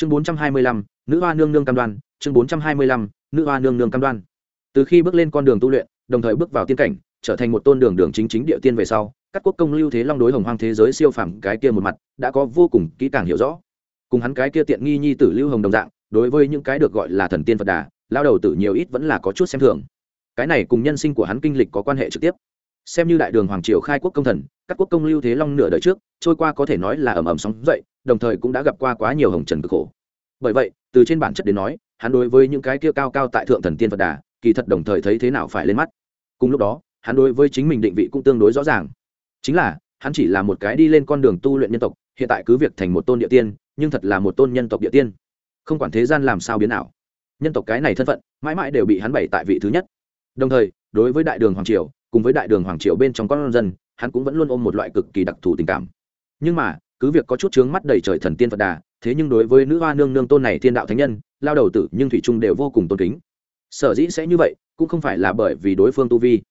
chương bốn trăm hai mươi lăm, nữ hoa nương nương cam đoan, chương bốn trăm hai mươi lăm, nữ hoa nương nương cam đoan. Từ khi bước lên con đường tu luyện, đồng thời bước vào tiên cảnh, trở thành một tôn đường đường chính chính địa tiên về sau, các quốc công lưu thế long đối hồng hoang thế giới siêu phàm cái kia một mặt, đã có vô cùng kỹ càng hiểu rõ. Cùng hắn cái kia tiện nghi nhi tử lưu hồng đồng dạng, đối với những cái được gọi là thần tiên phật đà lao đầu tử nhiều ít vẫn là có chút xem thường. Cái này cùng nhân sinh của hắn kinh lịch có quan hệ trực tiếp xem như đại đường hoàng triều khai quốc công thần, các quốc công lưu thế long nửa đời trước, trôi qua có thể nói là ầm ầm sóng dậy, đồng thời cũng đã gặp qua quá nhiều hồng trần cực khổ. Bởi vậy, từ trên bản chất đến nói, hắn đối với những cái kia cao cao tại thượng thần tiên phật đà, kỳ thật đồng thời thấy thế nào phải lên mắt. Cùng lúc đó, hắn đối với chính mình định vị cũng tương đối rõ ràng. Chính là, hắn chỉ là một cái đi lên con đường tu luyện nhân tộc, hiện tại cứ việc thành một tôn địa tiên, nhưng thật là một tôn nhân tộc địa tiên. Không quản thế gian làm sao biến nào nhân tộc cái này thân phận, mãi mãi đều bị hắn bày tại vị thứ nhất. Đồng thời, đối với đại đường hoàng triều cùng với đại đường hoàng triều bên trong con dân, hắn cũng vẫn luôn ôm một loại cực kỳ đặc thù tình cảm. Nhưng mà, cứ việc có chút chướng mắt đầy trời thần tiên phật đà, thế nhưng đối với nữ hoa nương nương tôn này thiên đạo thánh nhân, lao đầu tử nhưng thủy trung đều vô cùng tôn kính. Sở dĩ sẽ như vậy, cũng không phải là bởi vì đối phương tu vi.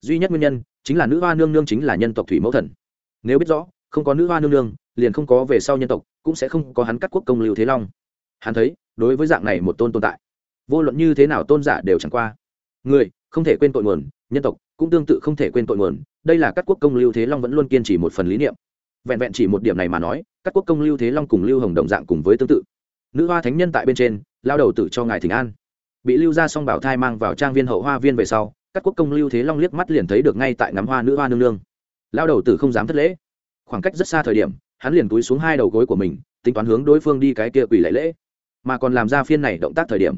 Duy nhất nguyên nhân chính là nữ hoa nương nương chính là nhân tộc thủy mẫu thần. Nếu biết rõ, không có nữ hoa nương nương, liền không có về sau nhân tộc, cũng sẽ không có hắn cắt quốc công lưu thế long. Hắn thấy, đối với dạng này một tôn tồn tại, vô luận như thế nào tôn giả đều chẳng qua. Người, không thể quên tội nguồn, nhân tộc cũng tương tự không thể quên tội nguồn, đây là các quốc công lưu thế long vẫn luôn kiên trì một phần lý niệm. Vẹn vẹn chỉ một điểm này mà nói, các quốc công lưu thế long cùng lưu hồng đồng dạng cùng với tương tự. Nữ hoa thánh nhân tại bên trên, lao đầu tử cho ngài thỉnh an. Bị lưu ra xong bảo thai mang vào trang viên hậu hoa viên về sau, các quốc công lưu thế long liếc mắt liền thấy được ngay tại ngắm hoa nữ hoa nương nương. Lao đầu tử không dám thất lễ. Khoảng cách rất xa thời điểm, hắn liền túi xuống hai đầu gối của mình, tính toán hướng đối phương đi cái kia quỷ lễ lễ. Mà còn làm ra phiên này động tác thời điểm.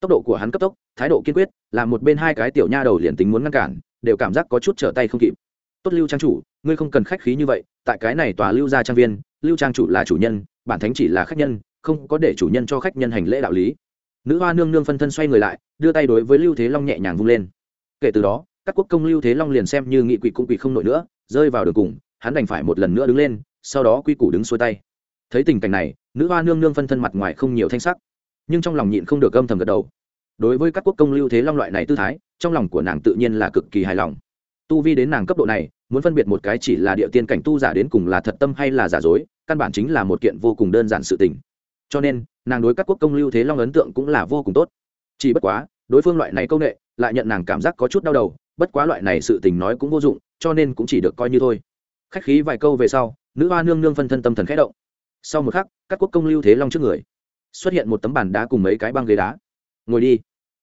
Tốc độ của hắn cấp tốc, thái độ kiên quyết, làm một bên hai cái tiểu nha đầu liền tính muốn ngăn cản đều cảm giác có chút trở tay không kịp. Tốt lưu trang chủ, ngươi không cần khách khí như vậy, tại cái này tòa lưu gia trang viên, lưu trang chủ là chủ nhân, bản thánh chỉ là khách nhân, không có để chủ nhân cho khách nhân hành lễ đạo lý. Nữ hoa nương nương phân thân xoay người lại, đưa tay đối với lưu thế long nhẹ nhàng vung lên. Kể từ đó, các quốc công lưu thế long liền xem như nghị quỷ cũng quỷ không nổi nữa, rơi vào đường cùng, hắn đành phải một lần nữa đứng lên, sau đó quy củ đứng xuôi tay. Thấy tình cảnh này, nữ hoa nương nương phân thân mặt ngoài không nhiều thanh sắc, nhưng trong lòng nhịn không được âm thầm gật đầu đối với các quốc công lưu thế long loại này tư thái, trong lòng của nàng tự nhiên là cực kỳ hài lòng. Tu vi đến nàng cấp độ này, muốn phân biệt một cái chỉ là địa tiên cảnh tu giả đến cùng là thật tâm hay là giả dối, căn bản chính là một kiện vô cùng đơn giản sự tình. Cho nên, nàng đối các quốc công lưu thế long ấn tượng cũng là vô cùng tốt. Chỉ bất quá, đối phương loại này công nghệ, lại nhận nàng cảm giác có chút đau đầu, bất quá loại này sự tình nói cũng vô dụng, cho nên cũng chỉ được coi như thôi. Khách khí vài câu về sau, nữ hoa nương nương phân thân tâm thần khẽ động. Sau một khắc, các quốc công lưu thế long trước người, xuất hiện một tấm bàn đá cùng mấy cái băng ghế đá ngồi đi.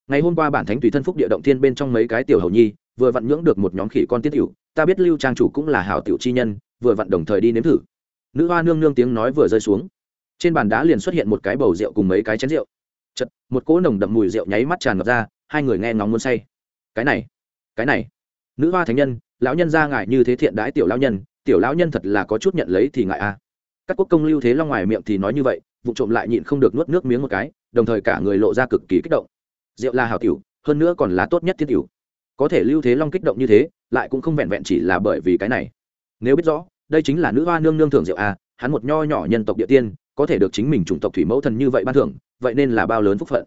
Ngày hôm qua bản thánh tùy thân phúc địa động thiên bên trong mấy cái tiểu hầu nhi, vừa vặn nhưỡng được một nhóm khỉ con tiết tiểu ta biết lưu trang chủ cũng là hảo tiểu chi nhân, vừa vặn đồng thời đi nếm thử. Nữ hoa nương nương tiếng nói vừa rơi xuống. Trên bàn đá liền xuất hiện một cái bầu rượu cùng mấy cái chén rượu. Chật một cỗ nồng đậm mùi rượu nháy mắt tràn ngập ra, hai người nghe ngóng muốn say. Cái này cái này. Nữ hoa thánh nhân, lão nhân ra ngại như thế thiện đãi tiểu lão nhân, tiểu lão nhân thật là có chút nhận lấy thì ngại a. Các quốc công lưu thế long ngoài miệng thì nói như vậy, vụ trộm lại nhịn không được nuốt nước miếng một cái đồng thời cả người lộ ra cực kỳ kích động. Rượu là hảo tiểu, hơn nữa còn là tốt nhất thiên tiểu. Có thể lưu thế long kích động như thế, lại cũng không vẹn vẹn chỉ là bởi vì cái này. Nếu biết rõ, đây chính là nữ hoa nương nương thưởng rượu a, hắn một nho nhỏ nhân tộc địa tiên, có thể được chính mình chủng tộc thủy mẫu thần như vậy ban thưởng, vậy nên là bao lớn phúc phận.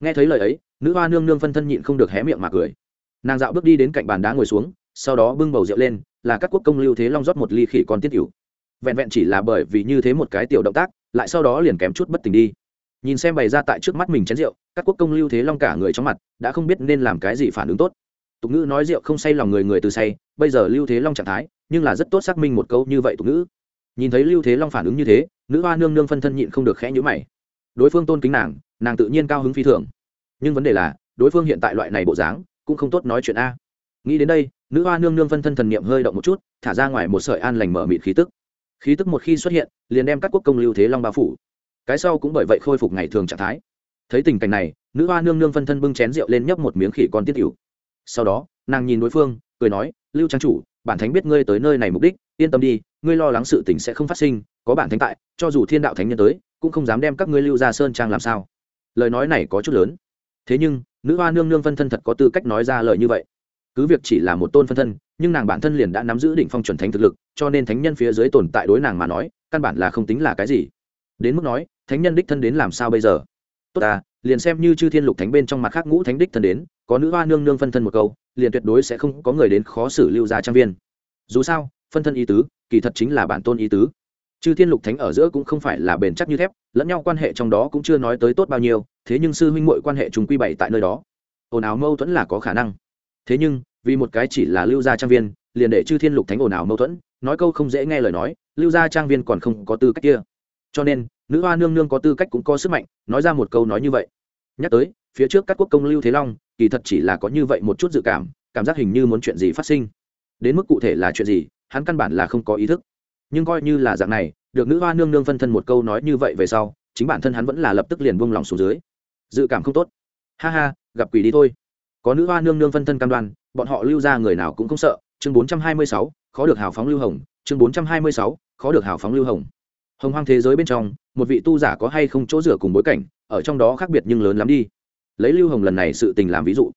Nghe thấy lời ấy, nữ hoa nương nương phân thân nhịn không được hé miệng mà cười. Nàng dạo bước đi đến cạnh bàn đá ngồi xuống, sau đó bưng bầu rượu lên, là các quốc công lưu thế long rót một ly khỉ con tiết cựu vẹn vẹn chỉ là bởi vì như thế một cái tiểu động tác, lại sau đó liền kém chút bất tỉnh đi nhìn xem bày ra tại trước mắt mình chén rượu, các quốc công lưu thế long cả người trong mặt, đã không biết nên làm cái gì phản ứng tốt. Tục ngữ nói rượu không say lòng người người từ say, bây giờ lưu thế long trạng thái, nhưng là rất tốt xác minh một câu như vậy tục ngữ. Nhìn thấy lưu thế long phản ứng như thế, nữ hoa nương nương phân thân nhịn không được khẽ nhữ mày. Đối phương tôn kính nàng nàng tự nhiên cao hứng phi thường. Nhưng vấn đề là, đối phương hiện tại loại này bộ dáng, cũng không tốt nói chuyện a. Nghĩ đến đây, nữ hoa nương nương phân thân thần niệm hơi động một chút, thả ra ngoài một sợi an lành mở mịt khí tức. Khí tức một khi xuất hiện, liền đem các quốc công lưu thế long bao phủ cái sau cũng bởi vậy khôi phục ngày thường trạng thái. Thấy tình cảnh này, nữ hoa nương nương phân thân bưng chén rượu lên nhấp một miếng khỉ con tiết cựu sau đó, nàng nhìn đối phương, cười nói, lưu trang chủ, bản thánh biết ngươi tới nơi này mục đích, yên tâm đi, ngươi lo lắng sự tình sẽ không phát sinh, có bản thánh tại, cho dù thiên đạo thánh nhân tới, cũng không dám đem các ngươi lưu ra sơn trang làm sao. Lời nói này có chút lớn. Thế nhưng, nữ hoa nương nương phân thân thật có tư cách nói ra lời như vậy. Cứ việc chỉ là một tôn phân thân, nhưng nàng bản thân liền đã nắm giữ đỉnh phong chuẩn thánh thực lực, cho nên thánh nhân phía dưới tồn tại đối nàng mà nói, căn bản là không tính là cái gì. Đến mức nói thánh nhân đích thân đến làm sao bây giờ? Tốt à liền xem như chư thiên lục thánh bên trong mặt khác ngũ thánh đích thân đến, có nữ hoa nương nương phân thân một câu, liền tuyệt đối sẽ không có người đến khó xử lưu gia trang viên. Dù sao, phân thân ý tứ, kỳ thật chính là bản tôn ý tứ. Chư thiên lục thánh ở giữa cũng không phải là bền chắc như thép, lẫn nhau quan hệ trong đó cũng chưa nói tới tốt bao nhiêu, thế nhưng sư huynh mội quan hệ chúng quy bảy tại nơi đó. Ồn ào mâu thuẫn là có khả năng. Thế nhưng, vì một cái chỉ là lưu gia trang viên, liền để chư thiên lục thánh ồn ào mâu thuẫn, nói câu không dễ nghe lời nói, lưu gia trang viên còn không có tư cách kia. Cho nên nữ hoa nương nương có tư cách cũng có sức mạnh, nói ra một câu nói như vậy. Nhắc tới, phía trước các quốc công lưu thế long, kỳ thật chỉ là có như vậy một chút dự cảm cảm giác hình như muốn chuyện gì phát sinh. Đến mức cụ thể là chuyện gì, hắn căn bản là không có ý thức. Nhưng coi như là dạng này, được nữ hoa nương nương phân thân một câu nói như vậy về sau, chính bản thân hắn vẫn là lập tức liền buông lòng xuống dưới. Dự cảm không tốt. Ha ha, gặp quỷ đi thôi. Có nữ hoa nương nương phân thân cam đoan, bọn họ lưu ra người nào cũng không sợ. Chương bốn trăm hai mươi sáu, khó được hào phóng lưu hồng. Chương bốn trăm hai mươi sáu, khó được hào phóng lưu hồng hồng hoang thế giới bên trong, một vị tu giả có hay không chỗ rửa cùng bối cảnh, ở trong đó khác biệt nhưng lớn lắm đi. Lấy lưu hồng lần này sự tình làm ví dụ.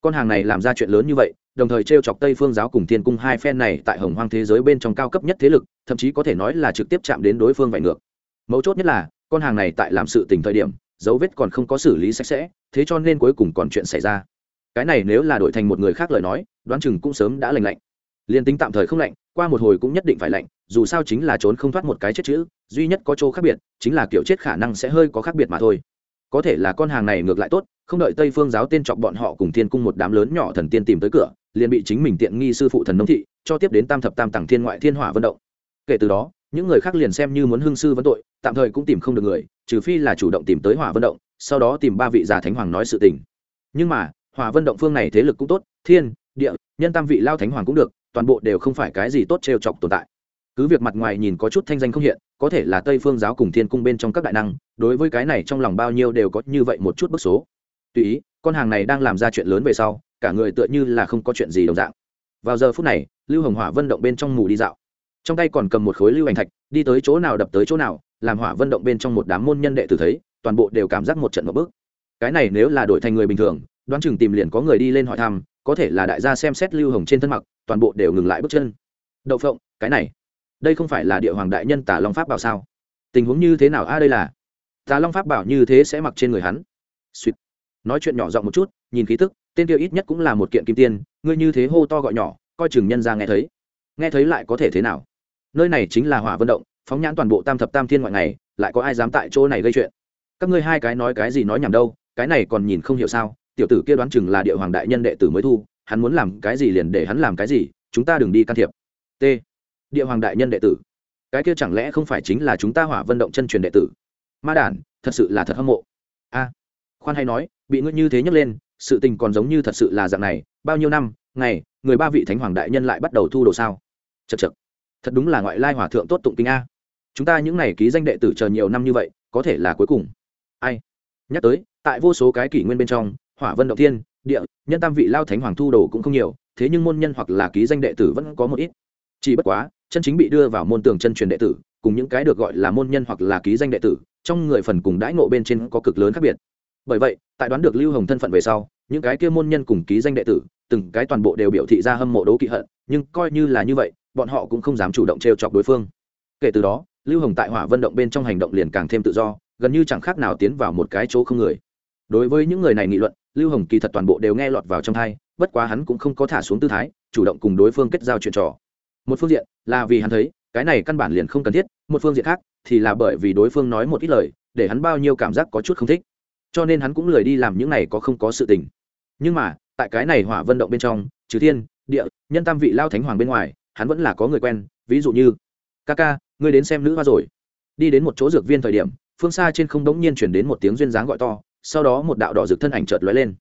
Con hàng này làm ra chuyện lớn như vậy, đồng thời t r e o chọc tây phương giáo cùng thiên cung hai phen này tại hồng hoang thế giới bên trong cao cấp nhất thế lực, thậm chí có thể nói là trực tiếp chạm đến đối phương vải ngược. Mấu chốt nhất là, con hàng này tại làm sự tình thời điểm, dấu vết còn không có xử lý sạch sẽ, thế cho nên cuối cùng còn chuyện xảy ra. Cái này nếu là đổi thành một người khác lời nói, đoán chừng cũng sớm đã lành lạnh. Liền tính tạm thời không lạnh qua một hồi cũng nhất định phải lạnh, dù sao chính là trốn không thoát một cái chết chữ, duy nhất có chỗ khác biệt, chính là kiểu chết khả năng sẽ hơi có khác biệt mà thôi. Có thể là con hàng này ngược lại tốt, không đợi tây phương giáo tên chọc bọn họ cùng thiên cung một đám lớn nhỏ thần tiên tìm tới cửa, liền bị chính mình tiện nghi sư phụ thần nông thị, cho tiếp đến tam thập tam tàng thiên ngoại thiên hỏa vận động. Kể từ đó, những người khác liền xem như muốn hưng sư vấn tội, tạm thời cũng tìm không được người, trừ phi là chủ động tìm tới hỏa vận động, sau đó tìm ba vị già thánh hoàng nói sự tình. Nhưng mà, hỏa vận động phương này thế lực cũng tốt, thiên, địa, nhân tam vị lao thánh hoàng cũng được toàn bộ đều không phải cái gì tốt trêu chọc tồn tại. Cứ việc mặt ngoài nhìn có chút thanh danh không hiện, có thể là tây phương giáo cùng thiên cung bên trong các đại năng, đối với cái này trong lòng bao nhiêu đều có như vậy một chút bức số. Tùy ý, con hàng này đang làm ra chuyện lớn về sau, cả người tựa như là không có chuyện gì đồng dạng. Vào giờ phút này, lưu hồng hỏa vân động bên trong mù đi dạo. Trong tay còn cầm một khối lưu ảnh thạch, đi tới chỗ nào đập tới chỗ nào, làm hỏa vân động bên trong một đám môn nhân đệ tử thấy, toàn bộ đều cảm giác một trận một bước cái này nếu là đổi thành người bình thường, đoán chừng tìm liền có người đi lên hỏi thăm có thể là đại gia xem xét lưu hồng trên thân mặc, toàn bộ đều ngừng lại bước chân. Đậu phộng, cái này, đây không phải là địa hoàng đại nhân tả long pháp bảo sao? Tình huống như thế nào? A, đây là tà long pháp bảo như thế sẽ mặc trên người hắn? Suýt nói chuyện nhỏ giọng một chút, nhìn khí tức, tên kia ít nhất cũng là một kiện kim tiên, ngươi như thế hô to gọi nhỏ, coi chừng nhân ra nghe thấy. Nghe thấy lại có thể thế nào? Nơi này chính là hỏa vận động, phóng nhãn toàn bộ tam thập tam thiên ngoại này lại có ai dám tại chỗ này gây chuyện? Các ngươi hai cái nói cái gì nói nhảm đâu, cái này còn nhìn không hiểu sao? Tiểu tử kia đoán chừng là địa hoàng đại nhân đệ tử mới thu, hắn muốn làm cái gì liền để hắn làm cái gì, chúng ta đừng đi can thiệp. T. Địa hoàng đại nhân đệ tử. Cái kia chẳng lẽ không phải chính là chúng ta hỏa vận động chân truyền đệ tử? Ma đản, thật sự là thật hâm mộ. A. Khoan hay nói, bị ngươi như thế nhấc lên, sự tình còn giống như thật sự là dạng này, bao nhiêu năm, ngày, người ba vị thánh hoàng đại nhân lại bắt đầu thu đồ sao? Chật chật thật đúng là ngoại lai hòa thượng tốt tụng kinh a. Chúng ta những n à y ký danh đệ tử chờ nhiều năm như vậy, có thể là cuối cùng. Ai? Nhắc tới, tại vô số cái kỷ nguyên bên trong hỏa vân động thiên, địa, nhân tam vị lao thánh hoàng thu đồ cũng không nhiều, thế nhưng môn nhân hoặc là ký danh đệ tử vẫn có một ít. Chỉ bất quá, chân chính bị đưa vào môn tường chân truyền đệ tử, cùng những cái được gọi là môn nhân hoặc là ký danh đệ tử, trong người phần cùng đãi ngộ bên trên có cực lớn khác biệt. Bởi vậy, tại đoán được lưu hồng thân phận về sau, những cái kia môn nhân cùng ký danh đệ tử, từng cái toàn bộ đều biểu thị ra hâm mộ đấu kỵ hận, nhưng coi như là như vậy, bọn họ cũng không dám chủ động t chọc đối phương. Kể từ đó, lưu hồng tại hỏa vận động bên trong hành động liền càng thêm tự do, gần như chẳng khác nào tiến vào một cái chỗ không người đối với những người này nghị luận, lưu hồng kỳ thật toàn bộ đều nghe lọt vào trong thai bất quá hắn cũng không có thả xuống tư thái, chủ động cùng đối phương kết giao chuyện trò. Một phương diện là vì hắn thấy, cái này căn bản liền không cần thiết, một phương diện khác thì là bởi vì đối phương nói một ít lời, để hắn bao nhiêu cảm giác có chút không thích. Cho nên hắn cũng lười đi làm những này có không có sự tình. Nhưng mà, tại cái này hỏa vận động bên trong, trừ thiên, địa, nhân tam vị lao thánh hoàng bên ngoài, hắn vẫn là có người quen, ví dụ như, ca ca, ngươi đến xem nữ hoa rồi. Đi đến một chỗ dược viên thời điểm, phương xa trên không đống nhiên chuyển đến một tiếng duyên dáng gọi to sau đó một đạo đỏ rực thân ảnh chợt lóe lên.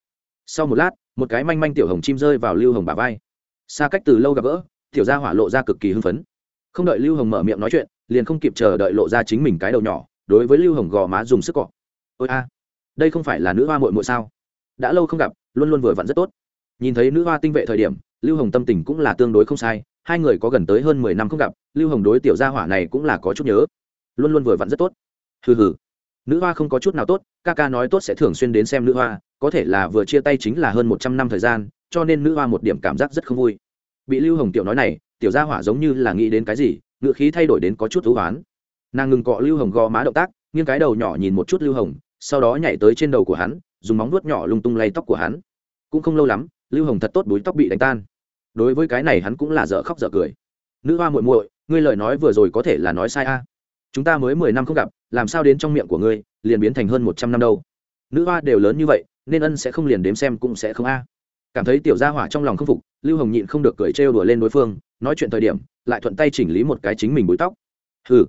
Sau một lát, một cái manh manh tiểu hồng chim rơi vào lưu hồng bà vai. Xa cách từ lâu gặp gỡ, tiểu gia hỏa lộ ra cực kỳ hưng phấn. Không đợi lưu hồng mở miệng nói chuyện, liền không kịp chờ đợi lộ ra chính mình cái đầu nhỏ, đối với lưu hồng gò má dùng sức cọ. Ôi a, đây không phải là nữ hoa muội muội sao? Đã lâu không gặp, luôn luôn vừa vặn rất tốt. Nhìn thấy nữ hoa tinh vệ thời điểm, lưu hồng tâm tình cũng là tương đối không sai, hai người có gần tới hơn mười năm không gặp, lưu hồng đối tiểu gia hỏa này cũng là có chút nhớ. Luôn luôn vừa vặn rất tốt. Hừ hừ nữ hoa không có chút nào tốt, ca ca nói tốt sẽ thường xuyên đến xem nữ hoa, có thể là vừa chia tay chính là hơn một trăm năm thời gian, cho nên nữ hoa một điểm cảm giác rất không vui. Bị lưu hồng tiểu nói này, tiểu gia hỏa giống như là nghĩ đến cái gì, ngựa khí thay đổi đến có chút thú oán. Nàng ngừng cọ lưu hồng gò má động tác, nghiêng cái đầu nhỏ nhìn một chút lưu hồng, sau đó nhảy tới trên đầu của hắn, dùng móng vuốt nhỏ lung tung lay tóc của hắn. Cũng không lâu lắm, lưu hồng thật tốt búi tóc bị đánh tan. Đối với cái này hắn cũng là dở khóc dở cười. Nữ hoa muội muội, ngươi lời nói vừa rồi có thể là nói sai a chúng ta mới mười năm không gặp, làm sao đến trong miệng của ngươi, liền biến thành hơn một trăm năm đâu? Nữ hoa đều lớn như vậy, nên ân sẽ không liền đếm xem cũng sẽ không a. Cảm thấy tiểu gia hỏa trong lòng không phục, lưu hồng nhịn không được cười trêu đùa lên đối phương, nói chuyện thời điểm, lại thuận tay chỉnh lý một cái chính mình búi tóc. Hừ,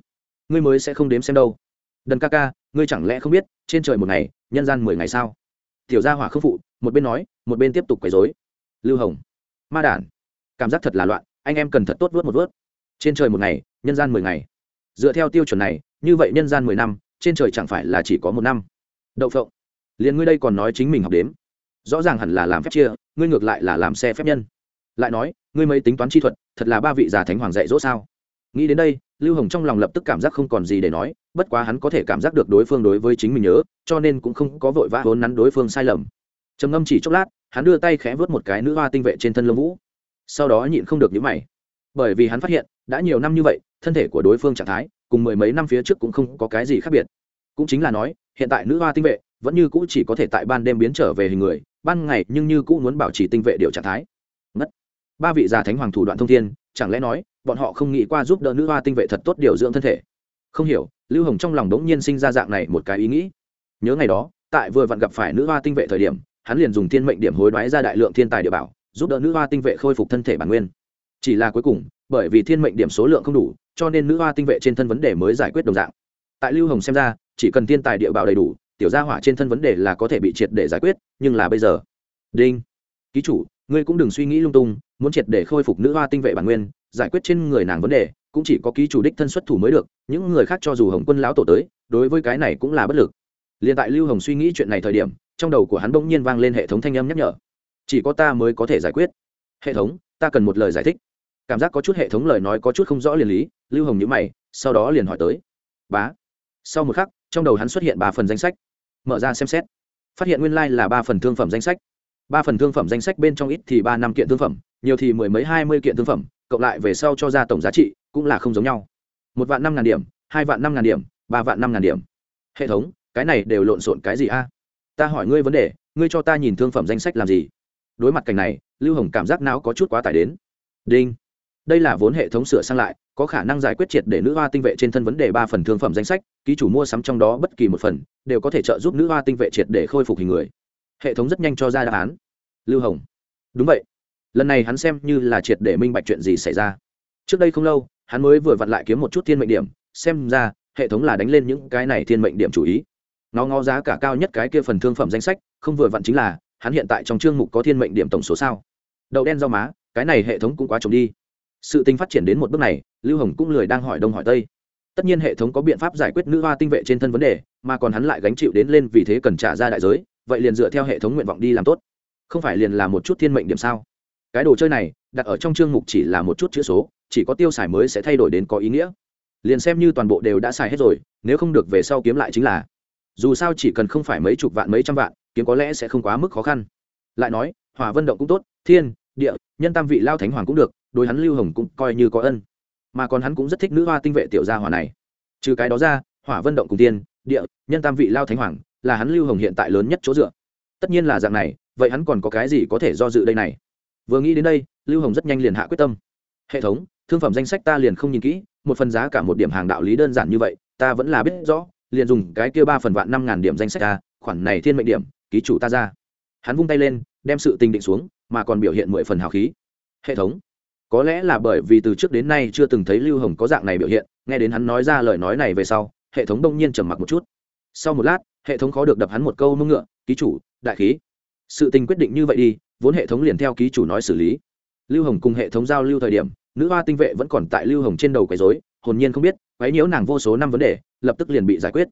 ngươi mới sẽ không đếm xem đâu. Đần ca ca, ngươi chẳng lẽ không biết, trên trời một ngày, nhân gian mười ngày sao? Tiểu gia hỏa không phụ, một bên nói, một bên tiếp tục quấy dối lưu hồng, ma đản, cảm giác thật là loạn, anh em cần thật tốt vớt một vớt trên trời một ngày, nhân gian mười ngày dựa theo tiêu chuẩn này, như vậy nhân gian mười năm, trên trời chẳng phải là chỉ có một năm. Đậu phộng. Liền ngươi đây còn nói chính mình học đếm. Rõ ràng hẳn là làm phép chia, ngươi ngược lại là làm xe phép nhân. Lại nói, ngươi mấy tính toán chi thuật, thật là ba vị già thánh hoàng dạy dỗ sao? Nghĩ đến đây, lưu hồng trong lòng lập tức cảm giác không còn gì để nói, bất quá hắn có thể cảm giác được đối phương đối với chính mình nhớ, cho nên cũng không có vội vã vốn nắn đối phương sai lầm. Trầm ngâm chỉ chốc lát, hắn đưa tay khẽ vớt một cái nữ hoa tinh vệ trên thân lông vũ. Sau đó nhịn không được nhữ mày. Bởi vì hắn phát hiện đã nhiều năm như vậy, thân thể của đối phương trạng thái cùng mười mấy năm phía trước cũng không có cái gì khác biệt. Cũng chính là nói, hiện tại nữ hoa tinh vệ vẫn như cũ chỉ có thể tại ban đêm biến trở về hình người, ban ngày nhưng như cũ muốn bảo trì tinh vệ điều trạng thái. Ngất. Ba vị già thánh hoàng thủ đoạn thông thiên, chẳng lẽ nói, bọn họ không nghĩ qua giúp đỡ nữ hoa tinh vệ thật tốt điều dưỡng thân thể? Không hiểu, lưu hồng trong lòng đống nhiên sinh ra dạng này một cái ý nghĩ. Nhớ ngày đó, tại vừa vặn gặp phải nữ hoa tinh vệ thời điểm, hắn liền dùng thiên mệnh điểm hối đoái ra đại lượng thiên tài địa bảo, giúp đỡ nữ hoa tinh vệ khôi phục thân thể bản nguyên. Chỉ là cuối cùng bởi vì thiên mệnh điểm số lượng không đủ, cho nên nữ hoa tinh vệ trên thân vấn đề mới giải quyết đồng dạng. Tại lưu hồng xem ra, chỉ cần thiên tài địa bảo đầy đủ, tiểu gia hỏa trên thân vấn đề là có thể bị triệt để giải quyết, nhưng là bây giờ. Đinh. Ký chủ, ngươi cũng đừng suy nghĩ lung tung, muốn triệt để khôi phục nữ hoa tinh vệ bản nguyên, giải quyết trên người nàng vấn đề, cũng chỉ có ký chủ đích thân xuất thủ mới được, những người khác cho dù hồng quân lão tổ tới, đối với cái này cũng là bất lực. Liền tại lưu hồng suy nghĩ chuyện này thời điểm, trong đầu của hắn bỗng nhiên vang lên hệ thống thanh âm nhắc nhở. Chỉ có ta mới có thể giải quyết. Hệ thống, ta cần một lời giải thích cảm giác có chút hệ thống lời nói có chút không rõ liền lý, lưu hồng nhữ mày, sau đó liền hỏi tới. Bá. Sau một khắc, trong đầu hắn xuất hiện ba phần danh sách. Mở ra xem xét. Phát hiện nguyên lai、like、là ba phần thương phẩm danh sách. Ba phần thương phẩm danh sách bên trong ít thì ba năm kiện thương phẩm, nhiều thì mười mấy hai mươi kiện thương phẩm, cộng lại về sau cho ra tổng giá trị cũng là không giống nhau. Một vạn năm ngàn điểm, hai vạn năm ngàn điểm, ba vạn năm ngàn điểm. Hệ thống, cái này đều lộn xộn cái gì a? Ta hỏi ngươi vấn đề, ngươi cho ta nhìn thương phẩm danh sách làm gì? Đối mặt cảnh này, lưu hồng cảm giác não có chút quá tải đến. Đinh đây là vốn hệ thống sửa sang lại, có khả năng giải quyết triệt để nữ hoa tinh vệ trên thân vấn đề ba phần thương phẩm danh sách, ký chủ mua sắm trong đó bất kỳ một phần, đều có thể trợ giúp nữ hoa tinh vệ triệt để khôi phục hình người. Hệ thống rất nhanh cho ra đáp án. Lưu hồng. Đúng vậy. Lần này hắn xem như là triệt để minh bạch chuyện gì xảy ra. Trước đây không lâu, hắn mới vừa vặn lại kiếm một chút thiên mệnh điểm, xem ra, hệ thống là đánh lên những cái này thiên mệnh điểm chủ ý. Nó ngó giá cả cao nhất cái kia phần thương phẩm danh sách, không vừa vặn chính là, hắn hiện tại trong chương mục có thiên mệnh điểm tổng số sao. Đậu đen rau má, cái này hệ thống cũng quá trộm đi sự tình phát triển đến một bước này, lưu hồng cũng lười đang hỏi đông hỏi tây. Tất nhiên hệ thống có biện pháp giải quyết nữ hoa tinh vệ trên thân vấn đề, mà còn hắn lại gánh chịu đến lên vì thế cần trả ra đại giới, vậy liền dựa theo hệ thống nguyện vọng đi làm tốt. Không phải liền là một chút thiên mệnh điểm sao? Cái đồ chơi này, đặt ở trong chương mục chỉ là một chút chữ số, chỉ có tiêu xài mới sẽ thay đổi đến có ý nghĩa. Liền xem như toàn bộ đều đã xài hết rồi, nếu không được về sau kiếm lại chính là. Dù sao chỉ cần không phải mấy chục vạn, mấy trăm vạn, kiếm có lẽ sẽ không quá mức khó khăn. Lại nói, hỏa vân động cũng tốt, thiên, địa, nhân tam vị lao thánh hoàng cũng được đối hắn lưu hồng cũng coi như có ân. Mà còn hắn cũng rất thích nữ hoa tinh vệ tiểu gia hỏa này. Trừ cái đó ra, hỏa vân động cùng tiên, địa, nhân tam vị lao thánh hoàng, là hắn lưu hồng hiện tại lớn nhất chỗ dựa. Tất nhiên là dạng này, vậy hắn còn có cái gì có thể do dự đây này? Vừa nghĩ đến đây, lưu hồng rất nhanh liền hạ quyết tâm. Hệ thống, thương phẩm danh sách ta liền không nhìn kỹ, một phần giá cả một điểm hàng đạo lý đơn giản như vậy, ta vẫn là biết rõ, liền dùng cái kia ba phần vạn năm ngàn điểm danh sách ta, khoản này thiên mệnh điểm, ký chủ ta ra. Hắn vung tay lên, đem sự tình định xuống, mà còn biểu hiện mười phần hào khí. Hệ thống có lẽ là bởi vì từ trước đến nay chưa từng thấy lưu hồng có dạng này biểu hiện, nghe đến hắn nói ra lời nói này về sau, hệ thống đông nhiên trầm mặc một chút. Sau một lát, hệ thống khó được đập hắn một câu mưng ngựa, ký chủ, đại khí. Sự tình quyết định như vậy đi, vốn hệ thống liền theo ký chủ nói xử lý. Lưu hồng cùng hệ thống giao lưu thời điểm, nữ hoa tinh vệ vẫn còn tại lưu hồng trên đầu quấy dối hồn nhiên không biết, quấy nhiễu nàng vô số năm vấn đề, lập tức liền bị giải quyết.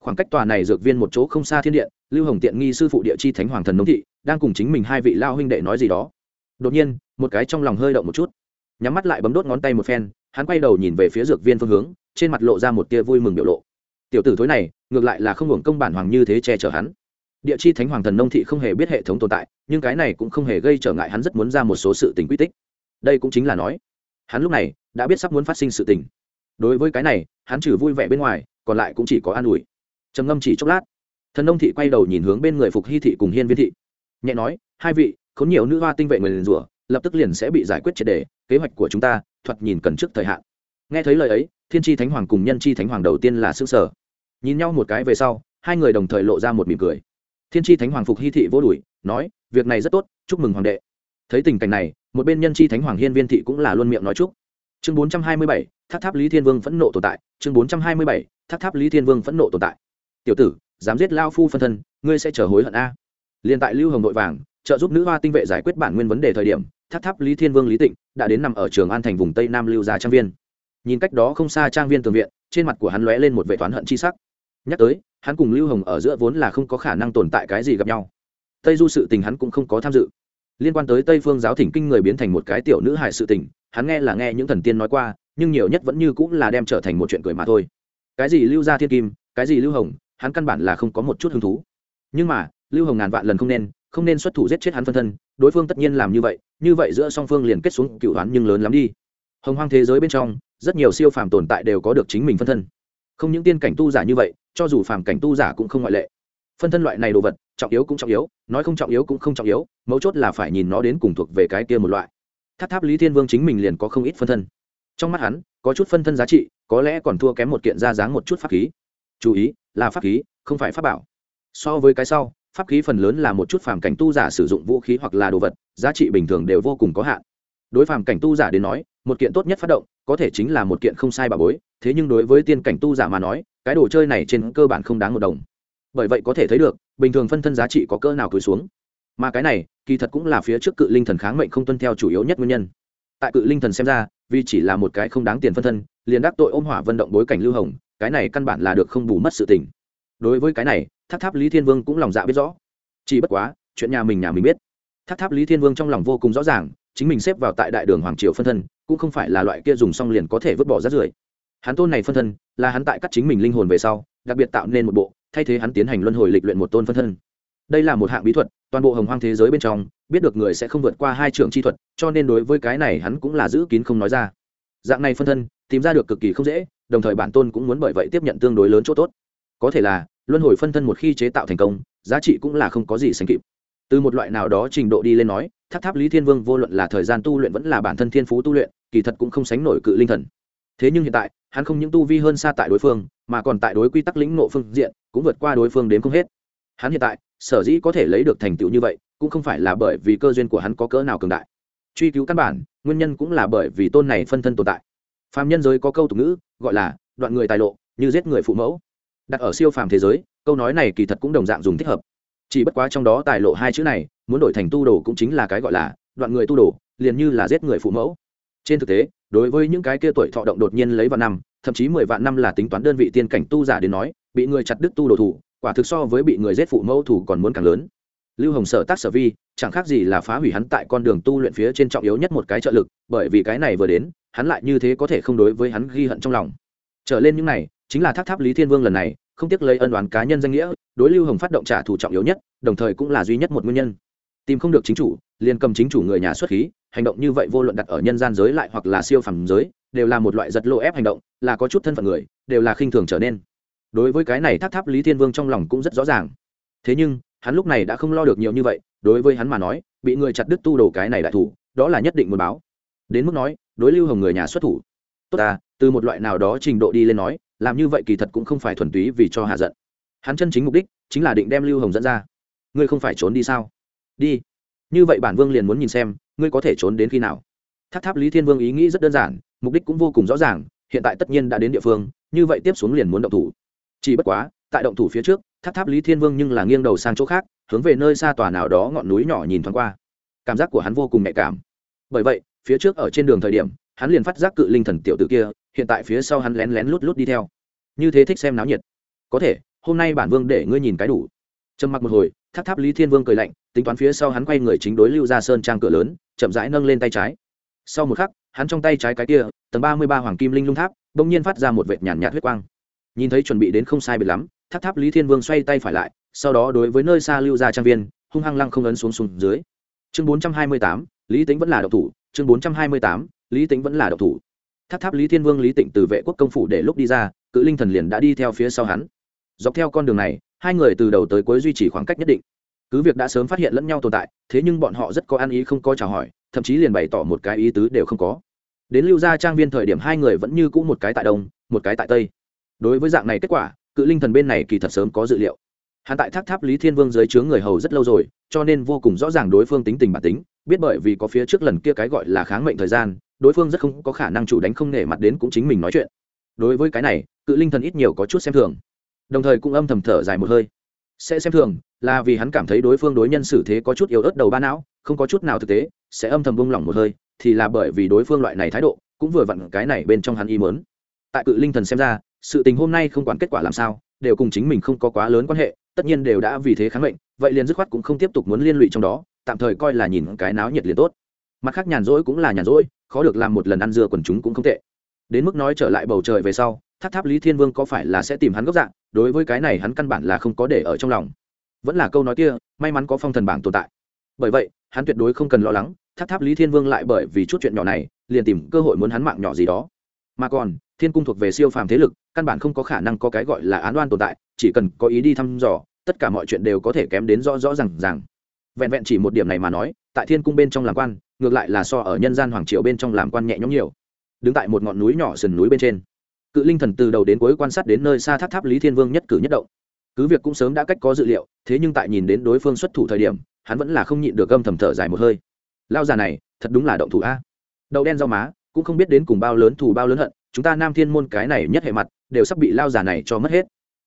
Khoảng cách tòa này dược viên một chỗ không xa thiên điện, lưu hồng tiện nghi sư phụ địa chi thánh hoàng thần nông thị, đang cùng chính mình hai vị lao huynh đệ nói gì đó. Đột nhiên, một cái trong lòng hơi động một chút nhắm mắt lại bấm đốt ngón tay một phen, hắn quay đầu nhìn về phía dược viên phương hướng, trên mặt lộ ra một tia vui mừng biểu lộ. Tiểu tử thối này, ngược lại là không hưởng công bản hoàng như thế che chở hắn. Địa chi thánh hoàng thần nông thị không hề biết hệ thống tồn tại, nhưng cái này cũng không hề gây trở ngại hắn rất muốn ra một số sự tình quy tích. Đây cũng chính là nói, hắn lúc này đã biết sắp muốn phát sinh sự tình. Đối với cái này, hắn trừ vui vẻ bên ngoài, còn lại cũng chỉ có an ủi. Trầm ngâm chỉ chốc lát, thần nông thị quay đầu nhìn hướng bên người phục hy thị cùng hiên viên thị. Nhẹ nói, hai vị, khốn nhiều nữ hoa tinh vệ người liền rủa lập tức liền sẽ bị giải quyết triệt đề, kế hoạch của chúng ta, thoạt nhìn cần trước thời hạn. Nghe thấy lời ấy, thiên tri thánh hoàng cùng nhân tri thánh hoàng đầu tiên là s ư ơ sở nhìn nhau một cái về sau, hai người đồng thời lộ ra một mỉm cười. Thiên tri thánh hoàng phục hy thị vô đùi nói, việc này rất tốt, chúc mừng hoàng đệ. Thấy tình cảnh này, một bên nhân tri thánh hoàng hiên viên thị cũng là luôn miệng nói chúc. Chương bốn trăm hai mươi bảy tháp tháp lý thiên vương phẫn nộ tồn tại. Chương bốn trăm hai mươi bảy tháp tháp lý thiên vương phẫn nộ tồn tại. Tiểu tử, dám giết lao phu phân thân, ngươi sẽ chờ hối hận a. Liền tại lưu hồng nội vàng, trợ giúp nữ hoa tinh vệ giải quyết bản nguyên vấn đề thời điểm tháp tháp lý thiên vương lý tịnh đã đến nằm ở trường an thành vùng tây nam lưu gia trang viên. Nhìn cách đó không xa trang viên tường viện, trên mặt của hắn lóe lên một vệ toán hận chi sắc. Nhắc tới, hắn cùng lưu hồng ở giữa vốn là không có khả năng tồn tại cái gì gặp nhau. Tây du sự tình hắn cũng không có tham dự. Liên quan tới tây phương giáo thỉnh kinh người biến thành một cái tiểu nữ hại sự tình, hắn nghe là nghe những thần tiên nói qua, nhưng nhiều nhất vẫn như cũng là đem trở thành một chuyện cười mà thôi. Cái gì lưu gia thiên kim, cái gì lưu hồng, hắn căn bản là không có một chút hứng thú. Nhưng mà, lưu hồng ngàn vạn lần không nên không nên xuất thủ giết chết hắn phân thân, đối phương tất nhiên làm như vậy như vậy giữa song phương liền kết xuống cựu hắn nhưng lớn lắm đi. Hồng hoang thế giới bên trong, rất nhiều siêu phàm tồn tại đều có được chính mình phân thân. Không những tiên cảnh tu giả như vậy, cho dù phàm cảnh tu giả cũng không ngoại lệ. Phân thân loại này đồ vật, trọng yếu cũng trọng yếu, nói không trọng yếu cũng không trọng yếu, mấu chốt là phải nhìn nó đến cùng thuộc về cái kia một loại. Tháp tháp lý thiên vương chính mình liền có không ít phân thân. Trong mắt hắn, có chút phân thân giá trị, có lẽ còn thua kém một kiện ra dáng một chút pháp khí. Chú ý, là pháp khí, không phải pháp bảo. So với cái sau pháp khí phần lớn là một chút phàm cảnh tu giả sử dụng vũ khí hoặc là đồ vật, giá trị bình thường đều vô cùng có hạn. Đối phàm cảnh tu giả đến nói, một kiện tốt nhất phát động, có thể chính là một kiện không sai bà bối, thế nhưng đối với tiên cảnh tu giả mà nói, cái đồ chơi này trên cơ bản không đáng một đồng. Bởi vậy có thể thấy được, bình thường phân thân giá trị có cỡ nào cúi xuống. Mà cái này, kỳ thật cũng là phía trước cự linh thần kháng mệnh không tuân theo chủ yếu nhất nguyên nhân. Tại cự linh thần xem ra, vì chỉ là một cái không đáng tiền phân thân, liền đắc tội ôm hỏa vận động bối cảnh lưu hồng, cái này căn bản là được không bù mất sự tình. Đối với cái này tháp tháp lý thiên vương cũng lòng dạ biết rõ. Chỉ bất quá, chuyện nhà mình nhà mình biết. Tháp tháp lý thiên vương trong lòng vô cùng rõ ràng, chính mình xếp vào tại đại đường hoàng triều phân thân, cũng không phải là loại kia dùng xong liền có thể vứt bỏ rác rưởi. Hắn tôn này phân thân, là hắn tại cắt chính mình linh hồn về sau, đặc biệt tạo nên một bộ, thay thế hắn tiến hành luân hồi lịch luyện một tôn phân thân. Đây là một hạng bí thuật, toàn bộ hồng hoang thế giới bên trong, biết được người sẽ không vượt qua hai trường chi thuật, cho nên đối với cái này hắn cũng là giữ kín không nói ra. Dạng này phân thân, tìm ra được cực kỳ không dễ, đồng thời bản tôn cũng muốn bởi vậy tiếp nhận tương đối lớn chỗ tốt. Có thể là luân hồi phân thân một khi chế tạo thành công, giá trị cũng là không có gì sánh kịp. Từ một loại nào đó trình độ đi lên nói, tháp tháp lý thiên vương vô luận là thời gian tu luyện vẫn là bản thân thiên phú tu luyện, kỳ thật cũng không sánh nổi cự linh thần. Thế nhưng hiện tại, hắn không những tu vi hơn xa tại đối phương, mà còn tại đối quy tắc lĩnh nộ phương diện, cũng vượt qua đối phương đến không hết. Hắn hiện tại, sở dĩ có thể lấy được thành tựu như vậy, cũng không phải là bởi vì cơ duyên của hắn có cỡ nào cường đại. Truy cứu căn bản, nguyên nhân cũng là bởi vì tôn này phân thân tồn tại. Phàm nhân giới có câu tục ngữ, gọi là, đoạn người tài lộ, như giết người phụ mẫu đặt ở siêu phàm thế giới, câu nói này kỳ thật cũng đồng dạng dùng thích hợp. Chỉ bất quá trong đó tài lộ hai chữ này, muốn đổi thành tu đồ cũng chính là cái gọi là đoạn người tu đồ, liền như là giết người phụ mẫu. Trên thực tế, đối với những cái kia tuổi thọ động đột nhiên lấy vào năm, thậm chí mười vạn năm là tính toán đơn vị tiên cảnh tu giả đến nói, bị người chặt đứt tu đồ thủ, quả thực so với bị người giết phụ mẫu thủ còn muốn càng lớn. Lưu hồng sở tác sở vi, chẳng khác gì là phá hủy hắn tại con đường tu luyện phía trên trọng yếu nhất một cái trợ lực, bởi vì cái này vừa đến, hắn lại như thế có thể không đối với hắn ghi hận trong lòng. Trở lên những này chính là tháp tháp lý thiên vương lần này, không tiếc lấy ân đoán cá nhân danh nghĩa, đối lưu hồng phát động trả thù trọng yếu nhất, đồng thời cũng là duy nhất một nguyên nhân. Tìm không được chính chủ, liền cầm chính chủ người nhà xuất khí, hành động như vậy vô luận đặt ở nhân gian giới lại hoặc là siêu phẩm giới, đều là một loại giật lộ ép hành động, là có chút thân phận người, đều là khinh thường trở nên. Đối với cái này tháp tháp lý thiên vương trong lòng cũng rất rõ ràng. Thế nhưng, hắn lúc này đã không lo được nhiều như vậy, đối với hắn mà nói, bị người chặt đứt tu đồ cái này đại thủ, đó là nhất định muốn báo. Đến mức nói, đối lưu hồng người nhà xuất thủ. Tốt ta, từ một loại nào đó trình độ đi lên nói làm như vậy kỳ thật cũng không phải thuần túy vì cho hạ giận. Hắn chân chính mục đích chính là định đem lưu hồng dẫn ra. Ngươi không phải trốn đi sao? Đi. Như vậy bản vương liền muốn nhìn xem, ngươi có thể trốn đến khi nào. Tháp tháp lý thiên vương ý nghĩ rất đơn giản, mục đích cũng vô cùng rõ ràng, hiện tại tất nhiên đã đến địa phương, như vậy tiếp xuống liền muốn động thủ. Chỉ bất quá, tại động thủ phía trước, tháp tháp lý thiên vương nhưng là nghiêng đầu sang chỗ khác, hướng về nơi xa tòa nào đó ngọn núi nhỏ nhìn thoáng qua. Cảm giác của hắn vô cùng nhạy cảm. Bởi vậy, phía trước ở trên đường thời điểm hắn liền phát giác cự linh thần tiểu tử kia, hiện tại phía sau hắn lén lén lút lút đi theo. Như thế thích xem náo nhiệt. Có thể, hôm nay bản vương để ngươi nhìn cái đủ. Trầm mặc một hồi, tháp tháp lý thiên vương cười lạnh, tính toán phía sau hắn quay người chính đối lưu ra sơn trang cửa lớn, chậm rãi nâng lên tay trái. Sau một khắc, hắn trong tay trái cái kia, tầng ba mươi ba hoàng kim linh lung tháp, bỗng nhiên phát ra một vệt nhàn nhạt huyết quang. Nhìn thấy chuẩn bị đến không sai biệt lắm, tháp tháp lý thiên vương xoay tay phải lại, sau đó đối với nơi xa lưu ra trang viên, hung hăng lăng không ấn xuống xuống dưới. Chương bốn trăm hai mươi tám, lý tính vẫn là độc thủ, chương bốn trăm hai mươi tám lý tính vẫn là độc thủ. Tháp tháp lý thiên vương, lý tịnh từ vệ quốc công phủ để lúc đi ra, cự linh thần liền đã đi theo phía sau hắn. Dọc theo con đường này, hai người từ đầu tới cuối duy trì khoảng cách nhất định. Cứ việc đã sớm phát hiện lẫn nhau tồn tại, thế nhưng bọn họ rất có ăn ý, không có chào hỏi, thậm chí liền bày tỏ một cái ý tứ đều không có. Đến lưu gia trang viên thời điểm hai người vẫn như cũ một cái tại đông, một cái tại tây. Đối với dạng này kết quả, cự linh thần bên này kỳ thật sớm có dự liệu. Hắn tại tháp tháp lý thiên vương dưới chướng người hầu rất lâu rồi, cho nên vô cùng rõ ràng đối phương tính tình bản tính, biết bởi vì có phía trước lần kia cái gọi là kháng mệnh thời gian đối phương rất không có khả năng chủ đánh không nể mặt đến cũng chính mình nói chuyện. Đối với cái này, cự linh thần ít nhiều có chút xem thường. Đồng thời cũng âm thầm thở dài một hơi. Sẽ xem thường, là vì hắn cảm thấy đối phương đối nhân xử thế có chút yếu ớt đầu ba não, không có chút nào thực tế, sẽ âm thầm bông lỏng một hơi, thì là bởi vì đối phương loại này thái độ, cũng vừa vặn cái này bên trong hắn ý mớn tại cự linh thần xem ra, sự tình hôm nay không quản kết quả làm sao, đều cùng chính mình không có quá lớn quan hệ, tất nhiên đều đã vì thế kháng mệnh, vậy liền dứt khoát cũng không tiếp tục muốn liên lụy trong đó, tạm thời coi là nhìn cái náo nhiệt liền tốt mặt khác nhàn rỗi cũng là nhàn rỗi, khó được làm một lần ăn dưa quần chúng cũng không tệ. Đến mức nói trở lại bầu trời về sau, tháp tháp lý thiên vương có phải là sẽ tìm hắn gốc dạng, đối với cái này hắn căn bản là không có để ở trong lòng. Vẫn là câu nói kia, may mắn có phong thần bảng tồn tại. Bởi vậy, hắn tuyệt đối không cần lo lắng, tháp tháp lý thiên vương lại bởi vì chút chuyện nhỏ này, liền tìm cơ hội muốn hắn mạng nhỏ gì đó. Mà còn, thiên cung thuộc về siêu phàm thế lực, căn bản không có khả năng có cái gọi là án đoan tồn tại, chỉ cần có ý đi thăm dò, tất cả mọi chuyện đều có thể kém đến rõ rõ r à n g rằng vẹn vẹn chỉ một điểm này mà nói, tại thiên cung bên trong làm quan, ngược lại là so ở nhân gian hoàng triều bên trong làm quan nhẹ nhõm nhiều. Đứng tại một ngọn núi nhỏ sườn núi bên trên, cự linh thần từ đầu đến cuối quan sát đến nơi xa tháp tháp lý thiên vương nhất cử nhất động. Cứ việc cũng sớm đã cách có dự liệu, thế nhưng tại nhìn đến đối phương xuất thủ thời điểm, hắn vẫn là không nhịn được gâm thầm thở dài một hơi. Lao già này, thật đúng là động thủ a. Đậu đen rau má, cũng không biết đến cùng bao lớn thù bao lớn hận, chúng ta nam thiên môn cái này nhất hệ mặt, đều sắp bị lao già này cho mất hết.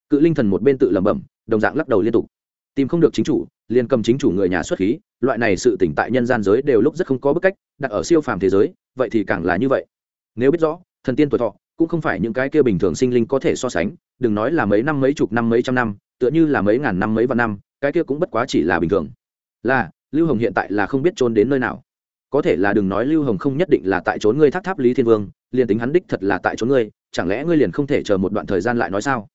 Cự linh thần một bên tự lẩm bẩm, đồng dạng lắc đầu liên tục tìm không được chính chủ, liền cầm chính chủ người nhà xuất khí, loại này sự tỉnh tại nhân gian giới đều lúc rất không có bức cách, đặt ở siêu phàm thế giới, vậy thì càng là như vậy. Nếu biết rõ, thần tiên tuổi thọ, cũng không phải những cái kia bình thường sinh linh có thể so sánh, đừng nói là mấy năm mấy chục năm mấy trăm năm, tựa như là mấy ngàn năm mấy vạn năm, cái kia cũng bất quá chỉ là bình thường. Là, lưu hồng hiện tại là không biết trốn đến nơi nào. Có thể là đừng nói lưu hồng không nhất định là tại trốn ngươi thác tháp lý thiên vương, liền tính hắn đích thật là tại trốn ngươi, chẳng lẽ ngươi liền không thể chờ một đoạn thời gian lại nói sao?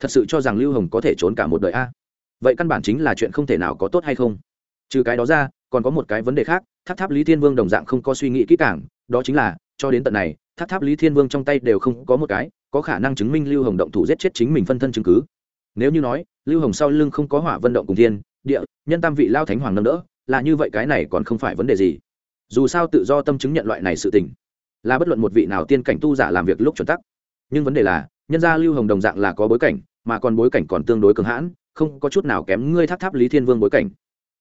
Thật sự cho rằng lưu hồng có thể trốn cả một đời a? Vậy căn bản chính là chuyện không thể nào có tốt hay không? Trừ cái đó ra, còn có một cái vấn đề khác, tháp tháp lý thiên vương đồng dạng không có suy nghĩ kỹ càng, đó chính là, cho đến tận này, tháp tháp lý thiên vương trong tay đều không có một cái, có khả năng chứng minh lưu hồng động thủ giết chết chính mình phân thân chứng cứ. Nếu như nói, lưu hồng sau lưng không có hỏa vận động cùng thiên, địa, nhân tam vị lao thánh hoàng nâng đỡ, là như vậy cái này còn không phải vấn đề gì. Dù sao tự do tâm chứng nhận loại này sự tình, là bất luận một vị nào tiên cảnh tu giả làm việc lúc chuẩn tắc. Nhưng vấn đề là, nhân gia lưu hồng đồng dạng là có bối cảnh, mà còn bối cảnh còn tương đối cường hãn không có chút nào kém ngươi tháp tháp lý thiên vương bối cảnh.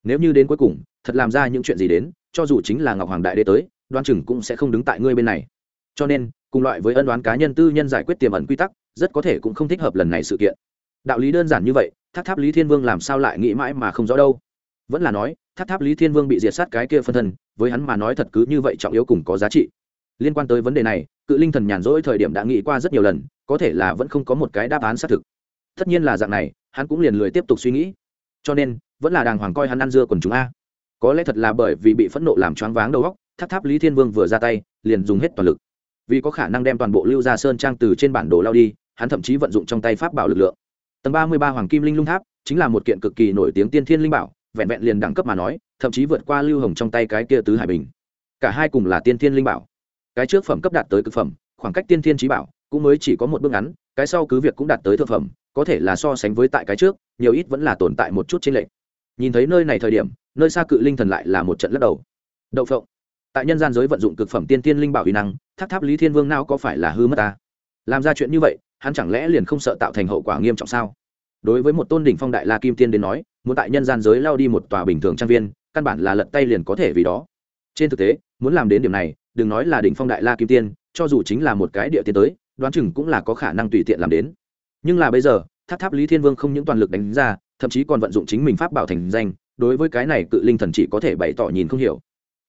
Nếu như đến cuối cùng, thật làm ra những chuyện gì đến, cho dù chính là ngọc hoàng đại đế tới, đoan chừng cũng sẽ không đứng tại ngươi bên này. Cho nên, cùng loại với ân đoán cá nhân tư nhân giải quyết tiềm ẩn quy tắc, rất có thể cũng không thích hợp lần này sự kiện. Đạo lý đơn giản như vậy, tháp tháp lý thiên vương làm sao lại nghĩ mãi mà không rõ đâu? Vẫn là nói, tháp tháp lý thiên vương bị diệt sát cái kia phân thân, với hắn mà nói thật cứ như vậy trọng yếu cùng có giá trị. Liên quan tới vấn đề này, cự linh thần nhàn rỗi thời điểm đã nghĩ qua rất nhiều lần, có thể là vẫn không có một cái đáp án xác thực tất nhiên là dạng này, hắn cũng liền lười tiếp tục suy nghĩ. Cho nên, vẫn là đàng hoàng coi hắn ăn dưa quần chúng a. Có lẽ thật là bởi vì bị phẫn nộ làm choáng váng đầu óc, tháp tháp lý thiên vương vừa ra tay, liền dùng hết toàn lực. Vì có khả năng đem toàn bộ lưu gia sơn trang từ trên bản đồ lao đi, hắn thậm chí vận dụng trong tay pháp bảo lực lượng. Tầng ba mươi ba hoàng kim linh lung tháp, chính là một kiện cực kỳ nổi tiếng tiên thiên linh bảo, vẹn vẹn liền đẳng cấp mà nói, thậm chí vượt qua lưu hồng trong tay cái kia tứ hải bình. Cả hai cùng là tiên thiên linh bảo. Cái trước phẩm cấp đạt tới cực phẩm, khoảng cách tiên thiên trí bảo cũng mới chỉ có một bước ngắn, cái sau cứ việc cũng đạt tới thượng phẩm có thể là so sánh với tại cái trước, nhiều ít vẫn là tồn tại một chút trên lệch. Nhìn thấy nơi này thời điểm, nơi xa cự linh thần lại là một trận lắc đầu. Đậu phộng. Tại nhân gian giới vận dụng cực phẩm tiên tiên linh bảo uy năng tháp tháp lý thiên vương nào có phải là hư mất ta? Làm ra chuyện như vậy, hắn chẳng lẽ liền không sợ tạo thành hậu quả nghiêm trọng sao? Đối với một tôn đỉnh phong đại la kim tiên đến nói, muốn tại nhân gian giới lao đi một tòa bình thường trang viên, căn bản là lật tay liền có thể vì đó. Trên thực tế, muốn làm đến điểm này, đừng nói là đỉnh phong đại la kim tiên, cho dù chính là một cái địa tiên tới, đoán chừng cũng là có khả năng tùy tiện làm đến nhưng là bây giờ, tháp tháp lý thiên vương không những toàn lực đánh ra, thậm chí còn vận dụng chính mình pháp bảo thành danh, đối với cái này cự linh thần chỉ có thể bày tỏ nhìn không hiểu.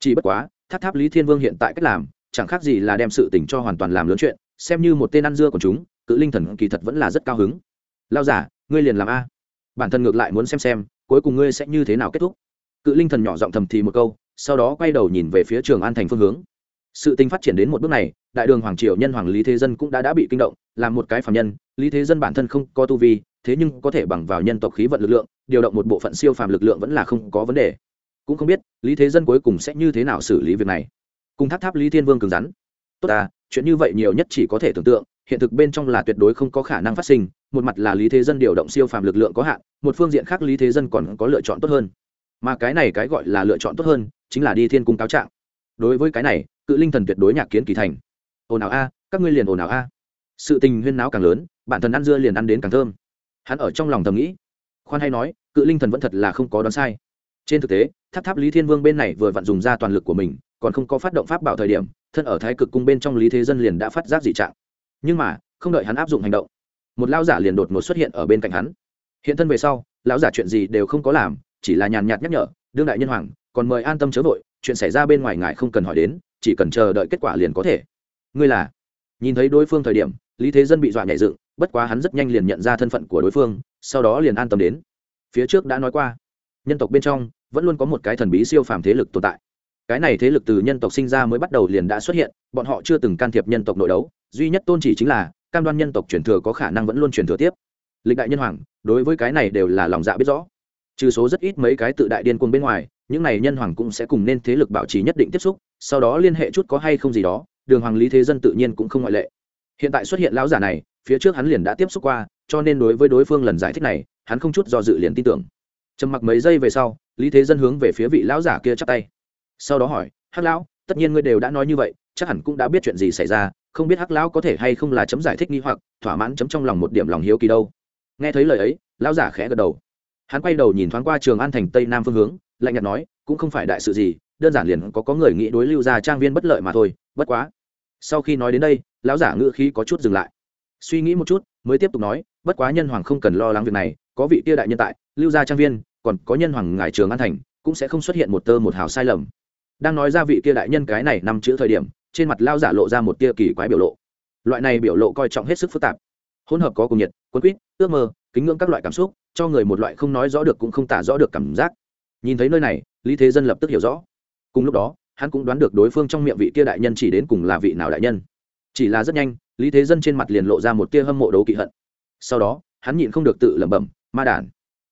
Chỉ bất quá, tháp tháp lý thiên vương hiện tại cách làm, chẳng khác gì là đem sự tình cho hoàn toàn làm lớn chuyện, xem như một tên ăn dưa của chúng, cự linh thần kỳ thật vẫn là rất cao hứng. Lao giả, ngươi liền làm a. Bản thân ngược lại muốn xem xem, cuối cùng ngươi sẽ như thế nào kết thúc. Cự linh thần nhỏ giọng thầm thì một câu, sau đó quay đầu nhìn về phía trường an thành phương hướng sự tình phát triển đến một bước này, đại đường hoàng triều nhân hoàng lý thế dân cũng đã đã bị kinh động làm một cái phạm nhân, lý thế dân bản thân không có tu vi, thế nhưng có thể bằng vào nhân tộc khí vận lực lượng, điều động một bộ phận siêu phàm lực lượng vẫn là không có vấn đề. Cũng không biết, lý thế dân cuối cùng sẽ như thế nào xử lý việc này. Cùng tháp tháp lý thiên vương cứng rắn. Tốt à chuyện như vậy nhiều nhất chỉ có thể tưởng tượng, hiện thực bên trong là tuyệt đối không có khả năng phát sinh, một mặt là lý thế dân điều động siêu phàm lực lượng có hạn, một phương diện khác lý thế dân còn có lựa chọn tốt hơn. Mà cái này cái gọi là lựa chọn tốt hơn, chính là đi thiên cung cáo trạng. Đối với cái này cự linh thần tuyệt đối nhạc kiến kỳ thành. Ồn ào a, các ngươi liền ồn ào a. Sự tình huyên náo càng lớn, bản thân ăn dưa liền ăn đến càng thơm. Hắn ở trong lòng thầm nghĩ. Khoan hay nói, cự linh thần vẫn thật là không có đoán sai. Trên thực tế, tháp tháp lý thiên vương bên này vừa vặn dùng ra toàn lực của mình, còn không có phát động pháp bảo thời điểm, thân ở thái cực cung bên trong lý thế dân liền đã phát giác dị trạng. Nhưng mà, không đợi hắn áp dụng hành động, một lao giả liền đột ngột xuất hiện ở bên cạnh hắn. Hiện thân về sau, lão giả chuyện gì đều không có làm, chỉ là nhàn nhạt nhắc nhở, đương đại nhân hoàng, còn mời an tâm chớ vội, chuyện xảy ra bên ngoài ngài không cần hỏi đến chỉ cần chờ đợi kết quả liền có thể. Ngươi là? Nhìn thấy đối phương thời điểm, lý thế dân bị dọa nhảy dựng, bất quá hắn rất nhanh liền nhận ra thân phận của đối phương, sau đó liền an tâm đến. Phía trước đã nói qua, nhân tộc bên trong vẫn luôn có một cái thần bí siêu phàm thế lực tồn tại. Cái này thế lực từ nhân tộc sinh ra mới bắt đầu liền đã xuất hiện, bọn họ chưa từng can thiệp nhân tộc nội đấu, duy nhất tôn chỉ chính là cam đoan nhân tộc truyền thừa có khả năng vẫn luôn truyền thừa tiếp. Lịch đại nhân hoàng, đối với cái này đều là lòng dạ biết rõ. Trừ số rất ít mấy cái tự đại điên cuồng bên ngoài, những này nhân hoàng cũng sẽ cùng nên thế lực bảo trì nhất định tiếp xúc sau đó liên hệ chút có hay không gì đó, đường hoàng lý thế dân tự nhiên cũng không ngoại lệ. Hiện tại xuất hiện lão giả này, phía trước hắn liền đã tiếp xúc qua, cho nên đối với đối phương lần giải thích này, hắn không chút do dự liền tin tưởng. Trầm mặc mấy giây về sau, lý thế dân hướng về phía vị lão giả kia chắp tay. Sau đó hỏi, hắc lão, tất nhiên ngươi đều đã nói như vậy, chắc hẳn cũng đã biết chuyện gì xảy ra, không biết hắc lão có thể hay không là chấm giải thích nghi hoặc, thỏa mãn chấm trong lòng một điểm lòng hiếu kỳ đâu. Nghe thấy lời ấy, lão giả khẽ gật đầu. Hắn quay đầu nhìn thoáng qua trường an thành tây nam phương hướng, lạnh nhạt nói, cũng không phải đại sự gì đơn giản liền có có người nghĩ đối lưu gia trang viên bất lợi mà thôi, bất quá. Sau khi nói đến đây, lão giả ngữ khí có chút dừng lại. Suy nghĩ một chút, mới tiếp tục nói, bất quá nhân hoàng không cần lo lắng việc này, có vị tia đại nhân tại, lưu gia trang viên, còn có nhân hoàng ngài trường an thành, cũng sẽ không xuất hiện một tơ một hào sai lầm. Đang nói ra vị kia đại nhân cái này năm chữ thời điểm, trên mặt lao giả lộ ra một tia kỳ quái biểu lộ. Loại này biểu lộ coi trọng hết sức phức tạp. Hỗn hợp có cùng nhiệt quân quýt, ước mơ, kính ngưỡng các loại cảm xúc, cho người một loại không nói rõ được cũng không tả rõ được cảm giác. Nhìn thấy nơi này, lý thế dân lập tức hiểu rõ cùng lúc đó, hắn cũng đoán được đối phương trong miệng vị kia đại nhân chỉ đến cùng là vị nào đại nhân. Chỉ là rất nhanh, lý thế dân trên mặt liền lộ ra một tia hâm mộ đấu kỵ hận. Sau đó, hắn nhịn không được tự lẩm bẩm, ma đản,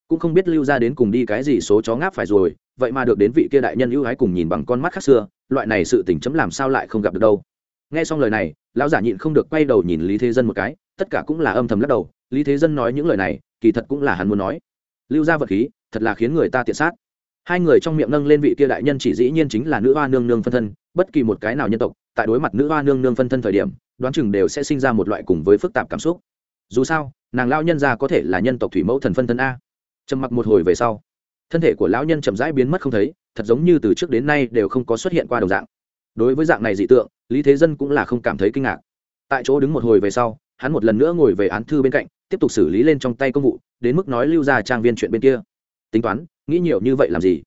cũng không biết lưu ra đến cùng đi cái gì số chó ngáp phải rồi, vậy mà được đến vị kia đại nhân ưu ái cùng nhìn bằng con mắt khác xưa, loại này sự tình chấm làm sao lại không gặp được đâu. Nghe xong lời này, lão giả nhịn không được quay đầu nhìn lý thế dân một cái, tất cả cũng là âm thầm lắc đầu. Lý thế dân nói những lời này, kỳ thật cũng là hắn muốn nói. Lưu ra vật khí, thật là khiến người ta tiện sát hai người trong miệng nâng lên vị kia đại nhân chỉ dĩ nhiên chính là nữ hoa nương nương phân thân, bất kỳ một cái nào nhân tộc, tại đối mặt nữ hoa nương nương phân thân thời điểm, đoán chừng đều sẽ sinh ra một loại cùng với phức tạp cảm xúc. Dù sao, nàng lao nhân ra có thể là nhân tộc thủy mẫu thần phân thân a. Trầm mặc một hồi về sau, thân thể của lão nhân chậm rãi biến mất không thấy, thật giống như từ trước đến nay đều không có xuất hiện qua đồng dạng. Đối với dạng này dị tượng, lý thế dân cũng là không cảm thấy kinh ngạc. Tại chỗ đứng một hồi về sau, hắn một lần nữa ngồi về án thư bên cạnh, tiếp tục xử lý lên trong tay công vụ, đến mức nói lưu ra trang viên chuyện bên kia. Tính toán nghĩ nhiều như vậy làm gì?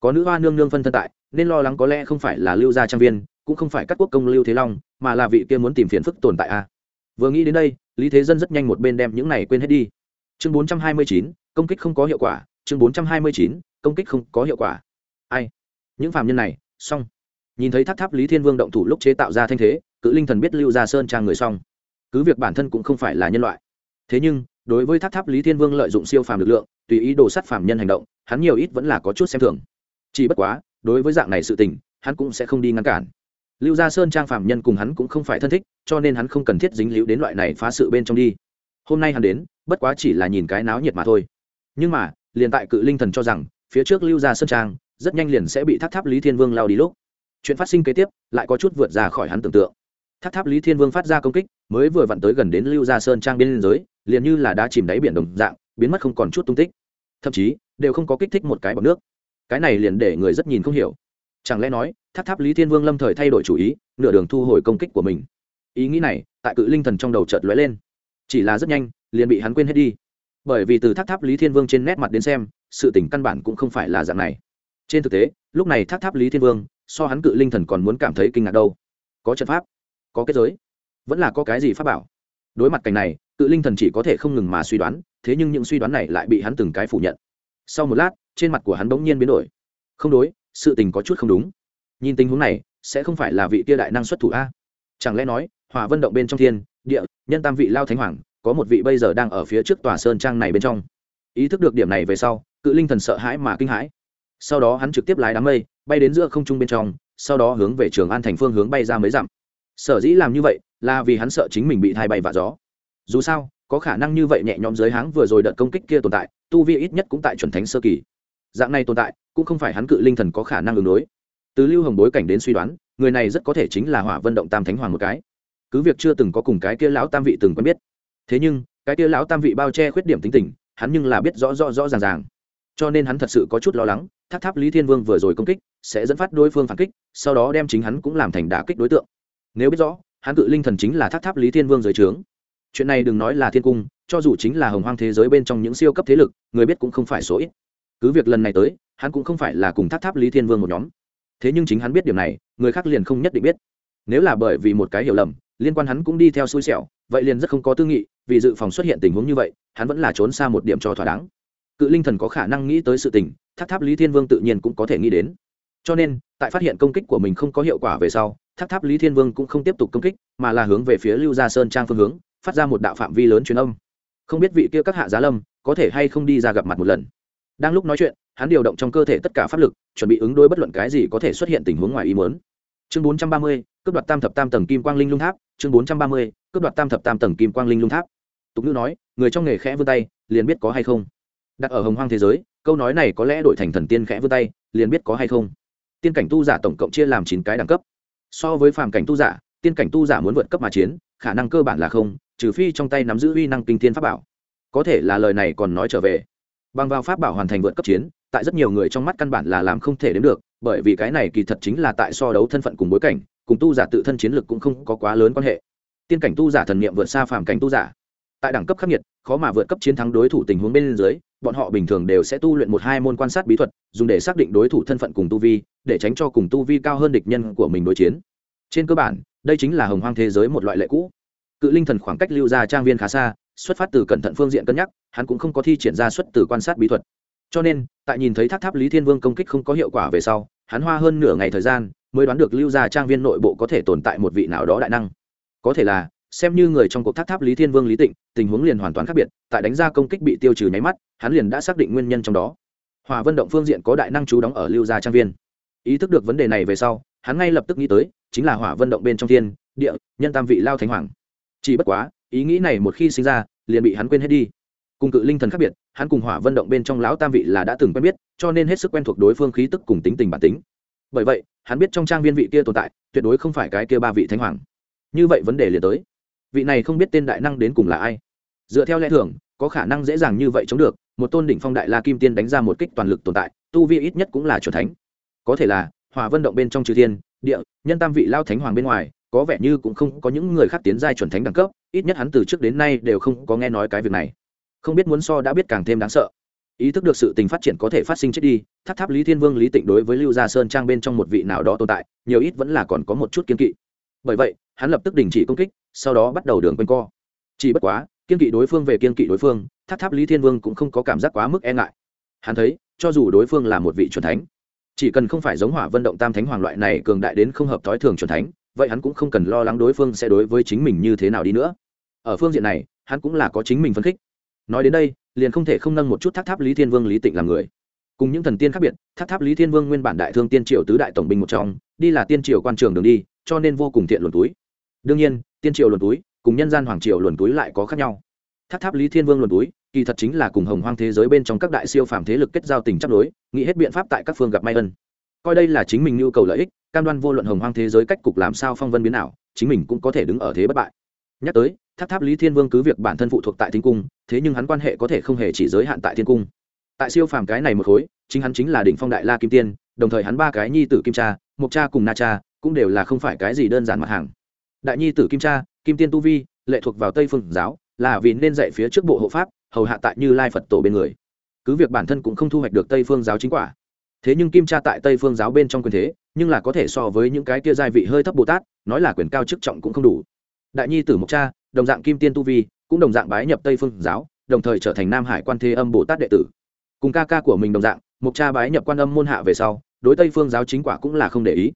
Có nữ hoa nương nương phân thân tại, nên lo lắng có lẽ không phải là lưu gia trang viên, cũng không phải các quốc công lưu thế long, mà là vị kia muốn tìm phiền phức tồn tại a. À. vừa nghĩ đến đây, lý thế dân rất nhanh một bên đem những này quên hết đi. Chương bốn trăm hai mươi chín, công kích không có hiệu quả. Chương bốn trăm hai mươi chín, công kích không có hiệu quả. Ai? Những phạm nhân này, xong. Nhìn thấy tháp tháp lý thiên vương động thủ lúc chế tạo ra thanh thế, cự linh thần biết lưu gia sơn trang người xong. Cứ việc bản thân cũng không phải là nhân loại. Thế nhưng, đối với tháp tháp lý thiên vương lợi dụng siêu phàm lực lượng tùy ý đồ sát phàm nhân hành động, hắn nhiều ít vẫn là có chút xem thường. Chỉ bất quá, đối với dạng này sự tình, hắn cũng sẽ không đi ngăn cản. Lưu gia sơn trang phàm nhân cùng hắn cũng không phải thân thích, cho nên hắn không cần thiết dính líu đến loại này phá sự bên trong đi. Hôm nay hắn đến, bất quá chỉ là nhìn cái náo nhiệt mà thôi. Nhưng mà, liền tại cự linh thần cho rằng, phía trước lưu gia sơn trang, rất nhanh liền sẽ bị tháp tháp lý thiên vương lao đi lúc. Chuyện phát sinh kế tiếp, lại có chút vượt ra khỏi hắn tưởng tượng. Tháp tháp lý thiên vương phát ra công kích, mới vừa vặn tới gần đến lưu gia sơn trang bên liên giới, liền như là đá chìm đáy biển đồng dạng biến mất không còn chút tung tích. Thậm chí, đều không có kích thích một cái bọc nước. Cái này liền để người rất nhìn không hiểu. Chẳng lẽ nói, tháp tháp lý thiên vương lâm thời thay đổi chủ ý, nửa đường thu hồi công kích của mình. Ý nghĩ này, tại cự linh thần trong đầu chợt lóe lên. Chỉ là rất nhanh, liền bị hắn quên hết đi. Bởi vì từ tháp tháp lý thiên vương trên nét mặt đến xem, sự tình căn bản cũng không phải là dạng này. Trên thực tế, lúc này tháp tháp lý thiên vương, so hắn cự linh thần còn muốn cảm thấy kinh ngạc đâu. Có trận pháp, có kết giới, vẫn là có cái gì pháp bảo. Đối mặt cảnh này cự linh thần chỉ có thể không ngừng mà suy đoán, thế nhưng những suy đoán này lại bị hắn từng cái phủ nhận. Sau một lát, trên mặt của hắn bỗng nhiên biến đổi. Không đối, sự tình có chút không đúng. Nhìn tình huống này, sẽ không phải là vị tia đại năng xuất thủ a? Chẳng lẽ nói hòa vân động bên trong thiên, địa, nhân tam vị lao thánh hoàng, có một vị bây giờ đang ở phía trước tòa sơn trang này bên trong. Ý thức được điểm này về sau, cự linh thần sợ hãi mà kinh hãi. Sau đó hắn trực tiếp lái đám mây, bay đến giữa không trung bên trong, sau đó hướng về trường an thành phương hướng bay ra mấy dặm. Sở dĩ làm như vậy, là vì hắn sợ chính mình bị thai bay vạ gió dù sao, có khả năng như vậy nhẹ nhõm dưới háng vừa rồi đợt công kích kia tồn tại, tu vi ít nhất cũng tại chuẩn thánh sơ kỳ. Dạng này tồn tại, cũng không phải hắn cự linh thần có khả năng ứng đối. Từ lưu hồng bối cảnh đến suy đoán, người này rất có thể chính là hỏa vân động tam thánh hoàng một cái. Cứ việc chưa từng có cùng cái kia lão tam vị từng quen biết. Thế nhưng, cái kia lão tam vị bao che khuyết điểm tính tình, hắn nhưng là biết rõ rõ rõ ràng ràng. Cho nên hắn thật sự có chút lo lắng, tháp tháp lý thiên vương vừa rồi công kích, sẽ dẫn phát đối phương phản kích, sau đó đem chính hắn cũng làm thành đả kích đối tượng. Nếu biết rõ, hắn cự linh thần chính là tháp tháp lý thiên vương dưới trướng chuyện này đừng nói là thiên cung, cho dù chính là hồng hoang thế giới bên trong những siêu cấp thế lực, người biết cũng không phải số ít. Cứ việc lần này tới, hắn cũng không phải là cùng tháp tháp lý thiên vương một nhóm. Thế nhưng chính hắn biết điểm này, người khác liền không nhất định biết. Nếu là bởi vì một cái hiểu lầm, liên quan hắn cũng đi theo xui xẻo, vậy liền rất không có tư nghị, vì dự phòng xuất hiện tình huống như vậy, hắn vẫn là trốn xa một điểm cho thỏa đáng. Cự linh thần có khả năng nghĩ tới sự tình tháp tháp lý thiên vương tự nhiên cũng có thể nghĩ đến. Cho nên, tại phát hiện công kích của mình không có hiệu quả về sau tháp tháp lý thiên vương cũng không tiếp tục công kích, mà là hướng về phía lưu gia sơn trang phương hướng phát ra một đạo phạm vi lớn truyền âm. Không biết vị kia các hạ giá lâm có thể hay không đi ra gặp mặt một lần. Đang lúc nói chuyện, hắn điều động trong cơ thể tất cả pháp lực, chuẩn bị ứng đối bất luận cái gì có thể xuất hiện tình huống ngoài ý muốn. Chương bốn trăm ba mươi, cướp đoạt tam thập tam tầng kim quang linh lung tháp. Chương bốn trăm ba mươi, cướp đoạt tam thập tam tầng kim quang linh lung tháp. Tục ngữ nói, người trong nghề khẽ vươn tay, liền biết có hay không. Đặt ở hồng hoang thế giới, câu nói này có lẽ đổi thành thần tiên khẽ vươn tay, liền biết có hay không. Tiên cảnh tu giả tổng cộng chia làm chín cái đẳng cấp. So với phàm cảnh tu giả tiên cảnh tu giả muốn vượt cấp mà chiến, khả năng cơ bản là không, trừ phi trong tay nắm giữ uy năng kinh thiên pháp bảo. Có thể là lời này còn nói trở về. Bằng vào pháp bảo hoàn thành vượt cấp chiến, tại rất nhiều người trong mắt căn bản là làm không thể đến được, bởi vì cái này kỳ thật chính là tại so đấu thân phận cùng bối cảnh, cùng tu giả tự thân chiến lực cũng không có quá lớn quan hệ. Tiên cảnh tu giả thần niệm vượt xa phàm cảnh tu giả. Tại đẳng cấp khắc nghiệt, khó mà vượt cấp chiến thắng đối thủ tình huống bên dưới, bọn họ bình thường đều sẽ tu luyện một hai môn quan sát bí thuật, dùng để xác định đối thủ thân phận cùng tu vi, để tránh cho cùng tu vi cao hơn địch nhân của mình đối chiến. Trên cơ bản đây chính là hồng hoang thế giới một loại lệ cũ. Cự linh thần khoảng cách lưu ra trang viên khá xa, xuất phát từ cẩn thận phương diện cân nhắc, hắn cũng không có thi triển ra xuất từ quan sát bí thuật. Cho nên, tại nhìn thấy tháp tháp lý thiên vương công kích không có hiệu quả về sau, hắn hoa hơn nửa ngày thời gian mới đoán được lưu ra trang viên nội bộ có thể tồn tại một vị nào đó đại năng. Có thể là, xem như người trong cuộc tháp tháp lý thiên vương lý tịnh, tình huống liền hoàn toàn khác biệt, tại đánh ra công kích bị tiêu trừ nháy mắt, hắn liền đã xác định nguyên nhân trong đó. Hòa vân động phương diện có đại năng chú đóng ở lưu gia trang viên. Ý thức được vấn đề này về sau, hắn ngay lập tức nghĩ tới chính là hỏa vân động bên trong thiên, địa, nhân tam vị lao thánh hoàng. Chỉ bất quá, ý nghĩ này một khi sinh ra, liền bị hắn quên hết đi. Cùng cự linh thần khác biệt, hắn cùng hỏa vân động bên trong lão tam vị là đã từng quen biết, cho nên hết sức quen thuộc đối phương khí tức cùng tính tình bản tính. Bởi vậy, hắn biết trong trang viên vị kia tồn tại, tuyệt đối không phải cái kia ba vị thánh hoàng. Như vậy vấn đề liền tới. Vị này không biết tên đại năng đến cùng là ai? Dựa theo lẽ thường, có khả năng dễ dàng như vậy chống được, một tôn đỉnh phong đại la kim tiên đánh ra một kích toàn lực tồn tại, tu vi ít nhất cũng là chuẩn thánh. Có thể là hòa vân động bên trong chư thiên địa, nhân tam vị lao thánh hoàng bên ngoài, có vẻ như cũng không có những người khác tiến giai chuẩn thánh đẳng cấp, ít nhất hắn từ trước đến nay đều không có nghe nói cái việc này. Không biết muốn so đã biết càng thêm đáng sợ. Ý thức được sự tình phát triển có thể phát sinh chết đi tháp tháp lý thiên vương lý tịnh đối với lưu gia sơn trang bên trong một vị nào đó tồn tại, nhiều ít vẫn là còn có một chút kiên kỵ. Bởi vậy, hắn lập tức đình chỉ công kích, sau đó bắt đầu đường quanh co. Chỉ bất quá, kiên kỵ đối phương về kiên kỵ đối phương tháp tháp lý thiên vương cũng không có cảm giác quá mức e ngại. Hắn thấy, cho dù đối phương là một vị c thánh chỉ cần không phải giống hỏa vân động tam thánh hoàng loại này cường đại đến không hợp thói thường c thánh, vậy hắn cũng không cần lo lắng đối phương sẽ đối với chính mình như thế nào đi nữa. Ở phương diện này, hắn cũng là có chính mình phân khích. Nói đến đây, liền không thể không nâng một chút tháp tháp lý thiên vương lý tịnh làm người. Cùng những thần tiên khác biệt tháp tháp lý thiên vương nguyên bản đại thương tiên triều tứ đại tổng binh một trong, đi là tiên triều quan trường đường đi, cho nên vô cùng thiện luồn túi. Đương nhiên, tiên triều luồn túi cùng nhân gian hoàng triều luồn túi lại có khác nhau. Tháp tháp lý thiên vương luồn túi kỳ thật chính là cùng hồng hoang thế giới bên trong các đại siêu phàm thế lực kết giao tình chấp đối, nghĩ hết biện pháp tại các phương gặp may ân coi đây là chính mình nhu cầu lợi ích, cam đoan vô luận hồng hoang thế giới cách cục làm sao phong vân biến nào chính mình cũng có thể đứng ở thế bất bại. Nhắc tới, tháp tháp lý thiên vương cứ việc bản thân phụ thuộc tại thiên cung, thế nhưng hắn quan hệ có thể không hề chỉ giới hạn tại thiên cung. Tại siêu phàm cái này một khối, chính hắn chính là đỉnh phong đại la kim tiên, đồng thời hắn ba cái nhi tử kim cha, mộc cha cùng na cha, cũng đều là không phải cái gì đơn giản mặt hàng. Đại nhi tử kim cha, kim tiên tu vi, lệ thuộc vào tây phương giáo, là vì nên dạy phía trước bộ hộ pháp hầu hạ tại như lai phật tổ bên người. Cứ việc bản thân cũng không thu hoạch được tây phương giáo chính quả, thế nhưng kim cha tại tây phương giáo bên trong quyền thế, nhưng là có thể so với những cái kia giai vị hơi thấp bồ tát, nói là quyền cao chức trọng cũng không đủ. Đại nhi tử mộc cha, đồng dạng kim tiên tu vi, cũng đồng dạng bái nhập tây phương giáo, đồng thời trở thành nam hải quan thế âm bồ tát đệ tử. Cùng ca ca của mình đồng dạng, mộc cha bái nhập quan âm môn hạ về sau, đối tây phương giáo chính quả cũng là không để ý.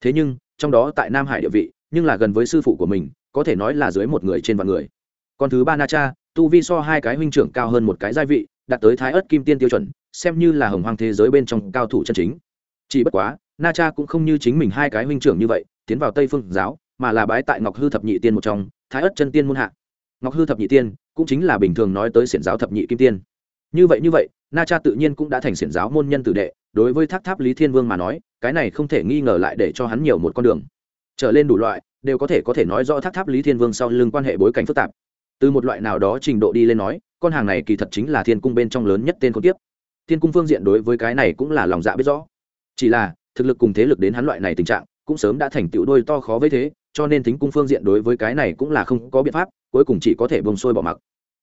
Thế nhưng, trong đó tại nam hải địa vị, nhưng là gần với sư phụ của mình, có thể nói là dưới một người trên vạn người. Còn thứ ba na cha tu vi so hai cái huynh trưởng cao hơn một cái gia vị, đạt tới thái ớt kim tiên tiêu chuẩn, xem như là hồng hoang thế giới bên trong cao thủ chân chính. Chỉ bất quá, na cha cũng không như chính mình hai cái huynh trưởng như vậy, tiến vào tây phương giáo, mà là bái tại ngọc hư thập nhị tiên một trong, thái ớt chân tiên muôn hạ. Ngọc hư thập nhị tiên cũng chính là bình thường nói tới xiển giáo thập nhị kim tiên. Như vậy như vậy, na cha tự nhiên cũng đã thành xiển giáo môn nhân tử đệ, đối với thác tháp lý thiên vương mà nói, cái này không thể nghi ngờ lại để cho hắn nhiều một con đường. Trở lên đủ loại, đều có thể có thể nói rõ tháp tháp lý thiên vương sau lưng quan hệ bối cảnh phức tạp từ một loại nào đó trình độ đi lên nói, con hàng này kỳ thật chính là thiên cung bên trong lớn nhất tên con tiếp. Thiên cung phương diện đối với cái này cũng là lòng dạ biết rõ. Chỉ là, thực lực cùng thế lực đến hắn loại này tình trạng, cũng sớm đã thành tựu đôi to khó với thế, cho nên tính cung phương diện đối với cái này cũng là không có biện pháp, cuối cùng chỉ có thể bông sôi bỏ mặc.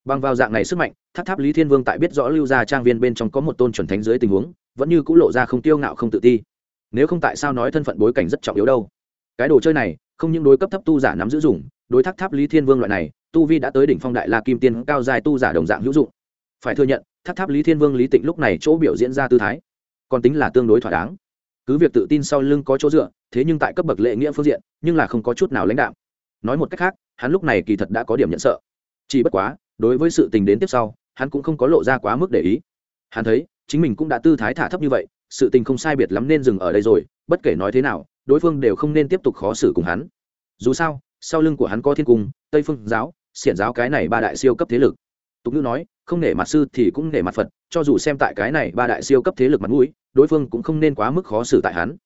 Bằng vào dạng này sức mạnh, tháp tháp lý thiên vương tại biết rõ lưu gia trang viên bên trong có một tôn chuẩn thánh dưới tình huống, vẫn như c ũ lộ ra không tiêu ngạo không tự ti. Nếu không tại sao nói thân phận bối cảnh rất trọng yếu đâu? Cái đồ chơi này, không những đối cấp thấp tu giả nắm giữ dùng, đối tháp tháp lý thiên vương loại này tu vi đã tới đỉnh phong đại la kim tiên cao dài tu giả đồng dạng hữu dụng. Phải thừa nhận, tháp tháp lý thiên vương, lý tịnh lúc này chỗ biểu diễn ra tư thái, còn tính là tương đối thỏa đáng. Cứ việc tự tin sau lưng có chỗ dựa, thế nhưng tại cấp bậc lệ nghĩa phương diện, nhưng là không có chút nào lãnh đạo nói một cách khác, hắn lúc này kỳ thật đã có điểm nhận sợ. Chỉ bất quá, đối với sự tình đến tiếp sau, hắn cũng không có lộ ra quá mức để ý. Hắn thấy, chính mình cũng đã tư thái thả thấp như vậy, sự tình không sai biệt lắm nên dừng ở đây rồi, bất kể nói thế nào, đối phương đều không nên tiếp tục khó xử cùng hắn. Dù sao, sau lưng của hắn có thiên cung, tây phương giáo xiển giáo cái này ba đại siêu cấp thế lực. Tục ngữ nói, không nể mặt sư thì cũng nể mặt phật, cho dù xem tại cái này ba đại siêu cấp thế lực mặt mũi, đối phương cũng không nên quá mức khó xử tại hắn.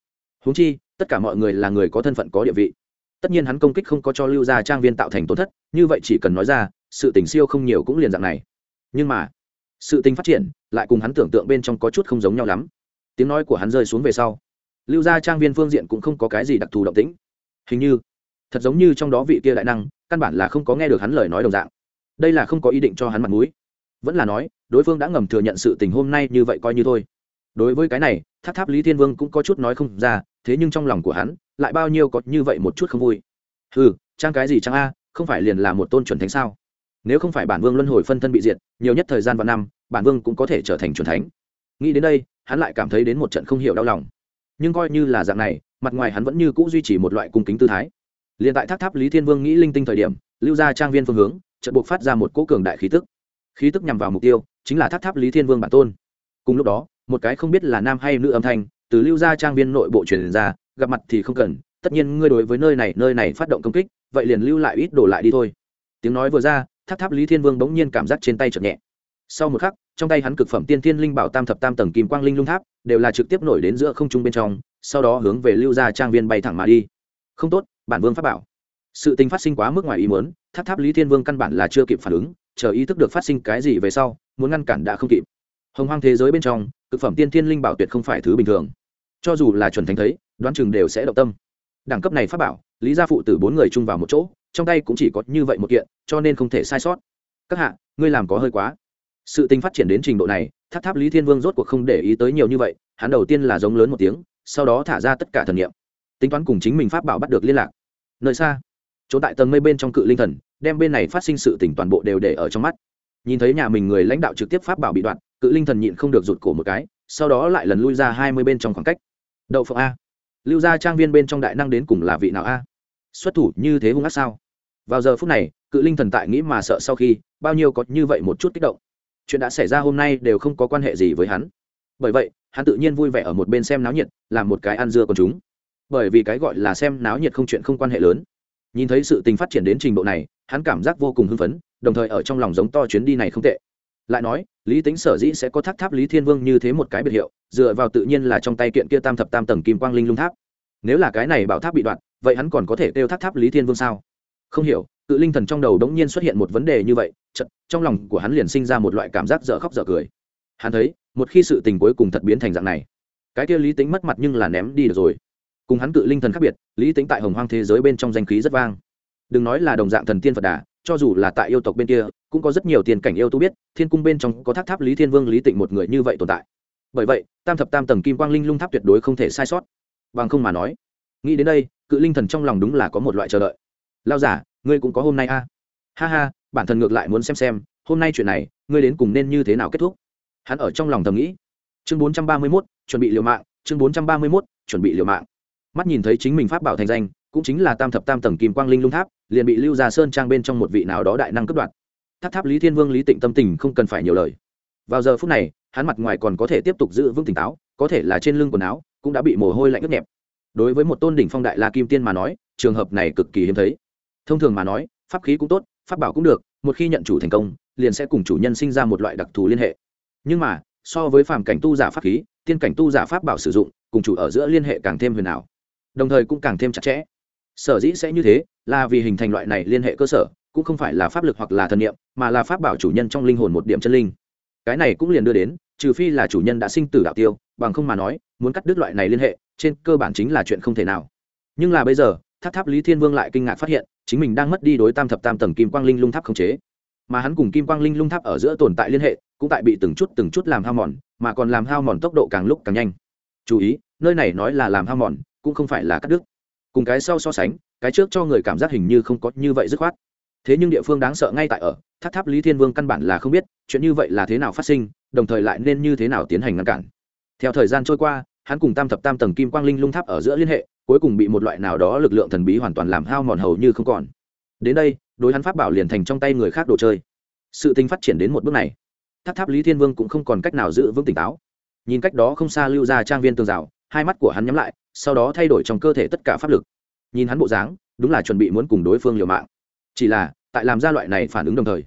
Húng chi, tất cả mọi người là người có thân phận có địa vị. Tất nhiên hắn công kích không có cho lưu gia trang viên tạo thành tổn thất, như vậy chỉ cần nói ra, sự tình siêu không nhiều cũng liền dạng này. Nhưng mà, sự tình phát triển, lại cùng hắn tưởng tượng bên trong có chút không giống nhau lắm. Tiếng nói của hắn rơi xuống về sau. Lưu gia trang viên phương diện cũng không có cái gì đặc thù động tĩnh. Hình như, thật giống như trong đó vị kia đại năng căn bản là không có nghe được hắn lời nói đồng dạng. Đây là không có ý định cho hắn mặt mũi. Vẫn là nói, đối phương đã ngầm thừa nhận sự tình hôm nay như vậy coi như thôi. Đối với cái này, tháp tháp lý thiên vương cũng có chút nói không ra, thế nhưng trong lòng của hắn, lại bao nhiêu có như vậy một chút không vui. Ừ trang cái gì trang a, không phải liền là một tôn chuẩn thánh sao? Nếu không phải bản vương luân hồi phân thân bị diệt, nhiều nhất thời gian và năm, bản vương cũng có thể trở thành chuẩn thánh. Nghĩ đến đây, hắn lại cảm thấy đến một trận không hiểu đau lòng. Nhưng coi như là dạng này, mặt ngoài hắn vẫn như c ũ duy trì một loại cung kính tư thái liền tại tháp tháp lý thiên vương nghĩ linh tinh thời điểm, lưu ra trang viên phương hướng trận buộc phát ra một cỗ cường đại khí tức. Khí tức nhằm vào mục tiêu, chính là tháp tháp lý thiên vương bản tôn. Cùng lúc đó, một cái không biết là nam hay nữ âm thanh, từ lưu gia trang viên nội bộ truyền ra, gặp mặt thì không cần, tất nhiên ngươi đối với nơi này nơi này phát động công kích, vậy liền lưu lại ít đổ lại đi thôi. Tiếng nói vừa ra tháp tháp lý thiên vương bỗng nhiên cảm giác trên tay chợt nhẹ. Sau một khắc, trong tay hắn cực phẩm tiên thiên linh bảo tam thập tam tầng kim quang linh lung tháp, đều là trực tiếp nổi đến giữa không trung bên trong, sau đó hướng về lưu gia trang viên bay thẳng mà đi. Không tốt bản vương pháp bảo. Sự tình phát sinh quá mức ngoài ý muốn, tháp tháp lý thiên vương căn bản là chưa kịp phản ứng, chờ ý thức được phát sinh cái gì về sau, muốn ngăn cản đã không kịp. Hồng hoang thế giới bên trong thực phẩm tiên thiên linh bảo tuyệt không phải thứ bình thường. Cho dù là chuẩn thánh thấy, đoán chừng đều sẽ động tâm. Đẳng cấp này pháp bảo, lý gia phụ tử bốn người chung vào một chỗ, trong tay cũng chỉ có như vậy một kiện, cho nên không thể sai sót. Các hạ, ngươi làm có hơi quá. Sự tình phát triển đến trình độ này, tháp tháp lý thiên vương rốt cuộc không để ý tới nhiều như vậy, hắn đầu tiên là giống lớn một tiếng, sau đó thả ra tất cả thần nghiệm tính toán cùng chính mình pháp bảo bắt được liên lạc. Nơi xa chỗ tại tầng mây bên trong cự linh thần, đem bên này phát sinh sự tỉnh toàn bộ đều để ở trong mắt. Nhìn thấy nhà mình người lãnh đạo trực tiếp pháp bảo bị đoạn, cự linh thần nhịn không được rụt cổ một cái, sau đó lại lần lui ra hai mươi bên trong khoảng cách. Đậu phộng a. Lưu ra trang viên bên trong đại năng đến cùng là vị nào a? Xuất thủ như thế hung ác sao? Vào giờ phút này, cự linh thần tại nghĩ mà sợ sau khi, bao nhiêu có như vậy một chút kích động. Chuyện đã xảy ra hôm nay đều không có quan hệ gì với hắn. Bởi vậy, hắn tự nhiên vui vẻ ở một bên xem náo nhiệt, làm một cái ăn dưa còn chúng bởi vì cái gọi là xem náo nhiệt không chuyện không quan hệ lớn. Nhìn thấy sự tình phát triển đến trình độ này, hắn cảm giác vô cùng hưng phấn, đồng thời ở trong lòng giống to chuyến đi này không tệ. Lại nói, lý tính sở dĩ sẽ có tháp tháp lý thiên vương như thế một cái biệt hiệu, dựa vào tự nhiên là trong tay kiện kia tam thập tam tầng kim quang linh lung tháp. Nếu là cái này bảo tháp bị đoạn, vậy hắn còn có thể kêu tháp tháp lý thiên vương sao? Không hiểu cự linh thần trong đầu đống nhiên xuất hiện một vấn đề như vậy chật trong lòng của hắn liền sinh ra một loại cảm giác dở khóc dở cười. Hắn thấy, một khi sự tình cuối cùng thật biến thành dạng này, cái kia lý tính mất mặt nhưng là ném đi được rồi cùng hắn cự linh thần khác biệt, lý tính tại hồng hoang thế giới bên trong danh khí rất vang. Đừng nói là đồng dạng thần tiên phật đà, cho dù là tại yêu tộc bên kia, cũng có rất nhiều tiền cảnh yêu tu biết, thiên cung bên trong có tháp tháp lý thiên vương, lý tịnh một người như vậy tồn tại. Bởi vậy, tam thập tam tầng kim quang linh lung tháp tuyệt đối không thể sai sót. Bằng không mà nói, nghĩ đến đây, cự linh thần trong lòng đúng là có một loại chờ đợi. Lao giả, ngươi cũng có hôm nay a. À? ha ha, bản thân ngược lại muốn xem xem, hôm nay chuyện này, ngươi đến cùng nên như thế nào kết thúc? Hắn ở trong lòng thầm nghĩ. Chương bốn trăm ba mươi mốt, chuẩn bị liều mạng, chương bốn trăm ba mươi mốt, chuẩn bị liều mạng mắt nhìn thấy chính mình pháp bảo thành danh, cũng chính là tam thập tam tầng kim quang linh lung tháp, liền bị lưu ra sơn trang bên trong một vị nào đó đại năng cấp đoạt. Tháp tháp lý thiên vương lý tịnh tâm tình không cần phải nhiều lời. Vào giờ phút này, hắn mặt ngoài còn có thể tiếp tục giữ vững tỉnh táo, có thể là trên lưng quần áo, cũng đã bị mồ hôi lạnh ướt nhẹp. Đối với một tôn đỉnh phong đại la kim tiên mà nói, trường hợp này cực kỳ hiếm thấy. Thông thường mà nói, pháp khí cũng tốt, pháp bảo cũng được, một khi nhận chủ thành công, liền sẽ cùng chủ nhân sinh ra một loại đặc thù liên hệ. Nhưng mà, so với phàm cảnh tu giả pháp khí, tiên cảnh tu giả pháp bảo sử dụng, cùng chủ ở giữa liên hệ càng thêm huyền ảo đồng thời cũng càng thêm chặt chẽ. Sở dĩ sẽ như thế là vì hình thành loại này liên hệ cơ sở, cũng không phải là pháp lực hoặc là thần niệm, mà là pháp bảo chủ nhân trong linh hồn một điểm chân linh. Cái này cũng liền đưa đến, trừ phi là chủ nhân đã sinh tử đạo tiêu, bằng không mà nói, muốn cắt đứt loại này liên hệ, trên cơ bản chính là chuyện không thể nào. Nhưng là bây giờ, tháp tháp lý thiên vương lại kinh ngạc phát hiện, chính mình đang mất đi đối tam thập tam tầng kim quang linh lung tháp khống chế. Mà hắn cùng kim quang linh lung tháp ở giữa tồn tại liên hệ, cũng tại bị từng chút từng chút làm hao mòn, mà còn làm hao mòn tốc độ càng lúc càng nhanh. Chú ý, nơi này nói là làm hao mòn cũng không phải là cắt đứt. Cùng cái sau so sánh, cái trước cho người cảm giác hình như không có như vậy dứt khoát. Thế nhưng địa phương đáng sợ ngay tại ở, tháp tháp lý thiên vương căn bản là không biết chuyện như vậy là thế nào phát sinh, đồng thời lại nên như thế nào tiến hành ngăn cản. Theo thời gian trôi qua, hắn cùng tam thập tam tầng kim quang linh lung tháp ở giữa liên hệ, cuối cùng bị một loại nào đó lực lượng thần bí hoàn toàn làm hao mòn hầu như không còn. Đến đây, đối hắn pháp bảo liền thành trong tay người khác đồ chơi. Sự tình phát triển đến một bước này. Tháp tháp lý thiên vương cũng không còn cách nào giữ vững tỉnh táo. Nhìn cách đó không xa lưu ra trang viên tường rào hai mắt của hắn nhắm lại, sau đó thay đổi trong cơ thể tất cả pháp lực. Nhìn hắn bộ dáng, đúng là chuẩn bị muốn cùng đối phương liều mạng. Chỉ là, tại làm ra loại này phản ứng đồng thời,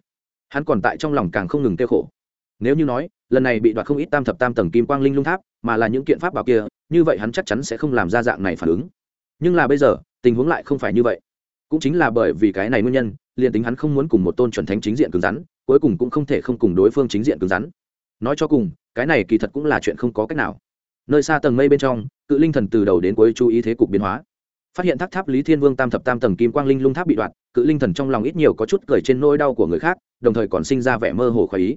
hắn còn tại trong lòng càng không ngừng tiêu khổ. Nếu như nói, lần này bị đoạt không ít tam thập tam tầng kim quang linh lung tháp, mà là những kiện pháp bảo kia, như vậy hắn chắc chắn sẽ không làm ra dạng này phản ứng. Nhưng là bây giờ, tình huống lại không phải như vậy. Cũng chính là bởi vì cái này nguyên nhân, liền tính hắn không muốn cùng một tôn chuẩn thánh chính diện cứng rắn, cuối cùng cũng không thể không cùng đối phương chính diện cứng rắn. Nói cho cùng, cái này kỳ thật cũng là chuyện không có cách nào nơi xa tầng mây bên trong, cự linh thần từ đầu đến cuối chú ý thế cục biến hóa. Phát hiện tháp tháp lý thiên vương tam thập tam tầng kim quang linh lung tháp bị đoạt, cự linh thần trong lòng ít nhiều có chút cười trên nỗi đau của người khác, đồng thời còn sinh ra vẻ mơ hồ khỏi ý.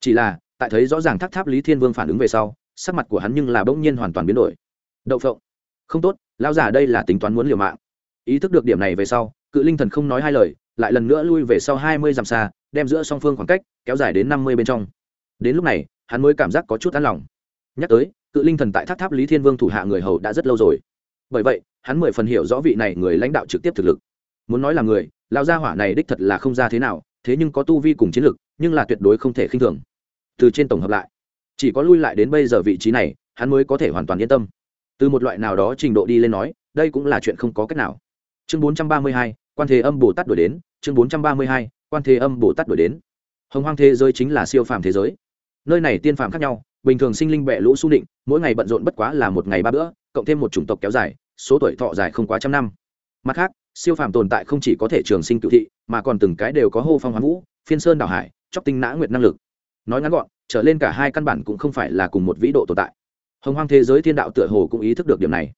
Chỉ là, tại thấy rõ ràng tháp tháp lý thiên vương phản ứng về sau, sắc mặt của hắn nhưng là bỗng nhiên hoàn toàn biến đổi. Đậu phộng. Không tốt lao giả đây là tính toán muốn liều mạng. Ý thức được điểm này về sau, cự linh thần không nói hai lời, lại lần nữa lui về sau hai mươi dặm xa, đem giữa song phương khoảng cách kéo dài đến năm mươi bên trong. Đến lúc này, hắn mới cảm giác có chút an lòng. Nhắc tới cự linh thần tại tháp tháp lý thiên vương thủ hạ người hầu đã rất lâu rồi. Bởi vậy, hắn mười phần hiểu rõ vị này người lãnh đạo trực tiếp thực lực. Muốn nói là người lao gia hỏa này đích thật là không ra thế nào, thế nhưng có tu vi cùng chiến lực, nhưng là tuyệt đối không thể khinh thường. Từ trên tổng hợp lại, chỉ có lui lại đến bây giờ vị trí này, hắn mới có thể hoàn toàn yên tâm. Từ một loại nào đó trình độ đi lên nói, đây cũng là chuyện không có cách nào. Chương bốn trăm ba mươi hai, quan thế âm bồ tát đổi đến. Chương bốn trăm ba mươi hai, quan thế âm bồ tát đổi đến. Hồng hoang thế giới chính là siêu phàm thế giới. Nơi này tiên phàm khác nhau bình thường sinh linh bẹ lũ su định, mỗi ngày bận rộn bất quá là một ngày ba bữa, cộng thêm một chủng tộc kéo dài, số tuổi thọ dài không quá trăm năm. Mặt khác, siêu phàm tồn tại không chỉ có thể trường sinh cựu thị, mà còn từng cái đều có hô phong hoán vũ, phiên sơn đảo hải, chóc tinh nã nguyệt năng lực. Nói ngắn gọn, trở lên cả hai căn bản cũng không phải là cùng một vĩ độ tồn tại. Hồng hoang thế giới thiên đạo tựa hồ cũng ý thức được điểm này.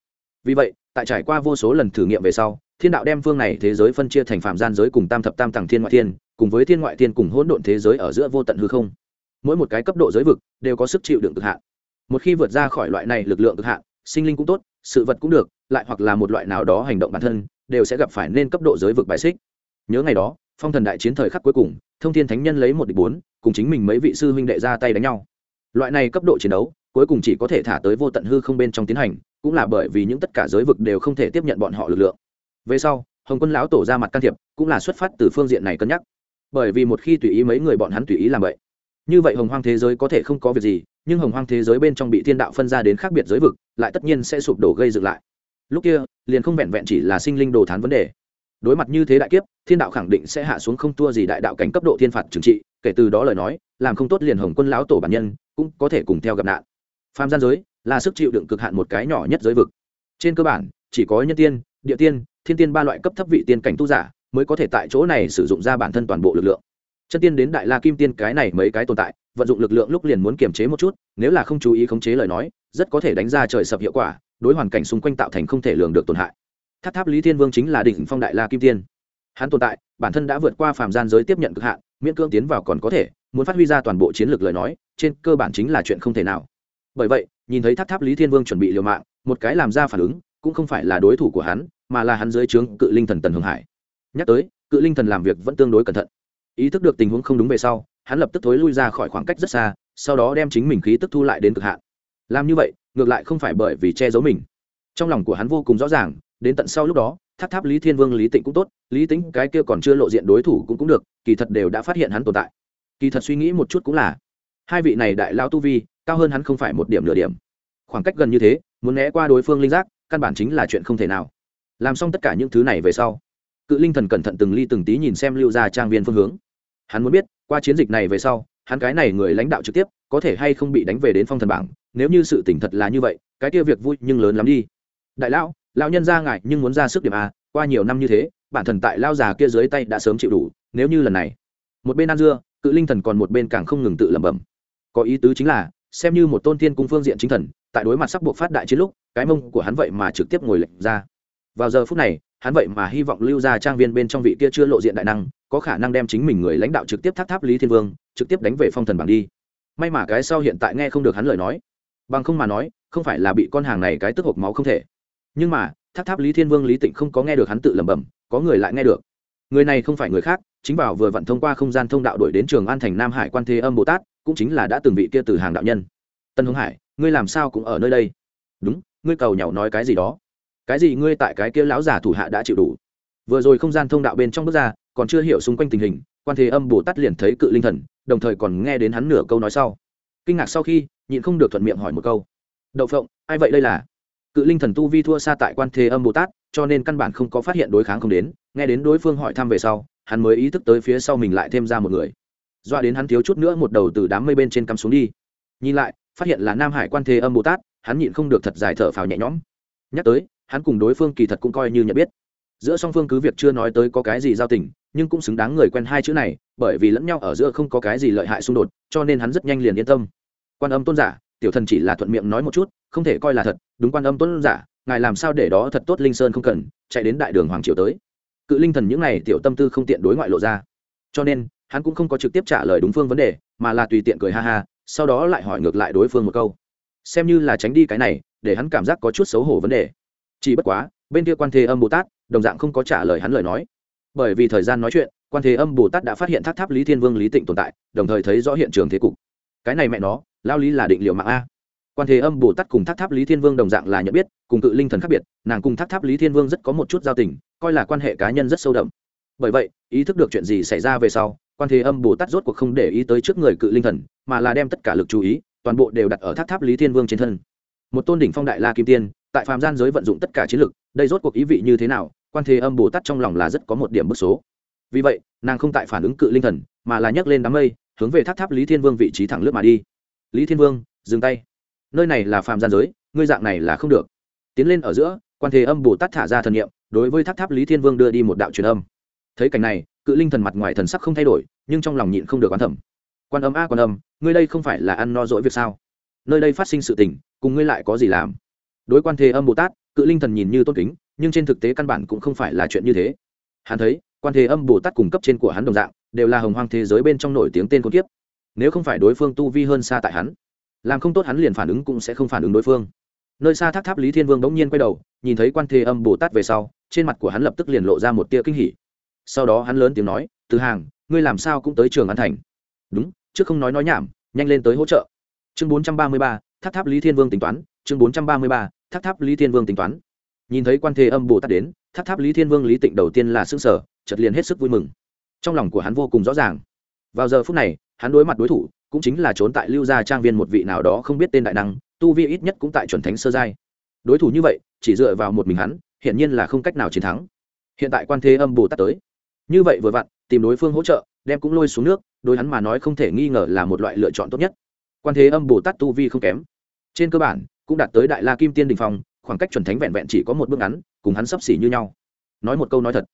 Vì vậy, tại trải qua vô số lần thử nghiệm về sau, thiên đạo đem phương này thế giới phân chia thành phạm gian giới cùng tam thập tam tầng thiên ngoại thiên, cùng với thiên ngoại thiên cùng hỗn độn thế giới ở giữa vô tận hư không mỗi một cái cấp độ giới vực đều có sức chịu đựng cực hạn. Một khi vượt ra khỏi loại này lực lượng cực hạn, sinh linh cũng tốt, sự vật cũng được, lại hoặc là một loại nào đó hành động bản thân, đều sẽ gặp phải nên cấp độ giới vực bài xích. Nhớ ngày đó, phong thần đại chiến thời khắc cuối cùng, thông thiên thánh nhân lấy một địch bốn, cùng chính mình mấy vị sư huynh đệ ra tay đánh nhau. Loại này cấp độ chiến đấu, cuối cùng chỉ có thể thả tới vô tận hư không bên trong tiến hành, cũng là bởi vì những tất cả giới vực đều không thể tiếp nhận bọn họ lực lượng. Về sau, hồng quân lão tổ ra mặt can thiệp, cũng là xuất phát từ phương diện này cân nhắc. Bởi vì một khi tùy ý mấy người bọn hắn tùy ý làm vậy như vậy hồng hoang thế giới có thể không có việc gì, nhưng hồng hoang thế giới bên trong bị thiên đạo phân ra đến khác biệt giới vực, lại tất nhiên sẽ sụp đổ gây dựng lại. Lúc kia, liền không vẹn vẹn chỉ là sinh linh đồ thán vấn đề. Đối mặt như thế đại kiếp, thiên đạo khẳng định sẽ hạ xuống không tua gì đại đạo cảnh cấp độ thiên phạt trừng trị, kể từ đó lời nói, làm không tốt liền hồng quân lão tổ bản nhân, cũng có thể cùng theo gặp nạn. Phàm gian giới, là sức chịu đựng cực hạn một cái nhỏ nhất giới vực. Trên cơ bản, chỉ có nhân tiên, địa tiên, thiên tiên ba loại cấp thấp vị tiên cảnh tu giả, mới có thể tại chỗ này sử dụng ra bản thân toàn bộ lực lượng chân tiên đến đại la kim tiên, cái này mấy cái tồn tại, vận dụng lực lượng lúc liền muốn kiềm chế một chút, nếu là không chú ý khống chế lời nói, rất có thể đánh ra trời sập hiệu quả, đối hoàn cảnh xung quanh tạo thành không thể lường được tổn hại. Tháp tháp lý thiên vương chính là đỉnh phong đại la kim tiên. Hắn tồn tại, bản thân đã vượt qua phàm gian giới tiếp nhận cực hạn, miễn cưỡng tiến vào còn có thể, muốn phát huy ra toàn bộ chiến lược lời nói, trên cơ bản chính là chuyện không thể nào. Bởi vậy, nhìn thấy tháp tháp lý thiên vương chuẩn bị liều mạng, một cái làm ra phản ứng, cũng không phải là đối thủ của hắn, mà là hắn dưới trướng cự linh thần tần Hương hải. Nhắc tới, cự linh thần làm việc vẫn tương đối cẩn thận ý thức được tình huống không đúng về sau, hắn lập tức thối lui ra khỏi khoảng cách rất xa, sau đó đem chính mình khí tức thu lại đến cực hạn. Làm như vậy, ngược lại không phải bởi vì che giấu mình. Trong lòng của hắn vô cùng rõ ràng, đến tận sau lúc đó, tháp tháp lý thiên vương, lý tịnh cũng tốt, lý tính cái kia còn chưa lộ diện đối thủ cũng cũng được, kỳ thật đều đã phát hiện hắn tồn tại. Kỳ thật suy nghĩ một chút cũng là, hai vị này đại lao tu vi, cao hơn hắn không phải một điểm nửa điểm. Khoảng cách gần như thế, muốn né qua đối phương linh giác, căn bản chính là chuyện không thể nào. Làm xong tất cả những thứ này về sau, cự linh thần cẩn thận từng ly từng tí nhìn xem lưu ra trang viên phương hướng hắn muốn biết, qua chiến dịch này về sau, hắn cái này người lãnh đạo trực tiếp, có thể hay không bị đánh về đến phong thần bảng, nếu như sự tỉnh thật là như vậy, cái kia việc vui nhưng lớn lắm đi. Đại lão lão nhân ra ngại nhưng muốn ra sức điểm a, qua nhiều năm như thế, bản thần tại lao già kia dưới tay đã sớm chịu đủ, nếu như lần này, một bên ăn dưa, cự linh thần còn một bên càng không ngừng tự lẩm bẩm. Có ý tứ chính là, xem như một tôn thiên cung phương diện chính thần, tại đối mặt sắp buộc phát đại chiến lúc, cái mông của hắn vậy mà trực tiếp ngồi lệnh ra. Vào giờ phút này, hắn vậy mà hy vọng lưu ra trang viên bên trong vị kia chưa lộ diện đại năng có khả năng đem chính mình người lãnh đạo trực tiếp thác tháp lý thiên vương, trực tiếp đánh về phong thần bảng đi. May mà cái sau hiện tại nghe không được hắn lời nói. Bằng không mà nói, không phải là bị con hàng này cái tức hộp máu không thể. Nhưng mà, tháp tháp lý thiên vương lý tịnh không có nghe được hắn tự lẩm bẩm, có người lại nghe được. Người này không phải người khác, chính bảo vừa vặn thông qua không gian thông đạo đổi đến trường an thành nam hải quan thế âm bồ tát, cũng chính là đã từng vị kia từ hàng đạo nhân. Tân hưng hải, ngươi làm sao cũng ở nơi đây? Đúng, ngươi cầu nhau nói cái gì đó. Cái gì ngươi tại cái kia lão giả thủ hạ đã chịu đủ? Vừa rồi không gian thông đạo bên trong bước ra còn chưa hiểu xung quanh tình hình, quan thế âm bồ tát liền thấy cự linh thần, đồng thời còn nghe đến hắn nửa câu nói sau. Kinh ngạc sau khi, nhịn không được thuận miệng hỏi một câu. Đậu phộng, ai vậy đây là? Cự linh thần tu vi thua xa tại quan thế âm bồ tát, cho nên căn bản không có phát hiện đối kháng không đến, nghe đến đối phương hỏi thăm về sau, hắn mới ý thức tới phía sau mình lại thêm ra một người. Doa đến hắn thiếu chút nữa một đầu từ đám mây bên trên cắm xuống đi. Nhìn lại, phát hiện là nam hải quan thế âm bồ tát, hắn nhịn không được thật dài thở phào nhẹ nhõm. Nhắc tới, hắn cùng đối phương kỳ thật cũng coi như nhận biết. Giữa song phương cứ việc chưa nói tới có cái gì giao tình nhưng cũng xứng đáng người quen hai chữ này, bởi vì lẫn nhau ở giữa không có cái gì lợi hại xung đột, cho nên hắn rất nhanh liền yên tâm. Quan âm tôn giả, tiểu thần chỉ là thuận miệng nói một chút, không thể coi là thật, đúng quan âm tôn giả, ngài làm sao để đó thật tốt linh sơn không cần, chạy đến đại đường hoàng triều tới. Cự linh thần những n à y tiểu tâm tư không tiện đối ngoại lộ ra. Cho nên, hắn cũng không có trực tiếp trả lời đúng phương vấn đề, mà là tùy tiện cười ha ha, sau đó lại hỏi ngược lại đối phương một câu. Xem như là tránh đi cái này, để hắn cảm giác có chút xấu hổ vấn đề. Chỉ bất quá, bên kia quan thế âm bồ tát, đồng dạng không có trả lời hắn lời nói bởi vì thời gian nói chuyện, quan thế âm bồ tát đã phát hiện tháp tháp lý thiên vương lý tịnh tồn tại, đồng thời thấy rõ hiện trường thế cục. Cái này mẹ nó, lao lý là định liệu mạng a. Quan thế âm bồ tát cùng tháp tháp lý thiên vương đồng dạng là nhận biết, cùng cự linh thần khác biệt, nàng cùng tháp tháp lý thiên vương rất có một chút giao tình, coi là quan hệ cá nhân rất sâu đậm. Bởi vậy, ý thức được chuyện gì xảy ra về sau, quan thế âm bồ tát rốt cuộc không để ý tới trước người cự linh thần, mà là đem tất cả lực chú ý, toàn bộ đều đặt ở tháp tháp lý thiên vương trên thân. Một tôn đỉnh phong đại la kim tiên, tại phàm gian giới vận dụng tất cả chiến lực, đây rốt cuộc ý vị như thế nào quan thế âm bồ tát trong lòng là rất có một điểm bức số. Vì vậy, nàng không tại phản ứng cự linh thần, mà là nhấc lên đám mây, hướng về tháp tháp lý thiên vương vị trí thẳng lướt mà đi. Lý thiên vương, dừng tay. Nơi này là phàm gian giới, ngươi dạng này là không được. Tiến lên ở giữa, quan thế âm bồ tát thả ra thần nghiệm đối với tháp tháp lý thiên vương đưa đi một đạo truyền âm. Thấy cảnh này, cự linh thần mặt ngoài thần sắc không thay đổi, nhưng trong lòng nhịn không được quan thẩm quan âm a, quan âm, ngươi đây không phải là ăn no dỗi việc sao? Nơi đây phát sinh sự tình, cùng ngươi lại có gì làm? Đối quan thế âm bồ tát, cự linh thần nhìn như tôn kính nhưng trên thực tế căn bản cũng không phải là chuyện như thế. Hắn thấy, quan thế âm bồ tát cùng cấp trên của hắn đồng dạng, đều là hồng hoang thế giới bên trong nổi tiếng tên con kiếp. Nếu không phải đối phương tu vi hơn xa tại hắn, làm không tốt hắn liền phản ứng cũng sẽ không phản ứng đối phương. Nơi xa tháp tháp lý thiên vương bỗng nhiên quay đầu, nhìn thấy quan thế âm bồ tát về sau, trên mặt của hắn lập tức liền lộ ra một tia kinh hỉ. Sau đó hắn lớn tiếng nói, từ hàng, ngươi làm sao cũng tới trường an thành. Đúng, trước không nói nói nhảm, nhanh lên tới hỗ trợ. Chương bốn trăm ba mươi ba, tháp tháp lý thiên vương tính toán, chương bốn trăm ba mươi ba, tháp tháp lý thiên vương tính toán nhìn thấy quan thế âm bồ tát đến, tháp tháp lý thiên vương lý tịnh đầu tiên là xương sở chật liền hết sức vui mừng. Trong lòng của hắn vô cùng rõ ràng. Vào giờ phút này, hắn đối mặt đối thủ, cũng chính là trốn tại lưu gia trang viên một vị nào đó không biết tên đại năng, tu vi ít nhất cũng tại chuẩn thánh sơ giai. Đối thủ như vậy, chỉ dựa vào một mình hắn, hiển nhiên là không cách nào chiến thắng. Hiện tại quan thế âm bồ tát tới. Như vậy vừa vặn, tìm đối phương hỗ trợ, đem cũng lôi xuống nước, đối hắn mà nói không thể nghi ngờ là một loại lựa chọn tốt nhất. Quan thế âm bồ tát tu vi không kém. Trên cơ bản, cũng đạt tới đại la kim tiên đình phong khoảng cách chuẩn thánh vẹn vẹn chỉ có một bước ngắn, cùng hắn sấp xỉ như nhau. Nói một câu nói thật,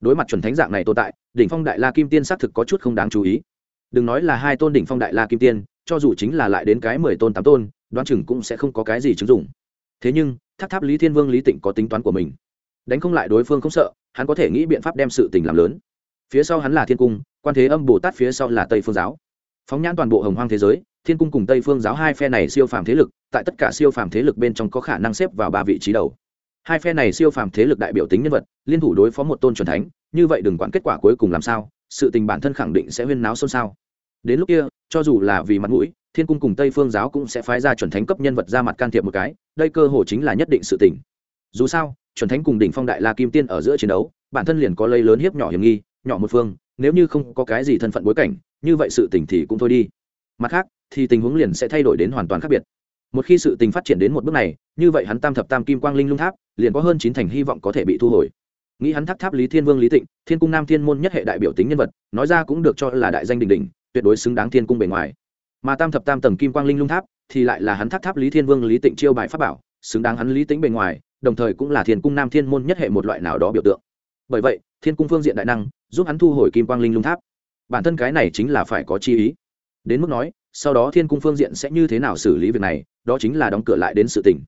đối mặt chuẩn thánh dạng này tồn tại, đỉnh phong đại la kim tiên xác thực có chút không đáng chú ý. Đừng nói là hai tôn đỉnh phong đại la kim tiên, cho dù chính là lại đến cái mười tôn, tám tôn, đoán chừng cũng sẽ không có cái gì chứng dụng. Thế nhưng, tháp tháp lý thiên vương lý tịnh có tính toán của mình. Đánh không lại đối phương không sợ, hắn có thể nghĩ biện pháp đem sự tình làm lớn. Phía sau hắn là thiên cung, quan thế âm bồ tát, phía sau là tây phương giáo. Phóng nhãn toàn bộ hồng hoang thế giới thiên cung cùng tây phương giáo hai phe này siêu phàm thế lực, tại tất cả siêu phàm thế lực bên trong có khả năng xếp vào ba vị trí đầu. Hai phe này siêu phàm thế lực đại biểu tính nhân vật, liên thủ đối phó một tôn truyền thánh, như vậy đừng quản kết quả cuối cùng làm sao, sự tình bản thân khẳng định sẽ huyên náo xôn xao. Đến lúc kia, cho dù là vì mặt mũi, thiên cung cùng tây phương giáo cũng sẽ phái ra chuẩn thánh cấp nhân vật ra mặt can thiệp một cái, đây cơ hồ chính là nhất định sự tình. Dù sao, chuẩn thánh cùng đỉnh phong đại la kim tiên ở giữa chiến đấu, bản thân liền có lây lớn hiếp nhỏ hiểm nghi, nhỏ một phương, nếu như không có cái gì thân phận bối cảnh, như vậy sự tình thì cũng thôi đi mặt khác, thì tình huống liền sẽ thay đổi đến hoàn toàn khác biệt. Một khi sự tình phát triển đến một bước này, như vậy hắn tam thập tam kim quang linh lung tháp, liền có hơn chín thành hy vọng có thể bị thu hồi. Nghĩ hắn tháp tháp lý thiên vương lý tịnh, thiên cung nam thiên môn nhất hệ đại biểu tính nhân vật, nói ra cũng được cho là đại danh đình đình tuyệt đối xứng đáng thiên cung bề ngoài. Mà tam thập tam tầng kim quang linh lung tháp, thì lại là hắn tháp tháp lý thiên vương lý tịnh chiêu bài pháp bảo, xứng đáng hắn lý tính bề ngoài, đồng thời cũng là thiên cung nam thiên môn nhất hệ một loại nào đó biểu tượng. Bởi vậy, thiên cung phương diện đại năng, giúp hắn thu hồi kim quang linh lung tháp. Bản thân cái này chính là phải có chi ý đến mức nói, sau đó thiên cung phương diện sẽ như thế nào xử lý việc này, đó chính là đóng cửa lại đến sự tình.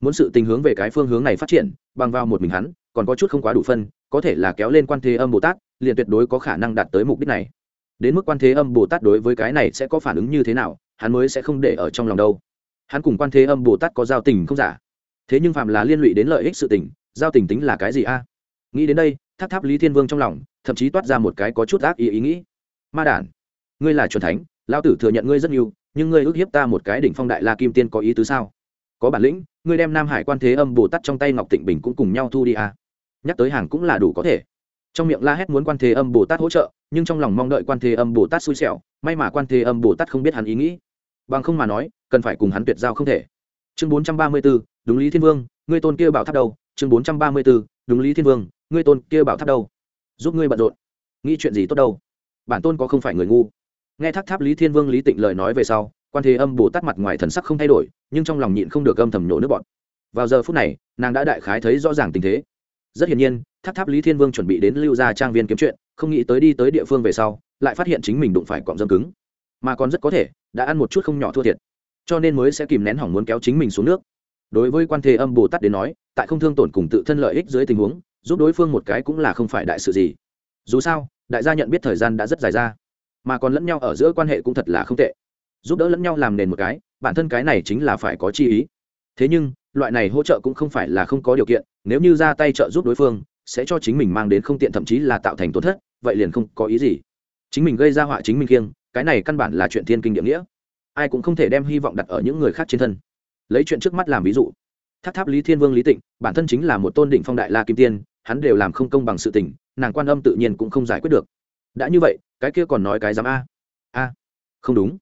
Muốn sự tình hướng về cái phương hướng này phát triển, bằng vào một mình hắn, còn có chút không quá đủ phân, có thể là kéo lên quan thế âm bồ tát, liền tuyệt đối có khả năng đạt tới mục đích này. Đến mức quan thế âm bồ tát đối với cái này sẽ có phản ứng như thế nào, hắn mới sẽ không để ở trong lòng đâu. Hắn cùng quan thế âm bồ tát có giao tình không giả. Thế nhưng phạm là liên lụy đến lợi ích sự tình, giao tình tính là cái gì a? Nghĩ đến đây, tháp tháp lý thiên vương trong lòng, thậm chí toát ra một cái có chút ác ý ý nghĩ. Ma đản, ngươi là c thánh lao tử thừa nhận ngươi rất nhiều, nhưng ngươi ước hiếp ta một cái đỉnh phong đại la kim tiên có ý tứ sao? Có bản lĩnh, ngươi đem nam hải quan thế âm bồ tát trong tay ngọc tịnh bình cũng cùng nhau thu đi à. nhắc tới hàng cũng là đủ có thể. Trong miệng la hét muốn quan thế âm bồ tát hỗ trợ, nhưng trong lòng mong đợi quan thế âm bồ tát xui xẻo, may mà quan thế âm bồ tát không biết hắn ý nghĩ. Bằng không mà nói, cần phải cùng hắn tuyệt giao không thể. Chương bốn trăm ba mươi b ố đúng lý thiên vương, ngươi tôn kia bảo tháp đâu? Chương bốn trăm ba mươi b ố đúng lý thiên vương, ngươi tôn kia bảo tháp đâu? Giúp ngươi bận rộn. Nghĩ chuyện gì tốt đâu? Bản tôn có không phải người ngu nghe thác tháp lý thiên vương lý tịnh lời nói về sau, quan thế âm bồ tát mặt ngoài thần sắc không thay đổi, nhưng trong lòng nhịn không được âm thầm nhổ nước bọn vào giờ phút này, nàng đã đại khái thấy rõ ràng tình thế. Rất hiển nhiên tháp tháp lý thiên vương chuẩn bị đến lưu ra trang viên kiếm chuyện, không nghĩ tới đi tới địa phương về sau, lại phát hiện chính mình đụng phải cọng dâm cứng. Mà còn rất có thể, đã ăn một chút không nhỏ thua thiệt. Cho nên mới sẽ kìm nén hỏng muốn kéo chính mình xuống nước. Đối với quan thế âm bồ tát đến nói, tại không thương tổn cùng tự thân lợi ích dưới tình huống, giúp đối phương một cái cũng là không phải đại sự gì. Dù sao, đại gia nhận biết thời gian đã rất dài ra mà còn lẫn nhau ở giữa quan hệ cũng thật là không tệ. Giúp đỡ lẫn nhau làm nền một cái, bản thân cái này chính là phải có chi ý. Thế nhưng, loại này hỗ trợ cũng không phải là không có điều kiện, nếu như ra tay trợ giúp đối phương, sẽ cho chính mình mang đến không tiện thậm chí là tạo thành tổn thất, vậy liền không có ý gì. Chính mình gây ra họa chính mình kiêng, cái này căn bản là chuyện thiên kinh địa nghĩa. Ai cũng không thể đem hy vọng đặt ở những người khác trên thân. Lấy chuyện trước mắt làm ví dụ. Tháp tháp lý thiên vương lý tịnh, bản thân chính là một tôn đỉnh phong đại la kim tiên, hắn đều làm không công bằng sự tình, nàng quan âm tự nhiên cũng không giải quyết được. Đã như vậy cái kia còn nói cái dám a. A, không đúng.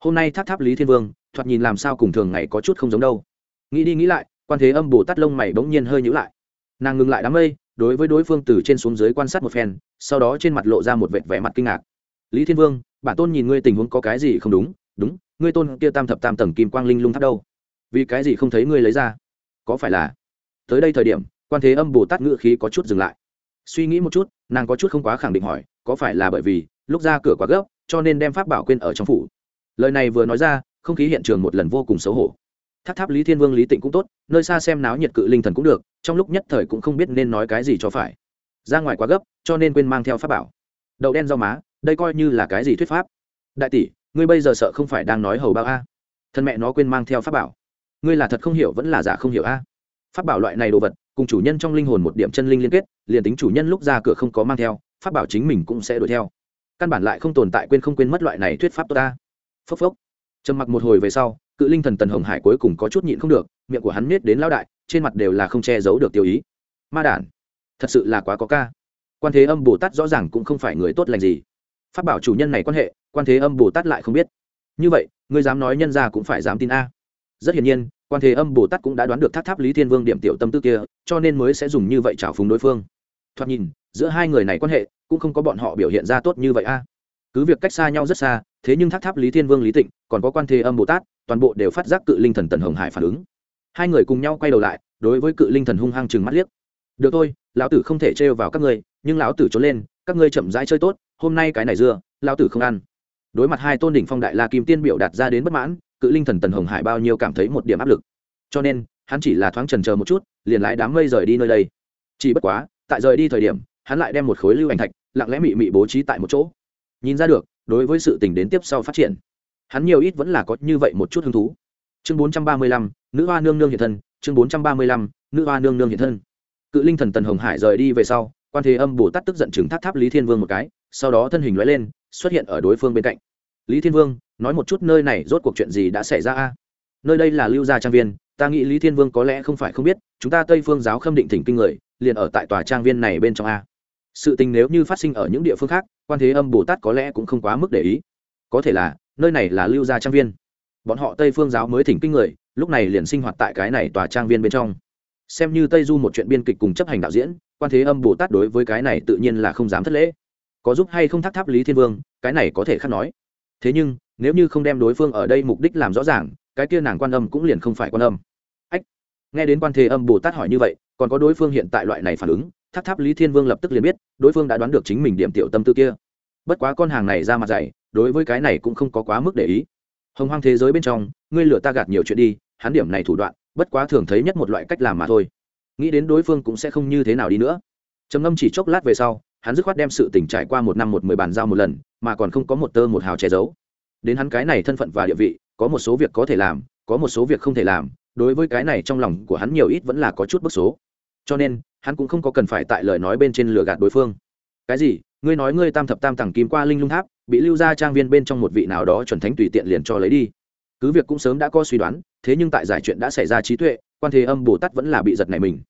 Hôm nay tháp tháp lý thiên vương, thoạt nhìn làm sao cùng thường ngày có chút không giống đâu. Nghĩ đi nghĩ lại, quan thế âm bồ tát lông mày bỗng nhiên hơi nhữ lại. Nàng ngừng lại đám mây, đối với đối phương từ trên xuống dưới quan sát một phen, sau đó trên mặt lộ ra một vệt vẻ mặt kinh ngạc. Lý thiên vương, bản tôn nhìn ngươi tình huống có cái gì không đúng? Đúng, ngươi tôn kia tam thập tam tầng kim quang linh lung tháp đâu? Vì cái gì không thấy ngươi lấy ra? Có phải là tới đây thời điểm, quan thế âm bồ tát ngự khí có chút dừng lại. Suy nghĩ một chút, nàng có chút không quá khẳng định hỏi, có phải là bởi vì lúc ra cửa quá gấp, cho nên đem pháp bảo quên ở trong phủ. Lời này vừa nói ra, không khí hiện trường một lần vô cùng xấu hổ. Tháp tháp lý thiên vương, lý tịnh cũng tốt, nơi xa xem náo nhiệt cự linh thần cũng được, trong lúc nhất thời cũng không biết nên nói cái gì cho phải. Ra ngoài quá gấp, cho nên quên mang theo pháp bảo. Đậu đen rau má, đây coi như là cái gì thuyết pháp? Đại tỷ, ngươi bây giờ sợ không phải đang nói hầu bao a? Thân mẹ nó quên mang theo pháp bảo. Ngươi là thật không hiểu vẫn là giả không hiểu a? Pháp bảo loại này đồ vật, cùng chủ nhân trong linh hồn một điểm chân linh liên kết, liền tính chủ nhân lúc ra cửa không có mang theo, pháp bảo chính mình cũng sẽ đuổi theo căn bản lại không tồn tại quên không quên mất loại này thuyết pháp tốt ta. Phốc phốc. Trầm mặc một hồi về sau, cự linh thần tần hồng hải cuối cùng có chút nhịn không được, miệng của hắn nết đến lão đại, trên mặt đều là không che giấu được tiêu ý. Ma đản, thật sự là quá có ca. Quan thế âm bồ tát rõ ràng cũng không phải người tốt lành gì. Phát bảo chủ nhân này quan hệ, quan thế âm bồ tát lại không biết. Như vậy, ngươi dám nói nhân ra cũng phải dám tin a. Rất hiển nhiên, quan thế âm bồ tát cũng đã đoán được tháp tháp lý thiên vương điểm tiểu tâm tư kia, cho nên mới sẽ dùng như vậy trào phúng đối phương. Thoạt nhìn giữa hai người này quan hệ, cũng không có bọn họ biểu hiện ra tốt như vậy a. Cứ việc cách xa nhau rất xa, thế nhưng tháp tháp lý thiên vương lý tịnh, còn có quan thế âm bồ tát, toàn bộ đều phát giác cự linh thần tần hồng hải phản ứng. Hai người cùng nhau quay đầu lại, đối với cự linh thần hung hăng chừng mắt liếc. Được thôi, lão tử không thể trêu vào các ngươi, nhưng lão tử trốn lên, các ngươi chậm rãi chơi tốt, hôm nay cái này dưa, lão tử không ăn. Đối mặt hai tôn đỉnh phong đại la kim tiên biểu đạt ra đến bất mãn, cự linh thần tần hồng hải bao nhiêu cảm thấy một điểm áp lực. Cho nên, hắn chỉ là thoáng trần chờ một chút, liền lái đám mây rời đi nơi đây. Chỉ bất quá, tại rời đi thời điểm hắn lại đem một khối lưu ảnh thạch lặng lẽ mị mị bố trí tại một chỗ. Nhìn ra được, đối với sự tình đến tiếp sau phát triển, hắn nhiều ít vẫn là có như vậy một chút hứng thú. Chương bốn trăm ba mươi lăm, nữ hoa nương nương hiện thân. Chương bốn trăm ba mươi lăm, nữ hoa nương nương hiện thân. Cự linh thần tần hồng hải rời đi về sau, quan thế âm bồ tát tức giận chừng tháp tháp lý thiên vương một cái, sau đó thân hình lóe lên, xuất hiện ở đối phương bên cạnh. Lý thiên vương, nói một chút nơi này rốt cuộc chuyện gì đã xảy ra a? Nơi đây là lưu gia trang viên, ta nghĩ lý thiên vương có lẽ không phải không biết, chúng ta tây phương giáo khâm định thỉnh kinh người, liền ở tại tòa trang viên này bên trong a sự tình nếu như phát sinh ở những địa phương khác, quan thế âm bồ tát có lẽ cũng không quá mức để ý. Có thể là, nơi này là lưu gia trang viên. Bọn họ tây phương giáo mới thỉnh kinh người, lúc này liền sinh hoạt tại cái này tòa trang viên bên trong. Xem như tây du một chuyện biên kịch cùng chấp hành đạo diễn, quan thế âm bồ tát đối với cái này tự nhiên là không dám thất lễ. Có giúp hay không thác tháp lý thiên vương, cái này có thể khác nói. Thế nhưng, nếu như không đem đối phương ở đây mục đích làm rõ ràng, cái kia nàng quan âm cũng liền không phải quan âm. Ách, nghe đến quan thế âm bồ tát hỏi như vậy, còn có đối phương hiện tại loại này phản ứng tháp tháp lý thiên vương lập tức liền biết, đối phương đã đoán được chính mình điểm tiểu tâm tư kia. Bất quá con hàng này ra mặt dày, đối với cái này cũng không có quá mức để ý. Hồng hoang thế giới bên trong, ngươi lừa ta gạt nhiều chuyện đi, hắn điểm này thủ đoạn, bất quá thường thấy nhất một loại cách làm mà thôi. Nghĩ đến đối phương cũng sẽ không như thế nào đi nữa. Trầm ngâm chỉ chốc lát về sau, hắn dứt khoát đem sự tình trải qua một năm một mười bàn giao một lần, mà còn không có một tơ một hào che giấu. Đến hắn cái này thân phận và địa vị, có một số việc có thể làm, có một số việc không thể làm, đối với cái này trong lòng của hắn nhiều ít vẫn là có chút bức số. Cho nên hắn cũng không có cần phải tại lời nói bên trên lừa gạt đối phương. Cái gì? Ngươi nói ngươi tam thập tam tặng kim qua linh lung tháp, bị lưu ra trang viên bên trong một vị nào đó chuẩn thánh tùy tiện liền cho lấy đi. Cứ việc cũng sớm đã có suy đoán, thế nhưng tại giải chuyện đã xảy ra trí tuệ, quan thế âm bồ tát vẫn là bị giật này mình.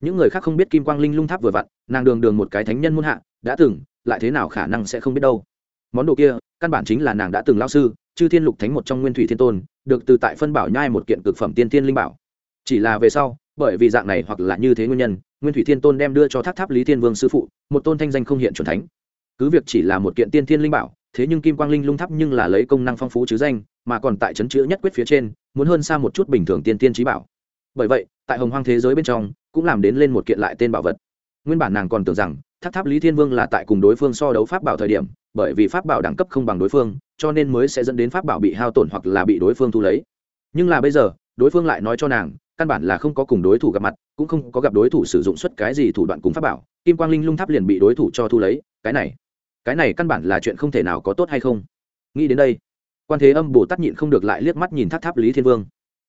Những người khác không biết kim quang linh lung tháp vừa vặn, nàng đường đường một cái thánh nhân muôn hạ, đã từng, lại thế nào khả năng sẽ không biết đâu. Món đồ kia, căn bản chính là nàng đã từng lao sư, chư thiên lục thánh một trong nguyên thủy thiên tôn, được từ tại phân bảo nhai một kiện cực phẩm tiên tiên linh bảo. Chỉ là về sau bởi vì dạng này hoặc là như thế nguyên nhân, nguyên thủy thiên tôn đem đưa cho tháp tháp lý thiên vương sư phụ, một tôn thanh danh không hiện c thánh. Cứ việc chỉ là một kiện tiên thiên linh bảo, thế nhưng kim quang linh lung tháp nhưng là lấy công năng phong phú chứ danh, mà còn tại chấn chữ nhất quyết phía trên, muốn hơn xa một chút bình thường tiên tiên trí bảo. Bởi vậy, tại hồng hoang thế giới bên trong, cũng làm đến lên một kiện lại tên bảo vật. Nguyên bản nàng còn tưởng rằng tháp tháp lý thiên vương là tại cùng đối phương so đấu pháp bảo thời điểm, bởi vì pháp bảo đẳng cấp không bằng đối phương, cho nên mới sẽ dẫn đến pháp bảo bị hao tổn hoặc là bị đối phương thu lấy. Nhưng là bây giờ đối phương lại nói cho nàng, căn bản là không có cùng đối thủ gặp mặt, cũng không có gặp đối thủ sử dụng suất cái gì thủ đoạn cùng pháp bảo, kim quang linh lung tháp liền bị đối thủ cho thu lấy, cái này cái này căn bản là chuyện không thể nào có tốt hay không? Nghĩ đến đây, quan thế âm bồ tát nhịn không được lại liếc mắt nhìn tháp tháp lý thiên vương.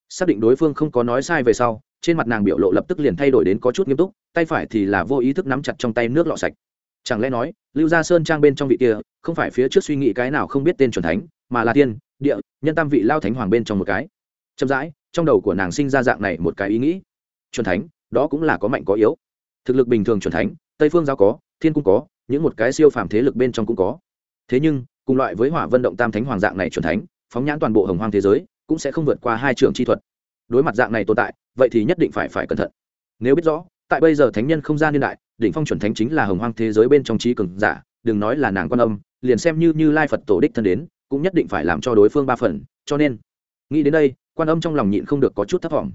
Xác định đối phương không có nói sai về sau, trên mặt nàng biểu lộ lập tức liền thay đổi đến có chút nghiêm túc, tay phải thì là vô ý thức nắm chặt trong tay nước lọ sạch. Chẳng lẽ nói, lưu gia sơn trang bên trong vị kia, không phải phía trước suy nghĩ cái nào không biết tên c thánh, mà là tiên, địa, nhân tam vị lao thánh hoàng bên trong một cái. Chậm rãi trong đầu của nàng sinh ra dạng này một cái ý nghĩ. Chuẩn thánh, đó cũng là có mạnh có yếu. Thực lực bình thường chuẩn thánh, tây phương giao có, thiên cung có, những một cái siêu phàm thế lực bên trong cũng có. Thế nhưng, cùng loại với hỏa vận động tam thánh hoàng dạng này chuẩn thánh, phóng nhãn toàn bộ hồng hoang thế giới, cũng sẽ không vượt qua hai trường chi thuật. Đối mặt dạng này tồn tại, vậy thì nhất định phải phải cẩn thận. Nếu biết rõ, tại bây giờ thánh nhân không gian niên đại, đỉnh phong chuẩn thánh chính là hồng hoang thế giới bên trong trí cường giả, đừng nói là nàng quan âm, liền xem như như lai phật tổ đích thân đến, cũng nhất định phải làm cho đối phương ba phần. Cho nên, nghĩ đến đây quan âm trong lòng nhịn không được có chút thất vọng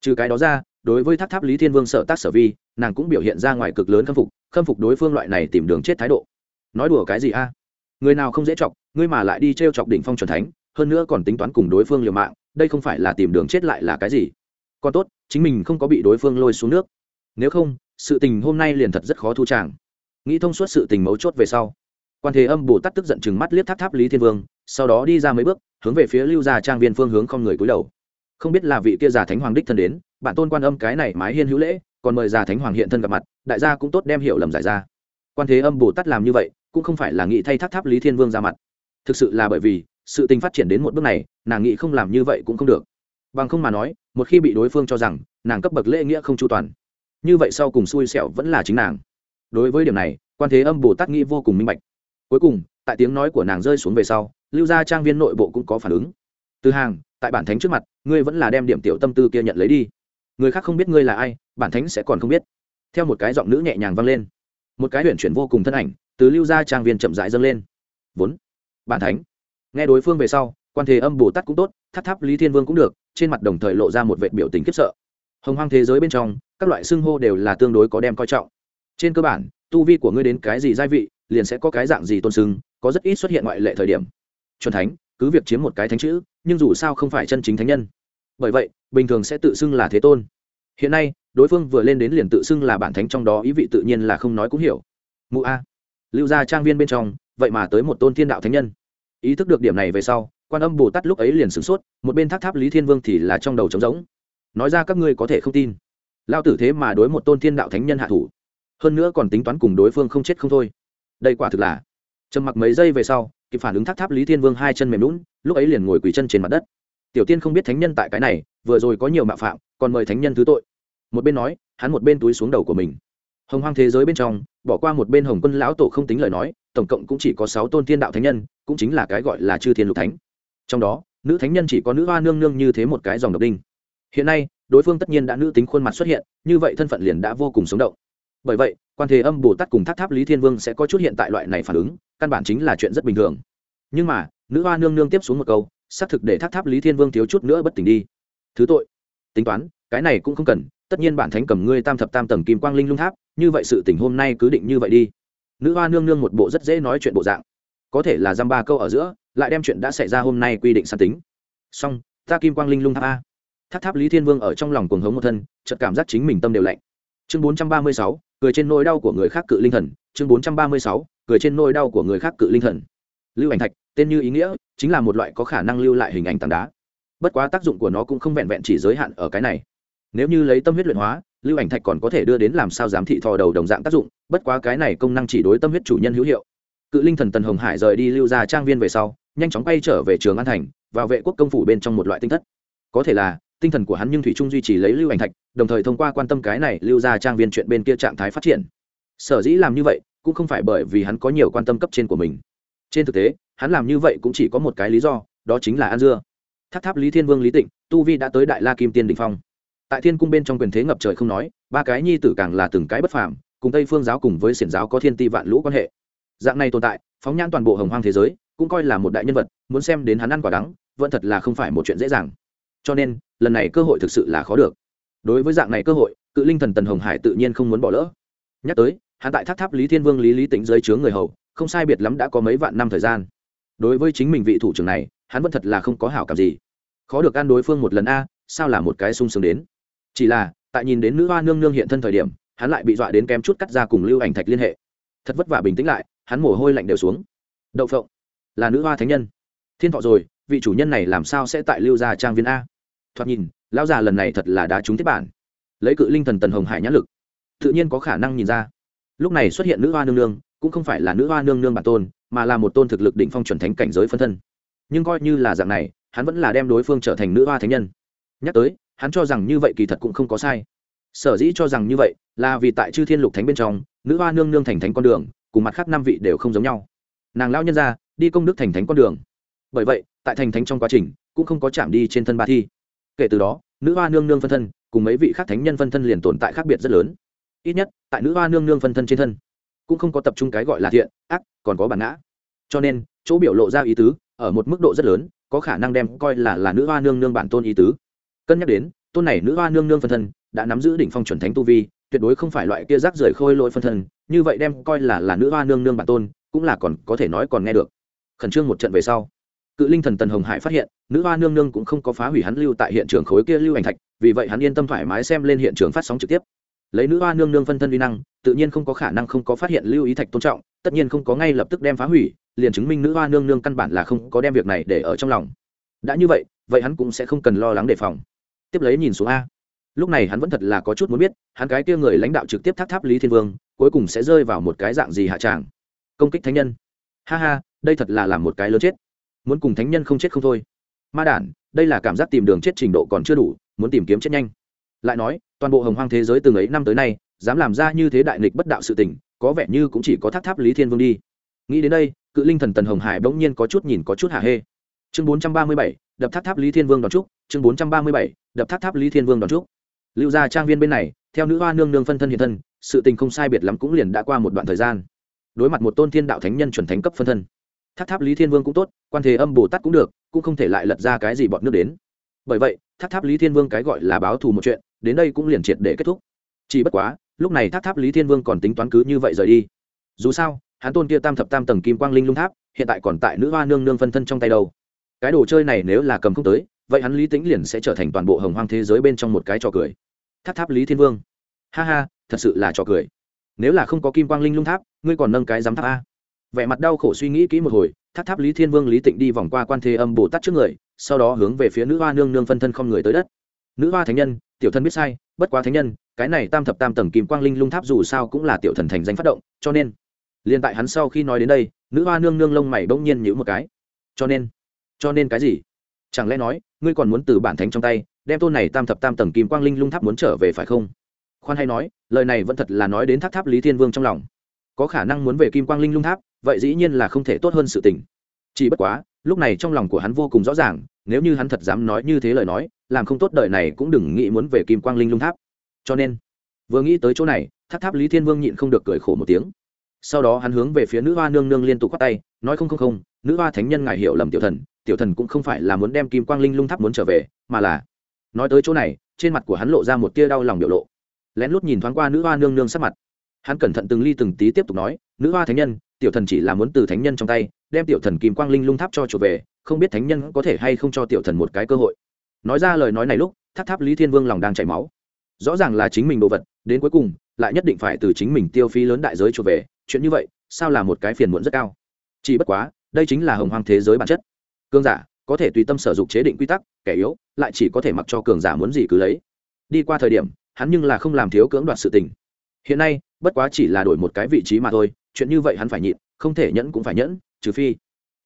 trừ cái đó ra, đối với tháp tháp lý thiên vương sợ tác sở vi, nàng cũng biểu hiện ra ngoài cực lớn khâm phục khâm phục đối phương loại này tìm đường chết thái độ. Nói đùa cái gì a? Người nào không dễ chọc, ngươi mà lại đi t r e o chọc đỉnh phong c thánh, hơn nữa còn tính toán cùng đối phương liều mạng, đây không phải là tìm đường chết lại là cái gì? Còn tốt, chính mình không có bị đối phương lôi xuống nước. Nếu không, sự tình hôm nay liền thật rất khó thu tràng. Nghĩ thông suốt sự tình mấu chốt về sau quan thế âm, bồ tát tức giận chừng mắt liếc tháp tháp lý thiên vương, sau đó đi ra mấy bước, hướng về phía lưu gia trang viên phương hướng không người cúi đầu. Không biết là vị kia già thánh hoàng đích thân đến bản tôn quan âm cái này mái hiên hữu lễ, còn mời già thánh hoàng hiện thân gặp mặt, đại gia cũng tốt đem hiểu lầm giải ra. Quan thế âm, bồ tát làm như vậy, cũng không phải là nghĩ thay tháp tháp lý thiên vương ra mặt. Thực sự là bởi vì, sự tình phát triển đến một bước này, nàng nghĩ không làm như vậy cũng không được. Bằng không mà nói, một khi bị đối phương cho rằng, nàng cấp bậc lễ nghĩa không chu toàn, như vậy sau cùng xui xẻo vẫn là chính nàng. Đối với điểm này, quan thế âm, bồ tát nghĩ vô cùng minh bạch cuối cùng, tại tiếng nói của nàng rơi xuống về sau, lưu gia trang viên nội bộ cũng có phản ứng. Từ hàng, tại bản thánh trước mặt, ngươi vẫn là đem điểm tiểu tâm tư kia nhận lấy đi. Người khác không biết ngươi là ai, bản thánh sẽ còn không biết. Theo một cái giọng nữ nhẹ nhàng vang lên. Một cái huyền chuyển vô cùng thân ảnh, từ lưu gia trang viên chậm rãi dâng lên. Vốn, bản thánh. Nghe đối phương về sau, quan thế âm bồ tát cũng tốt, tháp tháp lý thiên vương cũng được, trên mặt đồng thời lộ ra một vệ biểu tình khiếp sợ. Hồng hoang thế giới bên trong, các loại xưng hô đều là tương đối có đem coi trọng. Trên cơ bản, tu vi của ngươi đến cái gì gia vị liền sẽ có cái dạng gì tôn sưng, có rất ít xuất hiện ngoại lệ thời điểm. Chuẩn thánh cứ việc chiếm một cái thánh chữ nhưng dù sao không phải chân chính thánh nhân. Bởi vậy bình thường sẽ tự xưng là thế tôn. Hiện nay đối phương vừa lên đến liền tự xưng là bản thánh trong đó ý vị tự nhiên là không nói cũng hiểu. Mụ a. Lưu gia trang viên bên trong vậy mà tới một tôn thiên đạo thánh nhân. Ý thức được điểm này về sau quan âm bồ tát lúc ấy liền sửng sốt một bên tháp tháp lý thiên vương thì là trong đầu trống rỗng. Nói ra các ngươi có thể không tin. Lao tử thế mà đối một tôn thiên đạo thánh nhân hạ thủ. Hơn nữa còn tính toán cùng đối phương không chết không thôi đây quả thực là trầm mặc mấy giây về sau, kịp phản ứng tháp tháp lý thiên vương hai chân mềm lún, lúc ấy liền ngồi quỳ chân trên mặt đất. Tiểu tiên không biết thánh nhân tại cái này, vừa rồi có nhiều mạo phạm, còn mời thánh nhân thứ tội. Một bên nói, hắn một bên túi xuống đầu của mình. Hồng hoang thế giới bên trong, bỏ qua một bên hồng quân lão tổ không tính lời nói, tổng cộng cũng chỉ có sáu tôn thiên đạo thánh nhân, cũng chính là cái gọi là chư thiên lục thánh. Trong đó, nữ thánh nhân chỉ có nữ hoa nương nương như thế một cái dòng độc đinh. Hiện nay, đối phương tất nhiên đã nữ tính khuôn mặt xuất hiện, như vậy thân phận liền đã vô cùng sống động bởi vậy, quan thế âm bồ tát cùng tháp tháp lý thiên vương sẽ có chút hiện tại loại này phản ứng, căn bản chính là chuyện rất bình thường. Nhưng mà, nữ hoa nương nương tiếp xuống một câu, xác thực để tháp tháp lý thiên vương thiếu chút nữa bất tỉnh đi. Thứ tội. Tính toán, cái này cũng không cần, tất nhiên bản thánh cầm ngươi tam thập tam tầng kim quang linh lung tháp, như vậy sự tình hôm nay cứ định như vậy đi. Nữ hoa nương nương một bộ rất dễ nói chuyện bộ dạng. Có thể là dăm ba câu ở giữa, lại đem chuyện đã xảy ra hôm nay quy định săn tính. Xong, ta kim quang linh lung tháp a. Tháp tháp lý thiên vương ở trong lòng cuồng hống một thân, chợt cảm giác chính mình tâm đều lạnh. Chương bốn trăm ba mươi sáu cười trên nỗi đau của người khác cự linh thần, chương bốn trăm ba mươi sáu, cười trên nỗi đau của người khác cự linh thần. Lưu ảnh thạch, tên như ý nghĩa, chính là một loại có khả năng lưu lại hình ảnh tảng đá. Bất quá tác dụng của nó cũng không vẹn vẹn chỉ giới hạn ở cái này. Nếu như lấy tâm huyết luyện hóa, lưu ảnh thạch còn có thể đưa đến làm sao giám thị thò đầu đồng dạng tác dụng, bất quá cái này công năng chỉ đối tâm huyết chủ nhân hữu hiệu. Cự linh thần tần hồng hải rời đi lưu ra trang viên về sau, nhanh chóng quay trở về trường an thành, vào vệ quốc công phủ bên trong một loại tinh thất. Có thể là, tinh thần của hắn nhưng thủy trung duy trì lấy lưu ảnh thạch đồng thời thông qua quan tâm cái này lưu ra trang viên chuyện bên kia trạng thái phát triển. Sở dĩ làm như vậy, cũng không phải bởi vì hắn có nhiều quan tâm cấp trên của mình. Trên thực tế, hắn làm như vậy cũng chỉ có một cái lý do, đó chính là an dưa. Tháp tháp lý thiên vương lý tịnh, tu vi đã tới đại la kim tiên đình phong. Tại thiên cung bên trong quyền thế ngập trời không nói, ba cái nhi tử càng là từng cái bất phàm, cùng tây phương giáo cùng với xiển giáo có thiên ti vạn lũ quan hệ. Dạng này tồn tại, phóng nhãn toàn bộ hồng hoang thế giới, cũng coi là một đại nhân vật, muốn xem đến hắn ăn quả đắng, vẫn thật là không phải một chuyện dễ dàng. Cho nên, lần này cơ hội thực sự là khó được đối với dạng này cơ hội, cự linh thần tần hồng hải tự nhiên không muốn bỏ lỡ. Nhắc tới, hắn tại tháp tháp lý thiên vương lý lý tính dưới chướng người hầu, không sai biệt lắm đã có mấy vạn năm thời gian. Đối với chính mình vị thủ trưởng này, hắn vẫn thật là không có hảo cảm gì. Khó được ăn đối phương một lần a, sao là một cái sung sướng đến? Chỉ là, tại nhìn đến nữ hoa nương nương hiện thân thời điểm, hắn lại bị dọa đến kém chút cắt ra cùng lưu ảnh thạch liên hệ. Thật vất vả bình tĩnh lại, hắn mồ hôi lạnh đều xuống. Đậu phộng, là nữ hoa thánh nhân. Thiên thọ rồi, vị chủ nhân này làm sao sẽ tại lưu gia trang viên a? Thoạt nhìn lão già lần này thật là đá trúng tiếp bản. Lấy cự linh thần tần hồng hải nhãn lực, tự nhiên có khả năng nhìn ra. Lúc này xuất hiện nữ hoa nương nương, cũng không phải là nữ hoa nương nương bản tôn, mà là một tôn thực lực định phong chuẩn thánh cảnh giới phân thân. Nhưng coi như là dạng này, hắn vẫn là đem đối phương trở thành nữ hoa thánh nhân. Nhắc tới, hắn cho rằng như vậy kỳ thật cũng không có sai. Sở dĩ cho rằng như vậy, là vì tại chư thiên lục thánh bên trong, nữ hoa nương nương thành thánh con đường, cùng mặt khác năm vị đều không giống nhau. Nàng lao nhân ra, đi công đức thành thánh con đường. Bởi vậy, tại thành thánh trong quá trình, cũng không có chạm đi trên thân ba thi kể từ đó, nữ hoa nương nương phân thân cùng mấy vị khác thánh nhân phân thân liền tồn tại khác biệt rất lớn. Ít nhất, tại nữ hoa nương nương phân thân trên thân cũng không có tập trung cái gọi là thiện, ác, còn có bản ngã. Cho nên, chỗ biểu lộ ra ý tứ ở một mức độ rất lớn, có khả năng đem coi là là nữ hoa nương nương bản tôn ý tứ. Cân nhắc đến, tôn này nữ hoa nương nương phân thân đã nắm giữ đỉnh phong chuẩn thánh tu vi, tuyệt đối không phải loại kia rác rưởi khôi lỗi phân thân, như vậy đem coi là là nữ hoa nương nương bản tôn cũng là còn có thể nói còn nghe được. Khẩn trương một trận về sau cự linh thần tần hồng hải phát hiện, nữ hoa nương nương cũng không có phá hủy hắn lưu tại hiện trường khối kia lưu ảnh thạch, vì vậy hắn yên tâm thoải mái xem lên hiện trường phát sóng trực tiếp. Lấy nữ hoa nương nương phân thân uy năng, tự nhiên không có khả năng không có phát hiện lưu ý thạch tôn trọng, tất nhiên không có ngay lập tức đem phá hủy, liền chứng minh nữ hoa nương nương căn bản là không có đem việc này để ở trong lòng. Đã như vậy vậy hắn cũng sẽ không cần lo lắng đề phòng. Tiếp lấy nhìn xuống a. Lúc này hắn vẫn thật là có chút muốn biết, hắn cái kia người lãnh đạo trực tiếp tháp tháp lý thiên vương, cuối cùng sẽ rơi vào một cái dạng gì hạ tràng? Công kích thánh nhân. Ha ha, đây thật là làm một cái lớn chết muốn cùng thánh nhân không chết không thôi. Ma đản, đây là cảm giác tìm đường chết trình độ còn chưa đủ, muốn tìm kiếm chết nhanh. Lại nói, toàn bộ hồng hoang thế giới từng ấy năm tới nay, dám làm ra như thế đại nghịch bất đạo sự tình, có vẻ như cũng chỉ có tháp tháp lý thiên vương đi. Nghĩ đến đây, cự linh thần tần hồng hải bỗng nhiên có chút nhìn có chút hạ hê. Chương bốn trăm ba mươi bảy, đập tháp tháp lý thiên vương đón trúc chương bốn trăm ba mươi bảy, đập tháp tháp lý thiên vương đón trúc lưu gia trang viên bên này, theo nữ hoa nương nương phân thân hiện thân, sự tình không sai biệt lắm cũng liền đã qua một đoạn thời gian. Đối mặt một tôn thiên đạo thánh nhân chuẩn thánh cấp phân thân tháp tháp lý thiên vương cũng tốt, quan thế âm bồ tát cũng được, cũng không thể lại lật ra cái gì bọn nước đến. Bởi vậy tháp tháp lý thiên vương cái gọi là báo thù một chuyện, đến đây cũng liền triệt để kết thúc. Chỉ bất quá, lúc này tháp tháp lý thiên vương còn tính toán cứ như vậy rời đi. Dù sao, hắn tôn kia tam thập tam tầng kim quang linh lung tháp, hiện tại còn tại nữ hoa nương nương phân thân trong tay đâu. Cái đồ chơi này nếu là cầm không tới, vậy hắn lý tĩnh liền sẽ trở thành toàn bộ hồng hoang thế giới bên trong một cái trò cười. Tháp tháp lý thiên vương. Ha ha, thật sự là trò cười. Nếu là không có kim quang linh lung tháp, ngươi còn nâng cái giám tháp a vẻ mặt đau khổ suy nghĩ kỹ một hồi, tháp tháp lý thiên vương lý tịnh đi vòng qua quan thế âm bồ tát trước người, sau đó hướng về phía nữ hoa nương nương phân thân không người tới đất. Nữ hoa thánh nhân, tiểu thân biết sai, bất quá thánh nhân, cái này tam thập tam tầng kim quang linh lung tháp dù sao cũng là tiểu thần thành danh phát động, cho nên, liền tại hắn sau khi nói đến đây, nữ hoa nương nương lông mày bỗng nhiên nhữ một cái. Cho nên cho nên cái gì? Chẳng lẽ nói, ngươi còn muốn từ bản thánh trong tay, đem tôn này tam thập tam tầng kim quang linh lung tháp muốn trở về phải không? Khoan hay nói, lời này vẫn thật là nói đến tháp tháp lý thiên vương trong lòng. Có khả năng muốn về kim quang linh lung tháp vậy dĩ nhiên là không thể tốt hơn sự tình. Chỉ bất quá, lúc này trong lòng của hắn vô cùng rõ ràng, nếu như hắn thật dám nói như thế lời nói, làm không tốt đời này cũng đừng nghĩ muốn về kim quang linh lung tháp. Cho nên, vừa nghĩ tới chỗ này, tháp tháp lý thiên vương nhịn không được cười khổ một tiếng. Sau đó hắn hướng về phía nữ hoa nương nương liên tục k tay, nói không không không, nữ hoa thánh nhân ngài hiểu lầm tiểu thần tiểu thần cũng không phải là muốn đem kim quang linh lung tháp muốn trở về, mà là, nói tới chỗ này, trên mặt của hắn lộ ra một tia đau lòng biểu lộ. Lén lút nhìn thoáng qua nữ hoa nương nương sắc mặt. Hắn cẩn thận từng ly từng tí tiếp tục nói nữ hoa thánh nhân, tiểu thần chỉ là muốn từ thánh nhân trong tay, đem tiểu thần kim quang linh lung tháp cho trở về, không biết thánh nhân có thể hay không cho tiểu thần một cái cơ hội. Nói ra lời nói này lúc, tháp tháp lý thiên vương lòng đang chảy máu. Rõ ràng là chính mình đồ vật, đến cuối cùng, lại nhất định phải từ chính mình tiêu phí lớn đại giới trở về, chuyện như vậy, sao là một cái phiền muộn rất cao? Chỉ bất quá, đây chính là hồng hoang thế giới bản chất. Cương giả, có thể tùy tâm sở dụng chế định quy tắc, kẻ yếu, lại chỉ có thể mặc cho cường giả muốn gì cứ lấy. Đi qua thời điểm, hắn nhưng là không làm thiếu cưỡng đoạt sự tình. Hiện nay, bất quá chỉ là đổi một cái vị trí mà thôi chuyện như vậy hắn phải nhịn, không thể nhẫn cũng phải nhẫn, trừ phi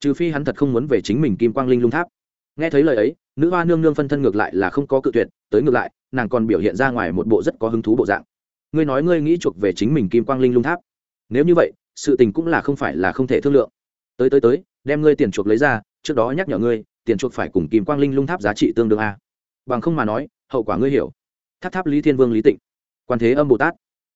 trừ phi hắn thật không muốn về chính mình kim quang linh lung tháp. Nghe thấy lời ấy, nữ hoa nương nương phân thân ngược lại là không có cự tuyệt, tới ngược lại, nàng còn biểu hiện ra ngoài một bộ rất có hứng thú bộ dạng. Ngươi nói ngươi nghĩ chuộc về chính mình kim quang linh lung tháp. Nếu như vậy, sự tình cũng là không phải là không thể thương lượng. Tới tới tới, đem ngươi tiền chuộc lấy ra, trước đó nhắc nhở ngươi, tiền chuộc phải cùng kim quang linh lung tháp giá trị tương đương a. Bằng không mà nói, hậu quả ngươi hiểu. Tháp tháp lý thiên vương lý tịnh. Quan thế âm bồ tát.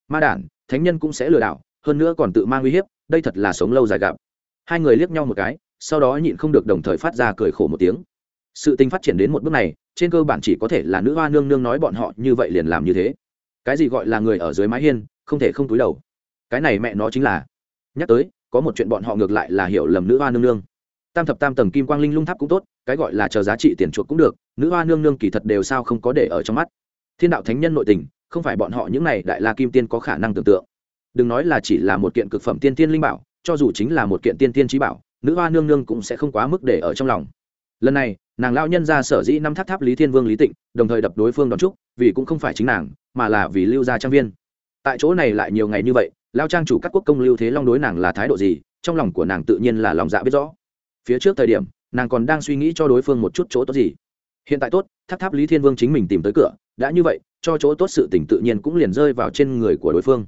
Ma đản, thánh nhân cũng sẽ lừa đảo hơn nữa còn tự mang uy hiếp, đây thật là sống lâu dài gặp. Hai người liếc nhau một cái, sau đó nhịn không được đồng thời phát ra cười khổ một tiếng. Sự tình phát triển đến một bước này, trên cơ bản chỉ có thể là nữ hoa nương nương nói bọn họ như vậy liền làm như thế. Cái gì gọi là người ở dưới mái hiên, không thể không túi đầu. Cái này mẹ nó chính là. Nhắc tới, có một chuyện bọn họ ngược lại là hiểu lầm nữ hoa nương nương. Tam thập tam tầng kim quang linh lung tháp cũng tốt, cái gọi là chờ giá trị tiền chuộc cũng được, nữ hoa nương nương kỳ thật đều sao không có để ở trong mắt. Thiên đạo thánh nhân nội tình, không phải bọn họ những này đại la kim tiên có khả năng tưởng tượng đừng nói là chỉ là một kiện cực phẩm tiên tiên linh bảo, cho dù chính là một kiện tiên tiên trí bảo, nữ hoa nương nương cũng sẽ không quá mức để ở trong lòng. Lần này, nàng lao nhân ra sở dĩ năm tháp tháp lý thiên vương lý tịnh, đồng thời đập đối phương đón trúc vì cũng không phải chính nàng, mà là vì lưu gia trang viên. Tại chỗ này lại nhiều ngày như vậy lao trang chủ các quốc công lưu thế long đối nàng là thái độ gì, trong lòng của nàng tự nhiên là lòng dạ biết rõ. Phía trước thời điểm, nàng còn đang suy nghĩ cho đối phương một chút chỗ tốt gì. Hiện tại tốt, tháp tháp lý thiên vương chính mình tìm tới cửa, đã như vậy, cho chỗ tốt sự tình tự nhiên cũng liền rơi vào trên người của đối phương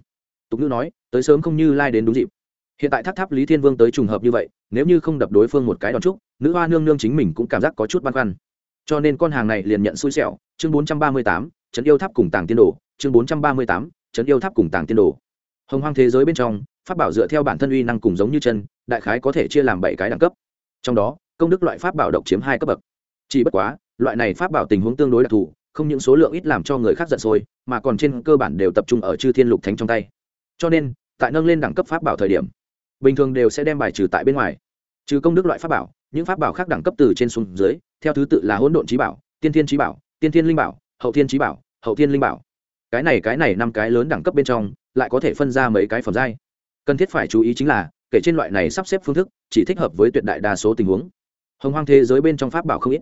tục ngữ nói, tới sớm không như lai đến đúng dịp. Hiện tại tháp tháp lý thiên vương tới trùng hợp như vậy, nếu như không đập đối phương một cái đòn trúc nữ hoa nương nương chính mình cũng cảm giác có chút băn khoăn. Cho nên con hàng này liền nhận xui xẻo, chương bốn trăm ba mươi tám, trấn yêu tháp cùng tàng tiên đồ, chương bốn trăm ba mươi tám, trấn yêu tháp cùng tàng tiên đồ. Hồng hoang thế giới bên trong, pháp bảo dựa theo bản thân uy năng cùng giống như chân, đại khái có thể chia làm bảy cái đẳng cấp. Trong đó, công đức loại pháp bảo độc chiếm hai cấp bậc. Chỉ bất quá, loại này pháp bảo tình huống tương đối đặc thù, không những số lượng ít làm cho người khác giận sôi, mà còn trên cơ bản đều tập trung ở chư thiên lục thánh trong tay cho nên, tại nâng lên đẳng cấp pháp bảo thời điểm, bình thường đều sẽ đem bài trừ tại bên ngoài. Trừ công đức loại pháp bảo, những pháp bảo khác đẳng cấp từ trên xuống dưới, theo thứ tự là hỗn độn trí bảo, tiên thiên trí bảo, tiên thiên linh bảo, hậu thiên trí bảo, hậu thiên linh bảo. Cái này cái này năm cái lớn đẳng cấp bên trong, lại có thể phân ra mấy cái phẩm giai. Cần thiết phải chú ý chính là, kể trên loại này sắp xếp phương thức, chỉ thích hợp với tuyệt đại đa số tình huống. Hồng hoang thế giới bên trong pháp bảo không ít.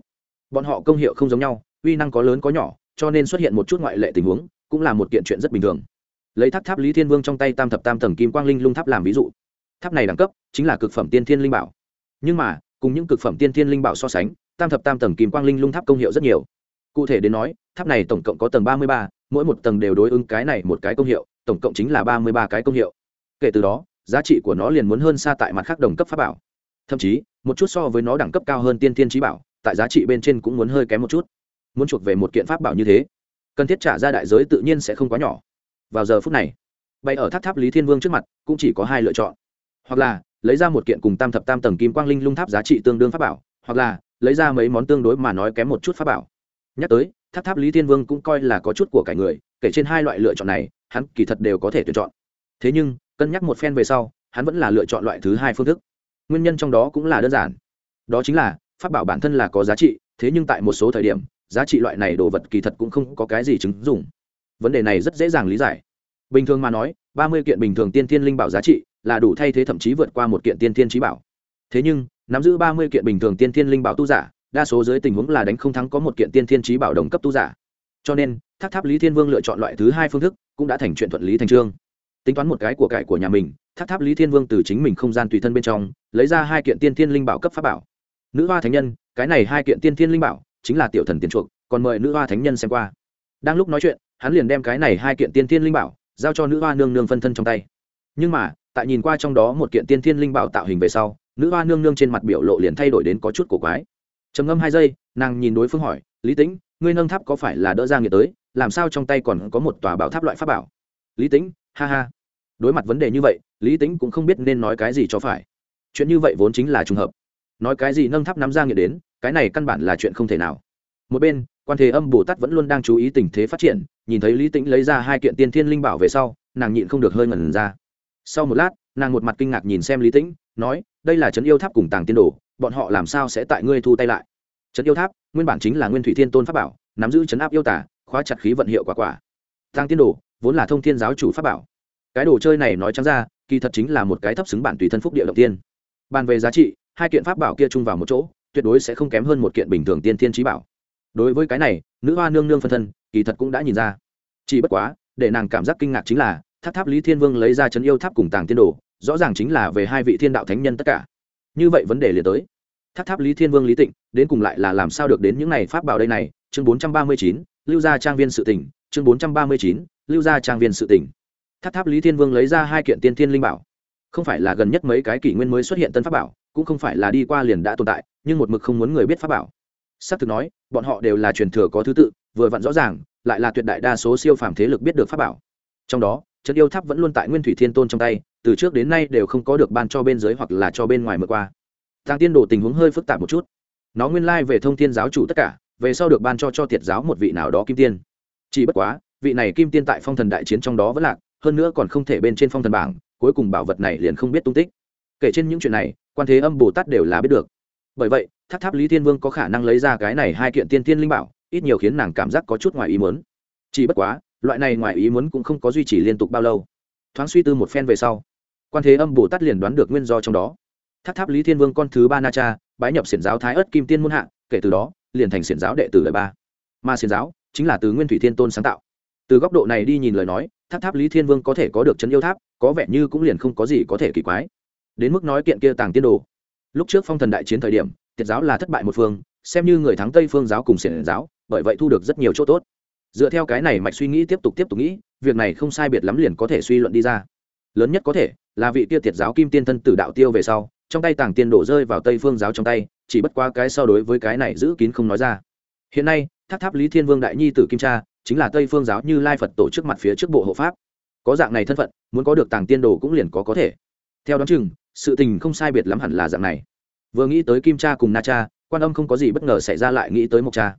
Bọn họ công hiệu không giống nhau, uy năng có lớn có nhỏ, cho nên xuất hiện một chút ngoại lệ tình huống, cũng là một kiện chuyện rất bình thường lấy tháp tháp lý thiên vương trong tay tam thập tam tầng kim quang linh lung tháp làm ví dụ. Tháp này đẳng cấp chính là cực phẩm tiên thiên linh bảo. Nhưng mà, cùng những cực phẩm tiên thiên linh bảo so sánh, tam thập tam tầng kim quang linh lung tháp công hiệu rất nhiều. Cụ thể đến nói, tháp này tổng cộng có tầng ba mươi ba, mỗi một tầng đều đối ứng cái này một cái công hiệu, tổng cộng chính là ba mươi ba cái công hiệu. Kể từ đó, giá trị của nó liền muốn hơn xa tại mặt khác đồng cấp pháp bảo. Thậm chí, một chút so với nó đẳng cấp cao hơn tiên thiên trí bảo, tại giá trị bên trên cũng muốn hơi kém một chút. Muốn chuộc về một kiện pháp bảo như thế, cần thiết trả ra đại giới tự nhiên sẽ không quá nhỏ vào giờ phút này bay ở tháp tháp lý thiên vương trước mặt, cũng chỉ có hai lựa chọn. Hoặc là, lấy ra một kiện cùng tam thập tam tầng kim quang linh lung tháp giá trị tương đương pháp bảo, hoặc là, lấy ra mấy món tương đối mà nói kém một chút pháp bảo. Nhắc tới, tháp tháp lý thiên vương cũng coi là có chút của cả người, kể trên hai loại lựa chọn này, hắn kỳ thật đều có thể tuyển chọn. Thế nhưng, cân nhắc một phen về sau, hắn vẫn là lựa chọn loại thứ hai phương thức. Nguyên nhân trong đó cũng là đơn giản. Đó chính là, pháp bảo bản thân là có giá trị, thế nhưng tại một số thời điểm, giá trị loại này đồ vật kỳ thật cũng không có cái gì chứng dụng vấn đề này rất dễ dàng lý giải. Bình thường mà nói, ba mươi kiện bình thường tiên thiên linh bảo giá trị là đủ thay thế thậm chí vượt qua một kiện tiên thiên trí bảo. Thế nhưng, nắm giữ ba mươi kiện bình thường tiên thiên linh bảo tu giả, đa số dưới tình huống là đánh không thắng có một kiện tiên thiên trí bảo đồng cấp tu giả. Cho nên tháp tháp lý thiên vương lựa chọn loại thứ hai phương thức cũng đã thành chuyện thuận lý thành trương. Tính toán một cái của cải của nhà mình tháp tháp lý thiên vương từ chính mình không gian tùy thân bên trong, lấy ra hai kiện tiên thiên linh bảo cấp pháp bảo. Nữ hoa thánh nhân, cái này hai kiện tiên thiên linh bảo chính là tiểu thần tiền chuộc, còn mời nữ hoa thánh nhân xem qua. Đang lúc nói chuyện hắn liền đem cái này hai kiện tiên thiên linh bảo giao cho nữ hoa nương nương phân thân trong tay. Nhưng mà, tại nhìn qua trong đó một kiện tiên thiên linh bảo tạo hình về sau, nữ hoa nương nương trên mặt biểu lộ liền thay đổi đến có chút cổ quái. Trầm ngâm hai giây, nàng nhìn đối phương hỏi, lý tĩnh, ngươi nâng tháp có phải là đỡ ra nghĩa tới? Làm sao trong tay còn có một tòa bảo tháp loại pháp bảo? Lý tĩnh, ha ha. Đối mặt vấn đề như vậy, lý tĩnh cũng không biết nên nói cái gì cho phải. Chuyện như vậy vốn chính là trùng hợp. Nói cái gì nâng tháp nắm ra nghĩa đến, cái này căn bản là chuyện không thể nào. Một bên, quan thế âm bồ tát vẫn luôn đang chú ý tình thế phát triển nhìn thấy lý tĩnh lấy ra hai kiện tiên thiên linh bảo về sau, nàng nhịn không được hơi ngẩn ra. Sau một lát, nàng một mặt kinh ngạc nhìn xem lý tĩnh, nói, đây là trấn yêu tháp cùng tàng tiên đồ, bọn họ làm sao sẽ tại ngươi thu tay lại? Trấn yêu tháp, nguyên bản chính là nguyên thủy thiên tôn pháp bảo, nắm giữ trấn áp yêu tả khóa chặt khí vận hiệu quả quả. Tàng tiên đồ, vốn là thông thiên giáo chủ pháp bảo. Cái đồ chơi này nói trắng ra, kỳ thật chính là một cái thấp xứng bản tùy thân phúc địa động tiên. Bàn về giá trị, hai kiện pháp bảo kia chung vào một chỗ, tuyệt đối sẽ không kém hơn một kiện bình thường tiên thiên trí bảo. Đối với cái này, nữ hoa nương nương phân thân kỳ thật cũng đã nhìn ra. Chỉ bất quá, để nàng cảm giác kinh ngạc chính là, tháp tháp lý thiên vương lấy ra chấn yêu tháp cùng tàng tiên đồ, rõ ràng chính là về hai vị thiên đạo thánh nhân tất cả. Như vậy vấn đề liền tới. Tháp tháp lý thiên vương lý tịnh, đến cùng lại là làm sao được đến những này pháp bảo đây này? Chương bốn trăm ba mươi chín, lưu gia trang viên sự tỉnh. Chương bốn trăm ba mươi chín, lưu gia trang viên sự tỉnh. Tháp tháp lý thiên vương lấy ra hai kiện tiên thiên linh bảo. Không phải là gần nhất mấy cái kỷ nguyên mới xuất hiện tân pháp bảo, cũng không phải là đi qua liền đã tồn tại, nhưng một mực không muốn người biết pháp bảo. S ắ c thực nói, bọn họ đều là truyền thừa có thứ tự vừa vặn rõ ràng, lại là tuyệt đại đa số siêu phàm thế lực biết được pháp bảo. Trong đó trận yêu tháp vẫn luôn tại nguyên thủy thiên tôn trong tay, từ trước đến nay đều không có được ban cho bên dưới hoặc là cho bên ngoài mở qua. Tăng tiên đồ tình huống hơi phức tạp một chút. Nó nguyên lai về thông thiên giáo chủ tất cả, về sau được ban cho cho tiệt giáo một vị nào đó kim tiên. Chỉ bất quá, vị này kim tiên tại phong thần đại chiến trong đó vẫn lạc, hơn nữa còn không thể bên trên phong thần bảng, cuối cùng bảo vật này liền không biết tung tích. Kể trên những chuyện này, quan thế âm bồ tát đều là biết được. Bởi vậy, tháp tháp lý thiên vương có khả năng lấy ra cái này hai kiện tiên tiên linh bảo ít nhiều khiến nàng cảm giác có chút ngoài ý muốn. Chỉ bất quá, loại này ngoài ý muốn cũng không có duy trì liên tục bao lâu. Thoáng suy tư một phen về sau, quan thế âm bồ tát liền đoán được nguyên do trong đó. Tháp tháp lý thiên vương con thứ ba na cha, bái nhập xiển giáo thái ất kim tiên muôn hạ, kể từ đó, liền thành xiển giáo đệ tử đời ba. Mà xiển giáo chính là từ nguyên thủy thiên tôn sáng tạo. Từ góc độ này đi nhìn lời nói, tháp tháp lý thiên vương có thể có được chấn yêu tháp, có vẻ như cũng liền không có gì có thể kỳ quái. Đến mức nói kiện kia tàng tiên đồ. Lúc trước phong thần đại chiến thời điểm tiệt giáo là thất bại một phương, xem như người thắng tây phương giáo cùng xiển giáo, bởi vậy thu được rất nhiều chỗ tốt. Dựa theo cái này mạch suy nghĩ tiếp tục tiếp tục nghĩ, việc này không sai biệt lắm liền có thể suy luận đi ra. Lớn nhất có thể là vị kia tiệt giáo kim tiên thân tử đạo tiêu về sau, trong tay tàng tiên đổ rơi vào tây phương giáo trong tay, chỉ bất qua cái so đối với cái này giữ kín không nói ra. Hiện nay, tháp tháp lý thiên vương đại nhi tử kim cha, chính là tây phương giáo như lai phật tổ chức mặt phía trước bộ hộ pháp. Có dạng này thân phận, muốn có được tàng tiên đồ cũng liền có có thể. Theo đó chừng, sự tình không sai biệt lắm hẳn là dạng này vừa nghĩ tới kim cha cùng na cha, quan âm không có gì bất ngờ xảy ra lại nghĩ tới mộc cha.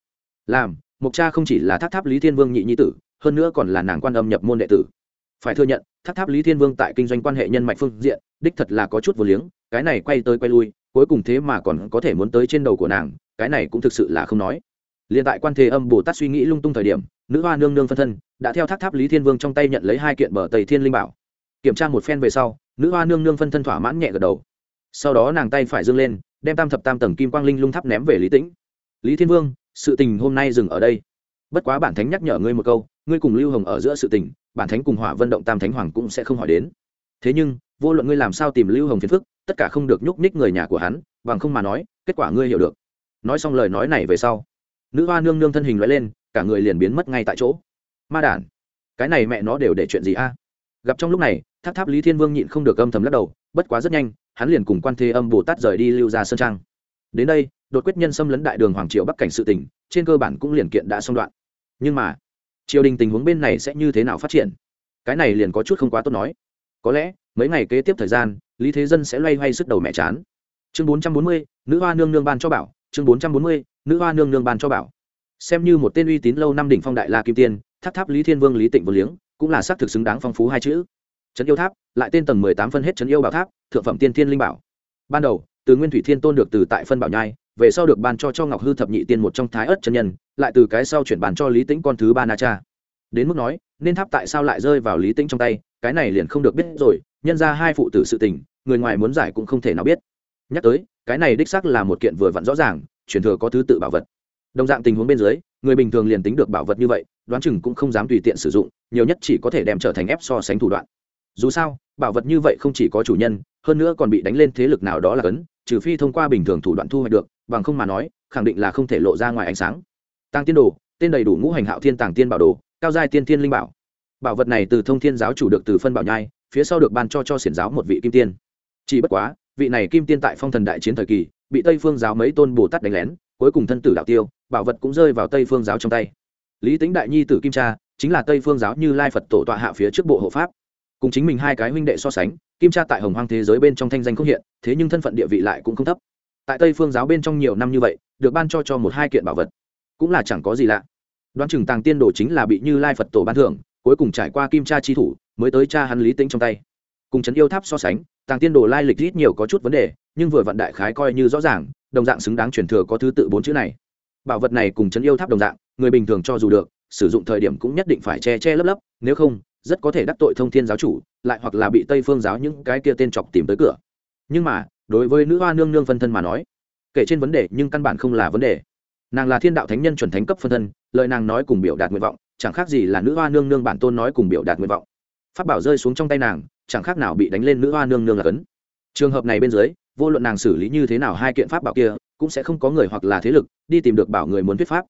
Làm, mộc cha không chỉ là tháp tháp lý thiên vương nhị nhi tử, hơn nữa còn là nàng quan âm nhập môn đệ tử. Phải thừa nhận tháp tháp lý thiên vương tại kinh doanh quan hệ nhân mạch phương diện, đích thật là có chút vô liếng, cái này quay tới quay lui, cuối cùng thế mà còn có thể muốn tới trên đầu của nàng, cái này cũng thực sự là không nói. Liền tại quan thế âm bồ tát suy nghĩ lung tung thời điểm, nữ hoa nương nương phân thân, đã theo tháp tháp lý thiên vương trong tay nhận lấy hai kiện bờ tây thiên linh bảo. Kiểm tra một phen về sau, nữ hoa nương nương phân thân thỏa mãn nhẹ gật đầu sau đó nàng tay phải dâng lên, đem tam thập tam tầng kim quang linh lung tháp ném về lý tĩnh. Lý thiên vương, sự tình hôm nay dừng ở đây. Bất quá bản thánh nhắc nhở ngươi một câu, ngươi cùng lưu hồng ở giữa sự tình, bản thánh cùng hỏa vận động tam thánh hoàng cũng sẽ không hỏi đến. Thế nhưng, vô luận ngươi làm sao tìm lưu hồng phiền phức, tất cả không được nhúc nhích người nhà của hắn, bằng không mà nói, kết quả ngươi hiểu được. Nói xong lời nói này về sau, nữ hoa nương nương thân hình loại lên, cả người liền biến mất ngay tại chỗ. Ma đản, cái này mẹ nó đều để chuyện gì a? Gặp trong lúc này, tháp tháp lý thiên vương nhịn không được âm thầm lắc đầu, bất quá rất nhanh hắn liền cùng quan thế âm bồ tát rời đi lưu ra sơn trang. Đến đây, đột quyết nhân xâm lấn đại đường hoàng triều bắc cảnh sự tỉnh trên cơ bản cũng liền kiện đã xong đoạn. Nhưng mà, triều đình tình huống bên này sẽ như thế nào phát triển? Cái này liền có chút không quá tốt nói. Có lẽ, mấy ngày kế tiếp thời gian, lý thế dân sẽ loay hoay sức đầu mẹ chán. Chương bốn trăm bốn mươi, nữ hoa nương nương ban cho bảo. Chương bốn trăm bốn mươi, nữ hoa nương nương ban cho bảo. Xem như một tên uy tín lâu năm đỉnh phong đại la kim tiên, tháp tháp lý thiên vương, lý tịnh vô liếng, cũng là xác thực xứng đáng phong phú hai chữ trấn yêu tháp, lại tên tầng mười tám phân hết trấn yêu bảo tháp, thượng phẩm tiên thiên linh bảo. Ban đầu, từ nguyên thủy thiên tôn được từ tại phân bảo nhai, về sau được ban cho cho ngọc hư thập nhị tiên một trong thái ất chân nhân, lại từ cái sau chuyển bàn cho lý tĩnh con thứ ba na cha. Đến mức nói, nên tháp tại sao lại rơi vào lý tĩnh trong tay, cái này liền không được biết rồi, nhân ra hai phụ tử sự tình, người ngoài muốn giải cũng không thể nào biết. Nhắc tới, cái này đích xác là một kiện vừa vặn rõ ràng, truyền thừa có thứ tự bảo vật. Đồng dạng tình huống bên dưới, người bình thường liền tính được bảo vật như vậy, đoán chừng cũng không dám tùy tiện sử dụng, nhiều nhất chỉ có thể đem trở thành ép so sánh thủ đoạn dù sao, bảo vật như vậy không chỉ có chủ nhân, hơn nữa còn bị đánh lên thế lực nào đó là cấn, trừ phi thông qua bình thường thủ đoạn thu hoạch được, bằng không mà nói, khẳng định là không thể lộ ra ngoài ánh sáng. Tăng tiên đồ, tên đầy đủ ngũ hành hạo thiên tàng tiên bảo đồ, cao giai tiên thiên linh bảo. Bảo vật này từ thông thiên giáo chủ được từ phân bảo nhai, phía sau được ban cho cho xiển giáo một vị kim tiên. Chỉ bất quá, vị này kim tiên tại phong thần đại chiến thời kỳ, bị tây phương giáo mấy tôn bồ tát đánh lén, cuối cùng thân tử đạo tiêu, bảo vật cũng rơi vào tây phương giáo trong tay. Lý tính đại nhi tử kim cha, chính là tây phương giáo như lai phật tổ tọa hạ phía trước bộ hộ pháp cùng chính mình hai cái huynh đệ so sánh, kim cha tại hồng hoang thế giới bên trong thanh danh không hiện, thế nhưng thân phận địa vị lại cũng không thấp. Tại tây phương giáo bên trong nhiều năm như vậy, được ban cho cho một hai kiện bảo vật, cũng là chẳng có gì lạ. Đoán chừng tàng tiên đồ chính là bị như lai phật tổ ban thưởng, cuối cùng trải qua kim cha chi thủ, mới tới cha hắn lý tính trong tay. Cùng trấn yêu tháp so sánh, tàng tiên đồ lai lịch ít nhiều có chút vấn đề, nhưng vừa vận đại khái coi như rõ ràng, đồng dạng xứng đáng truyền thừa có thứ tự bốn chữ này. Bảo vật này cùng trấn yêu tháp đồng dạng, người bình thường cho dù được, sử dụng thời điểm cũng nhất định phải che che lấp lấp, nếu không rất có thể đắc tội thông thiên giáo chủ, lại hoặc là bị tây phương giáo những cái kia tên chọc tìm tới cửa. Nhưng mà, đối với nữ hoa nương nương phân thân mà nói, kể trên vấn đề nhưng căn bản không là vấn đề. Nàng là thiên đạo thánh nhân chuẩn thánh cấp phân thân, lời nàng nói cùng biểu đạt nguyện vọng, chẳng khác gì là nữ hoa nương nương bản tôn nói cùng biểu đạt nguyện vọng. Phát bảo rơi xuống trong tay nàng, chẳng khác nào bị đánh lên nữ hoa nương nương là cấn. Trường hợp này bên dưới, vô luận nàng xử lý như thế nào hai kiện pháp bảo kia, cũng sẽ không có người hoặc là thế lực đi tìm được bảo người muốn thuyết pháp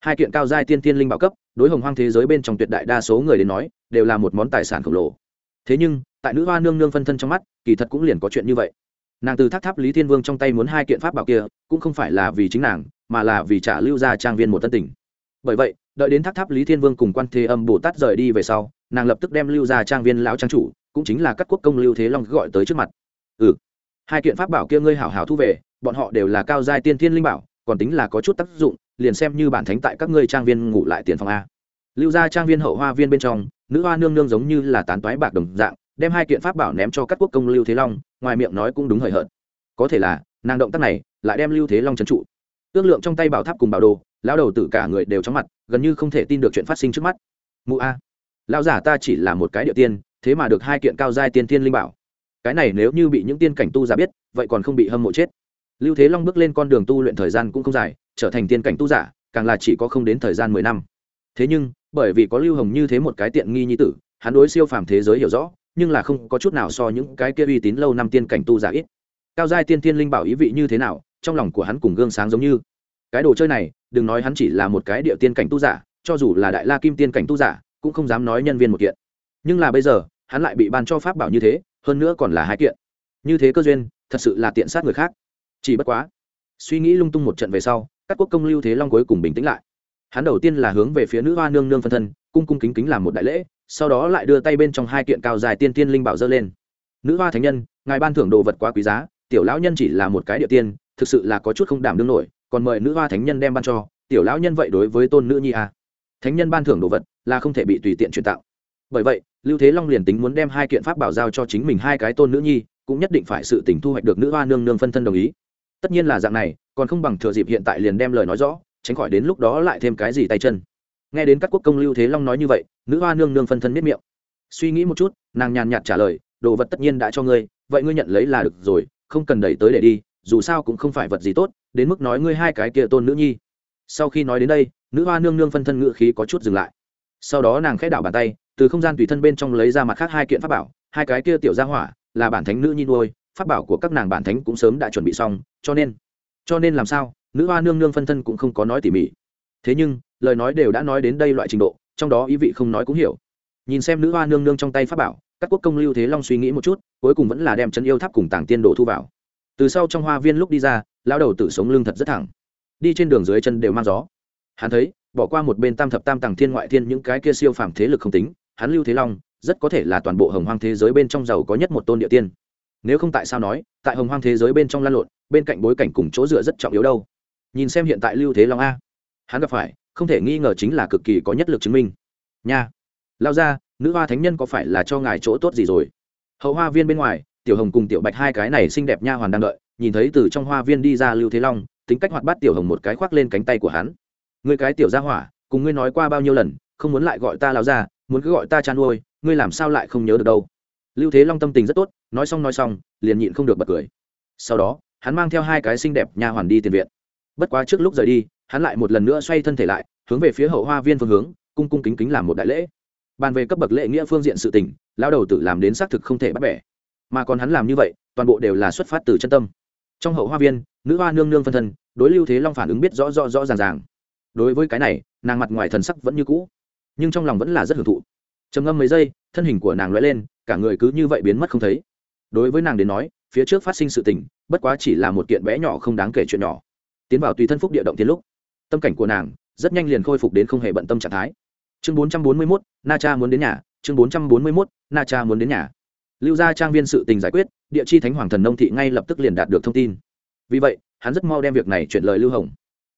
hai kiện cao giai tiên tiên linh bảo cấp, đối hồng hoang thế giới bên trong tuyệt đại đa số người đến nói, đều là một món tài sản khổng lồ. Thế nhưng, tại nữ hoa nương nương phân thân trong mắt, kỳ thật cũng liền có chuyện như vậy. Nàng từ tháp tháp lý thiên vương trong tay muốn hai kiện pháp bảo kia, cũng không phải là vì chính nàng, mà là vì trả lưu ra trang viên một tân tỉnh bởi vậy, đợi đến tháp tháp lý thiên vương cùng quan thế âm bồ tát rời đi về sau, nàng lập tức đem lưu ra trang viên lão trang chủ, cũng chính là các quốc công lưu thế long gọi tới trước mặt. Ừ hai kiện pháp bảo kia ngươi hảo hảo thu về, bọn họ đều là cao giai tiên thiên linh bảo, còn tính là có chút tác dụng liền xem như bản thánh tại các ngươi trang viên ngủ lại tiền phòng a. Lưu ra trang viên hậu hoa viên bên trong, nữ hoa nương nương giống như là tán toái bạc đồng dạng, đem hai kiện pháp bảo ném cho các quốc công lưu thế long, ngoài miệng nói cũng đúng hời hợt. Có thể là, nàng động tác này lại đem lưu thế long trấn trụ. Ước lượng trong tay bảo tháp cùng bảo đồ, lão đầu tử cả người đều chóng mặt, gần như không thể tin được chuyện phát sinh trước mắt. Mụ a, lão giả ta chỉ là một cái địa tiên, thế mà được hai kiện cao giai tiên tiên linh bảo. Cái này nếu như bị những tiên cảnh tu giả biết, vậy còn không bị hâm mộ chết. Lưu thế long bước lên con đường tu luyện thời gian cũng không dài trở thành tiên cảnh tu giả, càng là chỉ có không đến thời gian mười năm. Thế nhưng, bởi vì có lưu hồng như thế một cái tiện nghi như tử, hắn đối siêu phàm thế giới hiểu rõ, nhưng là không có chút nào so những cái kia uy tín lâu năm tiên cảnh tu giả ít. Cao giai tiên tiên linh bảo ý vị như thế nào, trong lòng của hắn cùng gương sáng giống như. Cái đồ chơi này, đừng nói hắn chỉ là một cái địa tiên cảnh tu giả, cho dù là đại la kim tiên cảnh tu giả, cũng không dám nói nhân viên một kiện. Nhưng là bây giờ, hắn lại bị ban cho pháp bảo như thế, hơn nữa còn là hai kiện. Như thế cơ duyên, thật sự là tiện sát người khác. Chỉ bất quá, suy nghĩ lung tung một trận về sau các quốc công lưu thế long cuối cùng bình tĩnh lại. Hắn đầu tiên là hướng về phía nữ hoa nương nương phân thân, cung cung kính kính làm một đại lễ, sau đó lại đưa tay bên trong hai kiện cao dài tiên tiên linh bảo dơ lên. Nữ hoa thánh nhân, ngài ban thưởng đồ vật quá quý giá, tiểu lão nhân chỉ là một cái địa tiên, thực sự là có chút không đảm đương nổi, còn mời nữ hoa thánh nhân đem ban cho, tiểu lão nhân vậy đối với tôn nữ nhi a thánh nhân ban thưởng đồ vật là không thể bị tùy tiện truyền tạo bởi vậy, lưu thế long liền tính muốn đem hai kiện pháp bảo giao cho chính mình hai cái tôn nữ nhi, cũng nhất định phải sự tỉnh thu hoạch được nữ hoa nương nương phân thân đồng ý tất nhiên là dạng này, còn không bằng thừa dịp hiện tại liền đem lời nói rõ, tránh khỏi đến lúc đó lại thêm cái gì tay chân. Nghe đến các quốc công lưu thế long nói như vậy, nữ hoa nương nương phân thân miết miệng. Suy nghĩ một chút, nàng nhàn nhạt trả lời, đồ vật tất nhiên đã cho ngươi, vậy ngươi nhận lấy là được rồi, không cần đẩy tới để đi, dù sao cũng không phải vật gì tốt, đến mức nói ngươi hai cái kia tôn nữ nhi. Sau khi nói đến đây, nữ hoa nương nương phân thân ngự khí có chút dừng lại. Sau đó nàng khẽ đảo bàn tay, từ không gian tùy thân bên trong lấy ra mặt khác hai kiện pháp bảo, hai cái kia tiểu gia hỏa, là bản thánh nữ nhi nuôi pháp bảo của các nàng bản thánh cũng sớm đã chuẩn bị xong, cho nên cho nên làm sao, nữ hoa nương nương phân thân cũng không có nói tỉ mỉ. Thế nhưng, lời nói đều đã nói đến đây loại trình độ, trong đó ý vị không nói cũng hiểu. Nhìn xem nữ hoa nương nương trong tay pháp bảo, các quốc công lưu thế long suy nghĩ một chút, cuối cùng vẫn là đem chân yêu tháp cùng tàng tiên đồ thu vào. Từ sau trong hoa viên lúc đi ra lao đầu tử sống lưng thật rất thẳng. Đi trên đường dưới chân đều mang gió. Hắn thấy, bỏ qua một bên tam thập tam tàng thiên ngoại thiên những cái kia siêu phàm thế lực không tính, hắn lưu thế long rất có thể là toàn bộ hồng hoang thế giới bên trong giàu có nhất một tôn địa tiên nếu không tại sao nói, tại hồng hoang thế giới bên trong lan lộn, bên cạnh bối cảnh cùng chỗ dựa rất trọng yếu đâu. Nhìn xem hiện tại lưu thế long a. Hắn gặp phải, không thể nghi ngờ chính là cực kỳ có nhất lực chứng minh. Nha. Lao ra, nữ hoa thánh nhân có phải là cho ngài chỗ tốt gì rồi? Hậu hoa viên bên ngoài, tiểu hồng cùng tiểu bạch hai cái này xinh đẹp nha hoàn đang đợi, nhìn thấy từ trong hoa viên đi ra lưu thế long, tính cách hoạt bát tiểu hồng một cái khoác lên cánh tay của hắn. Người cái tiểu gia hỏa, cùng ngươi nói qua bao nhiêu lần, không muốn lại gọi ta lao ra, muốn cứ gọi ta chăn nuôi, ngươi làm sao lại không nhớ được đâu? Lưu thế long tâm tình rất tốt, nói xong nói xong, liền nhịn không được bật cười. Sau đó, hắn mang theo hai cái xinh đẹp nha hoàn đi tiền viện. Bất quá trước lúc rời đi, hắn lại một lần nữa xoay thân thể lại, hướng về phía hậu hoa viên phương hướng, cung cung kính kính làm một đại lễ. Bàn về cấp bậc lễ nghĩa phương diện sự tình lao đầu tự làm đến xác thực không thể bắt bẻ. Mà còn hắn làm như vậy, toàn bộ đều là xuất phát từ chân tâm. Trong hậu hoa viên, nữ hoa nương nương phân thân, đối lưu thế long phản ứng biết rõ rõ rõ ràng ràng. Đối với cái này, nàng mặt ngoài thần sắc vẫn như cũ, nhưng trong lòng vẫn là rất hưởng thụ trầm ngâm mấy giây, thân hình của nàng l lên, cả người cứ như vậy biến mất không thấy. Đối với nàng đến nói, phía trước phát sinh sự tình, bất quá chỉ là một kiện bé nhỏ không đáng kể chuyện nhỏ. Tiến vào tùy thân phúc địa động tiến lúc, tâm cảnh của nàng rất nhanh liền khôi phục đến không hề bận tâm trạng thái. Chương bốn trăm bốn mươi mốt, na cha muốn đến nhà. Chương bốn trăm bốn mươi mốt, na cha muốn đến nhà. Lưu gia trang viên sự tình giải quyết, địa chi thánh hoàng thần nông thị ngay lập tức liền đạt được thông tin. Vì vậy, hắn rất mau đem việc này chuyển lời lưu hồng.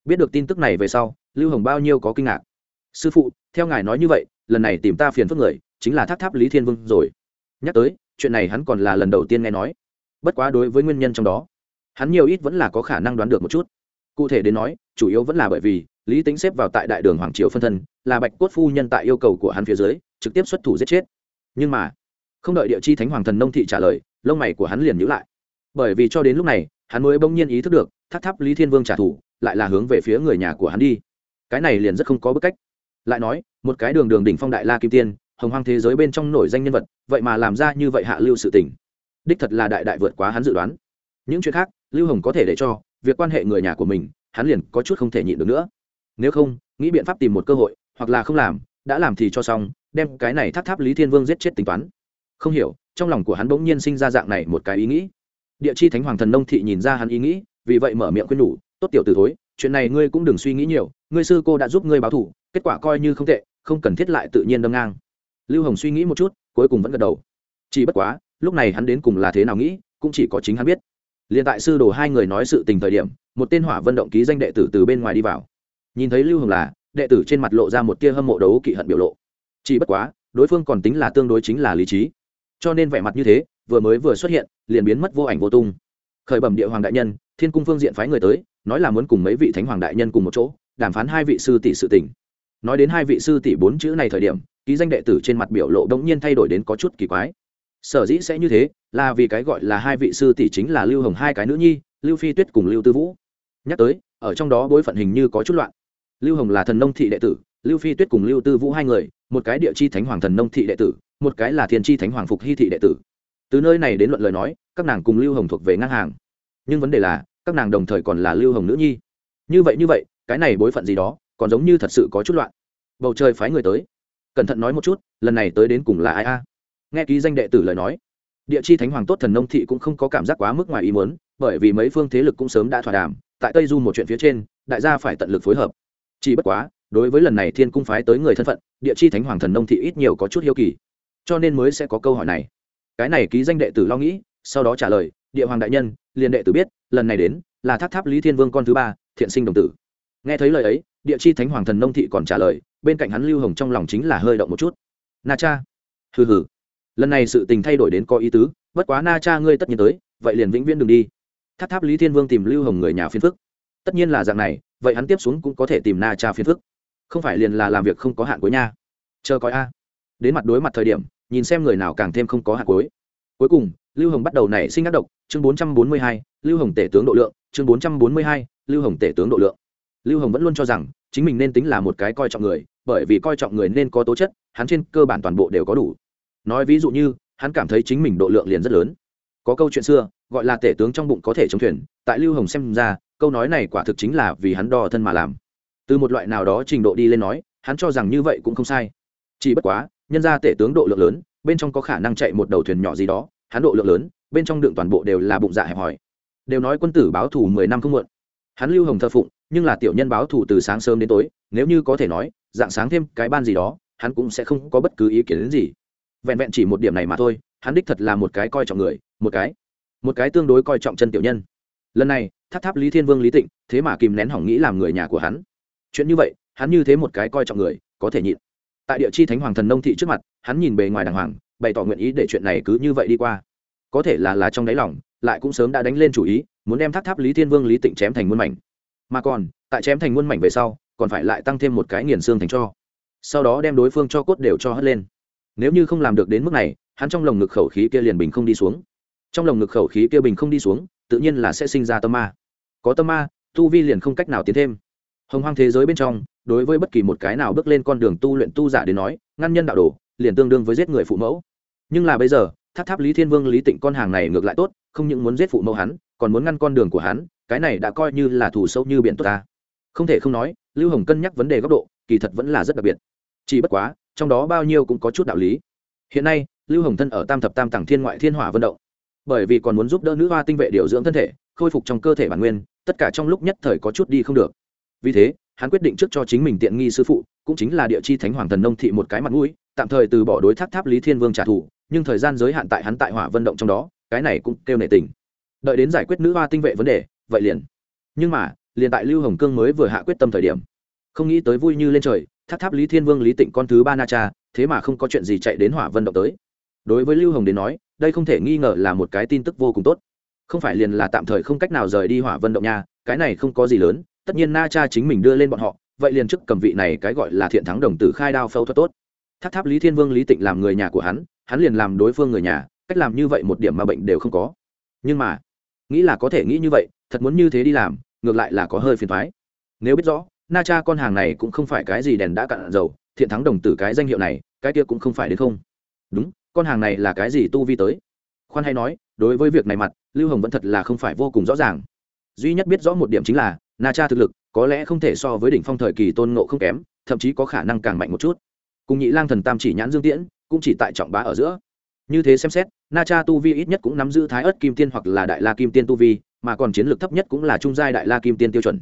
Biết được tin tức này về sau, lưu hồng bao nhiêu có kinh ngạc. Sư phụ, theo ngài nói như vậy lần này tìm ta phiền phức người, chính là tháp tháp lý thiên vương rồi. Nhắc tới, chuyện này hắn còn là lần đầu tiên nghe nói. Bất quá đối với nguyên nhân trong đó, hắn nhiều ít vẫn là có khả năng đoán được một chút. Cụ thể đến nói, chủ yếu vẫn là bởi vì, lý tính xếp vào tại đại đường hoàng triều phân thân, là bạch cốt phu nhân tại yêu cầu của hắn phía dưới, trực tiếp xuất thủ giết chết. Nhưng mà, không đợi địa chi thánh hoàng thần nông thị trả lời, lông mày của hắn liền nhữ lại. Bởi vì cho đến lúc này, hắn mới bỗng nhiên ý thức được tháp tháp lý thiên vương trả thù, lại là hướng về phía người nhà của hắn đi. Cái này liền rất không có bức cách lại nói, một cái đường đường đỉnh phong đại la kim tiên, hồng hoang thế giới bên trong nổi danh nhân vật, vậy mà làm ra như vậy hạ lưu sự tình. Đích thật là đại đại vượt quá hắn dự đoán. Những chuyện khác, lưu hồng có thể để cho, việc quan hệ người nhà của mình, hắn liền có chút không thể nhịn được nữa. Nếu không, nghĩ biện pháp tìm một cơ hội, hoặc là không làm, đã làm thì cho xong, đem cái này tháp tháp lý thiên vương giết chết tính toán. Không hiểu, trong lòng của hắn bỗng nhiên sinh ra dạng này một cái ý nghĩ. Địa chi thánh hoàng thần nông thị nhìn ra hắn ý nghĩ, vì vậy mở miệng khuyên nhủ, tốt tiểu từ thối, chuyện này ngươi cũng đừng suy nghĩ nhiều ngươi sư cô đã giúp ngươi báo thủ, kết quả coi như không tệ, không cần thiết lại tự nhiên đâm ngang. Lưu hồng suy nghĩ một chút, cuối cùng vẫn gật đầu. Chỉ bất quá, lúc này hắn đến cùng là thế nào nghĩ, cũng chỉ có chính hắn biết. Liền tại sư đồ hai người nói sự tình thời điểm, một tên hỏa vận động ký danh đệ tử từ bên ngoài đi vào. Nhìn thấy lưu hồng là, đệ tử trên mặt lộ ra một tia hâm mộ đấu kỵ hận biểu lộ. Chỉ bất quá, đối phương còn tính là tương đối chính là lý trí. Cho nên vẻ mặt như thế, vừa mới vừa xuất hiện, liền biến mất vô ảnh vô tung. Khởi bẩm địa hoàng đại nhân, thiên cung phương diện phái người tới, nói là muốn cùng mấy vị thánh hoàng đại nhân cùng một chỗ đàm phán hai vị sư tỷ sự tình. Nói đến hai vị sư tỷ bốn chữ này thời điểm, ký danh đệ tử trên mặt biểu lộ đống nhiên thay đổi đến có chút kỳ quái. Sở dĩ sẽ như thế, là vì cái gọi là hai vị sư tỷ chính là lưu hồng hai cái nữ nhi, lưu phi tuyết cùng lưu tư vũ. Nhắc tới, ở trong đó bối phận hình như có chút loạn. Lưu hồng là thần nông thị đệ tử, lưu phi tuyết cùng lưu tư vũ hai người, một cái địa chi thánh hoàng thần nông thị đệ tử, một cái là thiên chi thánh hoàng phục hy thị đệ tử. Từ nơi này đến luận lời nói, các nàng cùng lưu hồng thuộc về ngang hàng. Nhưng vấn đề là, các nàng đồng thời còn là lưu hồng nữ nhi. Như vậy như vậy cái này bối phận gì đó, còn giống như thật sự có chút loạn. Bầu trời phái người tới. Cẩn thận nói một chút, lần này tới đến cùng là ai a? Nghe ký danh đệ tử lời nói, địa chi thánh hoàng tốt thần nông thị cũng không có cảm giác quá mức ngoài ý muốn, bởi vì mấy phương thế lực cũng sớm đã thỏa đàm, tại tây du một chuyện phía trên, đại gia phải tận lực phối hợp. Chỉ bất quá, đối với lần này thiên cung phái tới người thân phận, địa chi thánh hoàng thần nông thị ít nhiều có chút hiếu kỳ, cho nên mới sẽ có câu hỏi này. Cái này ký danh đệ tử lo nghĩ, sau đó trả lời, địa hoàng đại nhân, liền đệ tử biết, lần này đến là tháp tháp lý thiên vương con thứ ba, thiện sinh đồng tử nghe thấy lời ấy, địa chi thánh hoàng thần nông thị còn trả lời, bên cạnh hắn lưu hồng trong lòng chính là hơi động một chút. Na cha. Hừ hừ. Lần này sự tình thay đổi đến có ý tứ, bất quá na cha ngươi tất nhiên tới, vậy liền vĩnh viễn đừng đi. Tháp tháp lý thiên vương tìm lưu hồng người nhà phiên phức. Tất nhiên là dạng này, vậy hắn tiếp xuống cũng có thể tìm na cha phiên phức. Không phải liền là làm việc không có hạn cuối nha. Chờ coi a. Đến mặt đối mặt thời điểm, nhìn xem người nào càng thêm không có hạn cuối. Cuối cùng, lưu hồng bắt đầu nảy sinh ác độc, chương bốn trăm bốn mươi hai, lưu hồng tể tướng độ lượng, chương bốn trăm bốn mươi hai, lưu hồng tể tướng độ lượng lưu hồng vẫn luôn cho rằng, chính mình nên tính là một cái coi trọng người, bởi vì coi trọng người nên có tố chất, hắn trên cơ bản toàn bộ đều có đủ. Nói ví dụ như, hắn cảm thấy chính mình độ lượng liền rất lớn. Có câu chuyện xưa, gọi là tể tướng trong bụng có thể chống thuyền, tại lưu hồng xem ra, câu nói này quả thực chính là vì hắn đo thân mà làm. Từ một loại nào đó trình độ đi lên nói, hắn cho rằng như vậy cũng không sai. Chỉ bất quá, nhân ra tể tướng độ lượng lớn, bên trong có khả năng chạy một đầu thuyền nhỏ gì đó, hắn độ lượng lớn, bên trong đựng toàn bộ đều là bụng dạ hẹp hòi. Đều nói quân tử báo thù mười năm không muộn. Hắn lưu hồng thờ phụng nhưng là tiểu nhân báo thù từ sáng sớm đến tối, nếu như có thể nói, dạng sáng thêm cái ban gì đó, hắn cũng sẽ không có bất cứ ý kiến đến gì. Vẹn vẹn chỉ một điểm này mà thôi, hắn đích thật là một cái coi trọng người, một cái một cái tương đối coi trọng chân tiểu nhân. Lần này, tháp tháp lý thiên vương lý tịnh, thế mà kìm nén hỏng nghĩ làm người nhà của hắn. Chuyện như vậy, hắn như thế một cái coi trọng người, có thể nhịn. Tại địa chi thánh hoàng thần nông thị trước mặt, hắn nhìn bề ngoài đàng hoàng, bày tỏ nguyện ý để chuyện này cứ như vậy đi qua. Có thể là là trong đáy lòng, lại cũng sớm đã đánh lên chủ ý, muốn đem tháp tháp lý thiên vương lý tịnh chém thành muôn mảnh mà còn, tại chém thành muôn mảnh về sau, còn phải lại tăng thêm một cái nghiền xương thành cho. Sau đó đem đối phương cho cốt đều cho hất lên. Nếu như không làm được đến mức này, hắn trong lồng ngực khẩu khí kia liền bình không đi xuống. Trong lồng ngực khẩu khí kia bình không đi xuống, tự nhiên là sẽ sinh ra tâm ma. Có tâm ma, tu vi liền không cách nào tiến thêm. Hồng hoang thế giới bên trong, đối với bất kỳ một cái nào bước lên con đường tu luyện tu giả đến nói, ngăn nhân đạo đồ, liền tương đương với giết người phụ mẫu. Nhưng là bây giờ, tháp tháp lý thiên vương lý tịnh con hàng này ngược lại tốt, không những muốn giết phụ mẫu hắn, còn muốn ngăn con đường của hắn cái này đã coi như là thủ sâu như biển tốt ta. Không thể không nói, lưu hồng cân nhắc vấn đề góc độ, kỳ thật vẫn là rất đặc biệt. Chỉ bất quá, trong đó bao nhiêu cũng có chút đạo lý. Hiện nay, lưu hồng thân ở tam thập tam tầng thiên ngoại thiên hỏa vận động. Bởi vì còn muốn giúp đỡ nữ hoa tinh vệ điều dưỡng thân thể, khôi phục trong cơ thể bản nguyên, tất cả trong lúc nhất thời có chút đi không được. Vì thế, hắn quyết định trước cho chính mình tiện nghi sư phụ, cũng chính là địa chi thánh hoàng thần nông thị một cái mặt mũi, tạm thời từ bỏ đối thác tháp lý thiên vương trả thù, nhưng thời gian giới hạn tại hắn tại hỏa vận động trong đó, cái này cũng kêu nệ tình. Đợi đến giải quyết nữ hoa tinh vệ vấn đề vậy liền. Nhưng mà, liền tại lưu hồng cương mới vừa hạ quyết tâm thời điểm, không nghĩ tới vui như lên trời, tháp tháp lý thiên vương, lý tịnh con thứ ba na cha, thế mà không có chuyện gì chạy đến hỏa vân động tới. Đối với lưu hồng đến nói, đây không thể nghi ngờ là một cái tin tức vô cùng tốt. Không phải liền là tạm thời không cách nào rời đi hỏa vân động nha, cái này không có gì lớn, tất nhiên na cha chính mình đưa lên bọn họ, vậy liền chức cầm vị này cái gọi là thiện thắng đồng tử khai đao phẫu thuật tốt. Tháp tháp lý thiên vương, lý tịnh làm người nhà của hắn hắn liền làm đối phương người nhà, cách làm như vậy một điểm mà bệnh đều không có. Nhưng mà, nghĩ là có thể nghĩ như vậy thật muốn như thế đi làm, ngược lại là có hơi phiền thoái nếu biết rõ, na cha con hàng này cũng không phải cái gì đèn đã cạn dầu, thiện thắng đồng tử cái danh hiệu này, cái kia cũng không phải đến không. Đúng, con hàng này là cái gì tu vi tới? Khoan hay nói, đối với việc này mặt, lưu hồng vẫn thật là không phải vô cùng rõ ràng. Duy nhất biết rõ một điểm chính là, na cha thực lực, có lẽ không thể so với đỉnh phong thời kỳ tôn ngộ không kém, thậm chí có khả năng càng mạnh một chút. Cùng nhị lang thần tam chỉ nhãn dương tiễn, cũng chỉ tại trọng bá ở giữa. Như thế xem xét, na cha tu vi ít nhất cũng nắm giữ thái ớt kim tiên hoặc là đại la kim tiên tu vi mà còn chiến lược thấp nhất cũng là trung giai đại la kim tiên tiêu chuẩn.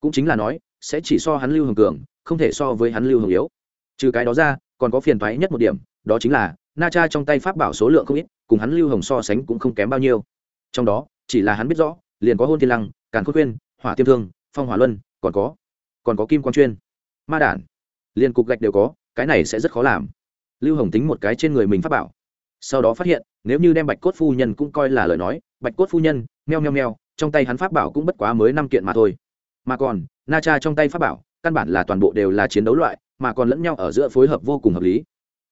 Cũng chính là nói, sẽ chỉ so hắn lưu hồng cường, không thể so với hắn lưu hồng yếu. Trừ cái đó ra, còn có phiền thoái nhất một điểm, đó chính là, na cha trong tay pháp bảo số lượng không ít, cùng hắn lưu hồng so sánh cũng không kém bao nhiêu. Trong đó, chỉ là hắn biết rõ, liền có hôn thiên lăng, càn khôn khuyên, hỏa tiêm thương, phong hỏa luân, còn có còn có kim quang chuyên, ma đản. Liền cục gạch đều có, cái này sẽ rất khó làm. Lưu hồng tính một cái trên người mình pháp bảo. Sau đó phát hiện, nếu như đem bạch cốt phu nhân cũng coi là lời nói, bạch cốt phu nhân meo meo meo, trong tay hắn pháp bảo cũng bất quá mới năm kiện mà thôi. Mà còn, na cha trong tay pháp bảo, căn bản là toàn bộ đều là chiến đấu loại, mà còn lẫn nhau ở giữa phối hợp vô cùng hợp lý.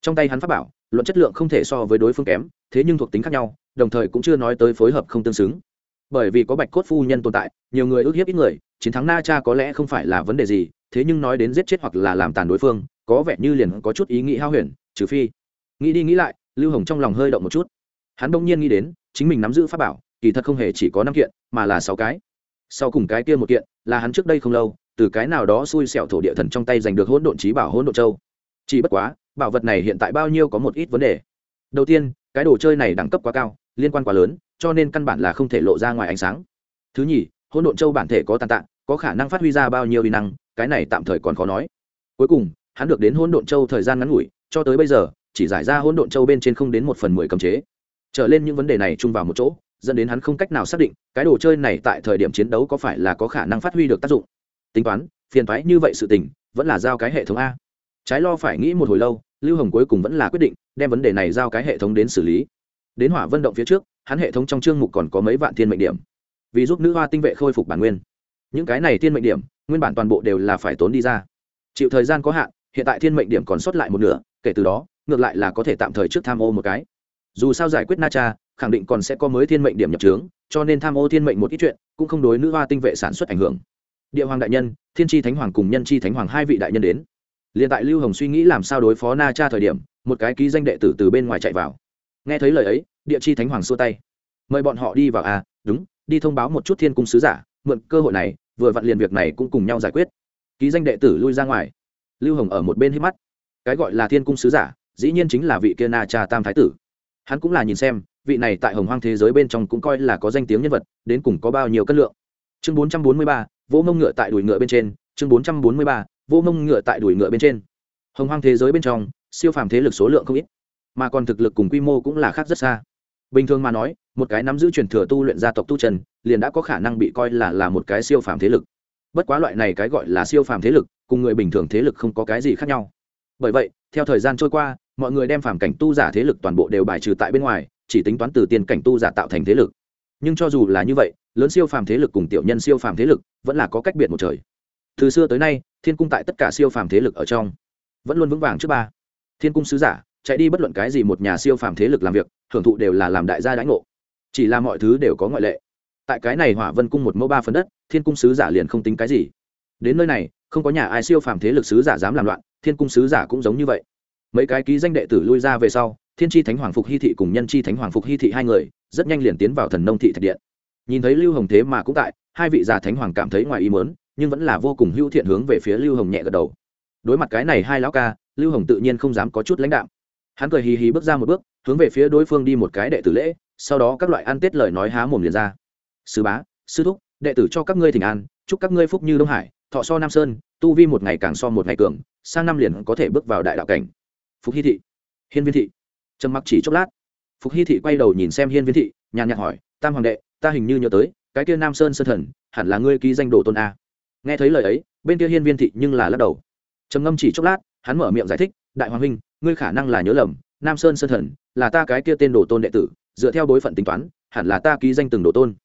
Trong tay hắn pháp bảo, luận chất lượng không thể so với đối phương kém, thế nhưng thuộc tính khác nhau, đồng thời cũng chưa nói tới phối hợp không tương xứng. Bởi vì có bạch cốt phu nhân tồn tại, nhiều người ước hiếp ít người, chiến thắng na cha có lẽ không phải là vấn đề gì, thế nhưng nói đến giết chết hoặc là làm tàn đối phương, có vẻ như liền có chút ý nghĩ hao huyền, trừ phi. Nghĩ đi nghĩ lại, lưu hồng trong lòng hơi động một chút. Hắn đông nhiên nghĩ đến, chính mình nắm giữ pháp bảo kỳ thật không hề chỉ có năm kiện, mà là sáu cái. Sau cùng cái kia một kiện, là hắn trước đây không lâu, từ cái nào đó xui xẻo thổ địa thần trong tay giành được hỗn độn trí bảo hỗn độn châu. Chỉ bất quá, bảo vật này hiện tại bao nhiêu có một ít vấn đề. Đầu tiên, cái đồ chơi này đẳng cấp quá cao, liên quan quá lớn, cho nên căn bản là không thể lộ ra ngoài ánh sáng. Thứ nhì, hỗn độn châu bản thể có tàn tạng có khả năng phát huy ra bao nhiêu uy năng, cái này tạm thời còn khó nói. Cuối cùng, hắn được đến hỗn độn châu thời gian ngắn ngủi, cho tới bây giờ, chỉ giải ra hỗn độn châu bên trên không đến một phần mười cầm chế. Trở lên những vấn đề này chung vào một chỗ dẫn đến hắn không cách nào xác định cái đồ chơi này tại thời điểm chiến đấu có phải là có khả năng phát huy được tác dụng. Tính toán, phiền thoái như vậy sự tình, vẫn là giao cái hệ thống a. Trái lo phải nghĩ một hồi lâu, lưu hồng cuối cùng vẫn là quyết định đem vấn đề này giao cái hệ thống đến xử lý. Đến hỏa vân động phía trước, hắn hệ thống trong chương mục còn có mấy vạn thiên mệnh điểm. Vì giúp nữ hoa tinh vệ khôi phục bản nguyên. Những cái này thiên mệnh điểm, nguyên bản toàn bộ đều là phải tốn đi ra. Chịu thời gian có hạn, hiện tại thiên mệnh điểm còn sót lại một nửa, kể từ đó, ngược lại là có thể tạm thời trước tham ô một cái. Dù sao giải quyết na cha khẳng định còn sẽ có mới thiên mệnh điểm nhập trướng, cho nên tham ô thiên mệnh một ít chuyện, cũng không đối nữ hoa tinh vệ sản xuất ảnh hưởng. Địa hoàng đại nhân, thiên tri thánh hoàng cùng nhân tri thánh hoàng hai vị đại nhân đến. Liền tại lưu hồng suy nghĩ làm sao đối phó na cha thời điểm, một cái ký danh đệ tử từ bên ngoài chạy vào. Nghe thấy lời ấy, địa chi thánh hoàng xua tay. Mời bọn họ đi vào à đúng, đi thông báo một chút thiên cung sứ giả, mượn cơ hội này, vừa vặn liền việc này cũng cùng nhau giải quyết. Ký danh đệ tử lui ra ngoài. Lưu hồng ở một bên hít mắt. Cái gọi là thiên cung sứ giả, dĩ nhiên chính là vị kia na cha tam thái tử hắn cũng là nhìn xem, vị này tại hồng hoang thế giới bên trong cũng coi là có danh tiếng nhân vật, đến cùng có bao nhiêu cân lượng. Chương bốn trăm bốn mươi ba, vỗ mông ngựa tại đùi ngựa bên trên. Chương bốn trăm bốn mươi ba, vỗ mông ngựa tại đùi ngựa bên trên. Hồng hoang thế giới bên trong, siêu phàm thế lực số lượng không ít, mà còn thực lực cùng quy mô cũng là khác rất xa. Bình thường mà nói, một cái nắm giữ truyền thừa tu luyện gia tộc tu trần, liền đã có khả năng bị coi là là một cái siêu phàm thế lực. Bất quá loại này cái gọi là siêu phàm thế lực, cùng người bình thường thế lực không có cái gì khác nhau. Bởi vậy theo thời gian trôi qua, mọi người đem phàm cảnh tu giả thế lực toàn bộ đều bài trừ tại bên ngoài, chỉ tính toán từ tiền cảnh tu giả tạo thành thế lực. Nhưng cho dù là như vậy, lớn siêu phàm thế lực cùng tiểu nhân siêu phàm thế lực vẫn là có cách biệt một trời. Từ xưa tới nay, thiên cung tại tất cả siêu phàm thế lực ở trong, vẫn luôn vững vàng trước ba. Thiên cung sứ giả, chạy đi bất luận cái gì một nhà siêu phàm thế lực làm việc, hưởng thụ đều là làm đại gia đãi ngộ. Chỉ là mọi thứ đều có ngoại lệ. Tại cái này hỏa vân cung một mẫu ba phần đất, thiên cung sứ giả liền không tính cái gì đến nơi này, không có nhà ai siêu phàm thế lực sứ giả dám làm loạn, thiên cung sứ giả cũng giống như vậy. Mấy cái ký danh đệ tử lui ra về sau, thiên tri thánh hoàng phục hy thị cùng nhân tri thánh hoàng phục hy thị hai người, rất nhanh liền tiến vào thần nông thị thạch điện. Nhìn thấy lưu hồng thế mà cũng tại, hai vị già thánh hoàng cảm thấy ngoài ý mớn nhưng vẫn là vô cùng hữu thiện hướng về phía lưu hồng nhẹ gật đầu. Đối mặt cái này hai lão ca, lưu hồng tự nhiên không dám có chút lãnh đạo hắn cười hì hì bước ra một bước, hướng về phía đối phương đi một cái đệ tử lễ, sau đó các loại ăn tết lời nói há mồm liền ra. Sư bá, sư thúc, đệ tử cho các ngươi thỉnh an, chúc các ngươi phúc như đông hải thọ so nam sơn, tu vi một ngày càng so một ngày cường, sang năm liền có thể bước vào đại đạo cảnh. Phục hy thị. Hiên viên thị. Trầm mặc chỉ chốc lát. Phục hy thị quay đầu nhìn xem hiên viên thị, nhàn nhạt hỏi, tam hoàng đệ, ta hình như nhớ tới, cái kia nam sơn sơn thần, hẳn là ngươi ký danh đồ tôn a? Nghe thấy lời ấy, bên kia hiên viên thị nhưng là lắc đầu. Trầm ngâm chỉ chốc lát, hắn mở miệng giải thích, đại hoàng huynh, ngươi khả năng là nhớ lầm, nam sơn sơn thần là ta cái kia tên đồ tôn đệ tử, dựa theo bối phận tính toán, hẳn là ta ký danh từng đồ tôn.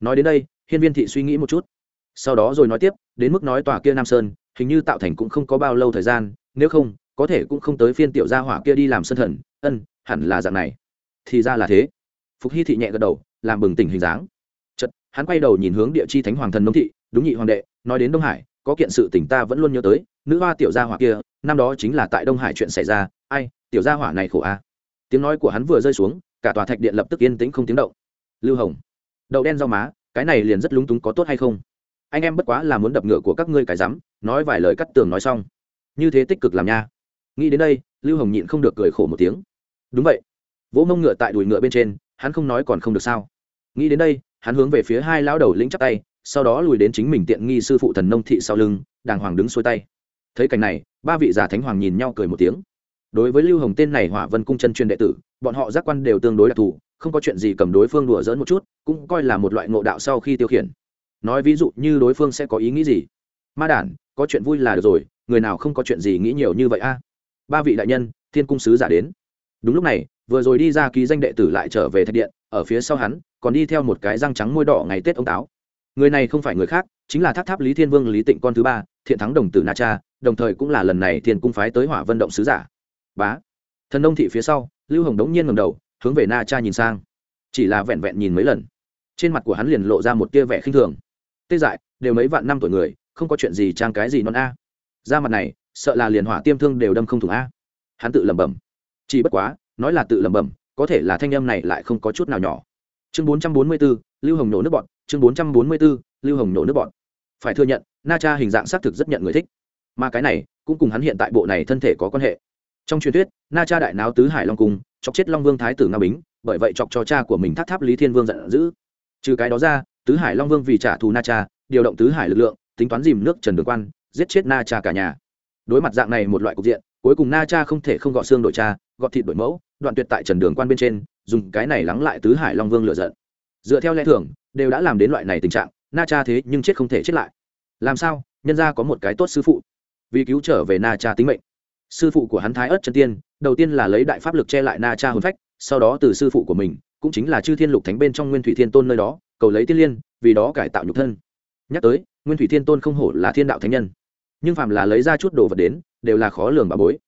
Nói đến đây, hiên viên thị suy nghĩ một chút. Sau đó rồi nói tiếp đến mức nói tòa kia nam sơn, hình như tạo thành cũng không có bao lâu thời gian, nếu không, có thể cũng không tới phiên tiểu gia hỏa kia đi làm sơn thần, ân, hẳn là dạng này. Thì ra là thế. Phục hy thị nhẹ gật đầu, làm bừng tỉnh hình dáng. Chật hắn quay đầu nhìn hướng địa chi thánh hoàng thần nông thị, đúng nhị hoàng đệ, nói đến đông hải, có kiện sự tỉnh ta vẫn luôn nhớ tới, nữ hoa tiểu gia hỏa kia, năm đó chính là tại đông hải chuyện xảy ra, ai, tiểu gia hỏa này khổ a. Tiếng nói của hắn vừa rơi xuống, cả tòa thạch điện lập tức yên tĩnh không tiếng động. Lưu hồng, đậu đen rau má, cái này liền rất lúng túng có tốt hay không? Anh em bất quá là muốn đập ngựa của các ngươi cái rắm, nói vài lời cắt tường nói xong. Như thế tích cực làm nha. Nghĩ đến đây, lưu hồng nhịn không được cười khổ một tiếng. Đúng vậy. Vỗ mông ngựa tại đùi ngựa bên trên, hắn không nói còn không được sao. Nghĩ đến đây, hắn hướng về phía hai lão đầu lĩnh chắc tay, sau đó lùi đến chính mình tiện nghi sư phụ thần nông thị sau lưng, đàng hoàng đứng xuôi tay. Thấy cảnh này, ba vị già thánh hoàng nhìn nhau cười một tiếng. Đối với lưu hồng tên này hỏa vân cung chân truyền đệ tử, bọn họ giác quan đều tương đối đặc thù, không có chuyện gì cầm đối phương đùa dỡn một chút, cũng coi là một loại ngộ đạo sau khi tiêu khiển nói ví dụ như đối phương sẽ có ý nghĩ gì. Ma đản, có chuyện vui là được rồi, người nào không có chuyện gì nghĩ nhiều như vậy a? Ba vị đại nhân, thiên cung sứ giả đến. Đúng lúc này, vừa rồi đi ra ký danh đệ tử lại trở về thạch điện, ở phía sau hắn, còn đi theo một cái răng trắng môi đỏ ngày tết ông táo. Người này không phải người khác, chính là tháp tháp lý thiên vương lý tịnh con thứ ba, thiện thắng đồng tử na cha, đồng thời cũng là lần này thiên cung phái tới hỏa vận động sứ giả. Bá. Thần đông thị phía sau, lưu hồng đống nhiên ngầm đầu, hướng về na cha nhìn sang. Chỉ là vẹn vẹn nhìn mấy lần. Trên mặt của hắn liền lộ ra một tia vẻ khinh thường tê dại đều mấy vạn năm tuổi người không có chuyện gì trang cái gì non a. Ra mặt này sợ là liền hỏa tiêm thương đều đâm không thủng a. Hắn tự lẩm bẩm. Chỉ bất quá nói là tự lẩm bẩm có thể là thanh âm này lại không có chút nào nhỏ. Chương bốn trăm bốn mươi 444, lưu hồng nổ nước bọn chương bốn trăm bốn mươi 444, lưu hồng nổ nước bọn. Phải thừa nhận na cha hình dạng xác thực rất nhận người thích. Mà cái này cũng cùng hắn hiện tại bộ này thân thể có quan hệ. Trong truyền thuyết na cha đại náo tứ hải long cung chọc chết long vương thái tử nga bính bởi vậy chọc cho cha của mình thác tháp lý thiên vương giận dữ. Trừ cái đó ra tứ hải long vương vì trả thù na cha, điều động tứ hải lực lượng, tính toán dìm nước trần đường quan, giết chết na cha cả nhà. Đối mặt dạng này một loại cục diện, cuối cùng na cha không thể không gọt xương đổi cha, gọt thịt đổi mẫu, đoạn tuyệt tại trần đường quan bên trên, dùng cái này lắng lại tứ hải long vương lựa giận. Dựa theo lẽ thường, đều đã làm đến loại này tình trạng, na cha thế nhưng chết không thể chết lại. Làm sao? Nhân ra có một cái tốt sư phụ. Vì cứu trở về na cha tính mệnh. Sư phụ của hắn thái ớt chân tiên, đầu tiên là lấy đại pháp lực che lại na cha hồn phách, sau đó từ sư phụ của mình, cũng chính là chư thiên lục thánh bên trong nguyên thủy thiên tôn nơi đó cầu lấy tiên liên, vì đó cải tạo nhục thân. Nhắc tới, nguyên thủy thiên tôn không hổ là thiên đạo thánh nhân. Nhưng phàm là lấy ra chút đồ vật đến, đều là khó lường bà bối.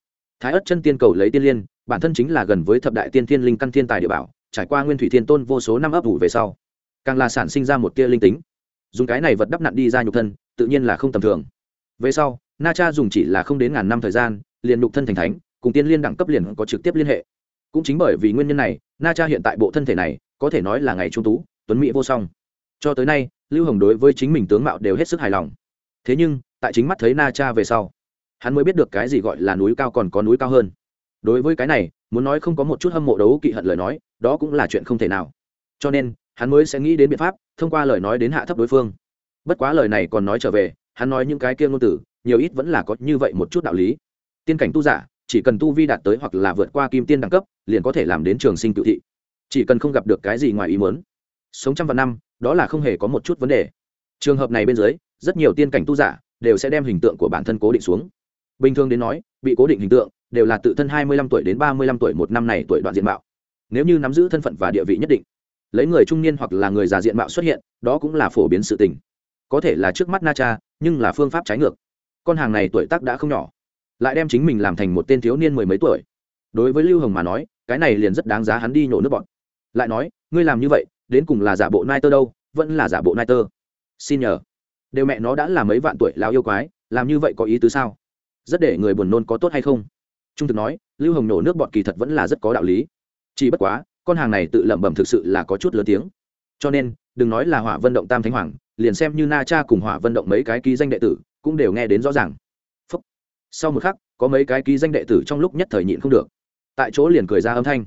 Thái ất chân tiên cầu lấy tiên liên, bản thân chính là gần với thập đại tiên thiên linh căn thiên tài địa bảo, trải qua nguyên thủy thiên tôn vô số năm ấp ủ về sau, càng là sản sinh ra một tia linh tính. Dùng cái này vật đắp nặn đi ra nhục thân, tự nhiên là không tầm thường. Về sau, na cha dùng chỉ là không đến ngàn năm thời gian, liền nhục thân thành thánh, cùng tiên liên đẳng cấp liền có trực tiếp liên hệ. Cũng chính bởi vì nguyên nhân này, na cha hiện tại bộ thân thể này, có thể nói là ngày trung tú tuấn mỹ vô song. Cho tới nay, lưu hồng đối với chính mình tướng mạo đều hết sức hài lòng. Thế nhưng, tại chính mắt thấy na cha về sau, hắn mới biết được cái gì gọi là núi cao còn có núi cao hơn. Đối với cái này, muốn nói không có một chút hâm mộ đấu kỵ hận lời nói, đó cũng là chuyện không thể nào. Cho nên, hắn mới sẽ nghĩ đến biện pháp, thông qua lời nói đến hạ thấp đối phương. Bất quá lời này còn nói trở về, hắn nói những cái kia ngôn tử nhiều ít vẫn là có như vậy một chút đạo lý. Tiên cảnh tu giả, chỉ cần tu vi đạt tới hoặc là vượt qua kim tiên đẳng cấp, liền có thể làm đến trường sinh cựu thị. Chỉ cần không gặp được cái gì ngoài ý muốn sống trăm vạn năm, đó là không hề có một chút vấn đề. Trường hợp này bên dưới, rất nhiều tiên cảnh tu giả đều sẽ đem hình tượng của bản thân cố định xuống. Bình thường đến nói, bị cố định hình tượng đều là tự thân hai mươi lăm tuổi đến ba mươi lăm tuổi một năm này tuổi đoạn diện mạo. Nếu như nắm giữ thân phận và địa vị nhất định, lấy người trung niên hoặc là người già diện mạo xuất hiện, đó cũng là phổ biến sự tình. Có thể là trước mắt na cha, nhưng là phương pháp trái ngược. Con hàng này tuổi tác đã không nhỏ, lại đem chính mình làm thành một tên thiếu niên mười mấy tuổi. Đối với lưu hồng mà nói, cái này liền rất đáng giá hắn đi nhổ nước bọn. Lại nói, ngươi làm như vậy đến cùng là giả bộ nai tơ đâu, vẫn là giả bộ nai tơ. Xin nhờ. Đều mẹ nó đã là mấy vạn tuổi lao yêu quái, làm như vậy có ý tứ sao? Rất để người buồn nôn có tốt hay không? Trung thực nói, lưu hồng nổ nước bọn kỳ thật vẫn là rất có đạo lý. Chỉ bất quá, con hàng này tự lẩm bẩm thực sự là có chút lớn tiếng. Cho nên, đừng nói là hỏa vân động tam thánh hoàng, liền xem như na cha cùng hỏa vân động mấy cái ký danh đệ tử cũng đều nghe đến rõ ràng. Phúc. sau một khắc, có mấy cái ký danh đệ tử trong lúc nhất thời nhịn không được. Tại chỗ liền cười ra âm thanh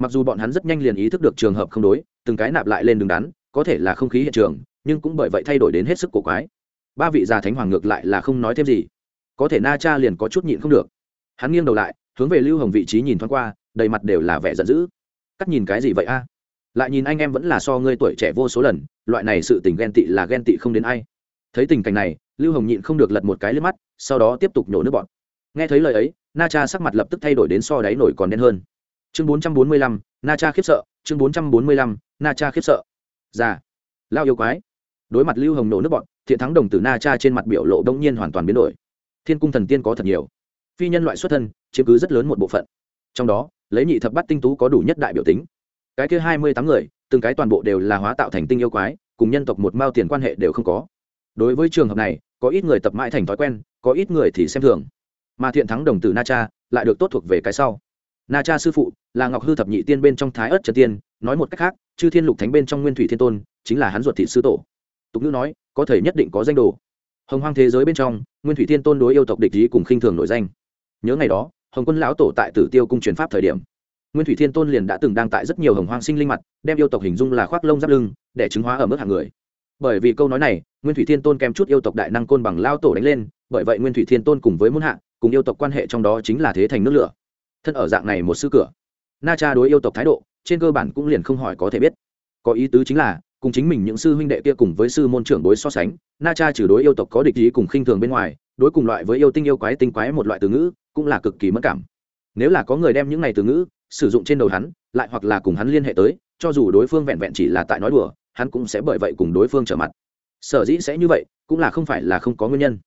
mặc dù bọn hắn rất nhanh liền ý thức được trường hợp không đối, từng cái nạp lại lên đường đắn, có thể là không khí hiện trường, nhưng cũng bởi vậy thay đổi đến hết sức cổ quái. Ba vị già thánh hoàng ngược lại là không nói thêm gì. Có thể na cha liền có chút nhịn không được. Hắn nghiêng đầu lại, hướng về lưu hồng vị trí nhìn thoáng qua, đầy mặt đều là vẻ giận dữ. Cắt nhìn cái gì vậy a? Lại nhìn anh em vẫn là so ngươi tuổi trẻ vô số lần, loại này sự tình ghen tị là ghen tị không đến ai. Thấy tình cảnh này, lưu hồng nhịn không được lật một cái lên mắt, sau đó tiếp tục nhổ nước bọn nghe thấy lời ấy, na cha sắc mặt lập tức thay đổi đến so đáy nổi còn đen hơn chương bốn trăm bốn mươi lăm, na cha khiếp sợ, chương bốn trăm bốn mươi lăm, na cha khiếp sợ. Già, lao yêu quái. Đối mặt lưu hồng nổ nước bọn, thiện thắng đồng tử na cha trên mặt biểu lộ đông nhiên hoàn toàn biến đổi. Thiên cung thần tiên có thật nhiều. Phi nhân loại xuất thân, chiếm cứ rất lớn một bộ phận. Trong đó, lấy nhị thập bắt tinh tú có đủ nhất đại biểu tính. Cái kia hai mươi tám người, từng cái toàn bộ đều là hóa tạo thành tinh yêu quái, cùng nhân tộc một mao tiền quan hệ đều không có. Đối với trường hợp này, có ít người tập mãi thành thói quen, có ít người thì xem thường. Mà thiện thắng đồng tử na cha lại được tốt thuộc về cái sau na cha sư phụ, là ngọc hư thập nhị tiên bên trong thái ớt trần tiên, nói một cách khác, chư thiên lục thánh bên trong nguyên thủy thiên tôn, chính là hắn ruột thị sư tổ. Tục ngữ nói, có thể nhất định có danh đồ. Hồng hoang thế giới bên trong, nguyên thủy thiên tôn đối yêu tộc địch ý cùng khinh thường nổi danh. Nhớ ngày đó, hồng quân lão tổ tại tử tiêu cung truyền pháp thời điểm, nguyên thủy thiên tôn liền đã từng đang tại rất nhiều hồng hoang sinh linh mặt, đem yêu tộc hình dung là khoác lông giáp lưng, để chứng hóa ở mức hạng người. Bởi vì câu nói này, nguyên thủy thiên tôn kèm chút yêu tộc đại năng côn bằng lao tổ đánh lên, bởi vậy nguyên thủy thiên tôn cùng với muôn hạ, cùng yêu tộc quan hệ trong đó chính là thế thành nước lửa thân ở dạng này một sư cửa. Na cha đối yêu tộc thái độ, trên cơ bản cũng liền không hỏi có thể biết. Có ý tứ chính là, cùng chính mình những sư huynh đệ kia cùng với sư môn trưởng đối so sánh, na cha trừ đối yêu tộc có địch ý cùng khinh thường bên ngoài, đối cùng loại với yêu tinh yêu quái tinh quái một loại từ ngữ, cũng là cực kỳ mất cảm. Nếu là có người đem những này từ ngữ, sử dụng trên đầu hắn, lại hoặc là cùng hắn liên hệ tới, cho dù đối phương vẹn vẹn chỉ là tại nói đùa, hắn cũng sẽ bởi vậy cùng đối phương trở mặt. Sở dĩ sẽ như vậy, cũng là không phải là không có nguyên nhân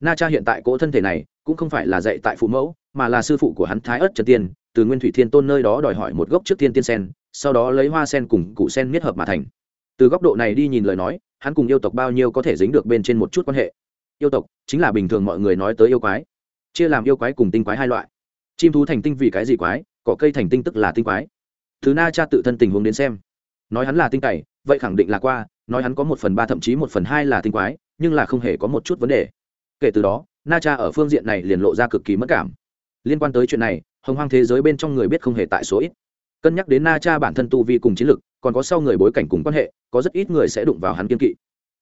na cha hiện tại cỗ thân thể này cũng không phải là dạy tại phụ mẫu, mà là sư phụ của hắn thái ất trần tiên, từ nguyên thủy thiên tôn nơi đó đòi hỏi một gốc trước tiên tiên sen, sau đó lấy hoa sen cùng cụ sen miết hợp mà thành. Từ góc độ này đi nhìn lời nói, hắn cùng yêu tộc bao nhiêu có thể dính được bên trên một chút quan hệ. Yêu tộc chính là bình thường mọi người nói tới yêu quái. Chia làm yêu quái cùng tinh quái hai loại. Chim thú thành tinh vì cái gì quái, cỏ cây thành tinh tức là tinh quái. Thứ na cha tự thân tình huống đến xem. Nói hắn là tinh cày vậy khẳng định là qua, nói hắn có một phần ba thậm chí một phần hai là tinh quái, nhưng là không hề có một chút vấn đề kể từ đó, na cha ở phương diện này liền lộ ra cực kỳ mất cảm. Liên quan tới chuyện này, hồng hoang thế giới bên trong người biết không hề tại số ít. Cân nhắc đến na cha bản thân tu vi cùng chiến lực, còn có sau người bối cảnh cùng quan hệ, có rất ít người sẽ đụng vào hắn kiên kỵ.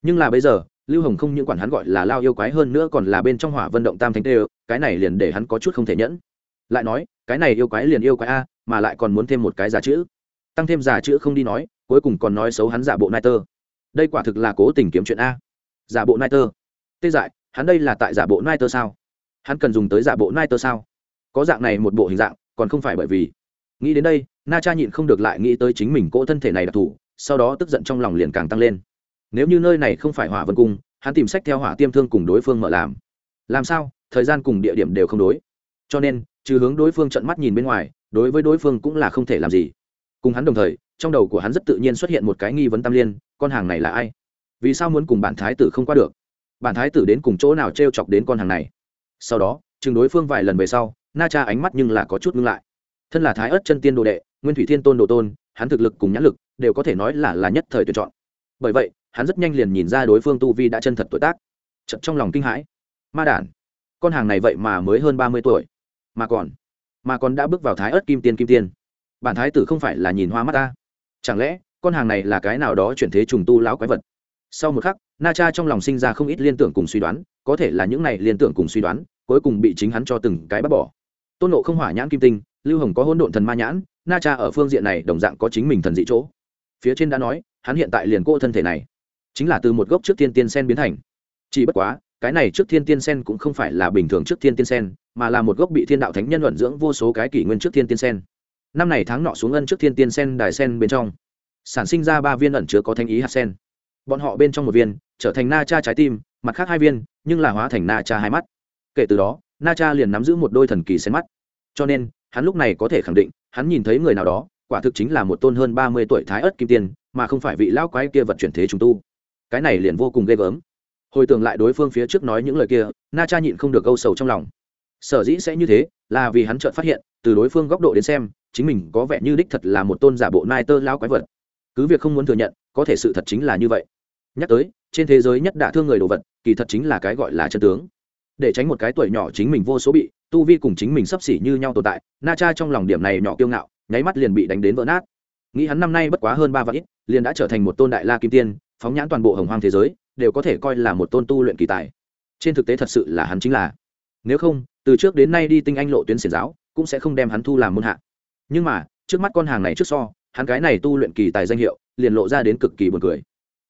Nhưng là bây giờ, lưu hồng không những quản hắn gọi là lao yêu quái hơn nữa còn là bên trong hỏa vận động tam thánh tê cái này liền để hắn có chút không thể nhẫn. Lại nói, cái này yêu quái liền yêu quái a, mà lại còn muốn thêm một cái giả chữ. Tăng thêm giả chữ không đi nói, cuối cùng còn nói xấu hắn giả bộ nai tơ. Đây quả thực là cố tình kiếm chuyện a. Giả bộ nai tơ. Tê dại hắn đây là tại giả bộ nai tơ sao? Hắn cần dùng tới giả bộ nai tơ sao? Có dạng này một bộ hình dạng, còn không phải bởi vì. Nghĩ đến đây, na cha nhịn không được lại nghĩ tới chính mình cỗ thân thể này đặc thù, sau đó tức giận trong lòng liền càng tăng lên. Nếu như nơi này không phải hỏa vân cung, hắn tìm sách theo hỏa tiêm thương cùng đối phương mở làm. Làm sao? Thời gian cùng địa điểm đều không đối. Cho nên, trừ hướng đối phương trận mắt nhìn bên ngoài, đối với đối phương cũng là không thể làm gì. Cùng hắn đồng thời, trong đầu của hắn rất tự nhiên xuất hiện một cái nghi vấn tam liên, con hàng này là ai? Vì sao muốn cùng bản thái tử không qua được? Bản thái tử đến cùng chỗ nào t r e o chọc đến con hàng này. Sau đó, chừng đối phương vài lần về sau, na cha ánh mắt nhưng là có chút ngưng lại. Thân là thái ớt chân tiên đồ đệ, nguyên thủy thiên tôn đồ tôn, hắn thực lực cùng nhãn lực đều có thể nói là là nhất thời tuyển chọn. Bởi vậy, hắn rất nhanh liền nhìn ra đối phương tu vi đã chân thật tuổi tác. Chật trong lòng kinh hãi. Ma đản, con hàng này vậy mà mới hơn ba mươi tuổi. Mà còn mà còn đã bước vào thái ớt kim tiên kim tiên. Bản thái tử không phải là nhìn hoa mắt ta. Chẳng lẽ, con hàng này là cái nào đó chuyển thế trùng tu lão quái vật? Sau một khắc, na cha trong lòng sinh ra không ít liên tưởng cùng suy đoán, có thể là những này liên tưởng cùng suy đoán, cuối cùng bị chính hắn cho từng cái bắt bỏ. Tôn nộ không hỏa nhãn kim tinh, lưu hồng có hỗn độn thần ma nhãn, na cha ở phương diện này đồng dạng có chính mình thần dị chỗ. Phía trên đã nói, hắn hiện tại liền cô thân thể này. Chính là từ một gốc trước thiên tiên sen biến thành. Chỉ bất quá, cái này trước thiên tiên sen cũng không phải là bình thường trước thiên tiên sen, mà là một gốc bị thiên đạo thánh nhân luận dưỡng vô số cái kỷ nguyên trước thiên tiên sen. Năm này tháng nọ xuống ân trước thiên tiên sen đài sen bên trong, sản sinh ra ba viên ẩn chứa có thanh ý hạt sen bọn họ bên trong một viên, trở thành na cha trái tim, mặt khác hai viên, nhưng là hóa thành na cha hai mắt. Kể từ đó, na cha liền nắm giữ một đôi thần kỳ sen mắt. Cho nên, hắn lúc này có thể khẳng định, hắn nhìn thấy người nào đó, quả thực chính là một tôn hơn ba mươi tuổi thái ớt kim tiên, mà không phải vị lão quái kia vật chuyển thế trùng tu. Cái này liền vô cùng ghê gớm. Hồi tưởng lại đối phương phía trước nói những lời kia, na cha nhịn không được âu sầu trong lòng. Sở dĩ sẽ như thế, là vì hắn chợt phát hiện, từ đối phương góc độ đến xem, chính mình có vẻ như đích thật là một tôn giả bộ nai tơ lao quái vật. Cứ việc không muốn thừa nhận, có thể sự thật chính là như vậy nhắc tới, trên thế giới nhất đả thương người đồ vật, kỳ thật chính là cái gọi là chân tướng. Để tránh một cái tuổi nhỏ chính mình vô số bị tu vi cùng chính mình sắp xỉ như nhau tồn tại, na cha trong lòng điểm này nhỏ kiêu ngạo, nháy mắt liền bị đánh đến vỡ nát. Nghĩ hắn năm nay bất quá hơn ba vạn ít, liền đã trở thành một tôn đại la kim tiên, phóng nhãn toàn bộ hồng hoang thế giới, đều có thể coi là một tôn tu luyện kỳ tài. Trên thực tế thật sự là hắn chính là. Nếu không, từ trước đến nay đi tinh anh lộ tuyến xiển giáo, cũng sẽ không đem hắn thu làm môn hạ. Nhưng mà, trước mắt con hàng này trước so, hắn cái này tu luyện kỳ tài danh hiệu, liền lộ ra đến cực kỳ buồn cười.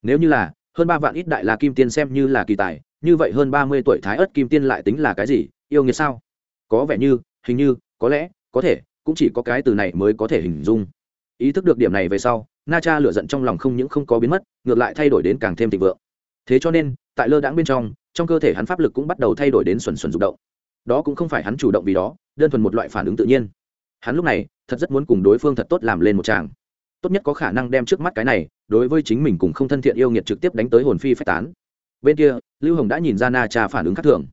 Nếu như là hơn ba vạn ít đại la kim tiên xem như là kỳ tài, như vậy hơn ba mươi tuổi thái ớt kim tiên lại tính là cái gì? Yêu nghiệt sao? Có vẻ như, hình như, có lẽ, có thể, cũng chỉ có cái từ này mới có thể hình dung. Ý thức được điểm này về sau, na cha lựa giận trong lòng không những không có biến mất, ngược lại thay đổi đến càng thêm thịnh vượng. Thế cho nên, tại lơ đãng bên trong trong cơ thể hắn pháp lực cũng bắt đầu thay đổi đến xuẩn xuẩn rụng động. Đó cũng không phải hắn chủ động vì đó, đơn thuần một loại phản ứng tự nhiên. Hắn lúc này, thật rất muốn cùng đối phương thật tốt làm lên một tràng. Tốt nhất có khả năng đem trước mắt cái này đối với chính mình cùng không thân thiện yêu nghiệt trực tiếp đánh tới hồn phi phách tán. Bên kia, lưu hồng đã nhìn ra na cha phản ứng khác thường.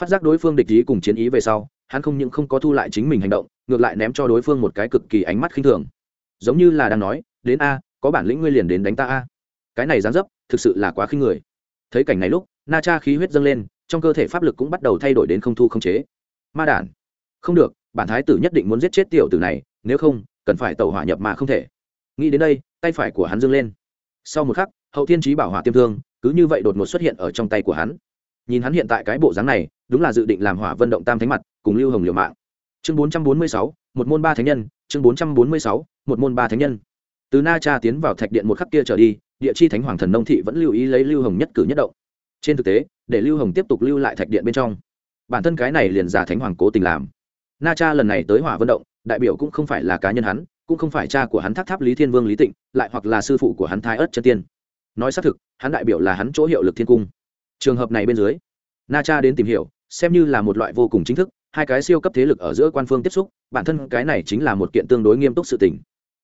Phát giác đối phương địch ý cùng chiến ý về sau, hắn không những không có thu lại chính mình hành động, ngược lại ném cho đối phương một cái cực kỳ ánh mắt khinh thường. Giống như là đang nói, đến a, có bản lĩnh ngươi liền đến đánh ta a. Cái này dán dấp, thực sự là quá khinh người. Thấy cảnh này lúc, na cha khí huyết dâng lên, trong cơ thể pháp lực cũng bắt đầu thay đổi đến không thu không chế. Ma đản. Không được, bản thái tử nhất định muốn giết chết tiểu tử này, nếu không, cần phải tẩu hỏa nhập mà không thể. Nghĩ đến đây tay phải của hắn dâng lên. Sau một khắc, hậu thiên trí bảo hỏa tiêm thương, cứ như vậy đột ngột xuất hiện ở trong tay của hắn. Nhìn hắn hiện tại cái bộ dáng này, đúng là dự định làm hỏa vận động tam thánh mặt, cùng lưu hồng liều mạng. Chương bốn trăm bốn mươi sáu, một môn ba thánh nhân, chương bốn trăm bốn mươi sáu, một môn ba thánh nhân. Từ na cha tiến vào thạch điện một khắc kia trở đi, địa chi thánh hoàng thần nông thị vẫn lưu ý lấy lưu hồng nhất cử nhất động. Trên thực tế, để lưu hồng tiếp tục lưu lại thạch điện bên trong, bản thân cái này liền giả thánh hoàng cố tình làm. Na cha lần này tới hỏa vận động, đại biểu cũng không phải là cá nhân hắn cũng không phải cha của hắn thác tháp lý thiên vương lý tịnh, lại hoặc là sư phụ của hắn thái ất chân tiên. Nói xác thực, hắn đại biểu là hắn chỗ hiệu lực thiên cung. Trường hợp này bên dưới, na cha đến tìm hiểu, xem như là một loại vô cùng chính thức, hai cái siêu cấp thế lực ở giữa quan phương tiếp xúc, bản thân cái này chính là một kiện tương đối nghiêm túc sự tình.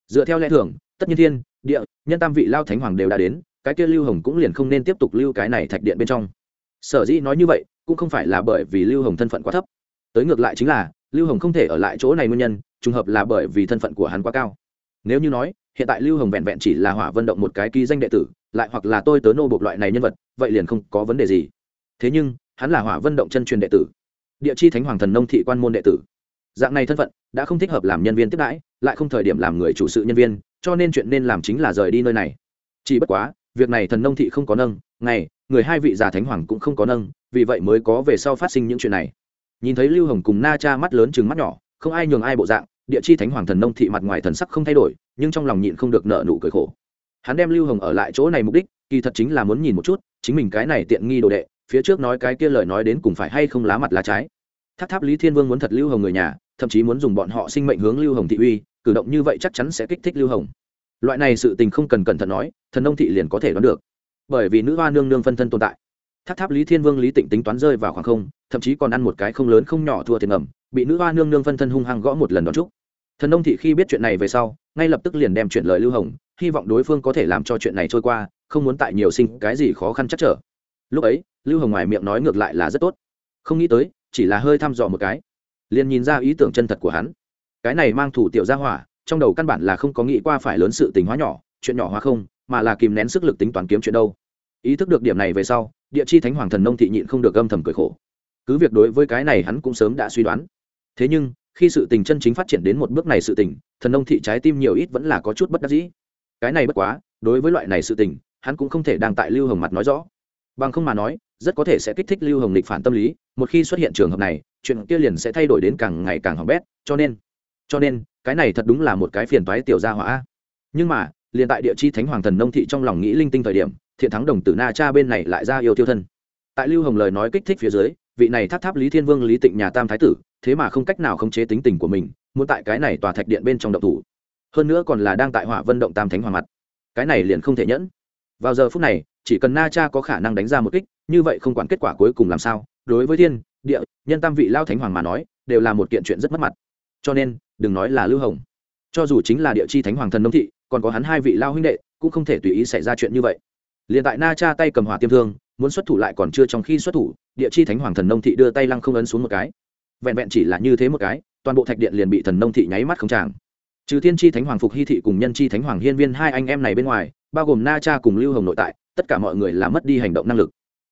Dựa theo lẽ thường, tất nhiên thiên, địa, nhân tam vị lao thánh hoàng đều đã đến, cái kia lưu hồng cũng liền không nên tiếp tục lưu cái này thạch điện bên trong. Sở dĩ nói như vậy, cũng không phải là bởi vì lưu hồng thân phận quá thấp. Tới ngược lại chính là lưu hồng không thể ở lại chỗ này nguyên nhân, trùng hợp là bởi vì thân phận của hắn quá cao. Nếu như nói, hiện tại lưu hồng vẹn vẹn chỉ là hỏa vận động một cái ký danh đệ tử, lại hoặc là tôi tớ nô bộc loại này nhân vật, vậy liền không có vấn đề gì. Thế nhưng, hắn là hỏa vận động chân truyền đệ tử. Địa chi thánh hoàng thần nông thị quan môn đệ tử. Dạng này thân phận, đã không thích hợp làm nhân viên tiếp đãi, lại không thời điểm làm người chủ sự nhân viên, cho nên chuyện nên làm chính là rời đi nơi này. Chỉ bất quá, việc này thần nông thị không có nâng, ngày, người hai vị già thánh hoàng cũng không có nâng, vì vậy mới có về sau phát sinh những chuyện này nhìn thấy lưu hồng cùng na cha mắt lớn chừng mắt nhỏ, không ai nhường ai bộ dạng, địa chi thánh hoàng thần nông thị mặt ngoài thần sắc không thay đổi, nhưng trong lòng nhịn không được nợ nụ cười khổ. Hắn đem lưu hồng ở lại chỗ này mục đích, kỳ thật chính là muốn nhìn một chút, chính mình cái này tiện nghi đồ đệ, phía trước nói cái kia lời nói đến cùng phải hay không lá mặt lá trái. Tháp tháp lý thiên vương muốn thật lưu hồng người nhà, thậm chí muốn dùng bọn họ sinh mệnh hướng lưu hồng thị uy, cử động như vậy chắc chắn sẽ kích thích lưu hồng. Loại này sự tình không cần cẩn thận nói, thần nông thị liền có thể đoán được. Bởi vì nữ hoa nương nương phân thân tồn tại tháp tháp lý thiên vương, lý tịnh tính toán rơi vào khoảng không, thậm chí còn ăn một cái không lớn không nhỏ thua tiền ngầm, bị nữ hoa nương nương phân thân hung hăng gõ một lần đón chúc. Thần nông thị khi biết chuyện này về sau, ngay lập tức liền đem chuyện lời lưu hồng, hy vọng đối phương có thể làm cho chuyện này trôi qua, không muốn tại nhiều sinh cái gì khó khăn chắc trở. Lúc ấy, lưu hồng ngoài miệng nói ngược lại là rất tốt. Không nghĩ tới, chỉ là hơi thăm dò một cái, liền nhìn ra ý tưởng chân thật của hắn. Cái này mang thủ tiểu gia hỏa, trong đầu căn bản là không có nghĩ qua phải lớn sự tình hóa nhỏ, chuyện nhỏ hóa không, mà là kìm nén sức lực tính toán kiếm chuyện đâu ý thức được điểm này về sau, địa chi thánh hoàng thần nông thị nhịn không được âm thầm cười khổ. Cứ việc đối với cái này hắn cũng sớm đã suy đoán. Thế nhưng, khi sự tình chân chính phát triển đến một bước này sự tình, thần nông thị trái tim nhiều ít vẫn là có chút bất đắc dĩ. Cái này bất quá, đối với loại này sự tình, hắn cũng không thể đang tại lưu hồng mặt nói rõ. Bằng không mà nói, rất có thể sẽ kích thích lưu hồng lịch phản tâm lý, một khi xuất hiện trường hợp này, chuyện kia liền sẽ thay đổi đến càng ngày càng hỏng bét, cho nên cho nên, cái này thật đúng là một cái phiền toái tiểu gia hỏa. Nhưng mà, liền tại địa chi thánh hoàng thần nông thị trong lòng nghĩ linh tinh thời điểm thiện thắng đồng tử na cha bên này lại ra yêu tiêu thân. Tại lưu hồng lời nói kích thích phía dưới, vị này tháp tháp lý thiên vương, lý tịnh nhà tam thái tử, thế mà không cách nào khống chế tính tình của mình, muốn tại cái này tòa thạch điện bên trong động thủ. Hơn nữa còn là đang tại hỏa vân động tam thánh hoàng mặt. Cái này liền không thể nhẫn. Vào giờ phút này, chỉ cần na cha có khả năng đánh ra một kích, như vậy không quản kết quả cuối cùng làm sao, đối với thiên, địa, nhân tam vị lao thánh hoàng mà nói, đều là một kiện chuyện rất mất mặt. Cho nên, đừng nói là lưu hồng. Cho dù chính là địa chi thánh hoàng thần nông thị, còn có hắn hai vị lao huynh đệ, cũng không thể tùy ý xảy ra chuyện như vậy liền tại na cha tay cầm hỏa tiêm thương, muốn xuất thủ lại còn chưa trong khi xuất thủ, địa chi thánh hoàng thần nông thị đưa tay lăng không ấn xuống một cái. Vẹn vẹn chỉ là như thế một cái, toàn bộ thạch điện liền bị thần nông thị nháy mắt không tràng. Trừ thiên chi thánh hoàng phục hy thị cùng nhân chi thánh hoàng hiên viên hai anh em này bên ngoài, bao gồm na cha cùng lưu hồng nội tại, tất cả mọi người là mất đi hành động năng lực.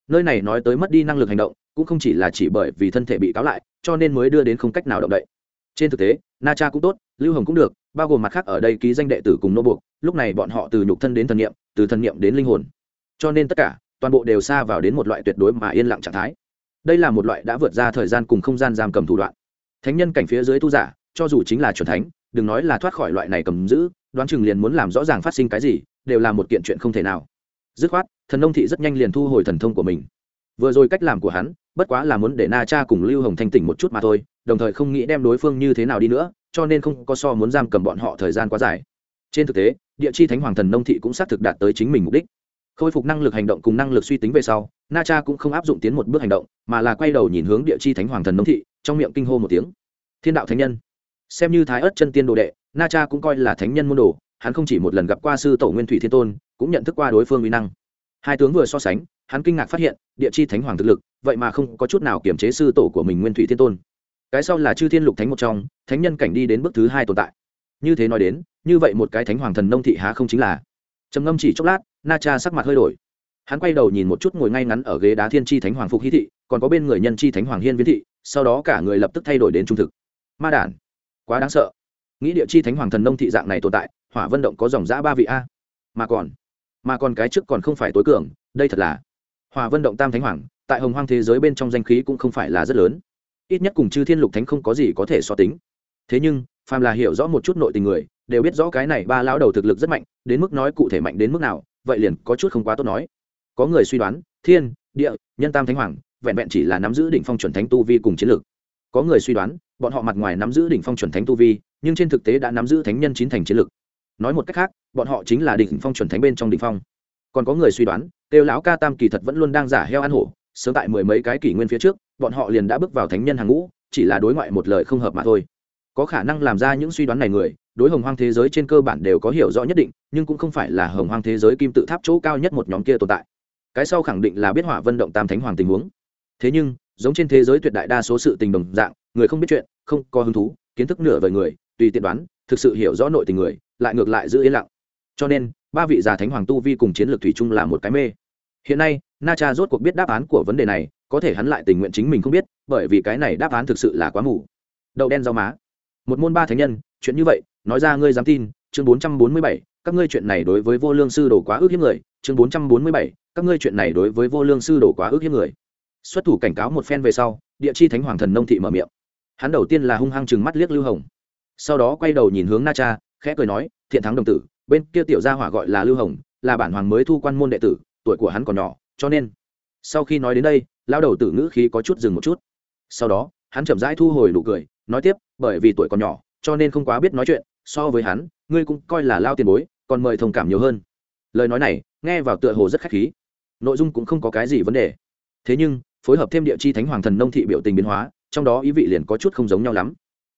Nơi này nói tới mất đi năng lực hành động, cũng không chỉ là chỉ bởi vì thân thể bị cáo lại, cho nên mới đưa đến không cách nào động đậy. Trên thực tế, na cha cũng tốt, lưu hồng cũng được, bao gồm mặt khác ở đây ký danh đệ tử cùng nô buộc, lúc này bọn họ từ nhục thân đến thần nghiệm từ thần nghiệm đến linh hồn cho nên tất cả, toàn bộ đều xa vào đến một loại tuyệt đối mà yên lặng trạng thái. Đây là một loại đã vượt ra thời gian cùng không gian giam cầm thủ đoạn. Thánh nhân cảnh phía dưới tu giả, cho dù chính là c thánh, đừng nói là thoát khỏi loại này cầm giữ, đoán chừng liền muốn làm rõ ràng phát sinh cái gì, đều là một kiện chuyện không thể nào. Dứt khoát, thần nông thị rất nhanh liền thu hồi thần thông của mình. Vừa rồi cách làm của hắn, bất quá là muốn để na cha cùng lưu hồng thanh tỉnh một chút mà thôi, đồng thời không nghĩ đem đối phương như thế nào đi nữa, cho nên không có so muốn giam cầm bọn họ thời gian quá dài. Trên thực tế, địa chi thánh hoàng thần nông thị cũng xác thực đạt tới chính mình mục đích khôi phục năng lực hành động cùng năng lực suy tính về sau, na cha cũng không áp dụng tiến một bước hành động, mà là quay đầu nhìn hướng địa chi thánh hoàng thần nông thị, trong miệng kinh hô một tiếng. Thiên đạo thánh nhân. Xem như thái ớt chân tiên đồ đệ, na cha cũng coi là thánh nhân môn đồ, hắn không chỉ một lần gặp qua sư tổ nguyên thủy thiên tôn, cũng nhận thức qua đối phương uy năng. Hai tướng vừa so sánh, hắn kinh ngạc phát hiện, địa chi thánh hoàng thực lực, vậy mà không có chút nào kiểm chế sư tổ của mình nguyên thủy thiên tôn. Cái sau là chư thiên lục thánh một trong, thánh nhân cảnh đi đến bước thứ hai tồn tại. Như thế nói đến, như vậy một cái thánh hoàng thần nông thị há không chính là. Trầm ngâm chỉ chốc lát na cha sắc mặt hơi đổi. Hắn quay đầu nhìn một chút ngồi ngay ngắn ở ghế đá thiên chi thánh hoàng phục hí thị, còn có bên người nhân chi thánh hoàng hiên viễn thị, sau đó cả người lập tức thay đổi đến trung thực. Ma đản, quá đáng sợ. Nghĩ địa chi thánh hoàng thần nông thị dạng này tồn tại, hỏa vân động có dòng giã ba vị a. Mà còn mà còn cái trước còn không phải tối cường, đây thật là hỏa vân động tam thánh hoàng, tại hồng hoang thế giới bên trong danh khí cũng không phải là rất lớn. Ít nhất cùng chư thiên lục thánh không có gì có thể so tính. Thế nhưng, phàm là hiểu rõ một chút nội tình người, đều biết rõ cái này ba lão đầu thực lực rất mạnh, đến mức nói cụ thể mạnh đến mức nào vậy liền có chút không quá tốt nói. Có người suy đoán, thiên, địa, nhân tam thánh hoàng, vẹn vẹn chỉ là nắm giữ đỉnh phong chuẩn thánh tu vi cùng chiến lược. Có người suy đoán, bọn họ mặt ngoài nắm giữ đỉnh phong chuẩn thánh tu vi, nhưng trên thực tế đã nắm giữ thánh nhân chín thành chiến lược. Nói một cách khác, bọn họ chính là đỉnh phong chuẩn thánh bên trong đỉnh phong. Còn có người suy đoán tiêu lão ca tam kỳ thật vẫn luôn đang giả heo ăn hổ, sớm tại mười mấy cái kỷ nguyên phía trước, bọn họ liền đã bước vào thánh nhân hàng ngũ, chỉ là đối ngoại một lời không hợp mà thôi. Có khả năng làm ra những suy đoán này người đối hồng hoang thế giới trên cơ bản đều có hiểu rõ nhất định, nhưng cũng không phải là hồng hoang thế giới kim tự tháp chỗ cao nhất một nhóm kia tồn tại. Cái sau khẳng định là biết hỏa vân động tam thánh hoàng tình huống. Thế nhưng, giống trên thế giới tuyệt đại đa số sự tình đồng dạng, người không biết chuyện, không có hứng thú, kiến thức nửa vời người, tùy tiện đoán, thực sự hiểu rõ nội tình người, lại ngược lại giữ yên lặng. Cho nên, ba vị già thánh hoàng tu vi cùng chiến lược thủy chung là một cái mê. Hiện nay, na cha rốt cuộc biết đáp án của vấn đề này, có thể hắn lại tình nguyện chính mình không biết, bởi vì cái này đáp án thực sự là quá mù. Đậu đen rau má. Một môn ba thánh nhân chuyện như vậy, nói ra ngươi dám tin, chương bốn trăm bốn mươi bảy, các ngươi chuyện này đối với vô lương sư đổ quá ước hiếp người, chương bốn trăm bốn mươi bảy, các ngươi chuyện này đối với vô lương sư đổ quá ước hiếp người. Xuất thủ cảnh cáo một phen về sau, địa chi thánh hoàng thần nông thị mở miệng. Hắn đầu tiên là hung hăng chừng mắt liếc lưu hồng. Sau đó quay đầu nhìn hướng na cha, khẽ cười nói, thiện thắng đồng tử, bên kia tiểu gia hỏa gọi là lưu hồng, là bản hoàng mới thu quan môn đệ tử, tuổi của hắn còn nhỏ, cho nên sau khi nói đến đây lao đầu tử ngữ khí có chút dừng một chút. Sau đó, hắn chậm rãi thu hồi nụ cười, nói tiếp, bởi vì tuổi còn nhỏ cho nên không quá biết nói chuyện, so với hắn, ngươi cũng coi là lao tiền bối, còn mời thông cảm nhiều hơn. Lời nói này, nghe vào tựa hồ rất khách khí. Nội dung cũng không có cái gì vấn đề. Thế nhưng, phối hợp thêm địa chi thánh hoàng thần nông thị biểu tình biến hóa, trong đó ý vị liền có chút không giống nhau lắm.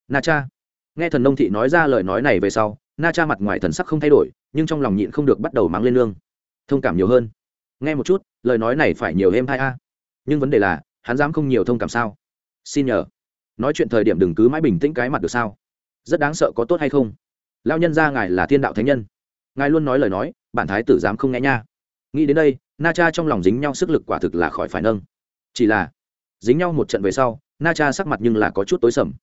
Na cha. Nghe thần nông thị nói ra lời nói này về sau, na cha mặt ngoài thần sắc không thay đổi, nhưng trong lòng nhịn không được bắt đầu mắng lên lương. Thông cảm nhiều hơn. Nghe một chút, lời nói này phải nhiều êm hai a. Nhưng vấn đề là, hắn dám không nhiều thông cảm sao? Xin nhờ. Nói chuyện thời điểm đừng cứ mãi bình tĩnh cái mặt được sao? Rất đáng sợ có tốt hay không? Lao nhân ra ngài là thiên đạo thánh nhân. Ngài luôn nói lời nói, bản thái tử dám không nghe nha. Nghĩ đến đây, na cha trong lòng dính nhau sức lực quả thực là khỏi phải nâng. Chỉ là, dính nhau một trận về sau, na cha sắc mặt nhưng là có chút tối sầm.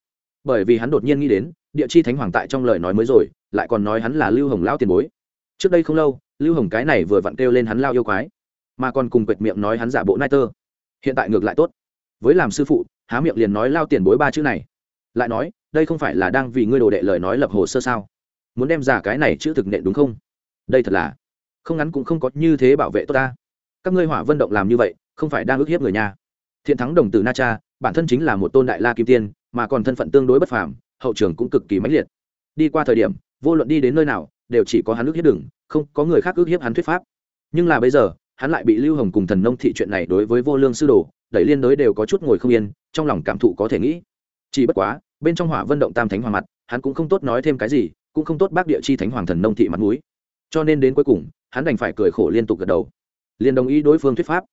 Bởi vì hắn đột nhiên nghĩ đến, địa chi thánh hoàng tại trong lời nói mới rồi, lại còn nói hắn là lưu hồng lao tiền bối. Trước đây không lâu, lưu hồng cái này vừa vặn kêu lên hắn lao yêu quái, mà còn cùng quệt miệng nói hắn giả bộ nai tơ. Hiện tại ngược lại tốt. Với làm sư phụ, há miệng liền nói lao tiền bối ba chữ này lại nói, đây không phải là đang vì ngươi đồ đệ lời nói lập hồ sơ sao? Muốn đem giả cái này chữ thực nện đúng không? Đây thật là, không ngắn cũng không có như thế bảo vệ tốt ta. Các ngươi hỏa vân động làm như vậy, không phải đang ức hiếp người nhà. Thiện thắng đồng tử na cha, bản thân chính là một tôn đại la kim tiên, mà còn thân phận tương đối bất phàm, hậu trường cũng cực kỳ mãnh liệt. Đi qua thời điểm, vô luận đi đến nơi nào, đều chỉ có hắn ước hiếp đừng, không có người khác ước hiếp hắn thuyết pháp. Nhưng là bây giờ, hắn lại bị lưu hồng cùng thần nông thị chuyện này đối với vô lương sư đồ, đẩy liên đối đều có chút ngồi không yên, trong lòng cảm thụ có thể nghĩ chỉ bất quá, bên trong hỏa vân động tam thánh hoàng mặt, hắn cũng không tốt nói thêm cái gì, cũng không tốt bác địa chi thánh hoàng thần nông thị mặt mũi. Cho nên đến cuối cùng, hắn đành phải cười khổ liên tục gật đầu. Liền đồng ý đối phương thuyết pháp.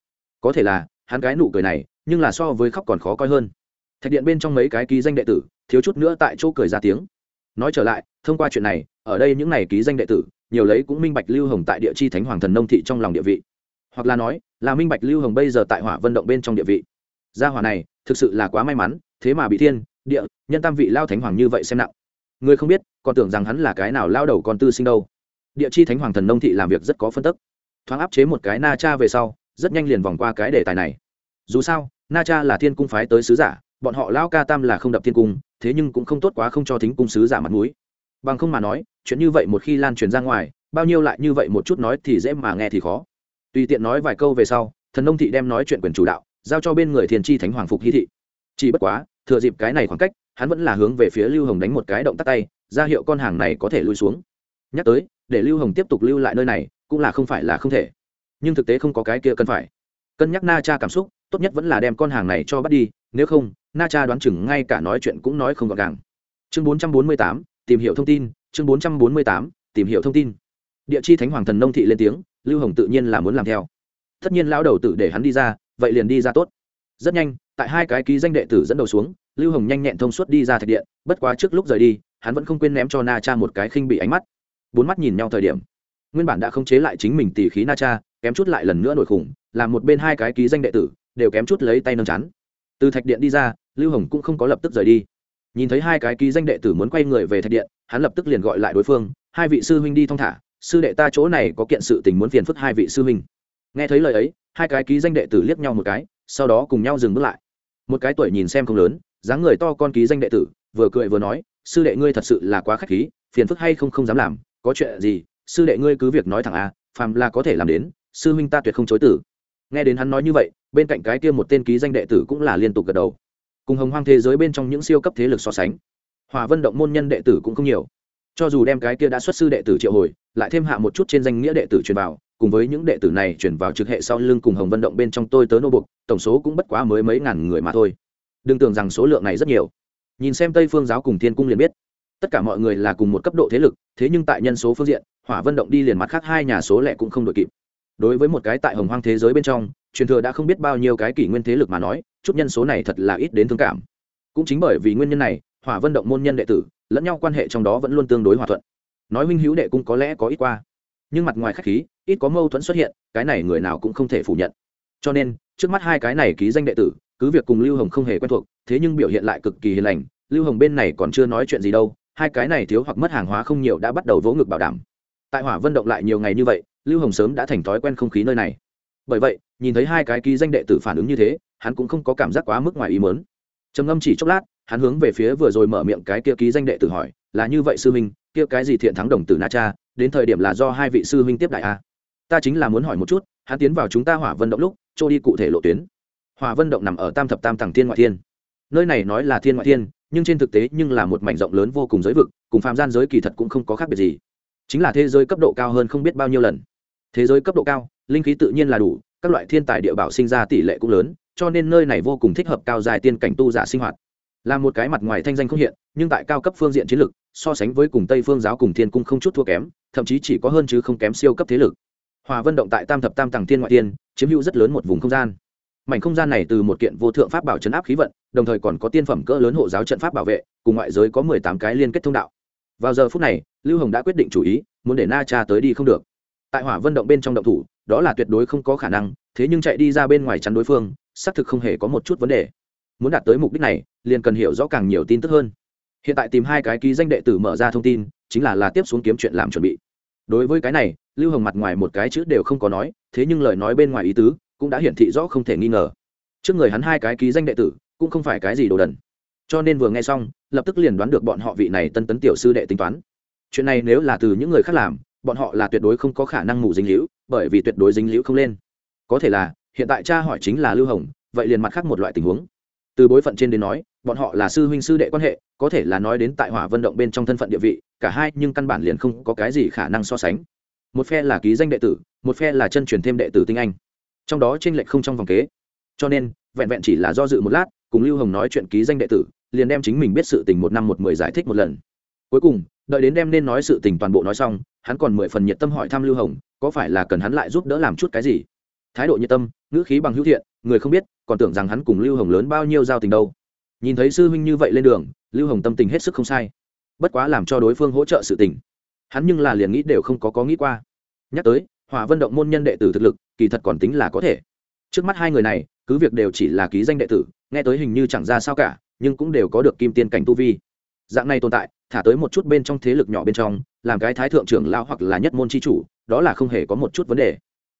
Có thể là, hắn cái nụ cười này, nhưng là so với khóc còn khó coi hơn. Thạch điện bên trong mấy cái ký danh đệ tử, thiếu chút nữa tại chỗ cười ra tiếng. Nói trở lại, thông qua chuyện này, ở đây những này ký danh đệ tử, nhiều lấy cũng minh bạch lưu hồng tại địa chi thánh hoàng thần nông thị trong lòng địa vị. Hoặc là nói, là minh bạch lưu hồng bây giờ tại hỏa vận động bên trong địa vị. Gia hỏa này, thực sự là quá may mắn thế mà bị thiên, địa, nhân tam vị lao thánh hoàng như vậy xem nặng. Người không biết, còn tưởng rằng hắn là cái nào lao đầu con tư sinh đâu. Địa chi thánh hoàng thần nông thị làm việc rất có phân tức. Thoáng áp chế một cái na cha về sau, rất nhanh liền vòng qua cái đề tài này. Dù sao, na cha là thiên cung phái tới sứ giả, bọn họ lao ca tam là không đập thiên cung, thế nhưng cũng không tốt quá không cho thính cung sứ giả mặt mũi. Bằng không mà nói, chuyện như vậy một khi lan truyền ra ngoài, bao nhiêu lại như vậy một chút nói thì dễ mà nghe thì khó. Tùy tiện nói vài câu về sau, thần nông thị đem nói chuyện quyền chủ đạo, giao cho bên người thiền chi thánh hoàng phục hy thị chỉ bất quá, thừa dịp cái này khoảng cách, hắn vẫn là hướng về phía lưu hồng đánh một cái động tắt tay, ra hiệu con hàng này có thể lui xuống. Nhắc tới, để lưu hồng tiếp tục lưu lại nơi này, cũng là không phải là không thể. Nhưng thực tế không có cái kia cần phải. Cân nhắc na cha cảm xúc, tốt nhất vẫn là đem con hàng này cho bắt đi, nếu không, na cha đoán chừng ngay cả nói chuyện cũng nói không gọn gàng. Chương bốn trăm bốn mươi tám, tìm hiểu thông tin, chương bốn trăm bốn mươi tám, tìm hiểu thông tin. Địa chi thánh hoàng thần nông thị lên tiếng, lưu hồng tự nhiên là muốn làm theo. Tất nhiên lão đầu tử để hắn đi ra, vậy liền đi ra tốt. Rất nhanh tại hai cái ký danh đệ tử dẫn đầu xuống, lưu hồng nhanh nhẹn thông suốt đi ra thạch điện, bất quá trước lúc rời đi, hắn vẫn không quên ném cho na cha một cái khinh bị ánh mắt. Bốn mắt nhìn nhau thời điểm, nguyên bản đã không chế lại chính mình tỉ khí na cha, kém chút lại lần nữa nổi khủng, làm một bên hai cái ký danh đệ tử, đều kém chút lấy tay nâng chắn từ thạch điện đi ra, lưu hồng cũng không có lập tức rời đi. Nhìn thấy hai cái ký danh đệ tử muốn quay người về thạch điện, hắn lập tức liền gọi lại đối phương, hai vị sư huynh đi thong thả, sư đệ ta chỗ này có kiện sự tình muốn phiền phức hai vị sư huynh. Nghe thấy lời ấy, hai cái ký danh đệ tử liếc nhau một cái, sau đó cùng nhau dừng bước lại một cái tuổi nhìn xem không lớn dáng người to con ký danh đệ tử vừa cười vừa nói sư đệ ngươi thật sự là quá khách khí phiền phức hay không không dám làm có chuyện gì sư đệ ngươi cứ việc nói thẳng à, phàm là có thể làm đến sư huynh ta tuyệt không chối tử. Nghe đến hắn nói như vậy bên cạnh cái kia một tên ký danh đệ tử cũng là liên tục gật đầu. Cùng hồng hoang thế giới bên trong những siêu cấp thế lực so sánh hòa vân động môn nhân đệ tử cũng không nhiều. Cho dù đem cái kia đã xuất sư đệ tử triệu hồi lại thêm hạ một chút trên danh nghĩa đệ tử truyền vào cùng với những đệ tử này chuyển vào trực hệ sau lưng cùng hồng vân động bên trong tôi tớ nô buộc, tổng số cũng bất quá mới mấy ngàn người mà thôi. Đừng tưởng rằng số lượng này rất nhiều. Nhìn xem tây phương giáo cùng thiên cung liền biết. Tất cả mọi người là cùng một cấp độ thế lực, thế nhưng tại nhân số phương diện, hỏa vân động đi liền mặt khác hai nhà số lẻ cũng không đội kịp. Đối với một cái tại hồng hoang thế giới bên trong, truyền thừa đã không biết bao nhiêu cái kỷ nguyên thế lực mà nói, chút nhân số này thật là ít đến thương cảm. Cũng chính bởi vì nguyên nhân này, hỏa vân động môn nhân đệ tử, lẫn nhau quan hệ trong đó vẫn luôn tương đối hòa thuận. Nói huynh hữu đệ cũng có lẽ có ít qua nhưng mặt ngoài khách khí, ít có mâu thuẫn xuất hiện, cái này người nào cũng không thể phủ nhận. Cho nên, trước mắt hai cái này ký danh đệ tử, cứ việc cùng lưu hồng không hề quen thuộc, thế nhưng biểu hiện lại cực kỳ hiền lành, lưu hồng bên này còn chưa nói chuyện gì đâu, hai cái này thiếu hoặc mất hàng hóa không nhiều đã bắt đầu vỗ ngực bảo đảm. Tại hỏa vân động lại nhiều ngày như vậy, lưu hồng sớm đã thành thói quen không khí nơi này. Bởi vậy, nhìn thấy hai cái ký danh đệ tử phản ứng như thế, hắn cũng không có cảm giác quá mức ngoài ý mớn trầm ngâm chỉ chốc lát, hắn hướng về phía vừa rồi mở miệng cái kia ký danh đệ tử hỏi là như vậy sư huynh, kia cái gì thiện thắng đồng tử na cha, đến thời điểm là do hai vị sư huynh tiếp đại a. Ta chính là muốn hỏi một chút, hắn tiến vào chúng ta hỏa vân động lúc trôi đi cụ thể lộ tuyến. Hỏa vân động nằm ở tam thập tam tầng thiên ngoại thiên. Nơi này nói là thiên ngoại thiên, nhưng trên thực tế nhưng là một mảnh rộng lớn vô cùng giới vực, cùng phạm gian giới kỳ thật cũng không có khác biệt gì. Chính là thế giới cấp độ cao hơn không biết bao nhiêu lần. Thế giới cấp độ cao, linh khí tự nhiên là đủ, các loại thiên tài địa bảo sinh ra tỷ lệ cũng lớn, cho nên nơi này vô cùng thích hợp cao dài tiên cảnh tu giả sinh hoạt. Là một cái mặt ngoài thanh danh không hiện, nhưng tại cao cấp phương diện chiến lược so sánh với cùng tây phương giáo cùng thiên cung không chút thua kém, thậm chí chỉ có hơn chứ không kém siêu cấp thế lực. Hòa vân động tại tam thập tam tầng thiên ngoại tiên chiếm hữu rất lớn một vùng không gian. Mảnh không gian này từ một kiện vô thượng pháp bảo chấn áp khí vận, đồng thời còn có tiên phẩm cỡ lớn hộ giáo trận pháp bảo vệ, cùng ngoại giới có mười tám cái liên kết thông đạo. Vào giờ phút này, lưu hồng đã quyết định chủ ý, muốn để na cha tới đi không được. Tại hỏa vân động bên trong động thủ, đó là tuyệt đối không có khả năng, thế nhưng chạy đi ra bên ngoài chắn đối phương, xác thực không hề có một chút vấn đề. Muốn đạt tới mục đích này, liền cần hiểu rõ càng nhiều tin tức hơn hiện tại tìm hai cái ký danh đệ tử mở ra thông tin, chính là là tiếp xuống kiếm chuyện làm chuẩn bị. Đối với cái này, lưu hồng mặt ngoài một cái chữ đều không có nói, thế nhưng lời nói bên ngoài ý tứ, cũng đã hiển thị rõ không thể nghi ngờ. Trước người hắn hai cái ký danh đệ tử, cũng không phải cái gì đồ đần. Cho nên vừa nghe xong, lập tức liền đoán được bọn họ vị này tân tấn tiểu sư đệ tính toán. Chuyện này nếu là từ những người khác làm, bọn họ là tuyệt đối không có khả năng ngủ dính liễu bởi vì tuyệt đối dính liễu không lên. Có thể là, hiện tại cha hỏi chính là lưu hồng, vậy liền mặt khác một loại tình huống. Từ bối phận trên đến nói bọn họ là sư huynh sư đệ quan hệ, có thể là nói đến tại hỏa vận động bên trong thân phận địa vị, cả hai nhưng căn bản liền không có cái gì khả năng so sánh. Một phe là ký danh đệ tử, một phe là chân truyền thêm đệ tử tinh anh. Trong đó tranh lệch không trong vòng kế. Cho nên, vẹn vẹn chỉ là do dự một lát, cùng lưu hồng nói chuyện ký danh đệ tử, liền đem chính mình biết sự tình một năm một mười giải thích một lần. Cuối cùng, đợi đến đem nên nói sự tình toàn bộ nói xong, hắn còn mười phần nhiệt tâm hỏi thăm lưu hồng, có phải là cần hắn lại giúp đỡ làm chút cái gì? Thái độ nhiệt tâm, ngữ khí bằng hữu thiện, người không biết, còn tưởng rằng hắn cùng lưu hồng lớn bao nhiêu giao tình đâu nhìn thấy sư huynh như vậy lên đường, lưu hồng tâm tình hết sức không sai. Bất quá làm cho đối phương hỗ trợ sự tình, hắn nhưng là liền nghĩ đều không có có nghĩ qua. Nhắc tới, hỏa vân động môn nhân đệ tử thực lực, kỳ thật còn tính là có thể. Trước mắt hai người này, cứ việc đều chỉ là ký danh đệ tử, nghe tới hình như chẳng ra sao cả, nhưng cũng đều có được kim tiên cảnh tu vi. Dạng này tồn tại, thả tới một chút bên trong thế lực nhỏ bên trong, làm cái thái thượng trưởng lao hoặc là nhất môn c h i chủ, đó là không hề có một chút vấn đề.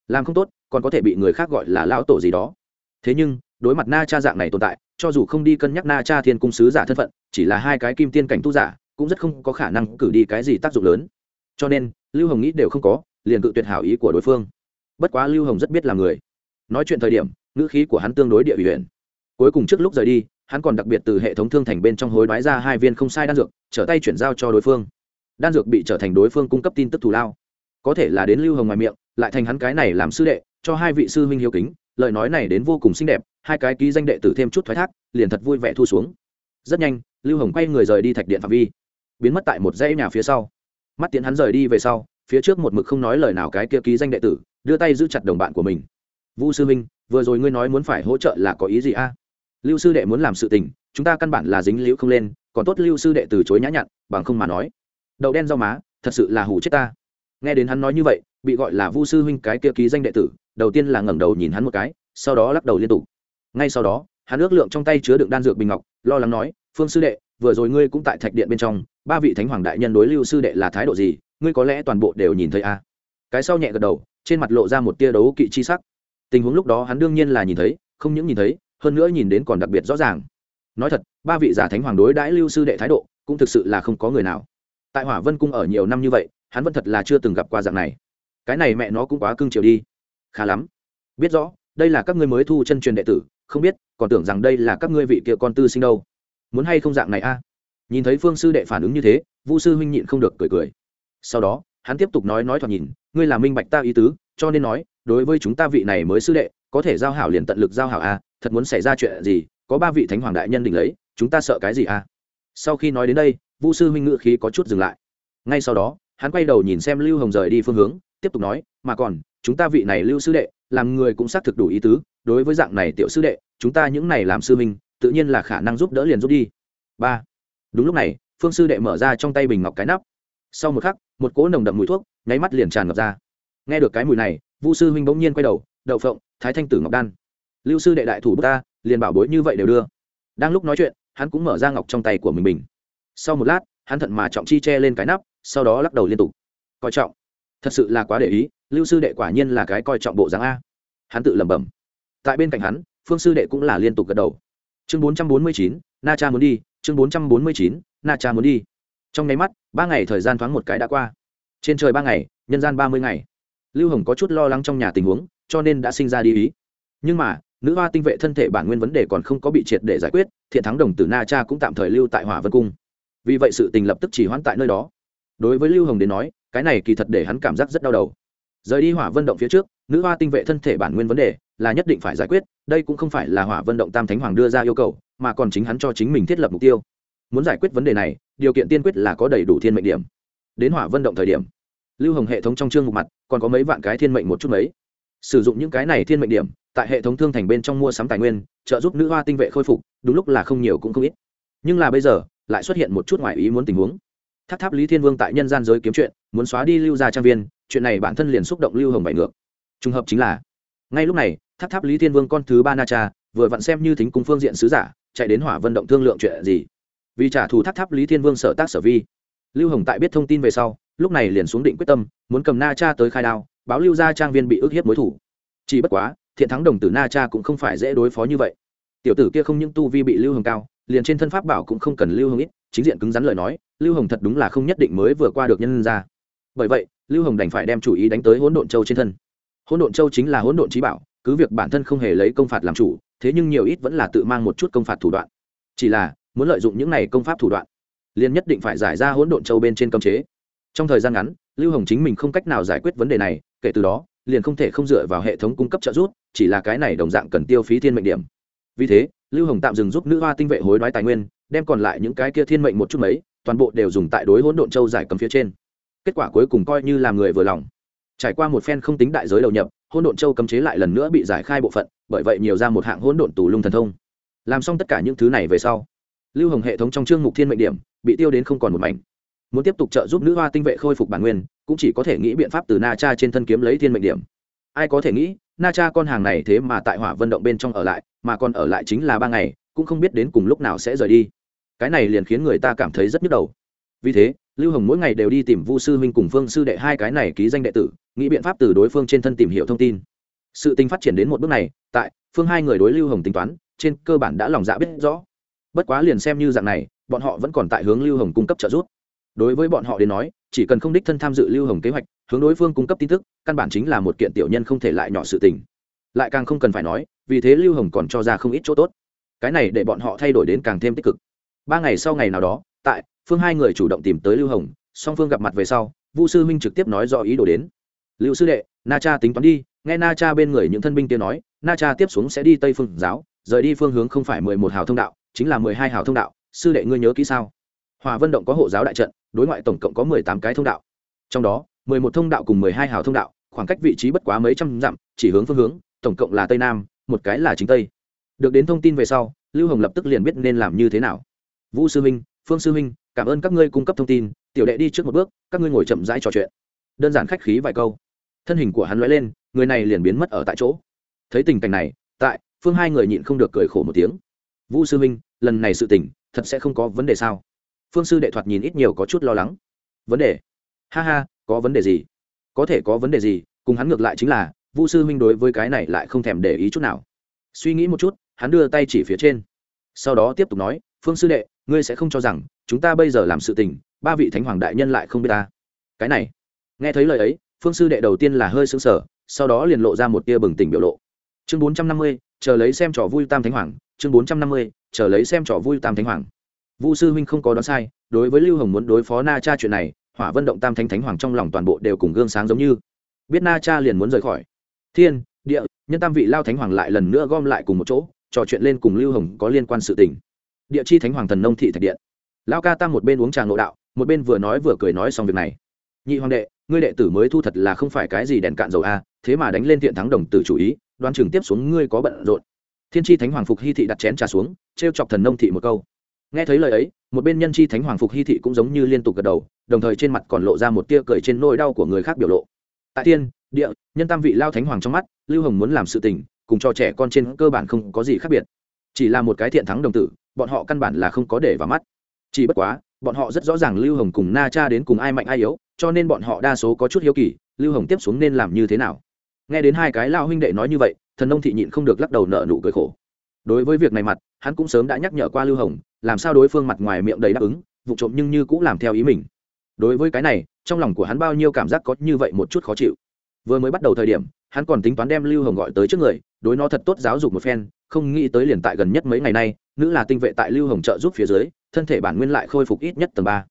Làm không tốt, còn có thể bị người khác gọi là lão tổ gì đó. Thế nhưng đối mặt na cha dạng này tồn tại, cho dù không đi cân nhắc na cha thiên cung sứ giả thân phận, chỉ là hai cái kim tiên cảnh tu giả, cũng rất không có khả năng cử đi cái gì tác dụng lớn. Cho nên, lưu hồng nghĩ đều không có, liền cự tuyệt hảo ý của đối phương. Bất quá lưu hồng rất biết là người. Nói chuyện thời điểm, ngữ khí của hắn tương đối địa ủy huyện cuối cùng trước lúc rời đi, hắn còn đặc biệt từ hệ thống thương thành bên trong hối đoái ra hai viên không sai đan dược, trở tay chuyển giao cho đối phương. Đan dược bị trở thành đối phương cung cấp tin tức thù lao. Có thể là đến lưu hồng ngoài miệng, lại thành hắn cái này làm sư đệ, cho hai vị sư huynh hiếu kính, lời nói này đến vô cùng xinh đẹp hai cái ký danh đệ tử thêm chút thoái thác, liền thật vui vẻ thu xuống. Rất nhanh, lưu hồng quay người rời đi thạch điện phạm vi. Biến mất tại một dãy nhà phía sau. Mắt tiến hắn rời đi về sau, phía trước một mực không nói lời nào cái kia ký danh đệ tử, đưa tay giữ chặt đồng bạn của mình. Vu sư minh vừa rồi ngươi nói muốn phải hỗ trợ là có ý gì a? Lưu sư đệ muốn làm sự tình, chúng ta căn bản là dính liễu không lên, còn tốt lưu sư đệ từ chối nhã nhặn, bằng không mà nói. Đậu đen rau má, thật sự là hủ chết ta. Nghe đến hắn nói như vậy, bị gọi là vu sư huynh cái kia ký danh đệ tử, đầu tiên là ngẩng đầu nhìn hắn một cái, sau đó lắc đầu liên tục ngay sau đó, hắn ước lượng trong tay chứa đựng đan dược bình ngọc, lo lắng nói, phương sư đệ, vừa rồi ngươi cũng tại thạch điện bên trong, ba vị thánh hoàng đại nhân đối lưu sư đệ là thái độ gì? Ngươi có lẽ toàn bộ đều nhìn thấy a à? cái sau nhẹ gật đầu, trên mặt lộ ra một tia đấu kỵ chi sắc. Tình huống lúc đó hắn đương nhiên là nhìn thấy, không những nhìn thấy, hơn nữa nhìn đến còn đặc biệt rõ ràng. Nói thật, ba vị giả thánh hoàng đối đãi lưu sư đệ thái độ, cũng thực sự là không có người nào. Tại hỏa vân cung ở nhiều năm như vậy, hắn vẫn thật là chưa từng gặp qua dạng này. Cái này mẹ nó cũng quá cưng chiều đi. Khá lắm. Biết rõ, đây là các ngươi mới thu chân truyền đệ tử không biết, còn tưởng rằng đây là các ngươi vị kia con tư sinh đâu. Muốn hay không dạng này a? Nhìn thấy phương sư đệ phản ứng như thế, vu sư huynh nhịn không được cười cười. Sau đó, hắn tiếp tục nói nói thoạt nhìn, ngươi là minh bạch ta ý tứ, cho nên nói, đối với chúng ta vị này mới sư đệ, có thể giao hảo liền tận lực giao hảo a, thật muốn xảy ra chuyện gì, có ba vị thánh hoàng đại nhân định lấy, chúng ta sợ cái gì a? Sau khi nói đến đây, vu sư huynh ngự khí có chút dừng lại. Ngay sau đó, hắn quay đầu nhìn xem lưu hồng rời đi phương hướng, tiếp tục nói, mà còn, chúng ta vị này lưu sư đệ, làm người cũng xác thực đủ ý tứ đối với dạng này tiểu sư đệ, chúng ta những này làm sư minh tự nhiên là khả năng giúp đỡ liền giúp đi. Ba. Đúng lúc này, phương sư đệ mở ra trong tay bình ngọc cái nắp. Sau một khắc, một cỗ nồng đậm mùi thuốc, nháy mắt liền tràn ngập ra. Nghe được cái mùi này, vu sư huynh bỗng nhiên quay đầu, đậu phộng, thái thanh tử ngọc đan. Lưu sư đệ đại thủ ta, liền bảo bối như vậy đều đưa. Đang lúc nói chuyện, hắn cũng mở ra ngọc trong tay của mình mình sau một lát, hắn thận mà trọng chi che lên cái nắp, sau đó lắc đầu liên tục. Coi trọng. Thật sự là quá để ý, lưu sư đệ quả nhiên là cái coi trọng bộ dáng a. Hắn tự lẩm bẩm tại bên cạnh hắn, phương sư đệ cũng là liên tục gật đầu. Chương bốn trăm bốn mươi chín, na cha muốn đi, chương bốn trăm bốn mươi chín, na cha muốn đi. Trong nháy mắt, ba ngày thời gian thoáng một cái đã qua. Trên trời ba ngày, nhân gian ba mươi ngày. Lưu hồng có chút lo lắng trong nhà tình huống, cho nên đã sinh ra đi ý. Nhưng mà, nữ hoa tinh vệ thân thể bản nguyên vấn đề còn không có bị triệt để giải quyết, thiện thắng đồng tử na cha cũng tạm thời lưu tại hỏa vân cung. Vì vậy sự tình lập tức chỉ hoãn tại nơi đó. Đối với lưu hồng đến nói, cái này kỳ thật để hắn cảm giác rất đau đầu. Rời đi hỏa vân động phía trước, nữ hoa tinh vệ thân thể bản nguyên vấn đề là nhất định phải giải quyết, đây cũng không phải là hỏa vân động tam thánh hoàng đưa ra yêu cầu, mà còn chính hắn cho chính mình thiết lập mục tiêu. Muốn giải quyết vấn đề này, điều kiện tiên quyết là có đầy đủ thiên mệnh điểm. Đến hỏa vân động thời điểm, lưu hồng hệ thống trong chương mục mặt, còn có mấy vạn cái thiên mệnh một chút mấy. Sử dụng những cái này thiên mệnh điểm, tại hệ thống thương thành bên trong mua sắm tài nguyên, trợ giúp nữ hoa tinh vệ khôi phục, đúng lúc là không nhiều cũng không ít. Nhưng là bây giờ, lại xuất hiện một chút ngoài ý muốn tình huống. Tháp tháp lý thiên vương tại nhân gian giới kiếm chuyện, muốn xóa đi lưu gia trang viên, chuyện này bản thân liền xúc động lưu hồng bại ngược. Trùng hợp chính là, ngay lúc này tháp tháp lý thiên vương con thứ ba na cha, vừa vặn xem như thính cung phương diện sứ giả, chạy đến hỏa vận động thương lượng chuyện gì. Vì trả thù tháp tháp lý thiên vương sở tác sở vi. Lưu hồng tại biết thông tin về sau, lúc này liền xuống định quyết tâm, muốn cầm na cha tới khai đao, báo lưu gia trang viên bị ức hiếp mối thủ. Chỉ bất quá, thiện thắng đồng tử na cha cũng không phải dễ đối phó như vậy. Tiểu tử kia không những tu vi bị lưu hồng cao, liền trên thân pháp bảo cũng không cần lưu hồng ít, chính diện cứng rắn lời nói, lưu hồng thật đúng là không nhất định mới vừa qua được nhân ra. Bởi vậy, lưu hồng đành phải đem chủ ý đánh tới hỗn độn châu trên thân. Hỗn độn châu chính là hỗn độn trí bảo cứ việc bản thân không hề lấy công phạt làm chủ, thế nhưng nhiều ít vẫn là tự mang một chút công phạt thủ đoạn. Chỉ là, muốn lợi dụng những này công pháp thủ đoạn, liền nhất định phải giải ra hỗn độn châu bên trên cấm chế. Trong thời gian ngắn, lưu hồng chính mình không cách nào giải quyết vấn đề này, kể từ đó, liền không thể không dựa vào hệ thống cung cấp trợ giúp, chỉ là cái này đồng dạng cần tiêu phí thiên mệnh điểm. Vì thế, lưu hồng tạm dừng giúp nữ hoa tinh vệ hối đoái tài nguyên, đem còn lại những cái kia thiên mệnh một chút mấy, toàn bộ đều dùng tại đối hỗn độn châu giải cầm phía trên. Kết quả cuối cùng coi như làm người vừa lòng. Trải qua một phen không tính đại giới đầu nhập hỗn độn châu cấm chế lại lần nữa bị giải khai bộ phận, bởi vậy nhiều ra một hạng hỗn độn tù lung thần thông. Làm xong tất cả những thứ này về sau, lưu hồng hệ thống trong chương mục thiên mệnh điểm, bị tiêu đến không còn một mảnh. Muốn tiếp tục trợ giúp nữ hoa tinh vệ khôi phục bản nguyên, cũng chỉ có thể nghĩ biện pháp từ na cha trên thân kiếm lấy thiên mệnh điểm. Ai có thể nghĩ, na cha con hàng này thế mà tại hỏa vận động bên trong ở lại, mà còn ở lại chính là ba ngày, cũng không biết đến cùng lúc nào sẽ rời đi. Cái này liền khiến người ta cảm thấy rất nhức đầu. Vì thế lưu hồng mỗi ngày đều đi tìm vu sư huynh cùng phương sư đệ hai cái này ký danh đệ tử, nghĩ biện pháp từ đối phương trên thân tìm hiểu thông tin. Sự tình phát triển đến một bước này, tại phương hai người đối lưu hồng tính toán, trên cơ bản đã lòng dạ biết rõ. Bất quá liền xem như dạng này, bọn họ vẫn còn tại hướng lưu hồng cung cấp trợ giúp. Đối với bọn họ đến nói, chỉ cần không đích thân tham dự lưu hồng kế hoạch, hướng đối phương cung cấp tin tức, căn bản chính là một kiện tiểu nhân không thể lại nhỏ sự tình. Lại càng không cần phải nói, vì thế lưu hồng còn cho ra không ít chỗ tốt. Cái này để bọn họ thay đổi đến càng thêm tích cực. Ba ngày sau ngày nào đó, tại phương hai người chủ động tìm tới lưu hồng song phương gặp mặt về sau vu sư minh trực tiếp nói do ý đồ đến lưu sư đệ na cha tính toán đi nghe na cha bên người những thân binh kia nói na cha tiếp xuống sẽ đi tây phương giáo rời đi phương hướng không phải mười một hào thông đạo chính là mười hai hào thông đạo sư đệ ngươi nhớ kỹ sao hòa vân động có hộ giáo đại trận đối ngoại tổng cộng có mười tám cái thông đạo trong đó mười một thông đạo cùng mười hai hào thông đạo khoảng cách vị trí bất quá mấy trăm dặm chỉ hướng phương hướng tổng cộng là tây nam một cái là chính tây được đến thông tin về sau lưu hồng lập tức liền biết nên làm như thế nào vũ sư huynh phương sư huynh cảm ơn các ngươi cung cấp thông tin, tiểu đệ đi trước một bước, các ngươi ngồi chậm rãi trò chuyện. Đơn giản khách khí vài câu. Thân hình của hắn lóe lên, người này liền biến mất ở tại chỗ. Thấy tình cảnh này, tại, phương hai người nhịn không được cười khổ một tiếng. Vũ sư huynh, lần này sự tình, thật sẽ không có vấn đề sao? Phương sư đệ thoạt nhìn ít nhiều có chút lo lắng. Vấn đề? Ha ha, có vấn đề gì? Có thể có vấn đề gì, cùng hắn ngược lại chính là vũ sư huynh đối với cái này lại không thèm để ý chút nào. Suy nghĩ một chút, hắn đưa tay chỉ phía trên. Sau đó tiếp tục nói, phương sư đệ ngươi sẽ không cho rằng chúng ta bây giờ làm sự tình, ba vị thánh hoàng đại nhân lại không biết ta. Cái này, nghe thấy lời ấy, phương sư đệ đầu tiên là hơi sững sờ, sau đó liền lộ ra một tia bừng tỉnh biểu lộ. Chương bốn trăm năm mươi, chờ lấy xem trò vui tam thánh hoàng, chương bốn trăm năm mươi, chờ lấy xem trò vui tam thánh hoàng. Vũ sư huynh không có đoán sai, đối với lưu hồng muốn đối phó na cha chuyện này, hỏa vân động tam thánh thánh hoàng trong lòng toàn bộ đều cùng gương sáng giống như. Biết na cha liền muốn rời khỏi. Thiên, địa, nhân tam vị lao thánh hoàng lại lần nữa gom lại cùng một chỗ, trò chuyện lên cùng lưu hồng có liên quan sự tình địa chi thánh hoàng thần nông thị thạch điện. Lao ca tam một bên uống trà ngộ đạo, một bên vừa nói vừa cười nói xong việc này. Nhị hoàng đệ, ngươi đệ tử mới thu thật là không phải cái gì đèn cạn dầu a, thế mà đánh lên thiện thắng đồng tử chủ ý đoan trường tiếp xuống ngươi có bận rộn. Thiên tri thánh hoàng phục hy thị đặt chén trà xuống t r e o chọc thần nông thị một câu. Nghe thấy lời ấy, một bên nhân chi thánh hoàng phục hy thị cũng giống như liên tục gật đầu, đồng thời trên mặt còn lộ ra một tia cười trên nôi đau của người khác biểu lộ. Tại tiên, địa, nhân tam vị lao thánh hoàng trong mắt, lưu hồng muốn làm sự tình, cùng cho trẻ con trên cơ bản không có gì khác biệt. Chỉ là một cái thiện thắng đồng tử bọn họ căn bản là không có để vào mắt. Chỉ bất quá, bọn họ rất rõ ràng lưu hồng cùng na cha đến cùng ai mạnh ai yếu, cho nên bọn họ đa số có chút hiếu kỳ, lưu hồng tiếp xuống nên làm như thế nào. Nghe đến hai cái lao huynh đệ nói như vậy, thần nông thị nhịn không được lắc đầu nợ nụ cười khổ. Đối với việc này mặt, hắn cũng sớm đã nhắc nhở qua lưu hồng, làm sao đối phương mặt ngoài miệng đầy đáp ứng, vụ trộm nhưng như cũng làm theo ý mình. Đối với cái này, trong lòng của hắn bao nhiêu cảm giác có như vậy một chút khó chịu. Vừa mới bắt đầu thời điểm, hắn còn tính toán đem lưu hồng gọi tới trước người, đối nó thật tốt giáo dục một phen, không nghĩ tới liền tại gần nhất mấy ngày nay nữ là tinh vệ tại lưu hồng trợ giúp phía dưới, thân thể bản nguyên lại khôi phục ít nhất tầng ba.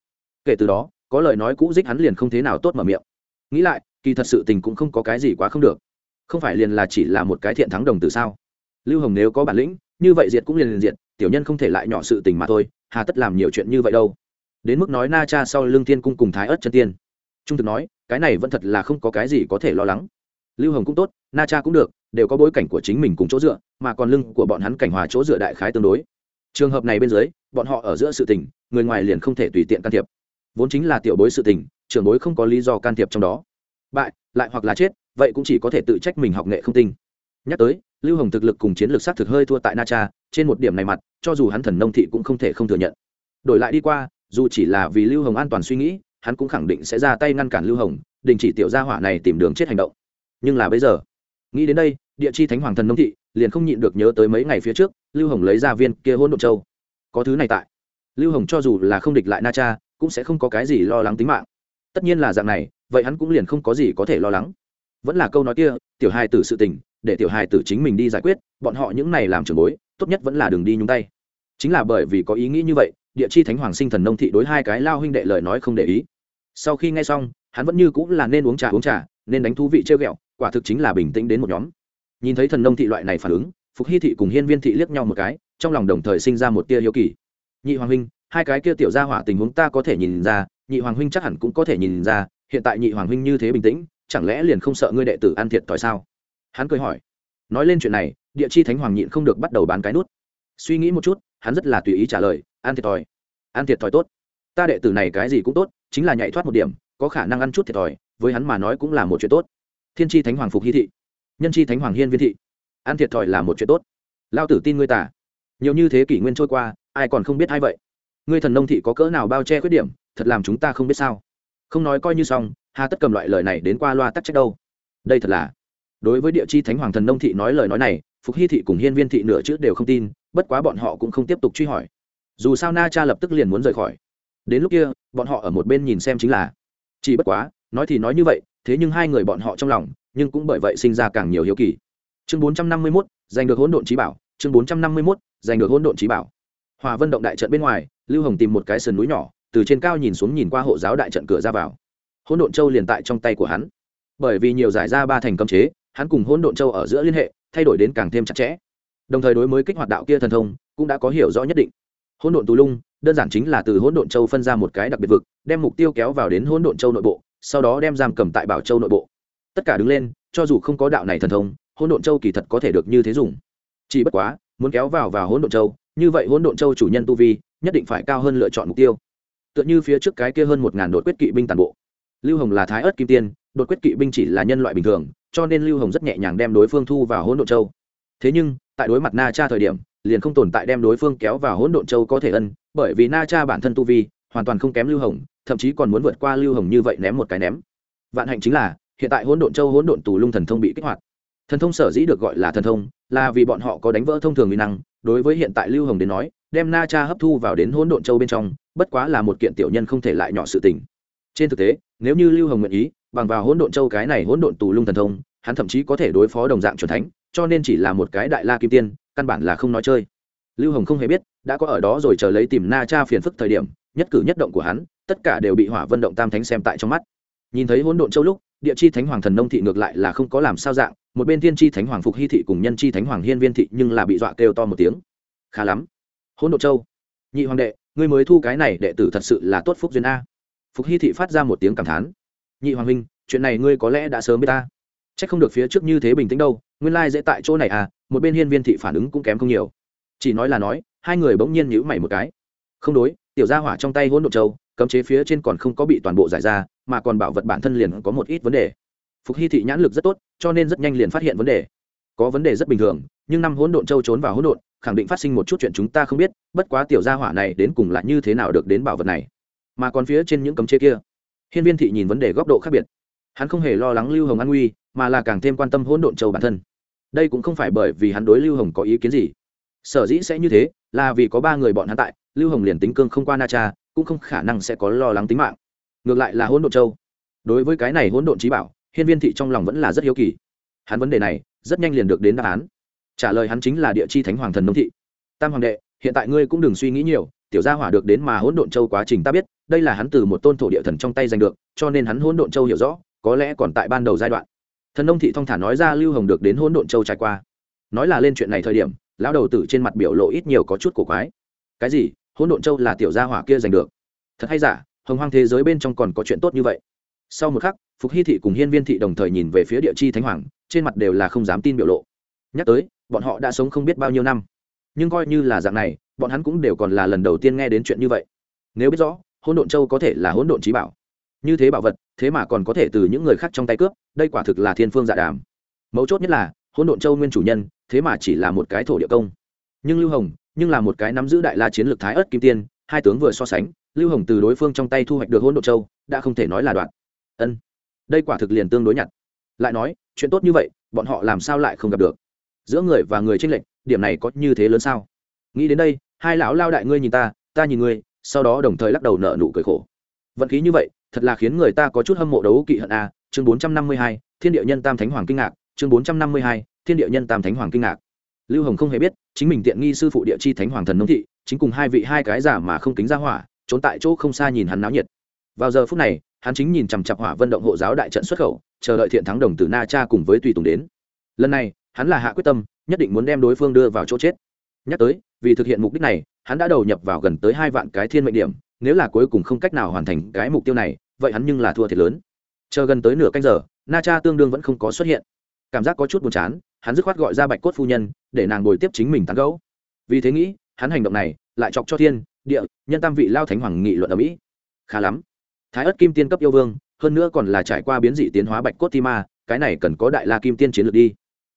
Kể từ đó, có lời nói cũ dích hắn liền không thế nào tốt mở miệng. Nghĩ lại, kỳ thật sự tình cũng không có cái gì quá không được. Không phải liền là chỉ là một cái thiện thắng đồng từ sao? Lưu hồng nếu có bản lĩnh, như vậy diệt cũng liền liền diệt, tiểu nhân không thể lại nhỏ sự tình mà thôi, hà tất làm nhiều chuyện như vậy đâu. Đến mức nói na cha sau lương thiên cung cùng thái ớt chân tiên. Trung thực nói, cái này vẫn thật là không có cái gì có thể lo lắng. Lưu hồng cũng tốt, na cha cũng được, đều có bối cảnh của chính mình cùng chỗ dựa, mà còn lưng của bọn hắn cảnh hòa chỗ dựa đại khái tương đối trường hợp này bên dưới, bọn họ ở giữa sự tình, người ngoài liền không thể tùy tiện can thiệp. Vốn chính là tiểu bối sự tình, trưởng bối không có lý do can thiệp trong đó. Bại, lại hoặc là chết, vậy cũng chỉ có thể tự trách mình học nghệ không tinh. Nhắc tới, lưu hồng thực lực cùng chiến lược s á t thực hơi thua tại na cha, trên một điểm này mặt, cho dù hắn thần nông thị cũng không thể không thừa nhận. Đổi lại đi qua, dù chỉ là vì lưu hồng an toàn suy nghĩ, hắn cũng khẳng định sẽ ra tay ngăn cản lưu hồng, đình chỉ tiểu gia hỏa này tìm đường chết hành động. Nhưng là bây giờ, nghĩ đến đây, địa chi thánh hoàng thần nông thị, liền không nhịn được nhớ tới mấy ngày phía trước lưu hồng lấy ra viên kia hôn độn châu. Có thứ này tại. Lưu hồng cho dù là không địch lại na cha, cũng sẽ không có cái gì lo lắng tính mạng. Tất nhiên là dạng này, vậy hắn cũng liền không có gì có thể lo lắng. Vẫn là câu nói kia, tiểu hài tử sự tình, để tiểu hài tử chính mình đi giải quyết, bọn họ những này làm trường bối, tốt nhất vẫn là đường đi nhúng tay. Chính là bởi vì có ý nghĩ như vậy, địa chi thánh hoàng sinh thần nông thị đối hai cái lao huynh đệ lời nói không để ý. Sau khi nghe xong, hắn vẫn như cũng là nên uống trà uống trà, nên đánh thú vị chơi ghẹo, quả thực chính là bình tĩnh đến một nhóm. Nhìn thấy thần nông thị loại này phản ứng phục hy thị cùng hiên viên thị liếc nhau một cái, trong lòng đồng thời sinh ra một tia hiếu kỳ. Nhị hoàng huynh, hai cái kia tiểu gia hỏa tình huống ta có thể nhìn ra, nhị hoàng huynh chắc hẳn cũng có thể nhìn ra, hiện tại nhị hoàng huynh như thế bình tĩnh, chẳng lẽ liền không sợ ngươi đệ tử ăn thiệt thòi sao? Hắn cười hỏi. Nói lên chuyện này, địa chi thánh hoàng nhịn không được bắt đầu bán cái nút. Suy nghĩ một chút, hắn rất là tùy ý trả lời, ăn thiệt thòi. Ăn thiệt thòi tốt. Ta đệ tử này cái gì cũng tốt, chính là nhảy thoát một điểm, có khả năng ăn chút thiệt thòi, với hắn mà nói cũng là một chuyện tốt. Thiên chi thánh hoàng phục hy thị. Nhân chi thánh hoàng hiên viên thị ăn thiệt thòi là một chuyện tốt. Lao tử tin ngươi tả nhiều như thế kỷ nguyên trôi qua, ai còn không biết ai vậy? Ngươi thần nông thị có cỡ nào bao che khuyết điểm, thật làm chúng ta không biết sao? Không nói coi như xong, hà tất cầm loại lời này đến qua loa tắc trách đâu. Đây thật là. Đối với địa chi thánh hoàng thần nông thị nói lời nói này, phục hy thị cùng hiên viên thị nửa chữ đều không tin, bất quá bọn họ cũng không tiếp tục truy hỏi. Dù sao na cha lập tức liền muốn rời khỏi. Đến lúc kia, bọn họ ở một bên nhìn xem chính là. Chỉ bất quá, nói thì nói như vậy, thế nhưng hai người bọn họ trong lòng, nhưng cũng bởi vậy sinh ra càng nhiều hiếu kỳ chương bốn trăm năm mươi 451, giành được hỗn độn trí bảo. Chương bốn trăm năm mươi 451, giành được hỗn độn trí bảo. Hòa vân động đại trận bên ngoài lưu hồng tìm một cái sườn núi nhỏ từ trên cao nhìn xuống nhìn qua hộ giáo đại trận cửa ra vào. Hỗn độn châu liền tại trong tay của hắn. Bởi vì nhiều giải ra ba thành cấm chế hắn cùng hỗn độn châu ở giữa liên hệ thay đổi đến càng thêm chặt chẽ. Đồng thời đối mới kích hoạt đạo kia thần thông cũng đã có hiểu rõ nhất định. Hỗn độn tù lung đơn giản chính là từ hỗn độn châu phân ra một cái đặc biệt vực đem mục tiêu kéo vào đến hỗn độn châu nội bộ sau đó đem giam cầm tại bảo châu nội bộ. Tất cả đứng lên cho dù không có đạo này thần thông hỗn độn châu kỳ thật có thể được như thế dùng. Chỉ bất quá, muốn kéo vào vào hỗn độn châu, như vậy hỗn độn châu chủ nhân tu vi nhất định phải cao hơn lựa chọn mục tiêu. Tựa như phía trước cái kia hơn một ngàn đội quyết kỵ binh toàn bộ. Lưu hồng là thái ớt kim tiên, đột quyết kỵ binh chỉ là nhân loại bình thường, cho nên lưu hồng rất nhẹ nhàng đem đối phương thu vào hỗn độn châu. Thế nhưng, tại đối mặt na cha thời điểm, liền không tồn tại đem đối phương kéo vào hỗn độn châu có thể ân, bởi vì na cha bản thân tu vi hoàn toàn không kém lưu hồng, thậm chí còn muốn vượt qua lưu hồng như vậy ném một cái ném. Vạn hạnh chính là, hiện tại hỗn độn châu hỗn độn tù lung thần thông bị kích hoạt thần thông sở dĩ được gọi là thần thông là vì bọn họ có đánh vỡ thông thường nguy năng, đối với hiện tại lưu hồng đến nói, đem na cha hấp thu vào đến hỗn độn châu bên trong, bất quá là một kiện tiểu nhân không thể lại nhỏ sự tình. Trên thực tế, nếu như lưu hồng nguyện ý, bằng vào hỗn độn châu cái này hỗn độn tù lung thần thông, hắn thậm chí có thể đối phó đồng dạng c thánh, cho nên chỉ là một cái đại la kim tiên, căn bản là không nói chơi. Lưu hồng không hề biết, đã có ở đó rồi chờ lấy tìm na cha phiền phức thời điểm, nhất cử nhất động của hắn, tất cả đều bị hỏa vân động tam thánh xem tại trong mắt. Nhìn thấy hỗn độn châu lúc, địa chi thánh hoàng thần nông thị ngược lại là không có làm sao dạng một bên thiên chi thánh hoàng phục hy thị cùng nhân chi thánh hoàng hiên viên thị nhưng là bị dọa kêu to một tiếng. Khá lắm. Hỗn độn châu. Nhị hoàng đệ, ngươi mới thu cái này đệ tử thật sự là tốt phúc duyên a. Phục hy thị phát ra một tiếng cảm thán. Nhị hoàng huynh, chuyện này ngươi có lẽ đã sớm biết ta. C h ắ c không được phía trước như thế bình tĩnh đâu, nguyên lai dễ tại chỗ này à một bên hiên viên thị phản ứng cũng kém không nhiều. Chỉ nói là nói, hai người bỗng nhiên nhữ mày một cái. Không đối, tiểu gia hỏa trong tay hỗn độn châu, cấm chế phía trên còn không có bị toàn bộ giải ra, mà còn bảo vật bản thân liền có một ít vấn đề phục hy thị nhãn lực rất tốt, cho nên rất nhanh liền phát hiện vấn đề. Có vấn đề rất bình thường, nhưng năm hỗn độn châu trốn vào hỗn độn, khẳng định phát sinh một chút chuyện chúng ta không biết, bất quá tiểu gia hỏa này đến cùng là như thế nào được đến bảo vật này. Mà còn phía trên những cấm chế kia, hiên viên thị nhìn vấn đề góc độ khác biệt. Hắn không hề lo lắng lưu hồng an nguy, mà là càng thêm quan tâm hỗn độn châu bản thân. Đây cũng không phải bởi vì hắn đối lưu hồng có ý kiến gì. Sở dĩ sẽ như thế, là vì có ba người bọn hắn tại, lưu hồng liền tính cương không qua na cha, cũng không khả năng sẽ có lo lắng tính mạng. Ngược lại là hỗn độn châu. Đối với cái này hỗn độn trí bảo hiên viên thị trong lòng vẫn là rất hiếu kỳ. Hắn vấn đề này, rất nhanh liền được đến đáp án. Trả lời hắn chính là địa chi thánh hoàng thần nông thị. Tam hoàng đệ, hiện tại ngươi cũng đừng suy nghĩ nhiều, tiểu gia hỏa được đến mà hỗn độn châu quá trình ta biết, đây là hắn từ một tôn thổ địa thần trong tay giành được, cho nên hắn hỗn độn châu hiểu rõ, có lẽ còn tại ban đầu giai đoạn. Thần nông thị thong thả nói ra lưu hồng được đến hỗn độn châu trải qua. Nói là lên chuyện này thời điểm, lão đầu tử trên mặt biểu lộ ít nhiều có chút cổ quái. Cái gì? Hỗn độn châu là tiểu gia hỏa kia giành được. Thật hay giả? Hồng hoang thế giới bên trong còn có chuyện tốt như vậy sau một khắc, phục hy thị cùng hiên viên thị đồng thời nhìn về phía địa chi thánh hoàng, trên mặt đều là không dám tin biểu lộ. Nhắc tới, bọn họ đã sống không biết bao nhiêu năm. Nhưng coi như là dạng này, bọn hắn cũng đều còn là lần đầu tiên nghe đến chuyện như vậy. Nếu biết rõ, hỗn độn châu có thể là hỗn độn trí bảo. Như thế bảo vật, thế mà còn có thể từ những người khác trong tay cướp, đây quả thực là thiên phương dạ đàm. Mấu chốt nhất là, hỗn độn châu nguyên chủ nhân, thế mà chỉ là một cái thổ địa công. Nhưng lưu hồng, nhưng là một cái nắm giữ đại la chiến lược thái ớt kim tiên, hai tướng vừa so sánh, lưu hồng từ đối phương trong tay thu hoạch được hỗn độn châu, đã không thể nói là đoạn ân. Đây quả thực liền tương đối nhặt. Lại nói, chuyện tốt như vậy, bọn họ làm sao lại không gặp được? Giữa người và người tranh lệch, điểm này có như thế lớn sao? Nghĩ đến đây, hai lão lao đại ngươi nhìn ta ta nhìn ngươi, sau đó đồng thời lắc đầu nợ nụ cười khổ. Vận khí như vậy, thật là khiến người ta có chút hâm mộ đấu kỵ hận a, chương bốn trăm năm mươi hai, thiên địa nhân tam thánh hoàng kinh ngạc, chương bốn trăm năm mươi hai, thiên địa nhân tam thánh hoàng kinh ngạc. Lưu hồng không hề biết, chính mình tiện nghi sư phụ địa chi thánh hoàng thần nông thị, chính cùng hai vị hai cái giả mà không tính ra hỏa, trốn tại chỗ không xa nhìn hắn náo nhiệt. Vào giờ phút này hắn chính nhìn chằm chặp hỏa vận động hộ giáo đại trận xuất khẩu, chờ đợi thiện thắng đồng tử na cha cùng với tùy tùng đến. Lần này, hắn là hạ quyết tâm, nhất định muốn đem đối phương đưa vào chỗ chết. Nhắc tới, vì thực hiện mục đích này, hắn đã đầu nhập vào gần tới hai vạn cái thiên mệnh điểm, nếu là cuối cùng không cách nào hoàn thành cái mục tiêu này, vậy hắn nhưng là thua thiệt lớn. Chờ gần tới nửa canh giờ, na cha tương đương vẫn không có xuất hiện. Cảm giác có chút buồn chán, hắn dứt khoát gọi ra bạch cốt phu nhân, để nàng bồi tiếp chính mình tán gẫu. Vì thế nghĩ, hắn hành động này lại chọc cho thiên, địa, nhân tam vị lao thánh hoàng nghị luận ở mỹ. Khá lắm thái ất kim tiên cấp yêu vương, hơn nữa còn là trải qua biến dị tiến hóa bạch cốt thi ma, cái này cần có đại la kim tiên chiến lược đi.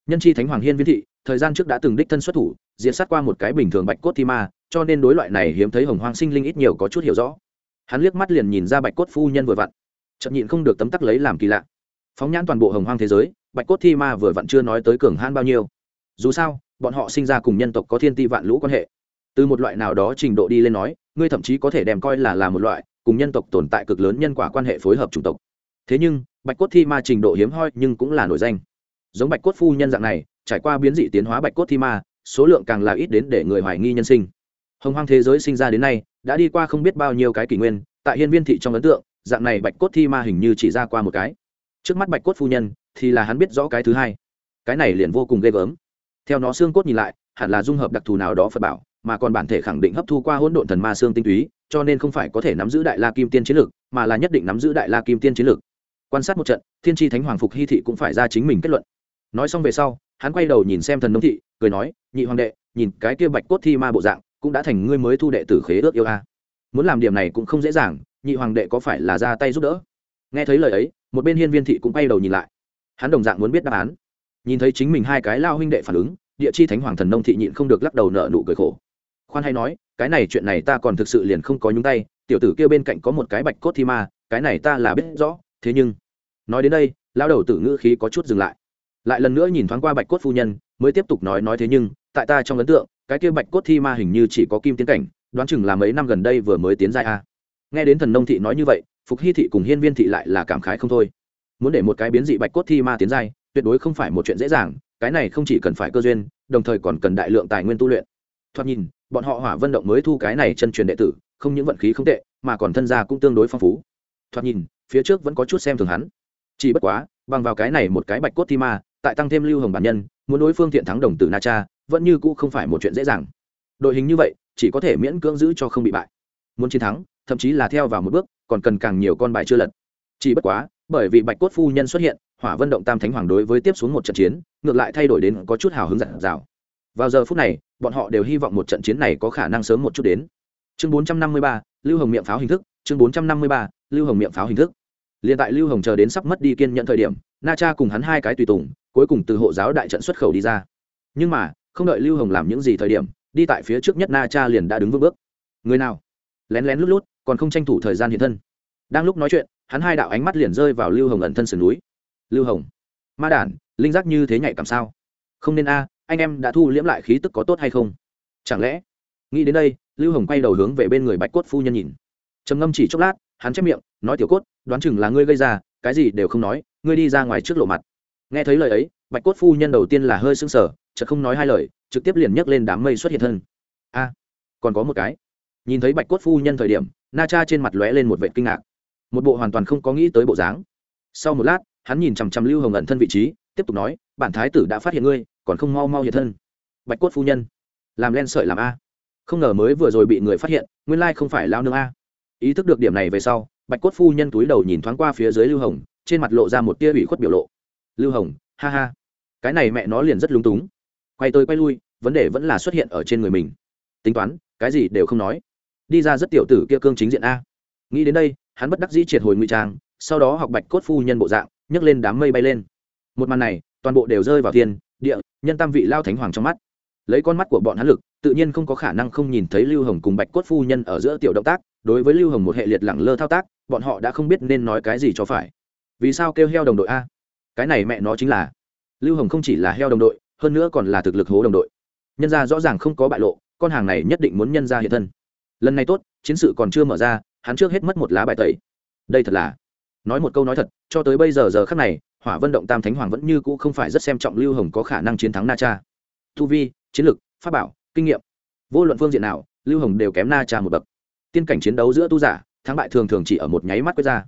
Nhân chi thánh hoàng hiên viễn thị, thời gian trước đã từng đích thân xuất thủ diễn sát qua một cái bình thường bạch cốt thi ma, cho nên đối loại này hiếm thấy hồng hoang sinh linh ít nhiều có chút hiểu rõ. Hắn liếc mắt liền nhìn ra bạch cốt phu nhân vừa vặn chậm nhịn không được tấm tắc lấy làm kỳ lạ. Phóng nhãn toàn bộ hồng hoang thế giới, bạch cốt thi ma vừa vặn chưa nói tới cường han bao nhiêu. Dù sao, bọn họ sinh ra cùng nhân tộc có thiên ti vạn lũ quan hệ. Từ một loại nào đó trình độ đi lên nói, ngươi thậm chí có thể đem coi là là một loại cùng nhân tộc tồn tại cực lớn nhân quả quan hệ phối hợp chủng tộc. Thế nhưng, bạch cốt thi ma trình độ hiếm hoi nhưng cũng là nổi danh. Giống bạch cốt phu nhân dạng này, trải qua biến dị tiến hóa bạch cốt thi ma, số lượng càng là ít đến để người hoài nghi nhân sinh. Hồng hoang thế giới sinh ra đến nay, đã đi qua không biết bao nhiêu cái kỷ nguyên, tại hiên viên thị trong ấn tượng, dạng này bạch cốt thi ma hình như chỉ ra qua một cái. Trước mắt bạch cốt phu nhân, thì là hắn biết rõ cái thứ hai. Cái này liền vô cùng ghê gớm. Theo nó xương cốt nhìn lại, hẳn là dung hợp đặc thù nào đó phật bảo, mà còn bản thể khẳng định hấp thu qua hỗn độn thần ma xương tinh túy cho nên không phải có thể nắm giữ đại la kim tiên chiến Lược, mà là nhất định nắm giữ đại la kim tiên chiến Lược. quan sát một trận thiên tri thánh hoàng phục hy thị cũng phải ra chính mình kết luận. Nói xong về sau hắn quay đầu nhìn xem thần nông thị cười nói nhị hoàng đệ nhìn cái kia bạch cốt thi ma bộ dạng cũng đã thành ngươi mới thu đệ tử khế ước yêu a. Muốn làm điểm này cũng không dễ dàng nhị hoàng đệ có phải là ra tay giúp đỡ? Nghe thấy lời ấy một bên hiên viên thị cũng quay đầu nhìn lại. Hắn đồng dạng muốn biết đáp án. Nhìn thấy chính mình hai cái lao huynh đệ phản ứng địa chi thánh hoàng thần nông thị nhịn không được lắc đầu nợ nụ cười khổ. Khoan hay nói cái này chuyện này ta còn thực sự liền không có nhúng tay, tiểu tử kia bên cạnh có một cái bạch cốt thi ma, cái này ta là biết rõ, thế nhưng, nói đến đây lao đầu tử ngữ khí có chút dừng lại. Lại lần nữa nhìn thoáng qua bạch cốt phu nhân, mới tiếp tục nói nói thế nhưng, tại ta trong ấn tượng, cái kia bạch cốt thi ma hình như chỉ có kim tiến cảnh, đoán chừng là mấy năm gần đây vừa mới tiến ra a. Nghe đến thần nông thị nói như vậy, phục hy thị cùng hiên viên thị lại là cảm khái không thôi. Muốn để một cái biến dị bạch cốt thi ma tiến giai, tuyệt đối không phải một chuyện dễ dàng, cái này không chỉ cần phải cơ duyên, đồng thời còn cần đại lượng tài nguyên tu luyện. Thoạt nhìn bọn họ hỏa vân động mới thu cái này chân truyền đệ tử, không những vận khí không tệ, mà còn thân gia cũng tương đối phong phú. Thoạt nhìn, phía trước vẫn có chút xem thường hắn. Chỉ bất quá, bằng vào cái này một cái bạch cốt thi ma, tại tăng thêm lưu hồng bản nhân, muốn đối phương thiện thắng đồng tử na cha, vẫn như cũ không phải một chuyện dễ dàng. Đội hình như vậy, chỉ có thể miễn cưỡng giữ cho không bị bại. Muốn chiến thắng, thậm chí là theo vào một bước, còn cần càng nhiều con bài chưa lật. Chỉ bất quá, bởi vì bạch cốt phu nhân xuất hiện, hỏa vân động tam thánh hoàng đối với tiếp xuống một trận chiến, ngược lại thay đổi đến có chút hào hứng dặn dào vào giờ phút này bọn họ đều hy vọng một trận chiến này có khả năng sớm một chút đến. Chương 453, lưu hồng miệng pháo hình thức. Chương 453, lưu hồng miệng pháo hình thức. Liền tại lưu hồng chờ đến sắp mất đi kiên nhận thời điểm na cha cùng hắn hai cái tùy tùng cuối cùng từ hộ giáo đại trận xuất khẩu đi ra. Nhưng mà không đợi lưu hồng làm những gì thời điểm đi tại phía trước nhất na cha liền đã đứng vững bước. Người nào? Lén lén lút lút còn không tranh thủ thời gian hiện thân. Đang lúc nói chuyện hắn hai đạo ánh mắt liền rơi vào lưu hồng ẩn thân sườn núi. Lưu hồng ma đản linh giác như thế nhạy cảm sao? Không nên a anh em đã thu liễm lại khí tức có tốt hay không? Chẳng lẽ? Nghĩ đến đây, lưu hồng quay đầu hướng về bên người bạch cốt phu nhân nhìn. Trầm ngâm chỉ chốc lát, hắn chép miệng, nói, tiểu cốt, đoán chừng là ngươi gây ra, cái gì đều không nói, ngươi đi ra ngoài trước lộ mặt. Nghe thấy lời ấy, bạch cốt phu nhân đầu tiên là hơi sưng sờ, chợt không nói hai lời, trực tiếp liền nhấc lên đám mây xuất hiện thân. A, còn có một cái. Nhìn thấy bạch cốt phu nhân thời điểm, na cha trên mặt lóe lên một vệ kinh ngạc. Một bộ hoàn toàn không có nghĩ tới bộ dáng. Sau một lát, hắn nhìn chằm chằm lưu hồng ẩn thân vị trí tiếp tục nói, bản thái tử đã phát hiện ngươi, còn không mau mau hiện thân. Bạch cốt phu nhân, làm len sợi làm a. Không ngờ mới vừa rồi bị người phát hiện, nguyên lai không phải lao nương a. Ý thức được điểm này về sau, bạch cốt phu nhân túi đầu nhìn thoáng qua phía dưới lưu hồng, trên mặt lộ ra một tia ủy khuất biểu lộ. Lưu hồng, ha ha. Cái này mẹ nó liền rất lung túng. Quay tôi quay lui, vấn đề vẫn là xuất hiện ở trên người mình. Tính toán, cái gì đều không nói. Đi ra rất tiểu tử kia cương chính diện a. Nghĩ đến đây, hắn bất đắc dĩ triệt hồi ngụy trang, sau đó học bạch cốt phu nhân bộ dạng, nhấc lên đám mây bay lên một màn này, toàn bộ đều rơi vào thiên, địa, nhân tam vị lao thánh hoàng trong mắt. Lấy con mắt của bọn hắn lực, tự nhiên không có khả năng không nhìn thấy lưu hồng cùng bạch cốt phu nhân ở giữa tiểu động tác, đối với lưu hồng một hệ liệt lẳng lơ thao tác, bọn họ đã không biết nên nói cái gì cho phải. Vì sao kêu heo đồng đội a? Cái này mẹ nó chính là lưu hồng không chỉ là heo đồng đội, hơn nữa còn là thực lực hố đồng đội. Nhân ra rõ ràng không có bại lộ, con hàng này nhất định muốn nhân ra hiện thân. Lần này tốt, chiến sự còn chưa mở ra, hắn trước hết mất một lá bài tẩy. Đây thật là, nói một câu nói thật, cho tới bây giờ giờ khắc này hỏa vân động tam thánh hoàng vẫn như cũ không phải rất xem trọng lưu hồng có khả năng chiến thắng na cha. Tu vi, chiến lực, pháp bảo, kinh nghiệm. Vô luận phương diện nào, lưu hồng đều kém na cha một bậc. Tiên cảnh chiến đấu giữa tu giả, thắng bại thường thường chỉ ở một nháy mắt quyết ra.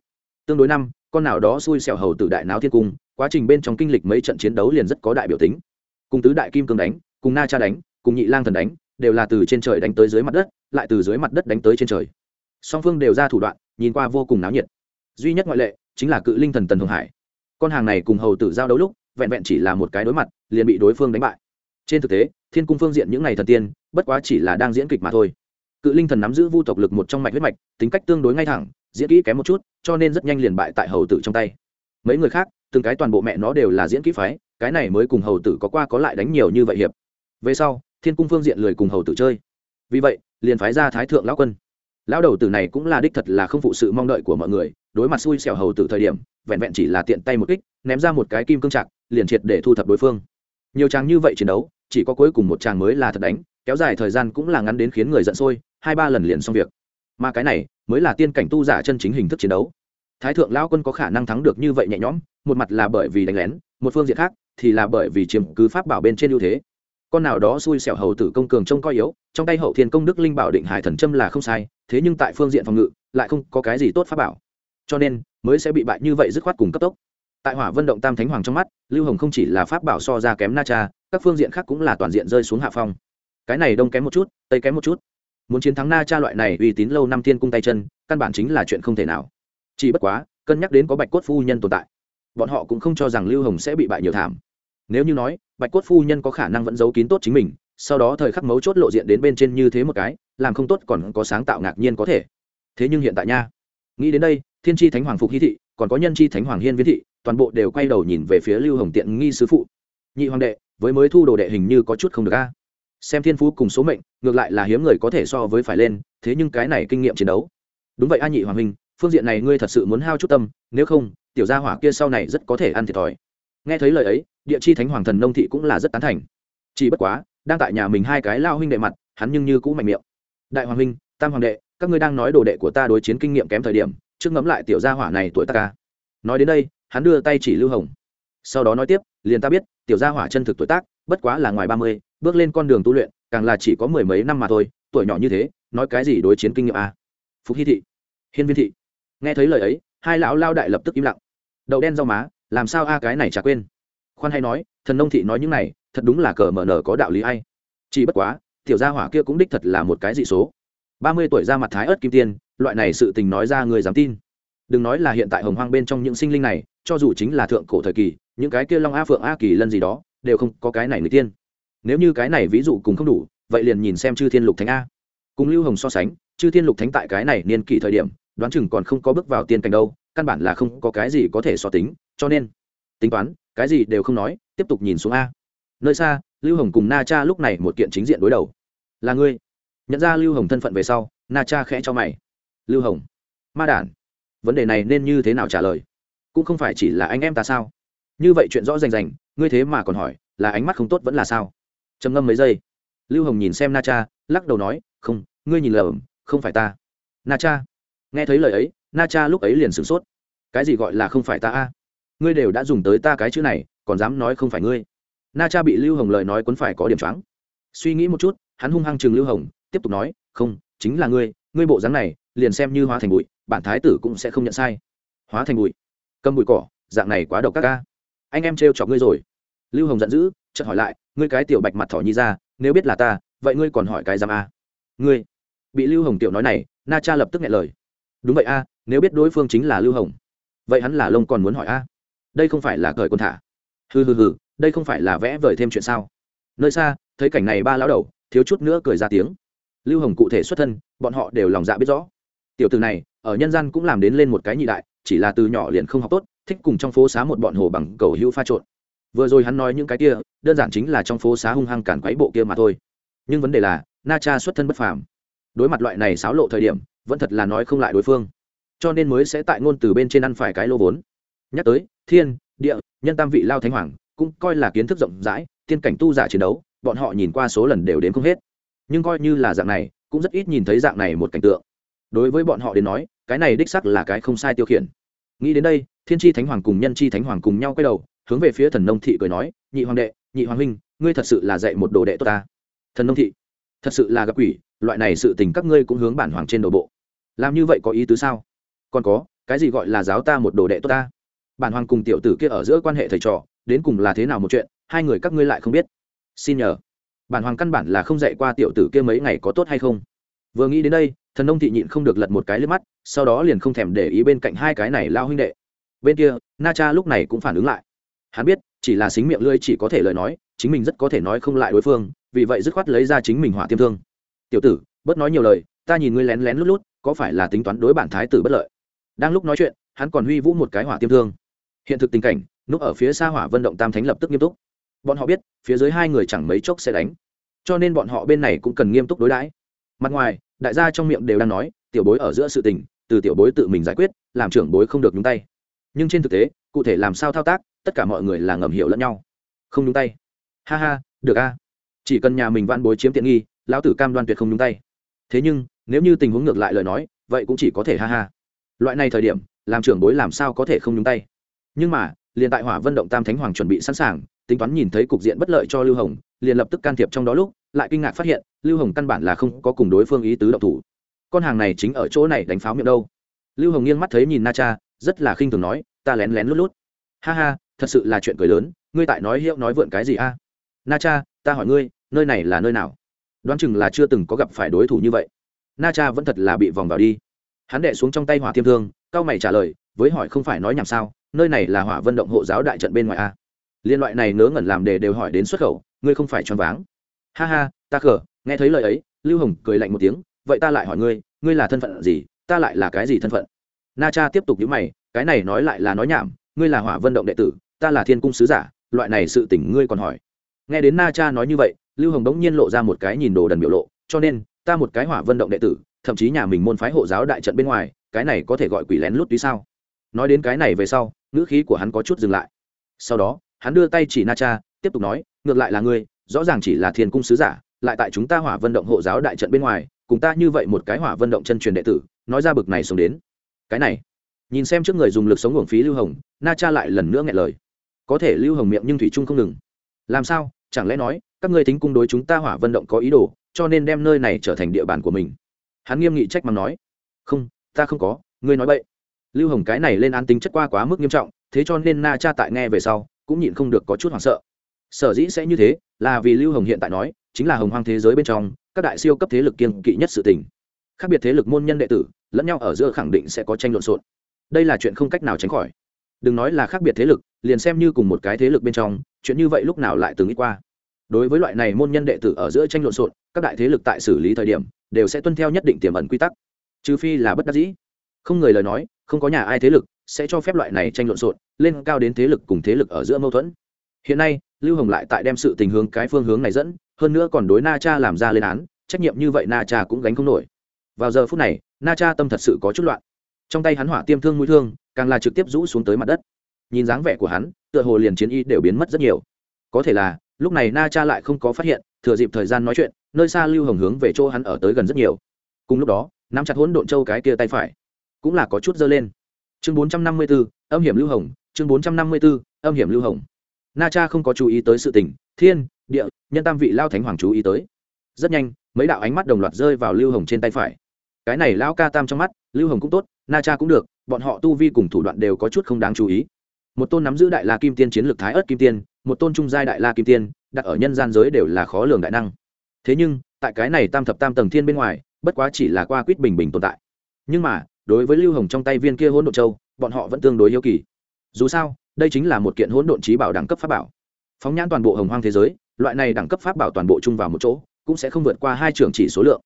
Tương đối năm, con nào đó xui xẻo hầu từ đại náo thiên cung, quá trình bên trong kinh lịch mấy trận chiến đấu liền rất có đại biểu tính. Cùng tứ đại kim cương đánh, cùng na cha đánh, cùng nhị lang thần đánh, đều là từ trên trời đánh tới dưới mặt đất, lại từ dưới mặt đất đánh tới trên trời. Song phương đều ra thủ đoạn, nhìn qua vô cùng náo nhiệt. Duy nhất ngoại lệ, chính là cự linh thần tần hồng hải con hàng này cùng hầu tử giao đấu lúc, vẹn vẹn chỉ là một cái đối mặt, liền bị đối phương đánh bại. Trên thực tế, thiên cung phương diện những ngày thần tiên, bất quá chỉ là đang diễn kịch mà thôi. Cự linh thần nắm giữ vu tộc lực một trong mạch huyết mạch, tính cách tương đối ngay thẳng, diễn kỹ kém một chút, cho nên rất nhanh liền bại tại hầu tử trong tay. Mấy người khác, từng cái toàn bộ mẹ nó đều là diễn kỹ phái, cái này mới cùng hầu tử có qua có lại đánh nhiều như vậy hiệp. Về sau, thiên cung phương diện lười cùng hầu tử chơi. Vì vậy, liền phái ra thái thượng lão quân lão đầu tử này cũng là đích thật là không phụ sự mong đợi của mọi người, đối mặt xui xẻo hầu tử thời điểm, vẹn vẹn chỉ là tiện tay một kích, ném ra một cái kim cương trạc, liền triệt để thu thập đối phương. Nhiều chàng như vậy chiến đấu, chỉ có cuối cùng một chàng mới là thật đánh, kéo dài thời gian cũng là ngắn đến khiến người giận sôi, hai ba lần liền xong việc. Mà cái này, mới là tiên cảnh tu giả chân chính hình thức chiến đấu. Thái thượng lao quân có khả năng thắng được như vậy nhẹ nhõm, một mặt là bởi vì đánh lén, một phương diện khác thì là bởi vì chiếm cứ pháp bảo bên trên ưu thế con nào đó xui xẻo hầu tử công cường trông coi yếu, trong tay hậu thiên công đức linh bảo định hải thần châm là không sai, thế nhưng tại phương diện phòng ngự, lại không có cái gì tốt pháp bảo. Cho nên, mới sẽ bị bại như vậy dứt khoát cùng cấp tốc. Tại hỏa vân động tam thánh hoàng trong mắt, lưu hồng không chỉ là pháp bảo so ra kém na cha, các phương diện khác cũng là toàn diện rơi xuống hạ phong. Cái này đông kém một chút, tây kém một chút. Muốn chiến thắng na cha loại này uy tín lâu năm thiên cung tay chân, căn bản chính là chuyện không thể nào. Chỉ bất quá, cân nhắc đến có bạch cốt phu nhân tồn tại, bọn họ cũng không cho rằng lưu hồng sẽ bị bại nhiều thảm nếu như nói bạch cốt phu nhân có khả năng vẫn giấu kín tốt chính mình sau đó thời khắc mấu chốt lộ diện đến bên trên như thế một cái làm không tốt còn có sáng tạo ngạc nhiên có thể. Thế nhưng hiện tại nha nghĩ đến đây thiên tri thánh hoàng phục hy thị còn có nhân chi thánh hoàng hiên viễn thị toàn bộ đều quay đầu nhìn về phía lưu hồng tiện nghi sứ phụ. Nhị hoàng đệ với mới thu đồ đệ hình như có chút không được a. Xem thiên phú cùng số mệnh ngược lại là hiếm người có thể so với phải lên thế nhưng cái này kinh nghiệm chiến đấu. Đúng vậy a nhị hoàng minh, phương diện này ngươi thật sự muốn hao chút tâm nếu không tiểu gia hỏa kia sau này rất có thể ăn thiệt thòi nghe thấy lời ấy, địa chi thánh hoàng thần nông thị cũng là rất tán thành. Chỉ bất quá, đang tại nhà mình hai cái lao huynh đệ mặt, hắn nhưng như cũng mạnh miệng. Đại hoàng huynh, tam hoàng đệ, các ngươi đang nói đồ đệ của ta đối chiến kinh nghiệm kém thời điểm, trước ngẫm lại tiểu gia hỏa này tuổi ta ca. Nói đến đây, hắn đưa tay chỉ lưu hồng. Sau đó nói tiếp, liền ta biết, tiểu gia hỏa chân thực tuổi tác, bất quá là ngoài ba mươi, bước lên con đường tu luyện, càng là chỉ có mười mấy năm mà thôi, tuổi nhỏ như thế, nói cái gì đối chiến kinh nghiệm à? phúc hy thị, hiên viên thị. Nghe thấy lời ấy, hai lão lao đại lập tức im lặng. Đậu đen rau má làm sao a cái này chả quên. Khoan hay nói, thần nông thị nói những này, thật đúng là cờ mờ nở có đạo lý hay chỉ bất quá, tiểu gia hỏa kia cũng đích thật là một cái dị số. Ba mươi tuổi ra mặt thái ớt kim tiên, loại này sự tình nói ra người dám tin. Đừng nói là hiện tại hồng hoang bên trong những sinh linh này, cho dù chính là thượng cổ thời kỳ, những cái kia long a phượng a kỳ lân gì đó, đều không có cái này người tiên. Nếu như cái này ví dụ cùng không đủ, vậy liền nhìn xem chư thiên lục thánh a. Cùng lưu hồng so sánh, chư thiên lục thánh tại cái này niên kỷ thời điểm, đoán chừng còn không có bước vào tiên cảnh đâu, căn bản là không có cái gì có thể so tính cho nên, tính toán, cái gì đều không nói, tiếp tục nhìn xuống a. Nơi xa, lưu hồng cùng na cha lúc này một kiện chính diện đối đầu. Là ngươi. Nhận ra lưu hồng thân phận về sau, na cha khẽ cho mày. Lưu hồng. Ma đản. Vấn đề này nên như thế nào trả lời? Cũng không phải chỉ là anh em ta sao? Như vậy chuyện rõ rành rành, ngươi thế mà còn hỏi, là ánh mắt không tốt vẫn là sao? Trầm ngâm mấy giây. Lưu hồng nhìn xem na cha, lắc đầu nói, không, ngươi nhìn lầm, không phải ta. Na cha. Nghe thấy lời ấy, na cha lúc ấy liền sửng sốt. Cái gì gọi là không phải ta a? Ngươi đều đã dùng tới ta cái chữ này, còn dám nói không phải ngươi. Na cha bị lưu hồng lời nói quấn phải có điểm choáng. Suy nghĩ một chút, hắn hung hăng chừng lưu hồng, tiếp tục nói, không, chính là ngươi ngươi bộ dáng này, liền xem như hóa thành bụi, bản thái tử cũng sẽ không nhận sai. Hóa thành bụi? Cầm bụi cỏ, dạng này quá độc các ca anh em trêu chọc ngươi rồi. Lưu hồng giận dữ, chợt hỏi lại, ngươi cái tiểu bạch mặt thỏ nhi ra, nếu biết là ta, vậy ngươi còn hỏi cái giam a? Ngươi? Bị lưu hồng tiểu nói này, na cha lập tức nghe lời. Đúng vậy a, nếu biết đối phương chính là lưu hồng, vậy hắn là lông còn muốn hỏi a? Đây không phải là cởi quân thả. Hừ hừ hừ, đây không phải là vẽ vời thêm chuyện sao? Nơi xa, thấy cảnh này ba lão đầu, thiếu chút nữa cười ra tiếng. Lưu hồng cụ thể xuất thân, bọn họ đều lòng dạ biết rõ. Tiểu từ này, ở nhân gian cũng làm đến lên một cái nhị đại, chỉ là từ nhỏ liền không học tốt, thích cùng trong phố xá một bọn hồ bằng cầu hữu pha trộn. Vừa rồi hắn nói những cái kia, đơn giản chính là trong phố xá hung hăng cản quấy bộ kia mà thôi. Nhưng vấn đề là, na cha xuất thân bất phàm. Đối mặt loại này xáo lộ thời điểm, vẫn thật là nói không lại đối phương. Cho nên mới sẽ tại ngôn từ bên trên ăn phải cái lô vốn nhắc tới, thiên, địa, nhân tam vị lao thánh hoàng, cũng coi là kiến thức rộng rãi, tiên cảnh tu giả chiến đấu, bọn họ nhìn qua số lần đều đến không hết. Nhưng coi như là dạng này, cũng rất ít nhìn thấy dạng này một cảnh tượng. Đối với bọn họ đến nói, cái này đích sắc là cái không sai tiêu khiển. Nghĩ đến đây, thiên tri thánh hoàng cùng nhân chi thánh hoàng cùng nhau quay đầu, hướng về phía thần nông thị cười nói, nhị hoàng đệ, nhị hoàng huynh, ngươi thật sự là dạy một đồ đệ tốt ta. Thần nông thị, thật sự là gặp quỷ, loại này sự tình các ngươi cũng hướng bản hoàng trên đồ bộ. Làm như vậy có ý tứ sao? Còn có, cái gì gọi là giáo ta một đồ đệ tốt ta? Bản hoàng cùng tiểu tử kia ở giữa quan hệ thầy trò, đến cùng là thế nào một chuyện, hai người các ngươi lại không biết. Xin nhờ. Bản hoàng căn bản là không dạy qua tiểu tử kia mấy ngày có tốt hay không. Vừa nghĩ đến đây, thần nông thị nhịn không được lật một cái lên mắt, sau đó liền không thèm để ý bên cạnh hai cái này lao huynh đệ. Bên kia, na cha lúc này cũng phản ứng lại. Hắn biết, chỉ là xính miệng lưỡi chỉ có thể lời nói, chính mình rất có thể nói không lại đối phương, vì vậy dứt khoát lấy ra chính mình hỏa tiêm thương. Tiểu tử, bớt nói nhiều lời, ta nhìn ngươi lén lén lút lút, có phải là tính toán đối bản thái tử bất lợi? Đang lúc nói chuyện, hắn còn huy vũ một cái hỏa tiêm thương hiện thực tình cảnh, núp ở phía xa hỏa vân động tam thánh lập tức nghiêm túc. Bọn họ biết, phía dưới hai người chẳng mấy chốc sẽ đánh. Cho nên bọn họ bên này cũng cần nghiêm túc đối đãi. Mặt ngoài, đại gia trong miệng đều đang nói, tiểu bối ở giữa sự tình, từ tiểu bối tự mình giải quyết, làm trưởng bối không được nhúng tay. Nhưng trên thực tế, cụ thể làm sao thao tác, tất cả mọi người là ngầm hiểu lẫn nhau. Không nhúng tay. Ha ha, được a. Chỉ cần nhà mình van bối chiếm tiện nghi, lão tử cam đoan tuyệt không nhúng tay. Thế nhưng, nếu như tình huống ngược lại lời nói, vậy cũng chỉ có thể ha ha. Loại này thời điểm, làm trưởng bối làm sao có thể không nhúng tay? Nhưng mà, liền tại hỏa vân động tam thánh hoàng chuẩn bị sẵn sàng, tính toán nhìn thấy cục diện bất lợi cho lưu hồng, liền lập tức can thiệp trong đó lúc, lại kinh ngạc phát hiện, lưu hồng căn bản là không có cùng đối phương ý tứ động thủ. Con hàng này chính ở chỗ này đánh pháo miệng đâu? Lưu hồng nghiêng mắt thấy nhìn na cha, rất là khinh thường nói, ta lén lén lút lút. Ha ha, thật sự là chuyện cười lớn, ngươi tại nói hiệu nói vượn cái gì a? Na cha, ta hỏi ngươi, nơi này là nơi nào? Đoán chừng là chưa từng có gặp phải đối thủ như vậy. Na cha vẫn thật là bị vòng vào đi. Hắn đệ xuống trong tay hỏa thiêm thương, cao mày trả lời, với hỏi không phải nói nhảm sao nơi này là hỏa vận động hộ giáo đại trận bên ngoài a. Liên loại này ngớ ngẩn làm đề đều hỏi đến xuất khẩu, ngươi không phải choáng váng. Ha ha, ta khờ, nghe thấy lời ấy, lưu hồng cười lạnh một tiếng, vậy ta lại hỏi ngươi ngươi là thân phận gì, ta lại là cái gì thân phận? Na cha tiếp tục nhíu mày, cái này nói lại là nói nhảm, ngươi là hỏa vận động đệ tử, ta là thiên cung sứ giả, loại này sự tình ngươi còn hỏi. Nghe đến na cha nói như vậy, lưu hồng đống nhiên lộ ra một cái nhìn đồ đần biểu lộ, cho nên, ta một cái hỏa vận động đệ tử, thậm chí nhà mình môn phái hộ giáo đại trận bên ngoài, cái này có thể gọi quỷ lén lút tí sao? Nói đến cái này về sau, ngữ khí của hắn có chút dừng lại. Sau đó, hắn đưa tay chỉ na cha tiếp tục nói, ngược lại là ngươi, rõ ràng chỉ là thiên cung sứ giả, lại tại chúng ta hỏa vận động hộ giáo đại trận bên ngoài, cùng ta như vậy một cái hỏa vận động chân truyền đệ tử, nói ra bực này sống đến. Cái này, nhìn xem trước người dùng lực sống hưởng phí lưu hồng na cha lại lần nữa nghe lời. Có thể lưu hồng miệng nhưng thủy trung không ngừng. Làm sao? Chẳng lẽ nói, các ngươi thính cung đối chúng ta hỏa vận động có ý đồ, cho nên đem nơi này trở thành địa bàn của mình? Hắn nghiêm nghị trách mắng nói, không, ta không có, ngươi nói vậy lưu hồng cái này lên án tính chất qua quá mức nghiêm trọng, thế cho nên na cha tại nghe về sau, cũng nhịn không được có chút hoảng sợ. Sở dĩ sẽ như thế, là vì lưu hồng hiện tại nói, chính là hồng hoang thế giới bên trong, các đại siêu cấp thế lực kiên kỵ nhất sự tình. Khác biệt thế lực môn nhân đệ tử, lẫn nhau ở giữa khẳng định sẽ có tranh lộn xộn. Đây là chuyện không cách nào tránh khỏi. Đừng nói là khác biệt thế lực, liền xem như cùng một cái thế lực bên trong, chuyện như vậy lúc nào lại từng nghĩ qua. Đối với loại này môn nhân đệ tử ở giữa tranh lộn xộn, các đại thế lực tại xử lý thời điểm, đều sẽ tuân theo nhất định tiềm ẩn quy tắc. Trừ phi là bất đắc dĩ không người lời nói, không có nhà ai thế lực, sẽ cho phép loại này tranh lộn xộn, lên cao đến thế lực cùng thế lực ở giữa mâu thuẫn. Hiện nay, lưu hồng lại tại đem sự tình hướng cái phương hướng này dẫn, hơn nữa còn đối na cha làm ra lên án, trách nhiệm như vậy na cha cũng gánh không nổi. Vào giờ phút này, na cha tâm thật sự có chút loạn. Trong tay hắn hỏa tiêm thương mũi thương, càng là trực tiếp rũ xuống tới mặt đất. Nhìn dáng vẻ của hắn, tựa hồ liền chiến y đều biến mất rất nhiều. Có thể là, lúc này na cha lại không có phát hiện, thừa dịp thời gian nói chuyện, nơi xa lưu hồng hướng về chỗ hắn ở tới gần rất nhiều. Cùng lúc đó, nắm chặt hỗn độn châu cái kia tay phải cũng là có chút dơ lên. Chương bốn trăm năm mươi b ố âm hiểm lưu hồng, chương bốn trăm năm mươi b ố âm hiểm lưu hồng. Na cha không có chú ý tới sự tình, thiên, địa, nhân tam vị lao thánh hoàng chú ý tới. Rất nhanh, mấy đạo ánh mắt đồng loạt rơi vào lưu hồng trên tay phải. Cái này lao ca tam trong mắt, lưu hồng cũng tốt, na cha cũng được, bọn họ tu vi cùng thủ đoạn đều có chút không đáng chú ý. Một tôn nắm giữ đại la kim tiên chiến lược thái ớt kim tiên, một tôn trung giai đại la kim tiên, đặt ở nhân gian giới đều là khó lường đại năng. Thế nhưng, tại cái này tam thập tam tầng thiên bên ngoài, bất quá chỉ là qua quýt bình bình tồn tại. Nhưng mà đối với lưu hồng trong tay viên kia hỗn độn châu, bọn họ vẫn tương đối yêu kỳ. Dù sao, đây chính là một kiện hỗn độn trí bảo đẳng cấp pháp bảo. Phóng nhãn toàn bộ hồng hoang thế giới, loại này đẳng cấp pháp bảo toàn bộ chung vào một chỗ, cũng sẽ không vượt qua hai trường chỉ số lượng.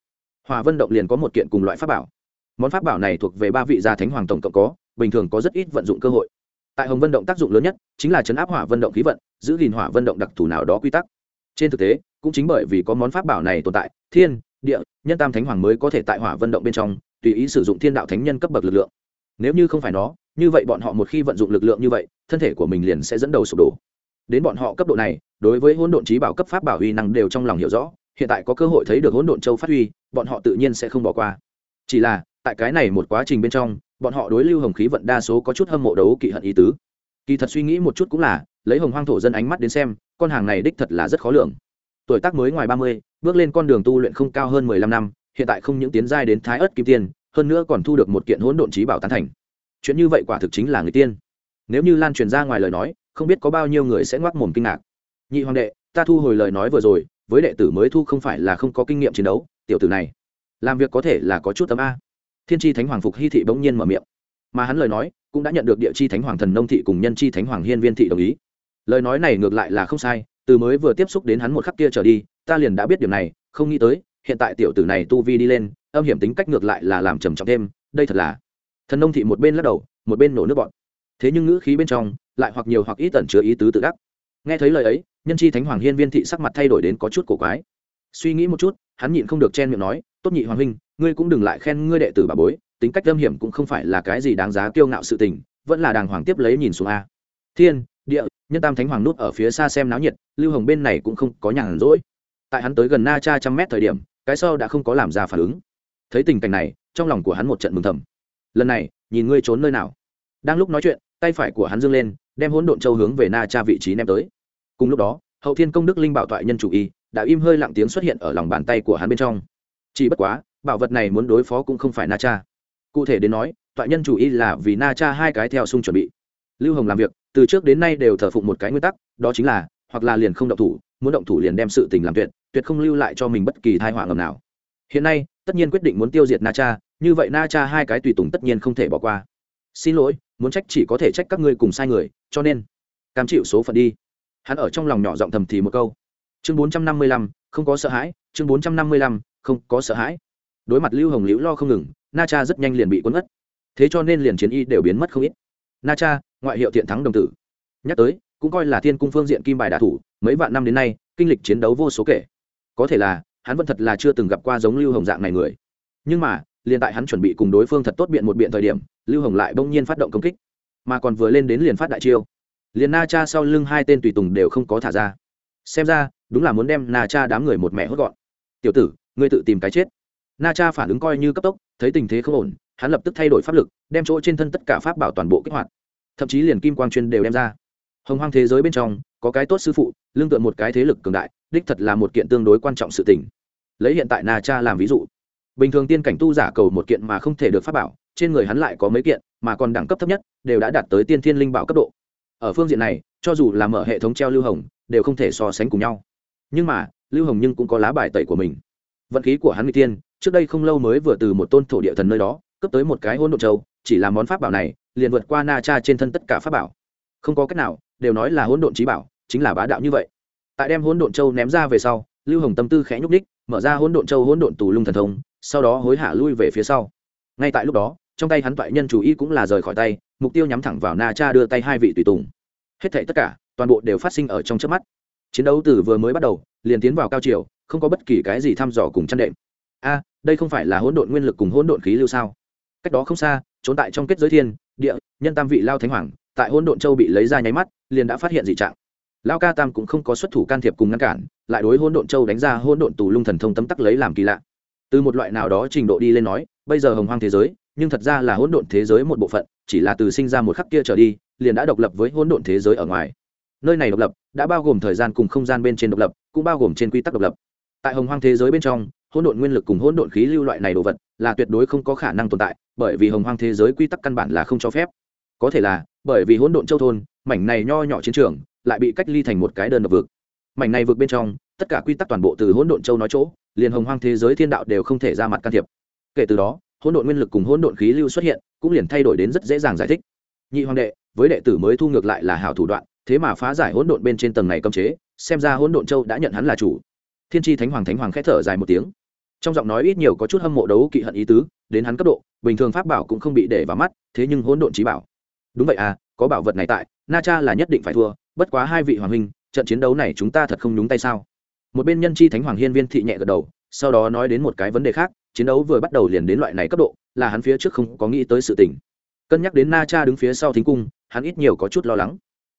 Hòa vân động liền có một kiện cùng loại pháp bảo. Món pháp bảo này thuộc về ba vị gia thánh hoàng tổng cộng có, bình thường có rất ít vận dụng cơ hội. Tại hồng vân động tác dụng lớn nhất, chính là chấn áp hỏa vân động khí vận, giữ gìn hỏa vân động đặc thù nào đó quy tắc. Trên thực tế, cũng chính bởi vì có món pháp bảo này tồn tại, thiên, địa, nhân tam thánh hoàng mới có thể tại hỏa vân động bên trong tùy ý sử dụng thiên đạo thánh nhân cấp bậc lực lượng. Nếu như không phải nó, như vậy bọn họ một khi vận dụng lực lượng như vậy, thân thể của mình liền sẽ dẫn đầu sụp đổ. Đến bọn họ cấp độ này, đối với hỗn độn trí bảo cấp pháp bảo huy năng đều trong lòng hiểu rõ, hiện tại có cơ hội thấy được hỗn độn châu phát huy, bọn họ tự nhiên sẽ không bỏ qua. Chỉ là, tại cái này một quá trình bên trong, bọn họ đối lưu hồng khí vận đa số có chút hâm mộ đấu kỵ hận ý tứ. Kỳ thật suy nghĩ một chút cũng là, lấy hồng hoang thổ dân ánh mắt đến xem, con hàng này đích thật là rất khó lường. Tuổi tác mới ngoài ba mươi, bước lên con đường tu luyện không cao hơn mười lăm năm hiện tại không những tiến giai đến thái ớt kim tiên, hơn nữa còn thu được một kiện hỗn độn trí bảo tán thành. Chuyện như vậy quả thực chính là người tiên. Nếu như lan truyền ra ngoài lời nói, không biết có bao nhiêu người sẽ ngoác mồm kinh ngạc. Nhị hoàng đệ, ta thu hồi lời nói vừa rồi, với đệ tử mới thu không phải là không có kinh nghiệm chiến đấu, tiểu tử này, làm việc có thể là có chút tấm a. Thiên tri thánh hoàng phục hy thị bỗng nhiên mở miệng. Mà hắn lời nói, cũng đã nhận được địa chi thánh hoàng thần nông thị cùng nhân chi thánh hoàng hiên viên thị đồng ý. Lời nói này ngược lại là không sai, từ mới vừa tiếp xúc đến hắn một khắc kia trở đi, ta liền đã biết điều này, không nghĩ tới hiện tại tiểu tử này tu vi đi lên, âm hiểm tính cách ngược lại là làm trầm trọng thêm, đây thật là thần nông thị một bên lắc đầu, một bên nổ nước bọn. Thế nhưng ngữ khí bên trong lại hoặc nhiều hoặc ít tẩn chứa ý tứ tự đắc. Nghe thấy lời ấy, nhân chi thánh hoàng hiên viên thị sắc mặt thay đổi đến có chút cổ quái. Suy nghĩ một chút, hắn nhịn không được chen miệng nói, tốt nhị hoàng huynh, ngươi cũng đừng lại khen ngươi đệ tử bà bối, tính cách âm hiểm cũng không phải là cái gì đáng giá kiêu ngạo sự tình, vẫn là đàng hoàng tiếp lấy nhìn xuống a. Thiên, địa, nhân tam thánh hoàng nút ở phía xa xem náo nhiệt, lưu hồng bên này cũng không có nhàn rỗi. Tại hắn tới gần na cha trăm mét thời điểm cái sau đã không có làm ra phản ứng. Thấy tình cảnh này, trong lòng của hắn một trận mừng thầm. Lần này, nhìn ngươi trốn nơi nào? Đang lúc nói chuyện, tay phải của hắn dâng lên, đem hỗn độn châu hướng về na cha vị trí ném tới. Cùng lúc đó, hậu thiên công đức linh bảo toại nhân chủ y đã im hơi lặng tiếng xuất hiện ở lòng bàn tay của hắn bên trong. Chỉ bất quá, bảo vật này muốn đối phó cũng không phải na cha. Cụ thể đến nói toại nhân chủ y là vì na cha hai cái theo sung chuẩn bị. Lưu hồng làm việc, từ trước đến nay đều thờ phụng một cái nguyên tắc, đó chính là, hoặc là liền không động thủ, muốn động thủ liền đem sự tình làm tuyệt tuyệt không lưu lại cho mình bất kỳ thai họa ngầm nào. Hiện nay, tất nhiên quyết định muốn tiêu diệt na cha, như vậy na cha hai cái tùy tùng tất nhiên không thể bỏ qua. Xin lỗi, muốn trách chỉ có thể trách các ngươi cùng sai người, cho nên, cam chịu số phận đi. Hắn ở trong lòng nhỏ giọng thầm thì một câu. Chương bốn trăm năm mươi lăm, không có sợ hãi, chương bốn trăm năm mươi lăm, không có sợ hãi. Đối mặt lưu hồng liễu lo không ngừng, na cha rất nhanh liền bị cuốn mất. Thế cho nên liền chiến y đều biến mất không ít. Na cha, ngoại hiệu thiện thắng đồng tử. Nhắc tới, cũng coi là thiên cung phương diện kim bài đả thủ, mấy vạn năm đến nay, kinh lịch chiến đấu vô số kể có thể là, hắn vẫn thật là chưa từng gặp qua giống lưu hồng dạng này người. Nhưng mà, liền tại hắn chuẩn bị cùng đối phương thật tốt biện một biện thời điểm, lưu hồng lại bỗng nhiên phát động công kích. Mà còn vừa lên đến liền phát đại chiêu. Liền na cha sau lưng hai tên tùy tùng đều không có thả ra. Xem ra, đúng là muốn đem na cha đám người một mẹ hốt gọn. Tiểu tử, ngươi tự tìm cái chết. Na cha phản ứng coi như cấp tốc, thấy tình thế không ổn, hắn lập tức thay đổi pháp lực, đem chỗ trên thân tất cả pháp bảo toàn bộ kích hoạt. Thậm chí liền kim quang chuyên đều đem ra. Hồng hoang thế giới bên trong, có cái tốt sư phụ, lương tượng một cái thế lực cường đại đích thật là một kiện tương đối quan trọng sự tình. Lấy hiện tại na cha làm ví dụ. Bình thường tiên cảnh tu giả cầu một kiện mà không thể được pháp bảo, trên người hắn lại có mấy kiện, mà còn đẳng cấp thấp nhất, đều đã đạt tới tiên thiên linh bảo cấp độ. Ở phương diện này, cho dù là mở hệ thống treo lưu hồng, đều không thể so sánh cùng nhau. Nhưng mà, lưu hồng nhưng cũng có lá bài tẩy của mình. Vận khí của hắn người tiên, trước đây không lâu mới vừa từ một tôn thổ địa thần nơi đó cấp tới một cái hôn độ châu, chỉ là món pháp bảo này, liền vượt qua na cha trên thân tất cả pháp bảo. Không có cách nào, đều nói là hỗn độn trí bảo, chính là bá đạo như vậy tại đem hỗn độn châu ném ra về sau, lưu hồng tâm tư khẽ nhúc ních mở ra hỗn độn châu hỗn độn tù lung thần thông, sau đó hối hả lui về phía sau. Ngay tại lúc đó, trong tay hắn toại nhân chủ ý cũng là rời khỏi tay, mục tiêu nhắm thẳng vào na cha đưa tay hai vị tùy tùng. Hết thảy tất cả, toàn bộ đều phát sinh ở trong trước mắt. Chiến đấu từ vừa mới bắt đầu, liền tiến vào cao chiều không có bất kỳ cái gì thăm dò cùng chăn đệm. A, đây không phải là hỗn độn nguyên lực cùng hỗn độn khí lưu sao? Cách đó không xa, trốn tại trong kết giới thiên, địa, nhân tam vị lao thánh hoàng, tại hỗn độn châu bị lấy ra nháy mắt, liền đã phát hiện dị trạng lao ca tam cũng không có xuất thủ can thiệp cùng ngăn cản, lại đối hỗn độn châu đánh ra hỗn độn tù lung thần thông tấm tắc lấy làm kỳ lạ. Từ một loại nào đó trình độ đi lên nói, bây giờ hồng hoang thế giới, nhưng thật ra là hỗn độn thế giới một bộ phận, chỉ là từ sinh ra một khắc kia trở đi, liền đã độc lập với hỗn độn thế giới ở ngoài. Nơi này độc lập, đã bao gồm thời gian cùng không gian bên trên độc lập, cũng bao gồm trên quy tắc độc lập. Tại hồng hoang thế giới bên trong, hỗn độn nguyên lực cùng hỗn độn khí lưu loại này đồ vật, là tuyệt đối không có khả năng tồn tại, bởi vì hồng hoang thế giới quy tắc căn bản là không cho phép. Có thể là, bởi vì hỗn độn châu thôn, mảnh này nho nhỏ chiến trường lại bị cách ly thành một cái đơn độc vực. Mảnh này vực bên trong, tất cả quy tắc toàn bộ từ hỗn độn châu nói chỗ, liền hồng hoang thế giới thiên đạo đều không thể ra mặt can thiệp. Kể từ đó, hỗn độn nguyên lực cùng hỗn độn khí lưu xuất hiện, cũng liền thay đổi đến rất dễ dàng giải thích. Nhị hoàng đệ, với đệ tử mới thu ngược lại là hảo thủ đoạn, thế mà phá giải hỗn độn bên trên tầng này cấm chế, xem ra hỗn độn châu đã nhận hắn là chủ. Thiên tri thánh hoàng thánh hoàng khẽ thở dài một tiếng. Trong giọng nói ít nhiều có chút hâm mộ đấu kỵ hận ý tứ, đến hắn cấp độ, bình thường pháp bảo cũng không bị để vào mắt, thế nhưng hỗn độn trí bảo. Đúng vậy à có bảo vật này tại, na cha là nhất định phải thua bất quá hai vị hoàng huynh, trận chiến đấu này chúng ta thật không nhúng tay sao? Một bên nhân chi thánh hoàng hiên viên thị nhẹ gật đầu, sau đó nói đến một cái vấn đề khác, chiến đấu vừa bắt đầu liền đến loại này cấp độ, là hắn phía trước không có nghĩ tới sự tình. Cân nhắc đến na cha đứng phía sau thính cung, hắn ít nhiều có chút lo lắng.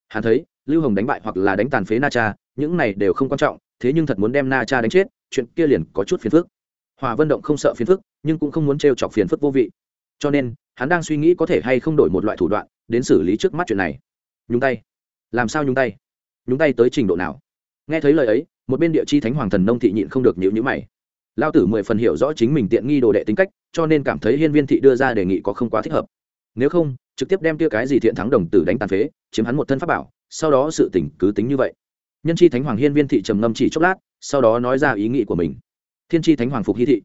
Hắn thấy, lưu hồng đánh bại hoặc là đánh tàn phế na cha, những này đều không quan trọng, thế nhưng thật muốn đem na cha đánh chết, chuyện kia liền có chút phiền phức. Hòa vân động không sợ phiền phức, nhưng cũng không muốn t chọc phiền phức vô vị. Cho nên, hắn đang suy nghĩ có thể hay không đổi một loại thủ đoạn, đến xử lý trước mắt chuyện này. Nhúng tay làm sao nhúng tay? Nhúng tay tới trình độ nào? Nghe thấy lời ấy, một bên địa chi thánh hoàng thần nông thị nhịn không được nhịu nhữ mày. Lao tử mười phần hiểu rõ chính mình tiện nghi đồ đệ tính cách, cho nên cảm thấy hiên viên thị đưa ra đề nghị có không quá thích hợp. Nếu không, trực tiếp đem tia cái gì thiện thắng đồng tử đánh tàn phế, chiếm hắn một thân pháp bảo, sau đó sự tỉnh cứ tính như vậy. Nhân chi thánh hoàng hiên viên thị trầm ngâm chỉ chốc lát, sau đó nói ra ý nghĩ của mình. Thiên chi thánh hoàng phục hy thị.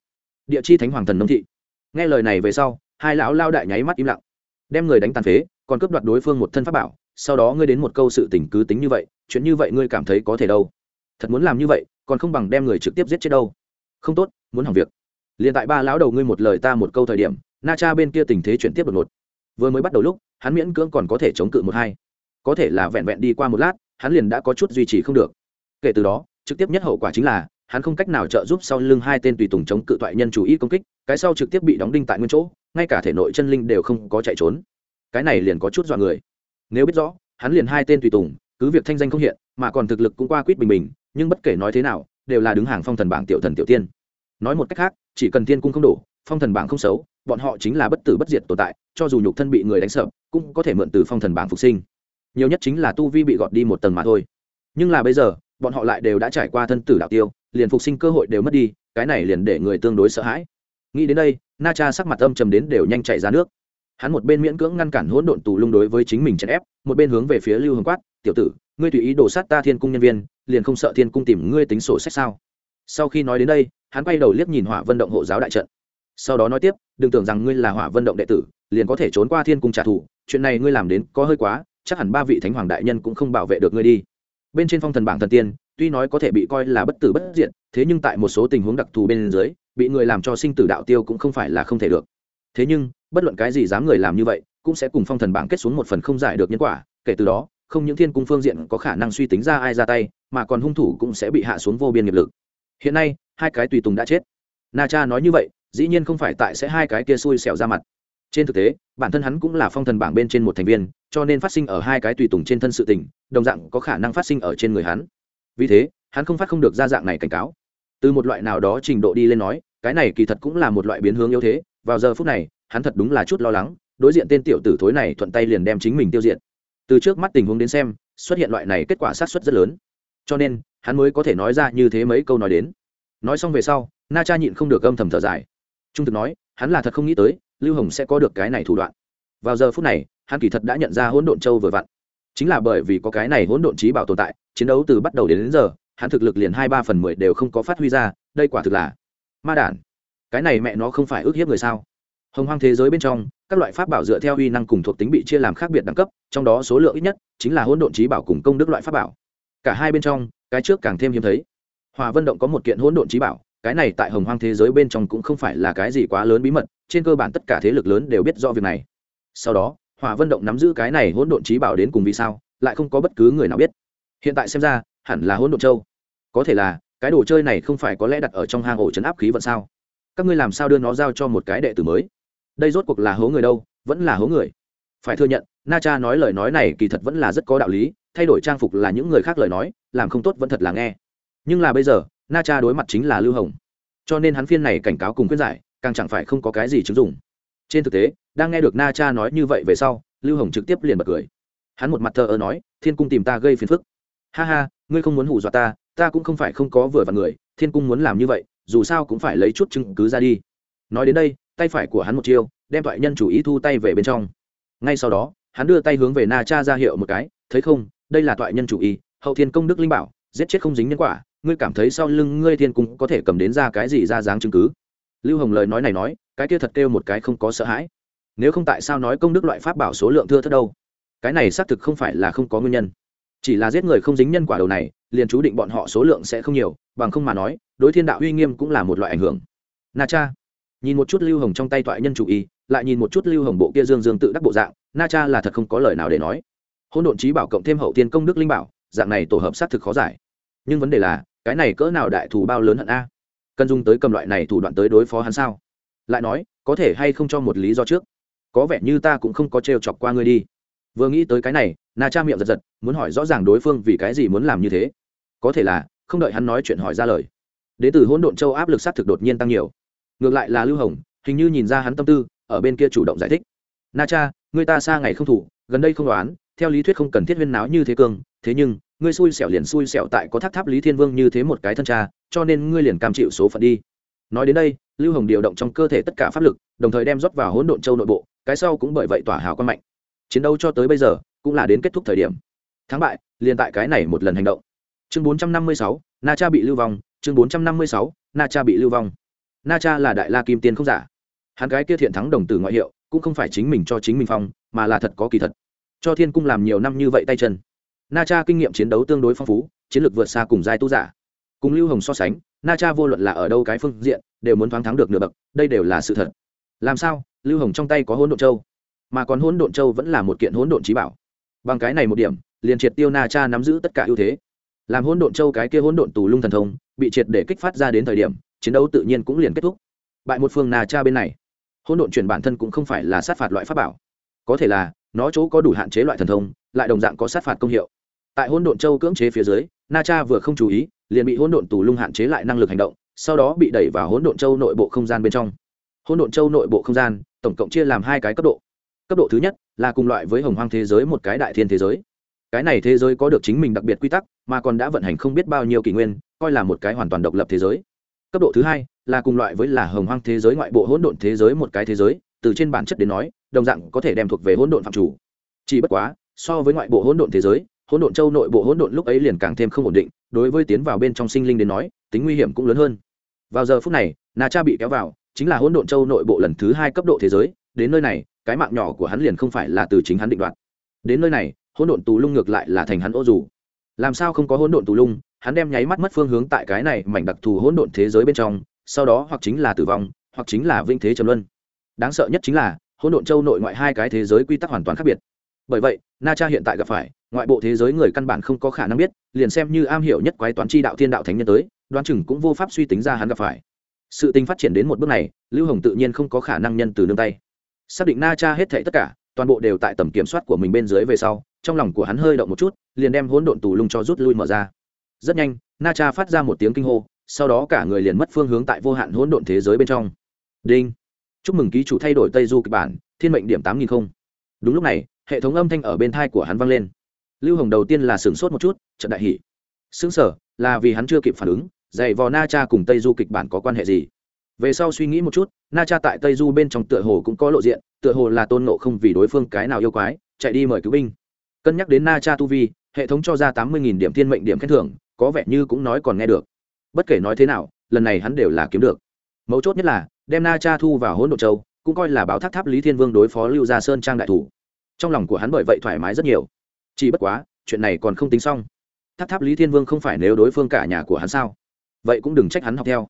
Địa chi thánh hoàng thần nông thị. Nghe lời này về sau, hai lão lao đại nháy mắt im lặng. Đem người đánh tàn phế, còn cướp đoạt đối phương một thân pháp bảo sau đó ngươi đến một câu sự tình cứ tính như vậy, chuyện như vậy ngươi cảm thấy có thể đâu? Thật muốn làm như vậy, còn không bằng đem người trực tiếp giết chết đâu. Không tốt, muốn hỏng việc. Liền tại ba lão đầu ngươi một lời ta một câu thời điểm, na cha bên kia tình thế chuyển tiếp đột ngột. Vừa mới bắt đầu lúc, hắn miễn cưỡng còn có thể chống cự một hai. Có thể là vẹn vẹn đi qua một lát, hắn liền đã có chút duy trì không được. Kể từ đó, trực tiếp nhất hậu quả chính là, hắn không cách nào trợ giúp sau lưng hai tên tùy tùng chống cự toại nhân chủ ý công kích, cái sau trực tiếp bị đóng đinh tại nguyên chỗ, ngay cả thể nội chân linh đều không có chạy trốn. Cái này liền có chút dọa người nếu biết rõ, hắn liền hai tên tùy tùng, cứ việc thanh danh không hiện, mà còn thực lực cũng qua quýt bình bình, nhưng bất kể nói thế nào, đều là đứng hàng phong thần bảng tiểu thần tiểu tiên. Nói một cách khác, chỉ cần tiên cung không đủ phong thần bảng không xấu, bọn họ chính là bất tử bất diệt tồn tại, cho dù nhục thân bị người đánh sợ, cũng có thể mượn từ phong thần bảng phục sinh. Nhiều nhất chính là tu vi bị gọt đi một tầng mà thôi. Nhưng là bây giờ, bọn họ lại đều đã trải qua thân tử đạo tiêu, liền phục sinh cơ hội đều mất đi, cái này liền để người tương đối sợ hãi. Nghĩ đến đây, na cha sắc mặt âm trầm đến đều nhanh chạy ra nước hắn một bên miễn cưỡng ngăn cản hỗn độn tù lung đối với chính mình chèn ép, một bên hướng về phía lưu hồng quát, tiểu tử, ngươi tùy ý đổ sát ta thiên cung nhân viên, liền không sợ thiên cung tìm ngươi tính sổ sách sao? Sau khi nói đến đây, hắn quay đầu liếc nhìn hỏa vận động hộ giáo đại trận. Sau đó nói tiếp, đừng tưởng rằng ngươi là hỏa vận động đệ tử, liền có thể trốn qua thiên cung trả thù, chuyện này ngươi làm đến có hơi quá, chắc hẳn ba vị thánh hoàng đại nhân cũng không bảo vệ được ngươi đi. Bên trên phong thần bảng thần tiên, tuy nói có thể bị coi là bất tử bất diện thế nhưng tại một số tình huống đặc thù bên dưới, bị người làm cho sinh tử đạo tiêu cũng không phải là không thể được thế nhưng, bất luận cái gì dám người làm như vậy, cũng sẽ cùng phong thần bảng kết xuống một phần không giải được nhân quả, kể từ đó, không những thiên cung phương diện có khả năng suy tính ra ai ra tay, mà còn hung thủ cũng sẽ bị hạ xuống vô biên nghiệp lực. Hiện nay, hai cái tùy tùng đã chết. Na cha nói như vậy, dĩ nhiên không phải tại sẽ hai cái kia xui xẻo ra mặt. Trên thực tế, bản thân hắn cũng là phong thần bảng bên trên một thành viên, cho nên phát sinh ở hai cái tùy tùng trên thân sự tình, đồng dạng có khả năng phát sinh ở trên người hắn. Vì thế, hắn không phát không được ra dạng này cảnh cáo. Từ một loại nào đó trình độ đi lên nói, cái này kỳ thật cũng là một loại biến hướng yếu thế vào giờ phút này hắn thật đúng là chút lo lắng đối diện tên tiểu tử thối này thuận tay liền đem chính mình tiêu diệt. Từ trước mắt tình huống đến xem xuất hiện loại này kết quả sát xuất rất lớn. Cho nên hắn mới có thể nói ra như thế mấy câu nói đến. Nói xong về sau na cha nhịn không được âm thầm thở dài. Trung thực nói hắn là thật không nghĩ tới lưu hồng sẽ có được cái này thủ đoạn. Vào giờ phút này hắn kỳ thật đã nhận ra hỗn độn châu vừa vặn. Chính là bởi vì có cái này hỗn độn trí bảo tồn tại chiến đấu từ bắt đầu đến, đến giờ hắn thực lực liền hai ba phần mười đều không có phát huy ra đây quả thực là ma đản cái này mẹ nó không phải ước hiếp người sao? Hồng hoang thế giới bên trong, các loại pháp bảo dựa theo uy năng cùng thuộc tính bị chia làm khác biệt đẳng cấp, trong đó số lượng ít nhất chính là hỗn độn trí bảo cùng công đức loại pháp bảo. Cả hai bên trong, cái trước càng thêm hiếm thấy. Hòa vân động có một kiện hỗn độn trí bảo, cái này tại hồng hoang thế giới bên trong cũng không phải là cái gì quá lớn bí mật, trên cơ bản tất cả thế lực lớn đều biết do việc này. Sau đó hòa vân động nắm giữ cái này hỗn độn trí bảo đến cùng vì sao, lại không có bất cứ người nào biết. Hiện tại xem ra, hẳn là hỗn độn châu. Có thể là, cái đồ chơi này không phải có lẽ đặt ở trong hang ổ chấn áp khí vận sao? Các ngươi làm sao đưa nó giao cho một cái đệ tử mới? Đây rốt cuộc là hố người đâu, vẫn là hố người? Phải thừa nhận, na cha nói lời nói này kỳ thật vẫn là rất có đạo lý, thay đổi trang phục là những người khác lời nói, làm không tốt vẫn thật là nghe. Nhưng là bây giờ, na cha đối mặt chính là lưu hồng. Cho nên hắn phiên này cảnh cáo cùng khuyên giải, càng chẳng phải không có cái gì chứng dụng. Trên thực tế, đang nghe được na cha nói như vậy về sau, lưu hồng trực tiếp liền bật cười. Hắn một mặt thờ ơ nói, thiên cung tìm ta gây phiền phức. Ha ha, ngươi không muốn hù dọa ta ta cũng không phải không có vừa vặn người, thiên cung muốn làm như vậy dù sao cũng phải lấy chút chứng cứ ra đi. Nói đến đây, tay phải của hắn một chiêu, đem thoại nhân chủ ý thu tay về bên trong. Ngay sau đó, hắn đưa tay hướng về na cha ra hiệu một cái, thấy không, đây là thoại nhân chủ ý, hậu thiên công đức linh bảo, giết chết không dính nhân quả, ngươi cảm thấy sau lưng ngươi thiên cung có thể cầm đến ra cái gì ra dáng chứng cứ? Lưu hồng lời nói này nói, cái kia thật kêu một cái không có sợ hãi. Nếu không tại sao nói công đức loại pháp bảo số lượng thưa thất đâu? Cái này xác thực không phải là không có nguyên nhân. Chỉ là giết người không dính nhân quả đầu này liền chú định bọn họ số lượng sẽ không nhiều, bằng không mà nói, đối thiên đạo uy nghiêm cũng là một loại ảnh hưởng. Na cha, nhìn một chút lưu hồng trong tay toại nhân chủ y lại nhìn một chút lưu hồng bộ kia dương dương tự đắc bộ dạng, na cha là thật không có lời nào để nói. Hôn độn trí bảo cộng thêm hậu tiên công đức linh bảo, dạng này tổ hợp xác thực khó giải. Nhưng vấn đề là, cái này cỡ nào đại thù bao lớn hận a? Cần dùng tới cầm loại này thủ đoạn tới đối phó hắn sao? Lại nói, có thể hay không cho một lý do trước? Có vẻ như ta cũng không có trêu chọc qua ngươi đi. Vừa nghĩ tới cái này, na cha miệng giật giật, muốn hỏi rõ ràng đối phương vì cái gì muốn làm như thế có thể là, không đợi hắn nói chuyện hỏi ra lời. Đ từ hỗn độn châu áp lực s á t thực đột nhiên tăng nhiều. Ngược lại là lưu hồng, hình như nhìn ra hắn tâm tư, ở bên kia chủ động giải thích. Na cha người ta xa ngày không thủ, gần đây không đoán, theo lý thuyết không cần thiết huyên náo như thế cương thế nhưng, ngươi xui xẻo liền xui xẻo tại có tháp tháp lý thiên vương như thế một cái thân cha, cho nên ngươi liền cam chịu số phận đi. Nói đến đây, lưu hồng điều động trong cơ thể tất cả pháp lực, đồng thời đem rót vào hỗn độn châu nội bộ, cái sau cũng bởi vậy tỏa hào quan mạnh. Chiến đấu cho tới bây giờ, cũng là đến kết thúc thời điểm. Thắng bại, liền tại cái này một lần hành động chương 456, na cha bị lưu vong. Chương 456, na cha bị lưu vong. Na cha là đại la kim tiên không giả. Hắn gái kia thiện thắng đồng tử ngoại hiệu cũng không phải chính mình cho chính mình phong mà là thật có kỳ thật. Cho thiên cung làm nhiều năm như vậy tay chân. Na cha kinh nghiệm chiến đấu tương đối phong phú chiến lược vượt xa cùng giai tu giả. Cùng lưu hồng so sánh na cha vô luận là ở đâu cái phương diện đều muốn thoáng thắng được nửa bậc đây đều là sự thật. Làm sao? Lưu hồng trong tay có hỗn độn châu. Mà còn hỗn độn châu vẫn là một kiện hỗn độn trí bảo. Bằng cái này một điểm liền triệt tiêu na cha nắm giữ tất cả ưu thế làm hỗn độn châu cái kia hỗn độn tù lung thần thông bị triệt để kích phát ra đến thời điểm, chiến đấu tự nhiên cũng liền kết thúc. Bại một phương nà cha bên này, hỗn độn chuyển bản thân cũng không phải là sát phạt loại pháp bảo. Có thể là, nó chỗ có đủ hạn chế loại thần thông, lại đồng dạng có sát phạt công hiệu. Tại hỗn độn châu cưỡng chế phía dưới na cha vừa không chú ý, liền bị hỗn độn tù lung hạn chế lại năng lực hành động, sau đó bị đẩy vào hỗn độn châu nội bộ không gian bên trong. Hỗn độn châu nội bộ không gian, tổng cộng chia làm hai cái cấp độ. Cấp độ thứ nhất là cùng loại với hồng hoang thế giới một cái đại thiên thế giới cái này thế giới có được chính mình đặc biệt quy tắc, mà còn đã vận hành không biết bao nhiêu kỷ nguyên, coi là một cái hoàn toàn độc lập thế giới. Cấp độ thứ hai là cùng loại với là hồng hoang thế giới ngoại bộ hỗn độn thế giới một cái thế giới, từ trên bản chất đến nói, đồng dạng có thể đem thuộc về hỗn độn phạm chủ. Chỉ bất quá, so với ngoại bộ hỗn độn thế giới, hỗn độn châu nội bộ hỗn độn lúc ấy liền càng thêm không ổn định, đối với tiến vào bên trong sinh linh đến nói, tính nguy hiểm cũng lớn hơn. Vào giờ phút này nà cha bị kéo vào, chính là hỗn độn châu nội bộ lần thứ hai cấp độ thế giới, đến nơi này, cái mạng nhỏ của hắn liền không phải là từ chính hắn định đoạt. Đến nơi này hỗn độn tù lung ngược lại là thành hắn ô dù. Làm sao không có hỗn độn tù lung, hắn đem nháy mắt mất phương hướng tại cái này mảnh đặc thù hỗn độn thế giới bên trong, sau đó hoặc chính là tử vong, hoặc chính là vinh thế trầm luân. Đáng sợ nhất chính là, hỗn độn châu nội ngoại hai cái thế giới quy tắc hoàn toàn khác biệt. Bởi vậy, na cha hiện tại gặp phải, ngoại bộ thế giới người căn bản không có khả năng biết, liền xem như am hiểu nhất quái toán chi đạo thiên đạo thánh nhân tới, đoán chừng cũng vô pháp suy tính ra hắn gặp phải. Sự tình phát triển đến một bước này, lưu hồng tự nhiên không có khả năng nhân từ nương tay. Xác định na cha hết thệ tất cả, toàn bộ đều tại tầm kiểm soát của mình bên dưới về sau trong lòng của hắn hơi động một chút, liền đem hỗn độn tù lung cho rút lui mở ra. Rất nhanh, na cha phát ra một tiếng kinh hô, sau đó cả người liền mất phương hướng tại vô hạn hỗn độn thế giới bên trong. Đinh! Chúc mừng ký chủ thay đổi tây du kịch bản, thiên mệnh điểm tám nghìn không. Đúng lúc này, hệ thống âm thanh ở bên thai của hắn vang lên. Lưu hồng đầu tiên là sửng sốt một chút trận đại hỷ xứng sở là vì hắn chưa kịp phản ứng, dạy vò na cha cùng tây du kịch bản có quan hệ gì? Về sau suy nghĩ một chút, na cha tại tây du bên trong tựa hồ cũng có lộ diện, tựa hồ là tôn nộ không vì đối phương cái nào yêu quái, chạy đi mời cứu binh cân nhắc đến na cha tu vi, hệ thống cho ra tám mươi điểm thiên mệnh điểm khen thưởng, có vẻ như cũng nói còn nghe được. Bất kể nói thế nào, lần này hắn đều là kiếm được. Mấu chốt nhất là, đem na cha thu vào hỗn độ châu, cũng coi là báo thác tháp lý thiên vương đối phó lưu gia sơn trang đại thủ. Trong lòng của hắn bởi vậy thoải mái rất nhiều. Chỉ bất quá, chuyện này còn không tính xong. Tháp tháp lý thiên vương không phải nếu đối phương cả nhà của hắn sao? Vậy cũng đừng trách hắn học theo.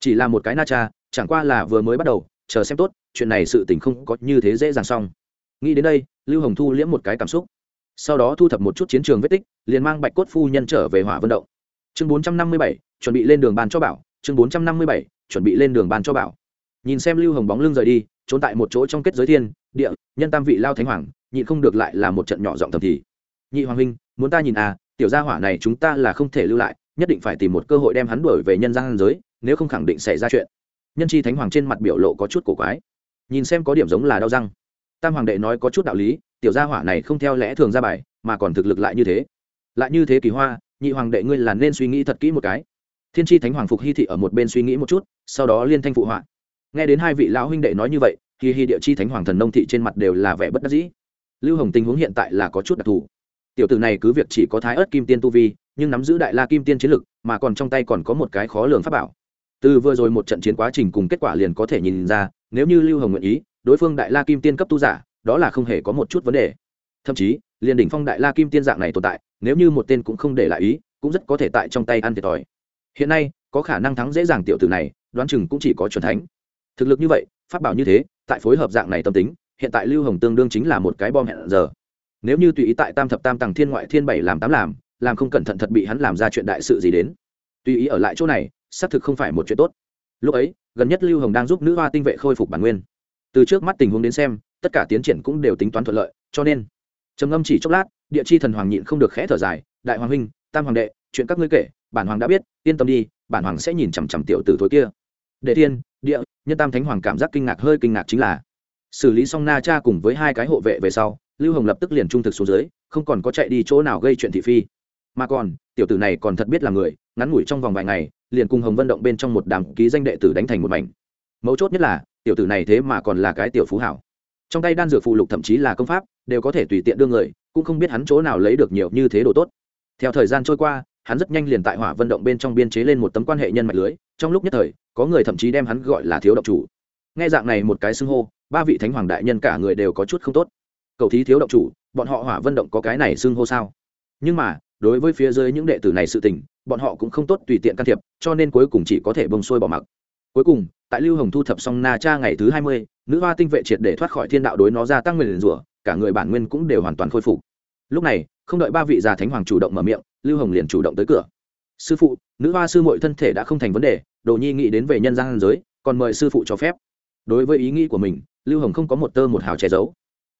Chỉ là một cái na cha, chẳng qua là vừa mới bắt đầu, chờ xem tốt, chuyện này sự tình không có như thế dễ dàng xong. Nghĩ đến đây, lưu hồng thu liễm một cái cảm xúc sau đó thu thập một chút chiến trường vết tích, liền mang bạch cốt phu nhân trở về hỏa vận động. Chương bốn trăm năm mươi bảy, chuẩn bị lên đường bàn cho bảo. Chương bốn trăm năm mươi bảy, chuẩn bị lên đường bàn cho bảo. Nhìn xem lưu hồng bóng lưng rời đi, trốn tại một chỗ trong kết giới thiên, địa, nhân tam vị lao thánh hoàng, nhịn không được lại là một trận nhỏ giọng thầm thì. Nhị hoàng huynh, muốn ta nhìn à tiểu gia hỏa này chúng ta là không thể lưu lại, nhất định phải tìm một cơ hội đem hắn đuổi về nhân gian giới, nếu không khẳng định xảy ra chuyện. Nhân chi thánh hoàng trên mặt biểu lộ có chút cổ quái. Nhìn xem có điểm giống là đau răng. Tam hoàng đệ nói có chút đạo lý tiểu gia hỏa này không theo lẽ thường ra bài, mà còn thực lực lại như thế. Lại như thế kỳ hoa, nhị hoàng đệ ngươi là nên suy nghĩ thật kỹ một cái. Thiên tri thánh hoàng phục hy thị ở một bên suy nghĩ một chút, sau đó liên thanh phụ họa. Nghe đến hai vị lão huynh đệ nói như vậy thì hy địa chi thánh hoàng thần nông thị trên mặt đều là vẻ bất đắc dĩ. Lưu hồng tình huống hiện tại là có chút đặc thù. Tiểu tử này cứ việc chỉ có thái ớt kim tiên tu vi, nhưng nắm giữ đại la kim tiên chiến lực, mà còn trong tay còn có một cái khó lường pháp bảo. Từ vừa rồi một trận chiến quá trình cùng kết quả liền có thể nhìn ra, nếu như lưu hồng nguyện ý, đối phương đại la kim tiên cấp tu giả đó là không hề có một chút vấn đề. Thậm chí liền đỉnh phong đại la kim tiên dạng này tồn tại, nếu như một tên cũng không để lại ý, cũng rất có thể tại trong tay ăn thiệt thòi. Hiện nay, có khả năng thắng dễ dàng tiểu tử này, đoán chừng cũng chỉ có chuẩn thánh. Thực lực như vậy phát bảo như thế, tại phối hợp dạng này tâm tính, hiện tại lưu hồng tương đương chính là một cái bom hẹn giờ. Nếu như tùy ý tại tam thập tam tầng thiên ngoại thiên bảy làm tám làm làm không cẩn thận thật bị hắn làm ra chuyện đại sự gì đến. Tùy ý ở lại chỗ này, xác thực không phải một chuyện tốt. Lúc ấy, gần nhất lưu hồng đang giúp nữ hoa tinh vệ khôi phục bản nguyên. Từ trước mắt tình huống đến xem tất cả tiến triển cũng đều tính toán thuận lợi, cho nên, trầm ngâm chỉ chốc lát, địa chi thần hoàng nhịn không được khẽ thở dài, đại hoàng huynh, tam hoàng đệ, chuyện các ngươi kể, bản hoàng đã biết, yên tâm đi, bản hoàng sẽ nhìn chằm chằm tiểu tử thối kia. Đệ thiên, địa, nhân tam thánh hoàng cảm giác kinh ngạc hơi kinh ngạc chính là, xử lý xong na cha cùng với hai cái hộ vệ về sau, lưu hồng lập tức liền trung thực xuống dưới, không còn có chạy đi chỗ nào gây chuyện thị phi. Mà còn, tiểu tử này còn thật biết là người, ngắn ngủi trong vòng vài ngày, liền cùng hồng vận động bên trong một đám ký danh đệ tử đánh thành một mảnh. Mấu chốt nhất là, tiểu tử này thế mà còn là cái tiểu phú hảo trong tay đan dược phụ lục thậm chí là công pháp, đều có thể tùy tiện đưa người, cũng không biết hắn chỗ nào lấy được nhiều như thế đồ tốt. Theo thời gian trôi qua, hắn rất nhanh liền tại hỏa vận động bên trong biên chế lên một tấm quan hệ nhân mạch lưới, trong lúc nhất thời, có người thậm chí đem hắn gọi là thiếu động chủ. Nghe dạng này một cái xưng hô, ba vị thánh hoàng đại nhân cả người đều có chút không tốt. Cầu thí thiếu động chủ, bọn họ hỏa vận động có cái này xưng hô sao? Nhưng mà, đối với phía dưới những đệ tử này sự tình, bọn họ cũng không tốt tùy tiện can thiệp, cho nên cuối cùng chỉ có thể bông xuôi bỏ mặc cuối cùng, tại lưu hồng thu thập xong na cha ngày thứ hai mươi, nữ hoa tinh vệ triệt để thoát khỏi thiên đạo đối nó ra tăng nguyền rủa, cả người bản nguyên cũng đều hoàn toàn khôi phục. Lúc này, không đợi ba vị già thánh hoàng chủ động mở miệng, lưu hồng liền chủ động tới cửa. Sư phụ, nữ hoa sư mội thân thể đã không thành vấn đề, đồ nhi nghĩ đến về nhân gian giới, còn mời sư phụ cho phép. Đối với ý nghĩ của mình, lưu hồng không có một tơ một hào che giấu.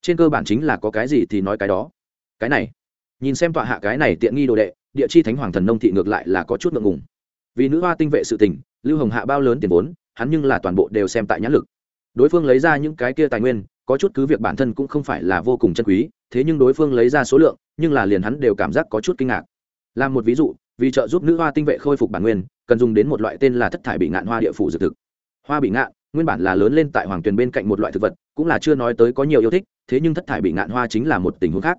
Trên cơ bản chính là có cái gì thì nói cái đó. Cái này, nhìn xem tọa hạ cái này tiện nghi đồ đệ, địa chi thánh hoàng thần nông thị ngược lại là có chút ngượng ngùng. Vì nữ hoa tinh vệ sự tình lưu hồng hạ bao lớn tiền vốn, hắn nhưng là toàn bộ đều xem tại nhãn lực. Đối phương lấy ra những cái kia tài nguyên, có chút cứ việc bản thân cũng không phải là vô cùng chân quý, thế nhưng đối phương lấy ra số lượng, nhưng là liền hắn đều cảm giác có chút kinh ngạc. Làm một ví dụ, vì trợ giúp nữ hoa tinh vệ khôi phục bản nguyên, cần dùng đến một loại tên là thất thải bị ngạn hoa địa phủ dược thực. Hoa bị ngạn, nguyên bản là lớn lên tại hoàng tuyền bên cạnh một loại thực vật, cũng là chưa nói tới có nhiều yêu thích, thế nhưng thất thải bị ngạn hoa chính là một tình huống khác.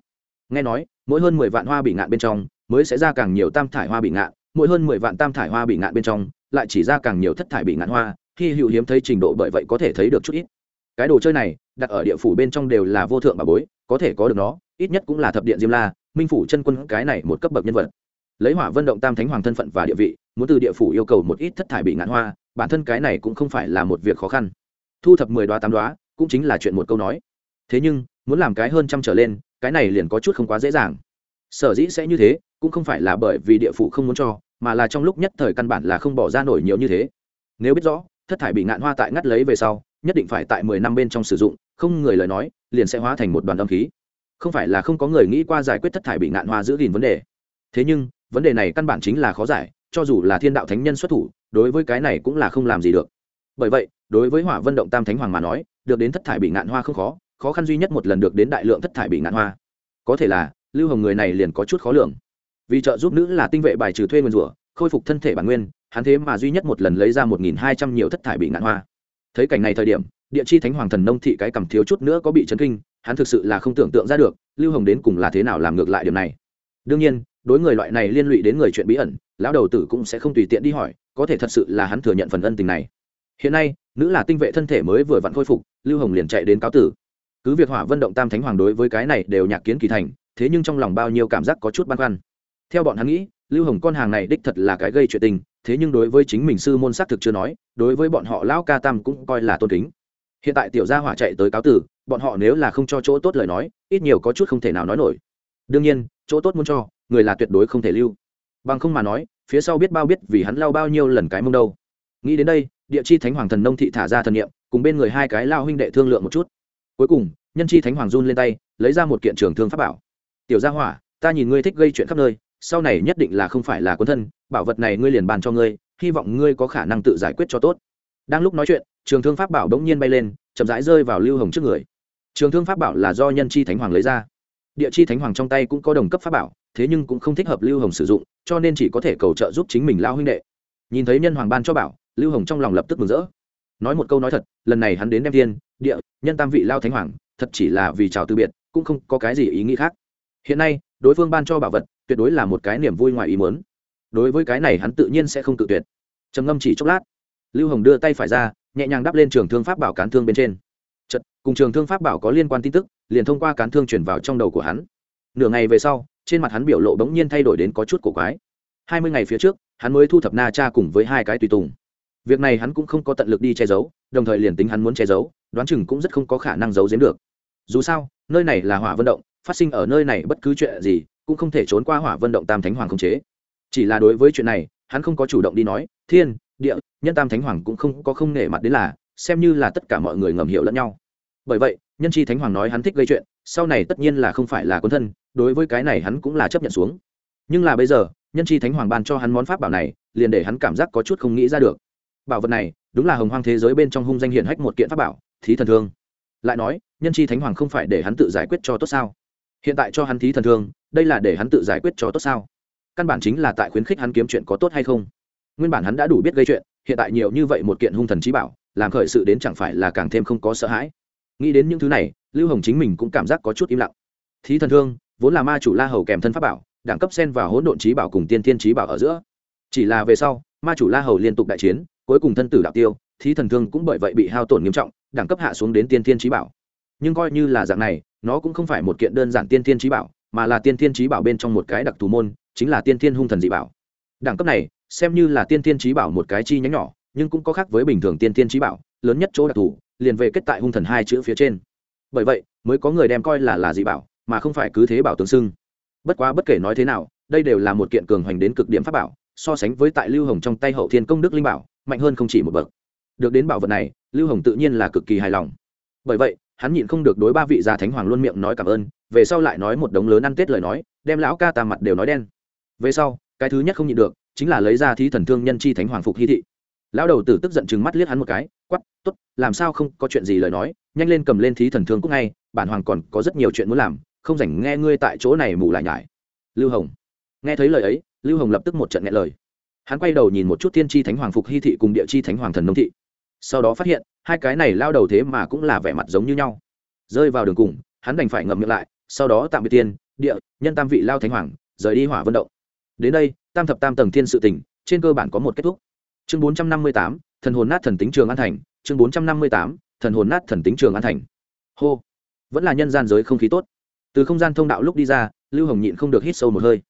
Nghe nói, mỗi hơn mười vạn hoa bị ngạn bên trong, mới sẽ ra càng nhiều tam thải hoa bị ngạn, mỗi hơn mười vạn tam thải hoa bị ngạn bên trong lại chỉ ra càng nhiều thất thải bị ngạn hoa khi hữu hiếm thấy trình độ bởi vậy có thể thấy được chút ít. Cái đồ chơi này, đặt ở địa phủ bên trong đều là vô thượng bà bối, có thể có được nó, ít nhất cũng là thập điện diêm la, minh phủ chân quân cái này một cấp bậc nhân vật. Lấy hỏa vân động tam thánh hoàng thân phận và địa vị, muốn từ địa phủ yêu cầu một ít thất thải bị ngạn hoa, bản thân cái này cũng không phải là một việc khó khăn. Thu thập mười đoá tám đoá, cũng chính là chuyện một câu nói. Thế nhưng, muốn làm cái hơn trăm trở lên, cái này liền có chút không quá dễ dàng sở dĩ sẽ như thế, cũng không phải là bởi vì địa phủ không muốn cho, mà là trong lúc nhất thời căn bản là không bỏ ra nổi nhiều như thế. Nếu biết rõ, thất thải bị ngạn hoa tại ngắt lấy về sau, nhất định phải tại mười năm bên trong sử dụng, không người lời nói, liền sẽ hóa thành một đoàn âm khí. Không phải là không có người nghĩ qua giải quyết thất thải bị ngạn hoa giữ gìn vấn đề. Thế nhưng, vấn đề này căn bản chính là khó giải, cho dù là thiên đạo thánh nhân xuất thủ, đối với cái này cũng là không làm gì được. Bởi vậy, đối với hỏa vân động tam thánh hoàng mà nói, được đến thất thải bị ngạn hoa không khó khó khăn duy nhất một lần được đến đại lượng thất thải bị ngạn hoa. Có thể là lưu hồng người này liền có chút khó lường. Vì trợ giúp nữ là tinh vệ bài trừ thuê nguyên rủa, khôi phục thân thể bản nguyên, hắn thế mà duy nhất một lần lấy ra một nghìn hai trăm nhiều thất thải bị ngạn hoa. Thấy cảnh này thời điểm, địa chi thánh hoàng thần nông thị cái cầm thiếu chút nữa có bị chấn kinh, hắn thực sự là không tưởng tượng ra được, lưu hồng đến cùng là thế nào làm ngược lại điều này. Đương nhiên, đối người loại này liên lụy đến người chuyện bí ẩn, lão đầu tử cũng sẽ không tùy tiện đi hỏi, có thể thật sự là hắn thừa nhận phần ân tình này. Hiện nay, nữ là tinh vệ thân thể mới vừa vặn khôi phục, lưu hồng liền chạy đến cáo tử. Cứ việc hỏa vân động tam thánh hoàng đối với cái này đều nhạc kiến kỳ thành thế nhưng trong lòng bao nhiêu cảm giác có chút băn khoăn. Theo bọn hắn nghĩ, lưu hồng con hàng này đích thật là cái gây chuyện tình, thế nhưng đối với chính mình sư môn xác thực chưa nói, đối với bọn họ lão ca tam cũng coi là tôn kính. Hiện tại tiểu gia hỏa chạy tới cáo tử, bọn họ nếu là không cho chỗ tốt lời nói, ít nhiều có chút không thể nào nói nổi. Đương nhiên, chỗ tốt muốn cho, người là tuyệt đối không thể lưu. Bằng không mà nói, phía sau biết bao biết vì hắn lao bao nhiêu lần cái mông đâu. Nghĩ đến đây, địa chi thánh hoàng thần nông thị thả ra thần niệm, cùng bên người hai cái lao huynh đệ thương lượng một chút. Cuối cùng, nhân chi thánh hoàng run lên tay, lấy ra một kiện trường thương pháp bảo tiểu gia hỏa, ta nhìn ngươi thích gây chuyện khắp nơi, sau này nhất định là không phải là quân thân, bảo vật này ngươi liền bàn cho ngươi, hy vọng ngươi có khả năng tự giải quyết cho tốt. Đang lúc nói chuyện, trường thương pháp bảo đ n g nhiên bay lên, chậm rãi rơi vào lưu hồng trước người. Trường thương pháp bảo là do nhân chi thánh hoàng lấy ra. Địa chi thánh hoàng trong tay cũng có đồng cấp pháp bảo, thế nhưng cũng không thích hợp lưu hồng sử dụng, cho nên chỉ có thể cầu trợ giúp chính mình lao huynh đệ. Nhìn thấy nhân hoàng ban cho bảo, lưu hồng trong lòng lập tức mừng rỡ. Nói một câu nói thật, lần này hắn đến đem thiên, địa, nhân tam vị lao thánh hoàng, thật chỉ là vì chào từ biệt, cũng không có cái gì ý nghĩ khác hiện nay đối phương ban cho bảo vật tuyệt đối là một cái niềm vui ngoài ý muốn. Đối với cái này hắn tự nhiên sẽ không tự tuyệt. Trầm ngâm chỉ chốc lát. Lưu hồng đưa tay phải ra nhẹ nhàng đắp lên trường thương pháp bảo cán thương bên trên. Chật, cùng trường thương pháp bảo có liên quan tin tức liền thông qua cán thương chuyển vào trong đầu của hắn. Nửa ngày về sau trên mặt hắn biểu lộ bỗng nhiên thay đổi đến có chút cổ quái. Hai mươi ngày phía trước hắn mới thu thập na cha cùng với hai cái tùy tùng. Việc này hắn cũng không có tận lực đi che giấu đồng thời liền tính hắn muốn che giấu đoán chừng cũng rất không có khả năng giấu giếm được. Dù sao nơi này là hỏa vận động phát sinh ở nơi này bất cứ chuyện gì, cũng không thể trốn qua hỏa vận động tam thánh hoàng khống chế. Chỉ là đối với chuyện này, hắn không có chủ động đi nói, thiên, địa, nhân tam thánh hoàng cũng không có không nể mặt đến là, xem như là tất cả mọi người ngầm hiểu lẫn nhau. Bởi vậy, nhân chi thánh hoàng nói hắn thích gây chuyện, sau này tất nhiên là không phải là quân thân, đối với cái này hắn cũng là chấp nhận xuống. Nhưng là bây giờ, nhân chi thánh hoàng ban cho hắn món pháp bảo này, liền để hắn cảm giác có chút không nghĩ ra được. Bảo vật này, đúng là hồng hoang thế giới bên trong hung danh hiển hách một kiện pháp bảo, thí thần thương. Lại nói, nhân chi thánh hoàng không phải để hắn tự giải quyết cho tốt sao? Hiện tại cho hắn thí thần thương, đây là để hắn tự giải quyết cho tốt sao? Căn bản chính là tại khuyến khích hắn kiếm chuyện có tốt hay không? Nguyên bản hắn đã đủ biết gây chuyện, hiện tại nhiều như vậy một kiện hung thần trí bảo, làm khởi sự đến chẳng phải là càng thêm không có sợ hãi. Nghĩ đến những thứ này, lưu hồng chính mình cũng cảm giác có chút im lặng. Thí thần thương, vốn là ma chủ la hầu kèm thân pháp bảo, đẳng cấp sen và hỗn độn trí bảo cùng tiên thiên trí bảo ở giữa. Chỉ là về sau, ma chủ la hầu liên tục đại chiến, cuối cùng thân tử đạo tiêu, thí thần thương cũng bởi vậy bị hao tổn nghiêm trọng, đẳng cấp hạ xuống đến tiên thiên trí bảo. Nhưng coi như là dạng này nó cũng không phải một kiện đơn giản tiên thiên trí bảo, mà là tiên thiên trí bảo bên trong một cái đặc thù môn, chính là tiên thiên hung thần dị bảo. Đẳng cấp này, xem như là tiên thiên trí bảo một cái chi nhánh nhỏ, nhưng cũng có khác với bình thường tiên thiên trí bảo, lớn nhất chỗ đặc thù, liền về kết tại hung thần hai chữ phía trên. Bởi vậy, mới có người đem coi là là dị bảo, mà không phải cứ thế bảo tương xưng. Bất quá bất kể nói thế nào, đây đều là một kiện cường hoành đến cực điểm pháp bảo, so sánh với tại lưu hồng trong tay hậu thiên công đức linh bảo, mạnh hơn không chỉ một bậc. Được đến bảo vật này, lưu hồng tự nhiên là cực kỳ hài lòng. Bởi vậy hắn nhịn không được đối ba vị gia thánh hoàng luôn miệng nói cảm ơn, về sau lại nói một đống lớn ăn tết lời nói, đem lão ca tà mặt đều nói đen. Về sau, cái thứ nhất không nhịn được, chính là lấy ra thí thần thương nhân chi thánh hoàng phục hy thị. Lão đầu tử tức giận chừng mắt liếc hắn một cái quắp t ố t làm sao không có chuyện gì lời nói, nhanh lên cầm lên thí thần thương cúc ngay, bản hoàng còn có rất nhiều chuyện muốn làm, không dành nghe ngươi tại chỗ này mù lại nhải. Lưu hồng. Nghe thấy lời ấy, lưu hồng lập tức một trận nghe lời. Hắn quay đầu nhìn một chút thiên tri thánh hoàng phục hy thị cùng địa chi thánh hoàng thần nông thị sau đó phát hiện, hai cái này lao đầu thế mà cũng là vẻ mặt giống như nhau. Rơi vào đường cùng, hắn đành phải ngậm miệng lại, sau đó tạm biệt tiên, địa, nhân tam vị lao thánh hoàng, rời đi hỏa vận động. Đến đây, tam thập tam tầng thiên sự tỉnh trên cơ bản có một kết thúc. Chương bốn trăm năm mươi tám, thần hồn nát thần tính trường an thành. Chương bốn trăm năm mươi tám, thần hồn nát thần tính trường an thành. Hô. Vẫn là nhân gian giới không khí tốt. Từ không gian thông đạo lúc đi ra, lưu hồng nhịn không được hít sâu một hơi.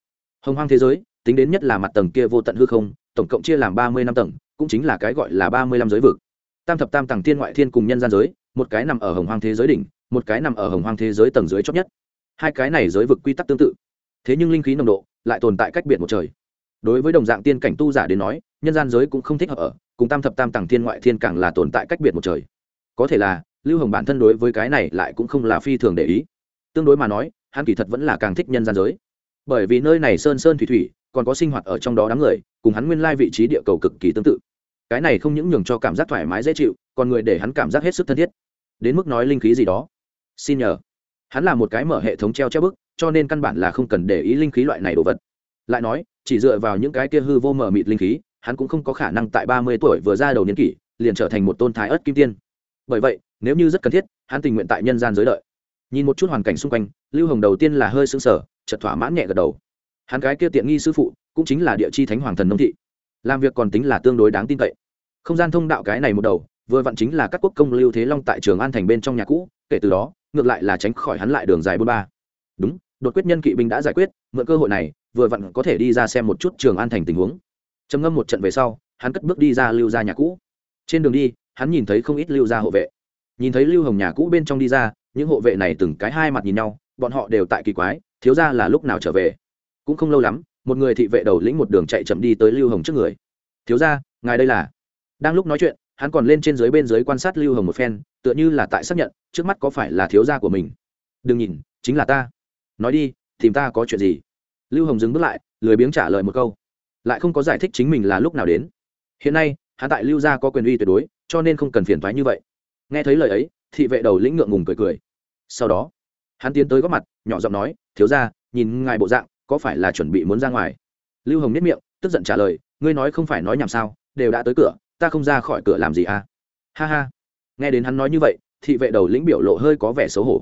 Hồng hoang thế giới, tính đến nhất là mặt tầng kia vô tận hư không, tổng cộng chia làm ba mươi năm tầng, cũng chính là cái gọi là ba mươi năm giới vực tam thập tam tầng thiên ngoại thiên cùng nhân gian giới, một cái nằm ở hồng hoang thế giới đỉnh, một cái nằm ở hồng hoang thế giới tầng dưới chót nhất. Hai cái này giới vực quy tắc tương tự. Thế nhưng linh khí nồng độ lại tồn tại cách biệt một trời. Đối với đồng dạng tiên cảnh tu giả đến nói, nhân gian giới cũng không thích hợp ở, cùng tam thập tam tầng thiên ngoại thiên càng là tồn tại cách biệt một trời. Có thể là, lưu hồng bản thân đối với cái này lại cũng không là phi thường để ý. Tương đối mà nói, hắn kỳ thật vẫn là càng thích nhân gian giới. Bởi vì nơi này sơn sơn thủy thủy, còn có sinh hoạt ở trong đó đám người, cùng hắn nguyên lai vị trí địa cầu cực kỳ tương tự cái này không những nhường cho cảm giác thoải mái dễ chịu, còn người để hắn cảm giác hết sức thân thiết. Đến mức nói linh khí gì đó. Xin nhờ. Hắn là một cái mở hệ thống treo treo bức, cho nên căn bản là không cần để ý linh khí loại này đồ vật. Lại nói, chỉ dựa vào những cái kia hư vô mở mịt linh khí, hắn cũng không có khả năng tại ba mươi tuổi vừa ra đầu niên kỷ, liền trở thành một tôn thái ớt kim tiên. Bởi vậy, nếu như rất cần thiết, hắn tình nguyện tại nhân gian giới đợi. Nhìn một chút hoàn cảnh xung quanh, lưu hồng đầu tiên là hơi sững sờ chật thỏa mãn nhẹ gật đầu. Hắn cái kia tiện nghi sư phụ, cũng chính là địa chi thánh hoàng thần nông thị làm việc còn tính là tương đối đáng tin cậy. Không gian thông đạo cái này một đầu, vừa vặn chính là các quốc công lưu thế long tại trường an thành bên trong nhà cũ, kể từ đó, ngược lại là tránh khỏi hắn lại đường dài bôn ba. Đúng, đột quyết nhân kỵ binh đã giải quyết, mượn cơ hội này, vừa vặn có thể đi ra xem một chút trường an thành tình huống. Trầm ngâm một trận về sau, hắn cất bước đi ra lưu ra nhà cũ. Trên đường đi, hắn nhìn thấy không ít lưu ra hộ vệ. Nhìn thấy lưu hồng nhà cũ bên trong đi ra, những hộ vệ này từng cái hai mặt nhìn nhau, bọn họ đều tại kỳ quái, thiếu ra là lúc nào trở về? Cũng không lâu lắm một người thị vệ đầu lĩnh một đường chạy chậm đi tới lưu hồng trước người. Thiếu ra ngài đây là? Đang lúc nói chuyện, hắn còn lên trên dưới bên dưới quan sát lưu hồng một phen, tựa như là tại xác nhận, trước mắt có phải là thiếu gia của mình. Đừng nhìn, chính là ta. Nói đi, tìm ta có chuyện gì? Lưu hồng dừng bước lại, lười biếng trả lời một câu. Lại không có giải thích chính mình là lúc nào đến. Hiện nay, hắn tại lưu gia có quyền uy tuyệt đối, cho nên không cần phiền thoái như vậy. Nghe thấy lời ấy, thị vệ đầu lĩnh ngượng ngùng cười cười. Sau đó, hắn tiến tới góp mặt, nhỏ giọng nói, thiếu ra nhìn ngài bộ dạng có phải là chuẩn bị muốn ra ngoài? Lưu hồng nhất miệng, tức giận trả lời, ngươi nói không phải nói nhảm sao, đều đã tới cửa, ta không ra khỏi cửa làm gì à? Ha ha. Nghe đến hắn nói như vậy, thị vệ đầu lĩnh biểu lộ hơi có vẻ xấu hổ.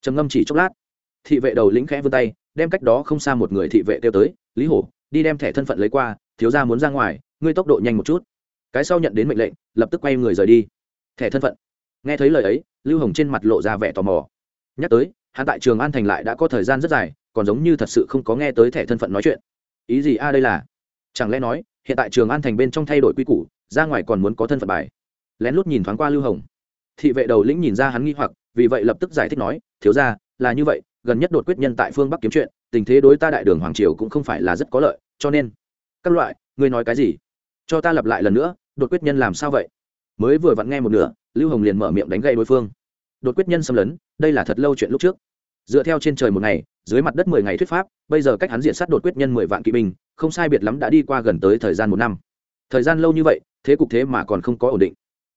Trầm ngâm chỉ chốc lát. Thị vệ đầu lĩnh khẽ vươn tay, đem cách đó không xa một người thị vệ kêu tới, lý hổ, đi đem thẻ thân phận lấy qua, thiếu ra muốn ra ngoài, ngươi tốc độ nhanh một chút. Cái sau nhận đến mệnh lệnh, lập tức quay người rời đi. Thẻ thân phận. Nghe thấy lời ấy, lưu hồng trên mặt lộ ra vẻ tò mò. Nhắc tới, hắn tại trường an thành lại đã có thời gian rất dài còn giống như thật sự không có nghe tới thẻ thân phận nói chuyện. Ý gì a, đây là? Chẳng lẽ nói, hiện tại trường an thành bên trong thay đổi quy củ, ra ngoài còn muốn có thân phận bài? Lén lút nhìn thoáng qua lưu hồng. Thị vệ đầu lĩnh nhìn ra hắn nghi hoặc, vì vậy lập tức giải thích nói, thiếu ra là như vậy, gần nhất đột quyết nhân tại phương bắc kiếm chuyện, tình thế đối ta đại đường hoàng triều cũng không phải là rất có lợi, cho nên các loại, ngươi nói cái gì? Cho ta lặp lại lần nữa, đột quyết nhân làm sao vậy? Mới vừa vặn nghe một nửa, lưu hồng liền mở miệng đánh gây đối phương. Đột quyết nhân xâm lấn, đây là thật lâu chuyện lúc trước. Dựa theo trên trời một ngày dưới mặt đất mười ngày thuyết pháp, bây giờ cách hắn diện sát đột quyết nhân mười vạn kỵ binh, không sai biệt lắm đã đi qua gần tới thời gian một năm. Thời gian lâu như vậy, thế cục thế mà còn không có ổn định.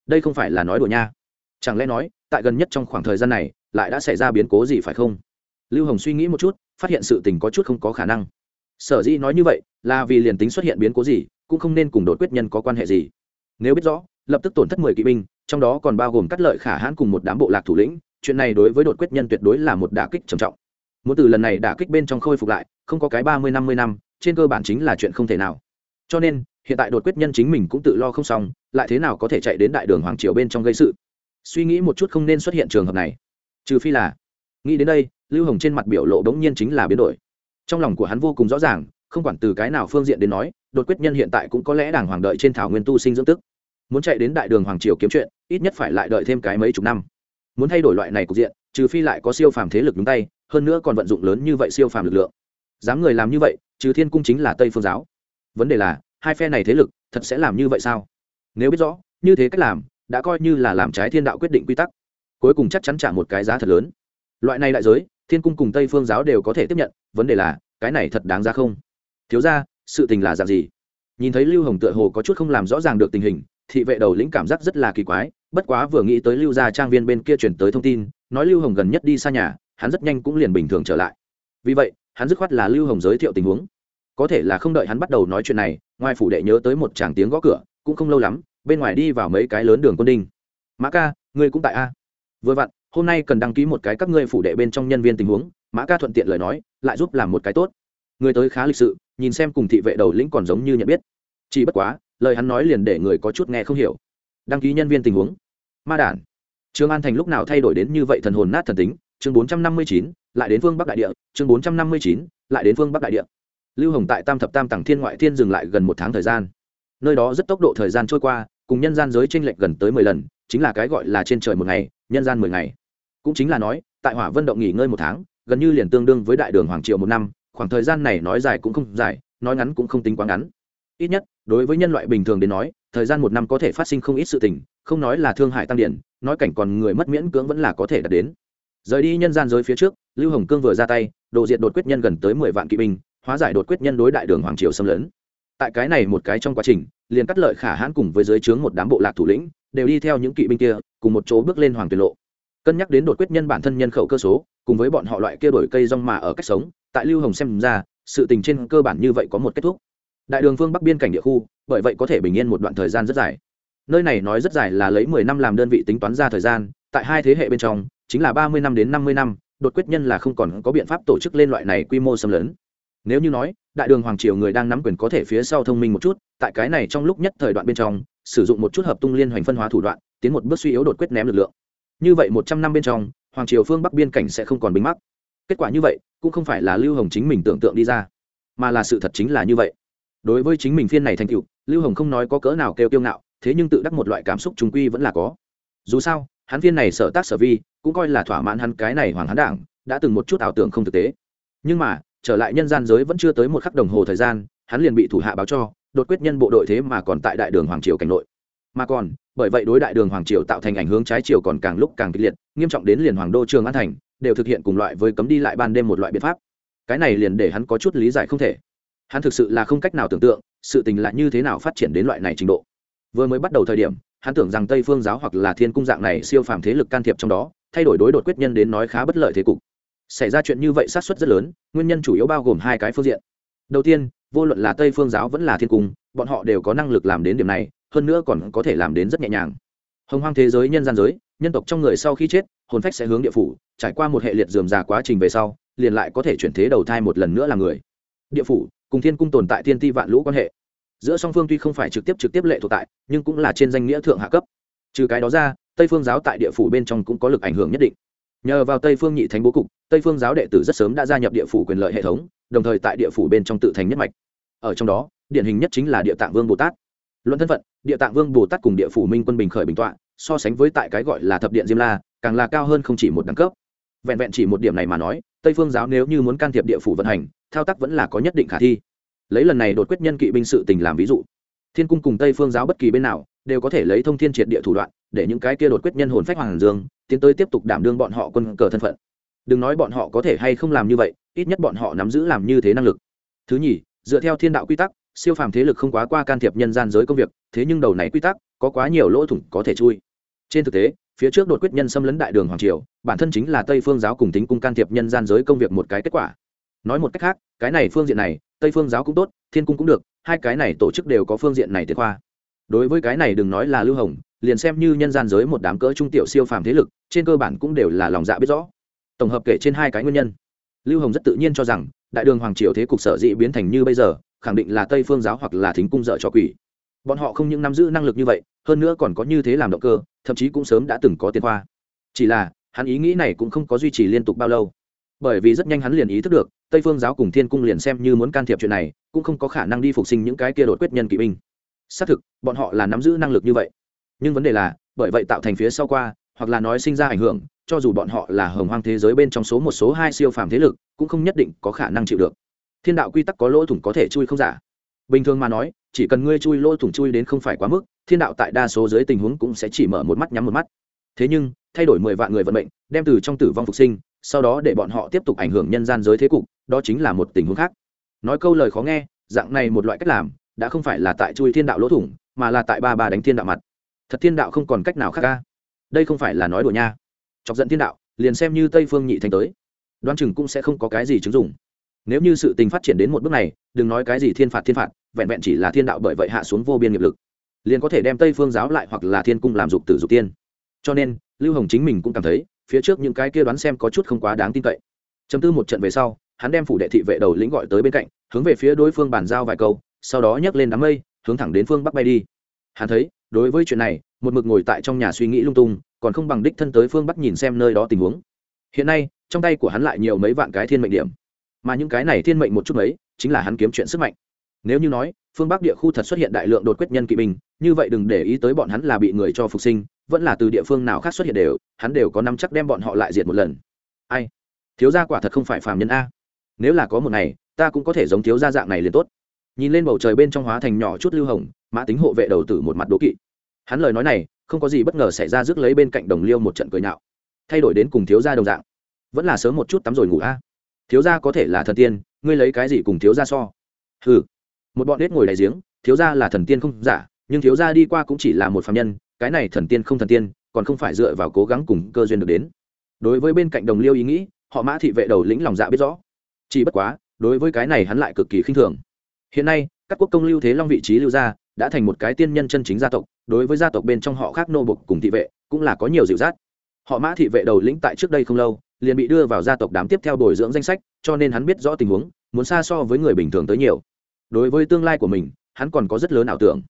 Đây không phải là nói đùa nha. Chẳng lẽ nói, tại gần nhất trong khoảng thời gian này, lại đã xảy ra biến cố gì phải không? Lưu hồng suy nghĩ một chút, phát hiện sự tình có chút không có khả năng. Sở dĩ nói như vậy, là vì liền tính xuất hiện biến cố gì, cũng không nên cùng đột quyết nhân có quan hệ gì. Nếu biết rõ, lập tức tổn thất mười kỵ binh, trong đó còn bao gồm cắt lợi khả hãn cùng một đám bộ lạc thủ lĩnh, chuyện này đối với đột quyết nhân tuyệt đối là một đả kích trầm trọng muốn từ lần này đã kích bên trong khôi phục lại, không có cái ba mươi, năm mươi năm, trên cơ bản chính là chuyện không thể nào. Cho nên, hiện tại đột quyết nhân chính mình cũng tự lo không xong, lại thế nào có thể chạy đến đại đường hoàng triều bên trong gây sự? Suy nghĩ một chút không nên xuất hiện trường hợp này. Trừ phi là, nghĩ đến đây, lưu hồng trên mặt biểu lộ đ ố n g nhiên chính là biến đổi. Trong lòng của hắn vô cùng rõ ràng, không quản từ cái nào phương diện đến nói, đột quyết nhân hiện tại cũng có lẽ đảng hoàng đợi trên thảo nguyên tu sinh dưỡng tức. Muốn chạy đến đại đường hoàng triều kiếm chuyện, ít nhất phải lại đợi thêm cái mấy chục năm. Muốn thay đổi loại này cục diện, trừ phi lại có siêu phàm thế lực nhúng tay hơn nữa còn vận dụng lớn như vậy siêu phàm lực lượng. Dám người làm như vậy, trừ thiên cung chính là tây phương giáo. Vấn đề là, hai phe này thế lực, thật sẽ làm như vậy sao? Nếu biết rõ, như thế cách làm, đã coi như là làm trái thiên đạo quyết định quy tắc. Cuối cùng chắc chắn trả một cái giá thật lớn. Loại này đại giới, thiên cung cùng tây phương giáo đều có thể tiếp nhận, vấn đề là, cái này thật đáng ra không? Thiếu ra sự tình là dạng gì? Nhìn thấy lưu hồng tựa hồ có chút không làm rõ ràng được tình hình, thị vệ đầu lĩnh cảm giác rất là kỳ quái, bất quá vừa nghĩ tới lưu gia trang viên bên kia chuyển tới thông tin, nói lưu hồng gần nhất đi xa nhà hắn rất nhanh cũng liền bình thường trở lại. Vì vậy, hắn dứt khoát là lưu hồng giới thiệu tình huống. Có thể là không đợi hắn bắt đầu nói chuyện này, ngoài phủ đệ nhớ tới một chàng tiếng gõ cửa, cũng không lâu lắm, bên ngoài đi vào mấy cái lớn đường quân đinh. Mã ca, ngươi cũng tại a? Vừa vặn, hôm nay cần đăng ký một cái các ngươi phủ đệ bên trong nhân viên tình huống, mã ca thuận tiện lời nói, lại giúp làm một cái tốt. Người tới khá lịch sự, nhìn xem cùng thị vệ đầu lĩnh còn giống như nhận biết. Chỉ bất quá, lời hắn nói liền để người có chút nghe không hiểu. Đăng ký nhân viên tình huống. Ma đản. Trương an thành lúc nào thay đổi đến như vậy thần hồn nát thần tính chương bốn trăm năm mươi chín, lại đến phương bắc đại địa, chương bốn trăm năm mươi chín, lại đến phương bắc đại địa. Lưu hồng tại tam thập tam tầng thiên ngoại thiên dừng lại gần một tháng thời gian. Nơi đó rất tốc độ thời gian trôi qua, cùng nhân gian giới t r ê n lệch gần tới mười lần, chính là cái gọi là trên trời một ngày, nhân gian mười ngày. Cũng chính là nói, tại hỏa vân động nghỉ ngơi một tháng, gần như liền tương đương với đại đường hoàng triệu một năm, khoảng thời gian này nói dài cũng không dài, nói ngắn cũng không tính quá ngắn. Ít nhất, đối với nhân loại bình thường đến nói, thời gian một năm có thể phát sinh không ít sự tình, không nói là thương hại tăng điển, nói cảnh còn người mất miễn cưỡng vẫn là có thể đạt đến rời đi nhân gian giới phía trước, lưu hồng cương vừa ra tay, đồ diệt đột quyết nhân gần tới mười vạn kỵ binh, hóa giải đột quyết nhân đối đại đường hoàng triều xâm lấn. Tại cái này một cái trong quá trình, liền cắt lợi khả hãn cùng với dưới trướng một đám bộ lạc thủ lĩnh, đều đi theo những kỵ binh kia, cùng một chỗ bước lên hoàng tuyệt lộ. Cân nhắc đến đột quyết nhân bản thân nhân khẩu cơ số, cùng với bọn họ loại kia đổi cây rong mà ở cách sống, tại lưu hồng xem ra, sự tình trên cơ bản như vậy có một kết thúc. Đại đường phương bắc biên cảnh địa khu, bởi vậy có thể bình yên một đoạn thời gian rất dài. Nơi này nói rất dài là lấy mười năm làm đơn vị tính toán ra thời gian, tại hai thế hệ bên trong chính là ba mươi năm đến năm mươi năm, đột quyết nhân là không còn có biện pháp tổ chức lên loại này quy mô xâm lấn. Nếu như nói, đại đường hoàng triều người đang nắm quyền có thể phía sau thông minh một chút, tại cái này trong lúc nhất thời đoạn bên trong, sử dụng một chút hợp tung liên hoành phân hóa thủ đoạn, tiến một bước suy yếu đột quyết ném lực lượng. Như vậy một trăm năm bên trong, hoàng triều phương bắc biên cảnh sẽ không còn bình mắc. Kết quả như vậy, cũng không phải là lưu hồng chính mình tưởng tượng đi ra, mà là sự thật chính là như vậy. Đối với chính mình phiên này thành tựu, lưu hồng không nói có cỡ nào kêu kiêu ngạo, thế nhưng tự đắc một loại cảm xúc trung quy vẫn là có. Dù sao hắn viên này sở tác sở vi cũng coi là thỏa mãn hắn cái này hoàng hắn đảng, đã từng một chút ảo tưởng không thực tế. Nhưng mà, trở lại nhân gian giới vẫn chưa tới một khắc đồng hồ thời gian, hắn liền bị thủ hạ báo cho, đột quyết nhân bộ đội thế mà còn tại đại đường hoàng triều cảnh nội. Mà còn, bởi vậy đối đại đường hoàng triều tạo thành ảnh hướng trái chiều còn càng lúc càng kịch liệt, nghiêm trọng đến liền hoàng đô trường an thành, đều thực hiện cùng loại với cấm đi lại ban đêm một loại biện pháp. Cái này liền để hắn có chút lý giải không thể. Hắn thực sự là không cách nào tưởng tượng, sự tình lại như thế nào phát triển đến loại này trình độ. Vừa mới bắt đầu thời điểm hắn tưởng rằng tây phương giáo hoặc là thiên cung dạng này siêu phàm thế lực can thiệp trong đó, thay đổi đối đột quyết nhân đến nói khá bất lợi thế cục. Xảy ra chuyện như vậy sát xuất rất lớn, nguyên nhân chủ yếu bao gồm hai cái phương diện. Đầu tiên, vô luận là tây phương giáo vẫn là thiên cung, bọn họ đều có năng lực làm đến điểm này, hơn nữa còn có thể làm đến rất nhẹ nhàng. Hồng hoang thế giới, nhân gian giới, nhân tộc trong người sau khi chết, hồn phách sẽ hướng địa phủ, trải qua một hệ liệt dườm già quá trình về sau, liền lại có thể chuyển thế đầu thai một lần nữa là người. Địa phủ, cùng thiên cung tồn tại thiên ti vạn lũ quan hệ giữa song phương tuy không phải trực tiếp trực tiếp lệ thuộc tại, nhưng cũng là trên danh nghĩa thượng hạ cấp. Trừ cái đó ra, tây phương giáo tại địa phủ bên trong cũng có lực ảnh hưởng nhất định. Nhờ vào tây phương nhị thánh bố cục, tây phương giáo đệ tử rất sớm đã gia nhập địa phủ quyền lợi hệ thống, đồng thời tại địa phủ bên trong tự thành nhất mạch. Ở trong đó, điển hình nhất chính là địa tạng vương bồ tát. Luận thân phận, địa tạng vương bồ tát cùng địa phủ minh quân bình khởi bình tọa, so sánh với tại cái gọi là thập điện diêm la, càng là cao hơn không chỉ một đẳng cấp. Vẹn vẹn chỉ một điểm này mà nói, tây phương giáo nếu như muốn can thiệp địa phủ vận hành, thao tác vẫn là có nhất định khả thi lấy lần này đột quyết nhân kỵ binh sự tình làm ví dụ. Thiên cung cùng tây phương giáo bất kỳ bên nào đều có thể lấy thông thiên triệt địa thủ đoạn để những cái kia đột quyết nhân hồn phách hoàng dương tiến tới tiếp tục đảm đương bọn họ quân cờ thân phận. Đừng nói bọn họ có thể hay không làm như vậy, ít nhất bọn họ nắm giữ làm như thế năng lực. Thứ nhì, dựa theo thiên đạo quy tắc, siêu phàm thế lực không quá qua can thiệp nhân gian giới công việc, thế nhưng đầu này quy tắc có quá nhiều lỗ thủng có thể chui. Trên thực tế, phía trước đột quyết nhân xâm lấn đại đường hoàng triều, bản thân chính là tây phương giáo cùng tính cung can thiệp nhân gian giới công việc một cái kết quả. Nói một cách khác, cái này phương diện này tây phương giáo cũng tốt, thiên cung cũng được, hai cái này tổ chức đều có phương diện này tiết khoa. Đối với cái này đừng nói là lưu hồng, liền xem như nhân gian giới một đám cỡ trung tiểu siêu phàm thế lực, trên cơ bản cũng đều là lòng dạ biết rõ. Tổng hợp kể trên hai cái nguyên nhân. Lưu hồng rất tự nhiên cho rằng, đại đường hoàng triều thế cục sở dĩ biến thành như bây giờ, khẳng định là tây phương giáo hoặc là thính cung dợ cho quỷ. Bọn họ không những nắm giữ năng lực như vậy, hơn nữa còn có như thế làm động cơ, thậm chí cũng sớm đã từng có tiền khoa. Chỉ là, hắn ý nghĩ này cũng không có duy trì liên tục bao lâu. Bởi vì rất nhanh hắn liền ý thức được tây phương giáo cùng thiên cung liền xem như muốn can thiệp chuyện này, cũng không có khả năng đi phục sinh những cái kia đột quyết nhân kỵ binh. Xác thực, bọn họ là nắm giữ năng lực như vậy. Nhưng vấn đề là, bởi vậy tạo thành phía sau qua, hoặc là nói sinh ra ảnh hưởng, cho dù bọn họ là hồng hoang thế giới bên trong số một, số hai siêu phàm thế lực, cũng không nhất định có khả năng chịu được. Thiên đạo quy tắc có lỗ thủng có thể chui không giả. Bình thường mà nói, chỉ cần ngươi chui lỗ thủng chui đến không phải quá mức, thiên đạo tại đa số dưới tình huống cũng sẽ chỉ mở một mắt nhắm một mắt. Thế nhưng, thay đổi mười vạn người vận mệnh, đem từ trong tử vong phục sinh sau đó để bọn họ tiếp tục ảnh hưởng nhân gian giới thế cục, đó chính là một tình huống khác. Nói câu lời khó nghe, dạng này một loại cách làm, đã không phải là tại chui thiên đạo lỗ thủng, mà là tại ba ba đánh thiên đạo mặt. Thật thiên đạo không còn cách nào khác ca. Đây không phải là nói đùa nha. Chọc giận thiên đạo, liền xem như tây phương nhị thành tới. Đoán chừng cũng sẽ không có cái gì chứng dụng. Nếu như sự tình phát triển đến một bước này, đừng nói cái gì thiên phạt thiên phạt, vẹn vẹn chỉ là thiên đạo bởi vậy hạ xuống vô biên nghiệp lực, liền có thể đem tây phương giáo lại hoặc là thiên cung làm dục tử dục tiên. Cho nên, lưu hồng chính mình cũng cảm thấy phía trước những cái kia đoán xem có chút không quá đáng tin cậy. Chấm tư một trận về sau, hắn đem phủ đệ thị vệ đầu lĩnh gọi tới bên cạnh, hướng về phía đối phương bàn giao vài câu, sau đó nhấc lên đám mây, hướng thẳng đến phương bắc bay đi. Hắn thấy, đối với chuyện này, một mực ngồi tại trong nhà suy nghĩ lung tung, còn không bằng đích thân tới phương bắc nhìn xem nơi đó tình huống. Hiện nay, trong tay của hắn lại nhiều mấy vạn cái thiên mệnh điểm. Mà những cái này thiên mệnh một chút mấy, chính là hắn kiếm chuyện sức mạnh. Nếu như nói, phương bắc địa khu thật xuất hiện đại lượng đột quyết nhân kỵ binh như vậy đừng để ý tới bọn hắn là bị người cho phục sinh, vẫn là từ địa phương nào khác xuất hiện đều, hắn đều có nắm chắc đem bọn họ lại diệt một lần. Ai? Thiếu gia quả thật không phải phàm nhân a. Nếu là có một ngày, ta cũng có thể giống thiếu gia dạng này liền tốt. Nhìn lên bầu trời bên trong hóa thành nhỏ chút lưu hồng, mã tính hộ vệ đầu tử một mặt đố kỵ. Hắn lời nói này, không có gì bất ngờ xảy ra rước lấy bên cạnh đồng liêu một trận cười nhạo. Thay đổi đến cùng thiếu gia đồng dạng. Vẫn là sớm một chút tắm rồi ngủ a. Thiếu gia có thể là thần tiên, ngươi lấy cái gì cùng thiếu gia so? Ừ một bọn đết ngồi đại giếng, thiếu gia là thần tiên không giả nhưng thiếu gia đi qua cũng chỉ là một phạm nhân, cái này thần tiên không thần tiên, còn không phải dựa vào cố gắng cùng cơ duyên được đến. Đối với bên cạnh đồng liêu ý nghĩ, họ mã thị vệ đầu lĩnh lòng dạ biết rõ. Chỉ bất quá, đối với cái này hắn lại cực kỳ khinh thường. Hiện nay, các quốc công lưu thế long vị trí lưu gia, đã thành một cái tiên nhân chân chính gia tộc, đối với gia tộc bên trong họ khác nô bục cùng thị vệ, cũng là có nhiều dịu dắt. Họ mã thị vệ đầu lĩnh tại trước đây không lâu, liền bị đưa vào gia tộc đám tiếp theo bồi dưỡng danh sách, cho nên hắn biết rõ tình huống, muốn xa so với người bình thường tới nhiều. Đối với tương lai của mình, hắn còn có rất lớn ảo tưởng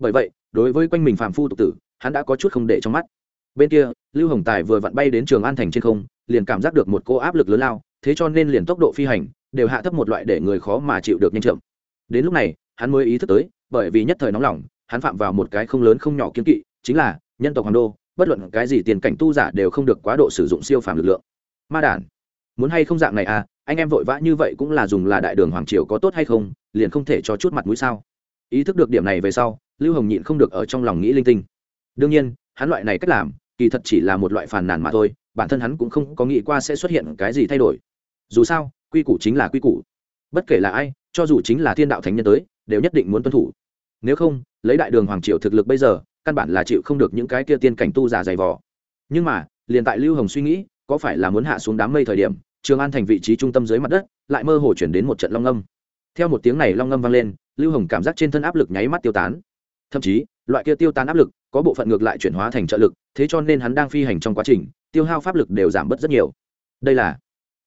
bởi vậy, đối với quanh mình phạm phu tục tử, hắn đã có chút không để trong mắt. Bên kia, lưu hồng tài vừa vặn bay đến trường an thành trên không, liền cảm giác được một cô áp lực lớn lao, thế cho nên liền tốc độ phi hành, đều hạ thấp một loại để người khó mà chịu được nhanh chậm. Đến lúc này, hắn mới ý thức tới, bởi vì nhất thời nóng lòng, hắn phạm vào một cái không lớn không nhỏ kiên kỵ, chính là nhân tộc hoàng đô, bất luận cái gì tiền cảnh tu giả đều không được quá độ sử dụng siêu phàm lực lượng. Ma đản, muốn hay không dạng này à anh em vội vã như vậy cũng là dùng là đại đường hoàng triều có tốt hay không, liền không thể cho chút mặt mũi sao? Ý thức được điểm này về sau lưu hồng nhịn không được ở trong lòng nghĩ linh tinh. Đương nhiên, hắn loại này cách làm, kỳ thật chỉ là một loại phàn nàn mà thôi, bản thân hắn cũng không có nghĩ qua sẽ xuất hiện cái gì thay đổi. Dù sao, quy củ chính là quy củ. Bất kể là ai, cho dù chính là thiên đạo thánh nhân tới, đều nhất định muốn tuân thủ. Nếu không, lấy đại đường hoàng triều thực lực bây giờ, căn bản là chịu không được những cái kia tiên cảnh tu giả dày vò. Nhưng mà, liền tại lưu hồng suy nghĩ, có phải là muốn hạ xuống đám mây thời điểm, trường an thành vị trí trung tâm dưới mặt đất, lại mơ hồ chuyển đến một trận long âm. Theo một tiếng này long âm vang lên, lưu hồng cảm giác trên thân áp lực nháy mắt tiêu tán thậm chí, loại kia tiêu tán áp lực, có bộ phận ngược lại chuyển hóa thành trợ lực, thế cho nên hắn đang phi hành trong quá trình, tiêu hao pháp lực đều giảm bớt rất nhiều. Đây là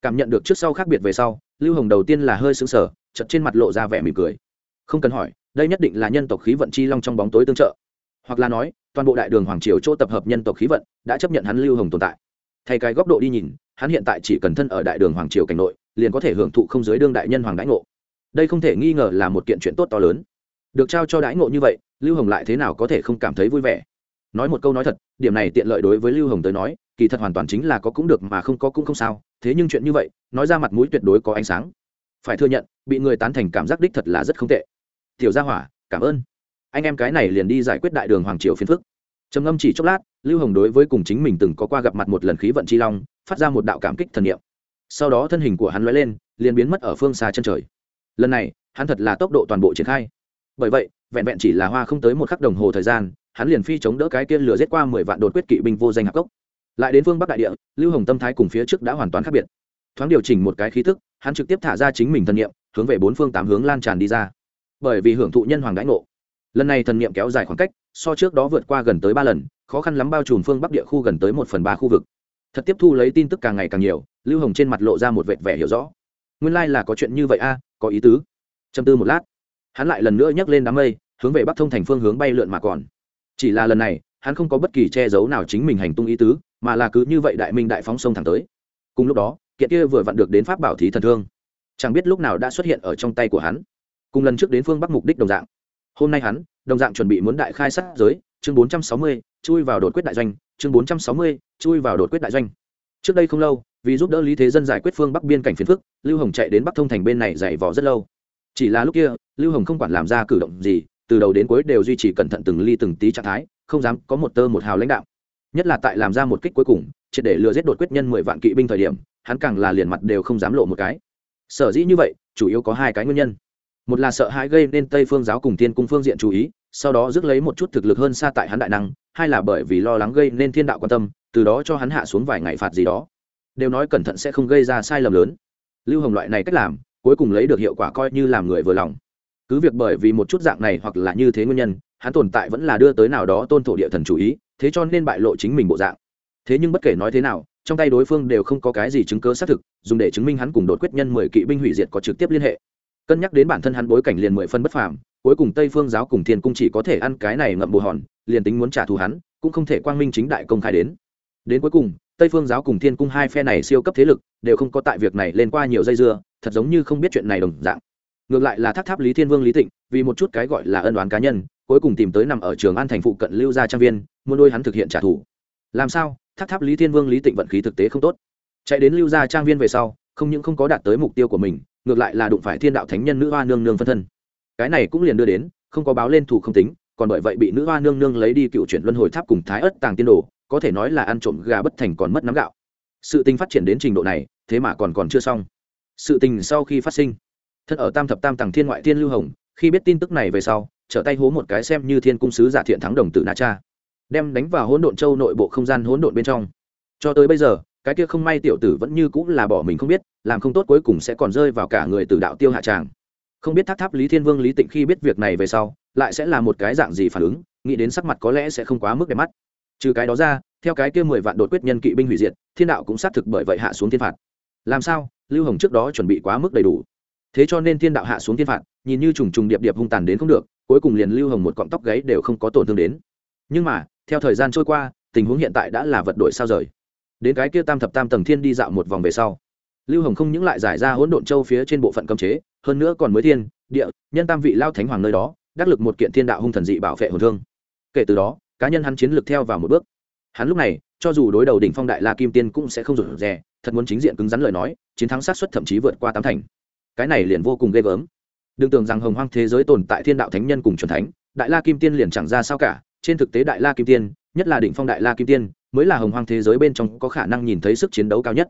cảm nhận được trước sau khác biệt về sau, lưu hồng đầu tiên là hơi sững sờ chật trên mặt lộ ra vẻ mỉm cười. Không cần hỏi, đây nhất định là nhân tộc khí vận chi long trong bóng tối tương trợ. Hoặc là nói, toàn bộ đại đường hoàng triều chỗ tập hợp nhân tộc khí vận đã chấp nhận hắn lưu hồng tồn tại. Thay cái góc độ đi nhìn, hắn hiện tại chỉ cần thân ở đại đường hoàng triều cảnh nội, liền có thể hưởng thụ không giới đương đại nhân hoàng đãi ngộ. Đây không thể nghi ngờ là một kiện chuyện tốt to lớn. Được trao cho đãi ngộ như vậy lưu hồng lại thế nào có thể không cảm thấy vui vẻ? Nói một câu nói thật, điểm này tiện lợi đối với lưu hồng tới nói, kỳ thật hoàn toàn chính là có cũng được mà không có cũng không sao, thế nhưng chuyện như vậy, nói ra mặt mũi tuyệt đối có ánh sáng. Phải thừa nhận, bị người tán thành cảm giác đích thật là rất không tệ. Tiểu gia hỏa, cảm ơn. Anh em cái này liền đi giải quyết đại đường hoàng triều phiền phức. Trầm ngâm chỉ chốc lát, lưu hồng đối với cùng chính mình từng có qua gặp mặt một lần khí vận chi long, phát ra một đạo cảm kích thần niệm. Sau đó thân hình của hắn lóe lên, liền biến mất ở phương xa chân trời. Lần này, hắn thật là tốc độ toàn bộ triển khai. Bởi vậy vẹn vẹn chỉ là hoa không tới một khắc đồng hồ thời gian, hắn liền phi chống đỡ cái kia lửa giết qua mười vạn đột quyết kỵ binh vô danh hạc cốc lại đến phương bắc đại địa, lưu hồng tâm thái cùng phía trước đã hoàn toàn khác biệt. Thoáng điều chỉnh một cái khí thức, hắn trực tiếp thả ra chính mình thân nhiệm hướng về bốn phương tám hướng lan tràn đi ra. Bởi vì hưởng thụ nhân hoàng đãi ngộ. Lần này thần niệm kéo dài khoảng cách, so trước đó vượt qua gần tới ba lần, khó khăn lắm bao trùm phương bắc địa khu gần tới một phần ba khu vực. Thật tiếp thu lấy tin tức càng ngày càng nhiều, lưu hồng trên mặt lộ ra một vệt vẻ hiểu rõ. Nguyên lai là có chuyện như vậy a, có ý tứ. Châm tư một lát, hắn lại lần nữa nhấc lên đám mây hướng về bắc thông thành phương hướng bay lượn mà còn. Chỉ là lần này, hắn không có bất kỳ che giấu nào chính mình hành tung ý tứ, mà là cứ như vậy đại minh đại phóng sông thẳng tới. Cùng lúc đó, kiện kia vừa vặn được đến pháp bảo thí thần thương. Chẳng biết lúc nào đã xuất hiện ở trong tay của hắn. Cùng lần trước đến phương bắc mục đích đồng dạng. Hôm nay hắn, đồng dạng chuẩn bị muốn đại khai sát giới, chương bốn trăm sáu mươi, chui vào đột quyết đại doanh, chương bốn trăm sáu mươi, chui vào đột quyết đại doanh. Trước đây không lâu, vì giúp đỡ lý thế dân giải quyết phương bắc biên cảnh phiền phức, lưu hồng chạy đến bắc thông thành bên này dày vò rất lâu. Chỉ là lúc kia, lưu hồng không quản làm ra cử động gì từ đầu đến cuối đều duy trì cẩn thận từng ly từng tí trạng thái, không dám có một tơ một hào lãnh đạo. Nhất là tại làm ra một kích cuối cùng, triệt để lừa giết đột quyết nhân mười vạn kỵ binh thời điểm, hắn càng là liền mặt đều không dám lộ một cái. Sở dĩ như vậy, chủ yếu có hai cái nguyên nhân. Một là sợ hãi gây nên tây phương giáo cùng tiên cung phương diện chú ý, sau đó rước lấy một chút thực lực hơn xa tại hắn đại năng, Hai là bởi vì lo lắng gây nên thiên đạo quan tâm, từ đó cho hắn hạ xuống vài ngày phạt gì đó. Đều nói cẩn thận sẽ không gây ra sai lầm lớn. Lưu hồng loại này cách làm, cuối cùng lấy được hiệu quả coi như làm người vừa lòng cứ việc bởi vì một chút dạng này hoặc là như thế nguyên nhân, hắn tồn tại vẫn là đưa tới nào đó tôn thổ địa thần chủ ý, thế cho nên bại lộ chính mình bộ dạng. Thế nhưng bất kể nói thế nào, trong tay đối phương đều không có cái gì chứng cớ xác thực, dùng để chứng minh hắn cùng đột quyết nhân mười kỵ binh hủy diệt có trực tiếp liên hệ. Cân nhắc đến bản thân hắn bối cảnh liền mười phân bất phàm, cuối cùng tây phương giáo cùng thiên cung chỉ có thể ăn cái này ngậm bù hòn, liền tính muốn trả thù hắn, cũng không thể quang minh chính đại công khai đến. Đến cuối cùng, tây phương giáo cùng thiên cung hai phe này siêu cấp thế lực, đều không có tại việc này lên qua nhiều dây dưa, thật giống như không biết chuyện này đồng dạng ngược lại là tháp tháp lý thiên vương lý tịnh, vì một chút cái gọi là ân đoán cá nhân, cuối cùng tìm tới nằm ở trường an thành phụ cận lưu gia trang viên, muốn nuôi hắn thực hiện trả thù. Làm sao? Tháp tháp lý thiên vương lý tịnh vận khí thực tế không tốt. Chạy đến lưu gia trang viên về sau, không những không có đạt tới mục tiêu của mình, ngược lại là đụng phải thiên đạo thánh nhân nữ hoa nương nương phân thân. Cái này cũng liền đưa đến, không có báo lên thủ không tính, còn bởi vậy bị nữ hoa nương nương lấy đi cựu chuyển luân hồi tháp cùng thái ất tàng tiên đồ, có thể nói là ăn trộm gà bất thành còn mất nắm gạo. Sự tình phát triển đến trình độ này, thế mà còn còn chưa xong. Sự tình sau khi phát sinh thân ở tam thập tam tàng thiên ngoại thiên lưu hồng, khi biết tin tức này về sau, trở tay hố một cái xem như thiên cung sứ giả thiện thắng đồng tử na cha, đem đánh vào hỗn độn châu nội bộ không gian hỗn độn bên trong. Cho tới bây giờ, cái kia không may tiểu tử vẫn như cũng là bỏ mình không biết, làm không tốt cuối cùng sẽ còn rơi vào cả người từ đạo tiêu hạ tràng. Không biết tháp tháp lý thiên vương lý tịnh khi biết việc này về sau, lại sẽ là một cái dạng gì phản ứng, nghĩ đến sắc mặt có lẽ sẽ không quá mức đẹp mắt. Trừ cái đó ra, theo cái kia mười vạn đột quyết nhân kỵ binh hủy diệt, thiên đạo cũng xác thực bởi vậy hạ xuống thiên phạt. Làm sao? Lưu hồng trước đó chuẩn bị quá mức đầy đủ thế cho nên thiên đạo hạ xuống thiên phạt, nhìn như trùng trùng điệp điệp hung tàn đến không được, cuối cùng liền lưu hồng một cọng tóc gáy đều không có tổn thương đến. Nhưng mà, theo thời gian trôi qua, tình huống hiện tại đã là vật đổi sao rời. Đến cái kia tam thập tam tầng thiên đi dạo một vòng về sau, lưu hồng không những lại giải ra hỗn độn châu phía trên bộ phận cấm chế, hơn nữa còn mới thiên, địa, nhân tam vị lao thánh hoàng nơi đó, đắc lực một kiện thiên đạo hung thần dị bảo vệ hồn thương. Kể từ đó, cá nhân hắn chiến lược theo vào một bước. Hắn lúc này, cho dù đối đầu đỉnh phong đại la kim tiên cũng sẽ không rụt rè, thật muốn chính diện cứng rắn lời nói, chiến thắng sát xuất thậm chí vượt qua tám thành cái này liền vô cùng ghê gớm. Đừng tưởng rằng hồng hoang thế giới tồn tại thiên đạo thánh nhân cùng c thánh, đại la kim tiên liền chẳng ra sao cả, trên thực tế đại la kim tiên, nhất là đỉnh phong đại la kim tiên, mới là hồng hoang thế giới bên trong có khả năng nhìn thấy sức chiến đấu cao nhất.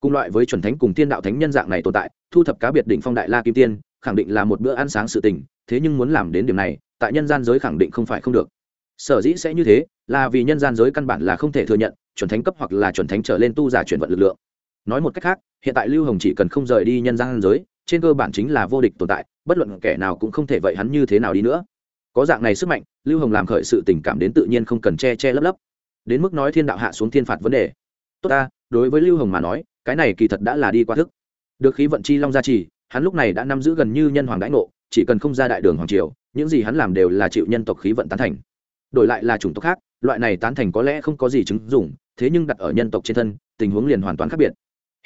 Cùng loại với chuẩn thánh cùng thiên đạo thánh nhân dạng này tồn tại, thu thập cá biệt đỉnh phong đại la kim tiên, khẳng định là một bữa ăn sáng sự tình, thế nhưng muốn làm đến điểm này, tại nhân gian giới khẳng định không phải không được. Sở dĩ sẽ như thế, là vì nhân gian giới căn bản là không thể thừa nhận, chuẩn thánh cấp hoặc là chuẩn thánh trở lên tu giả chuyển vận lực lượng. Nói một cách khác, hiện tại lưu hồng chỉ cần không rời đi nhân gian giới trên cơ bản chính là vô địch tồn tại, bất luận kẻ nào cũng không thể vậy hắn như thế nào đi nữa. Có dạng này sức mạnh, lưu hồng làm khởi sự tình cảm đến tự nhiên không cần che che lấp lấp. Đến mức nói thiên đạo hạ xuống thiên phạt vấn đề. Tốt ta, đối với lưu hồng mà nói, cái này kỳ thật đã là đi qua thức. Được khí vận chi long gia trì, hắn lúc này đã nắm giữ gần như nhân hoàng đãi ngộ, chỉ cần không ra đại đường hoàng triều, những gì hắn làm đều là chịu nhân tộc khí vận tán thành. Đổi lại là chủng tộc khác, loại này tán thành có lẽ không có gì chứng dụng, thế nhưng đặt ở nhân tộc trên thân, tình huống liền hoàn toàn khác biệt.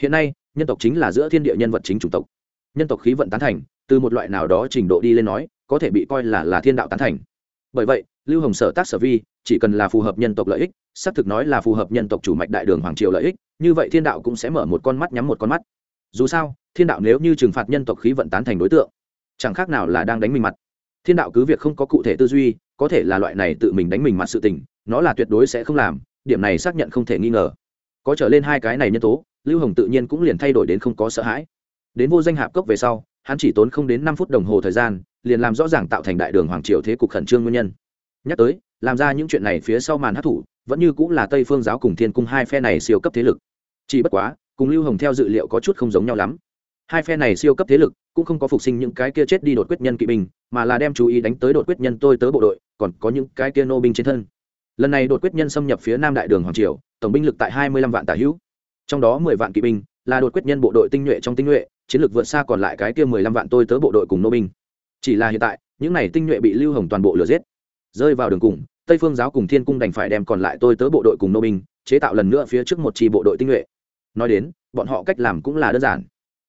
Hiện nay, nhân tộc chính là giữa thiên địa nhân vật chính chủng tộc nhân tộc khí vận tán thành, từ một loại nào đó trình độ đi lên nói, có thể bị coi là là thiên đạo tán thành. Bởi vậy, lưu hồng sở tác sở vi, chỉ cần là phù hợp nhân tộc lợi ích, xác thực nói là phù hợp nhân tộc chủ mạch đại đường hoàng triều lợi ích, như vậy thiên đạo cũng sẽ mở một con mắt nhắm một con mắt. Dù sao, thiên đạo nếu như trừng phạt nhân tộc khí vận tán thành đối tượng, chẳng khác nào là đang đánh mình mặt. Thiên đạo cứ việc không có cụ thể tư duy, có thể là loại này tự mình đánh mình mặt sự tình, nó là tuyệt đối sẽ không làm, điểm này xác nhận không thể nghi ngờ. Có trở lên hai cái này nhân tố, lưu hồng tự nhiên cũng liền thay đổi đến không có sợ hãi đến vô danh hạp cốc về sau, hắn chỉ tốn không đến năm phút đồng hồ thời gian, liền làm rõ ràng tạo thành đại đường hoàng triều thế cục khẩn trương nguyên nhân. Nhắc tới, làm ra những chuyện này phía sau màn hát thủ, vẫn như cũng là tây phương giáo cùng thiên cung hai phe này siêu cấp thế lực. Chỉ bất quá, cùng lưu hồng theo dự liệu có chút không giống nhau lắm. Hai phe này siêu cấp thế lực, cũng không có phục sinh những cái kia chết đi đột quyết nhân kỵ binh, mà là đem chú ý đánh tới đột quyết nhân tôi tới bộ đội, còn có những cái kia nô binh trên thân. Lần này đột quyết nhân xâm nhập phía nam đại đường hoàng triều, tổng binh lực tại hai mươi lăm vạn tả hữu. Trong đó mười vạn kỵ binh là đột quyết nhân bộ đội tinh nhuệ trong tinh nhuệ chiến lược vượt xa còn lại cái kia mười lăm vạn tôi tớ bộ đội cùng nô binh. Chỉ là hiện tại, những này tinh nhuệ bị lưu hồng toàn bộ lừa giết. Rơi vào đường cùng, tây phương giáo cùng thiên cung đành phải đem còn lại tôi tớ bộ đội cùng nô binh chế tạo lần nữa phía trước một chi bộ đội tinh nhuệ. Nói đến, bọn họ cách làm cũng là đơn giản.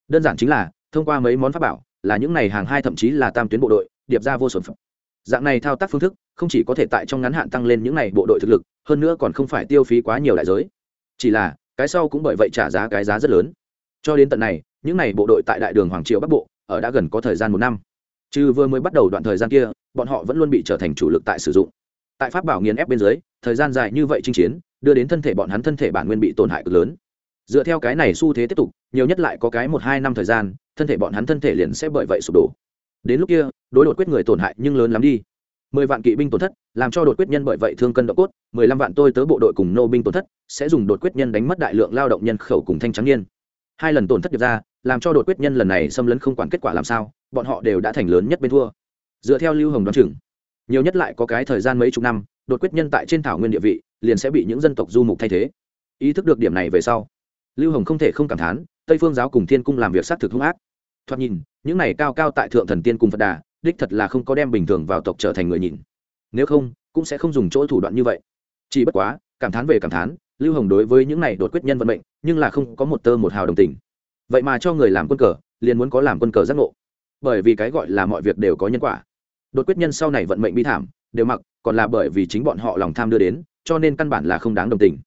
Đơn giản chính là, thông qua mấy món pháp bảo, là những này hàng hai thậm chí là tam tuyến bộ đội, điệp ra vô sổn phẩm dạng này thao tác phương thức, không chỉ có thể tại trong ngắn hạn tăng lên những này bộ đội thực lực, hơn nữa còn không phải tiêu phí quá nhiều đại giới. Chỉ là, cái sau cũng bởi vậy trả giá cái giá rất lớn. Cho đến tận này những này bộ đội tại đại đường hoàng triều bắc bộ, ở đã gần có thời gian một năm. Trừ vừa mới bắt đầu đoạn thời gian kia, bọn họ vẫn luôn bị trở thành chủ lực tại sử dụng. Tại pháp bảo nghiền ép bên dưới, thời gian dài như vậy chinh chiến, đưa đến thân thể bọn hắn thân thể bản nguyên bị tổn hại cực lớn. Dựa theo cái này xu thế tiếp tục, nhiều nhất lại có cái một hai năm thời gian, thân thể bọn hắn thân thể liền sẽ bởi vậy sụp đổ. Đến lúc kia, đối đột quyết người tổn hại nhưng lớn lắm đi. Mười vạn kỵ binh tổn thất, làm cho đột quyết nhân bởi vậy thương cân độ cốt, mười lăm vạn tôi tớ bộ đội cùng nô binh tổn thất, sẽ dùng đột quyết nhân đánh mất đại lượng lao động nhân khẩu cùng thanh trắng niên. Hai lần tổn thất được ra làm cho đột quyết nhân lần này xâm lấn không quản kết quả làm sao, bọn họ đều đã thành lớn nhất bên thua. Dựa theo lưu hồng đoán chừng, nhiều nhất lại có cái thời gian mấy chục năm, đột quyết nhân tại trên thảo nguyên địa vị, liền sẽ bị những dân tộc du mục thay thế. Ý thức được điểm này về sau, lưu hồng không thể không cảm thán, tây phương giáo cùng thiên cung làm việc xác thực hung ác. Thoạt nhìn, những này cao cao tại thượng thần tiên cùng phật đà, đích thật là không có đem bình thường vào tộc trở thành người nhìn. Nếu không, cũng sẽ không dùng chỗ thủ đoạn như vậy. Chỉ bất quá, cảm thán về cảm thán, lưu hồng đối với những này đột quyết nhân vận mệnh, nhưng là không có một tơ một hào đồng tình vậy mà cho người làm quân cờ, liền muốn có làm quân cờ giác ngộ. Bởi vì cái gọi là mọi việc đều có nhân quả. Đột quyết nhân sau này vận mệnh bi thảm, đều mặc, còn là bởi vì chính bọn họ lòng tham đưa đến, cho nên căn bản là không đáng đồng tình.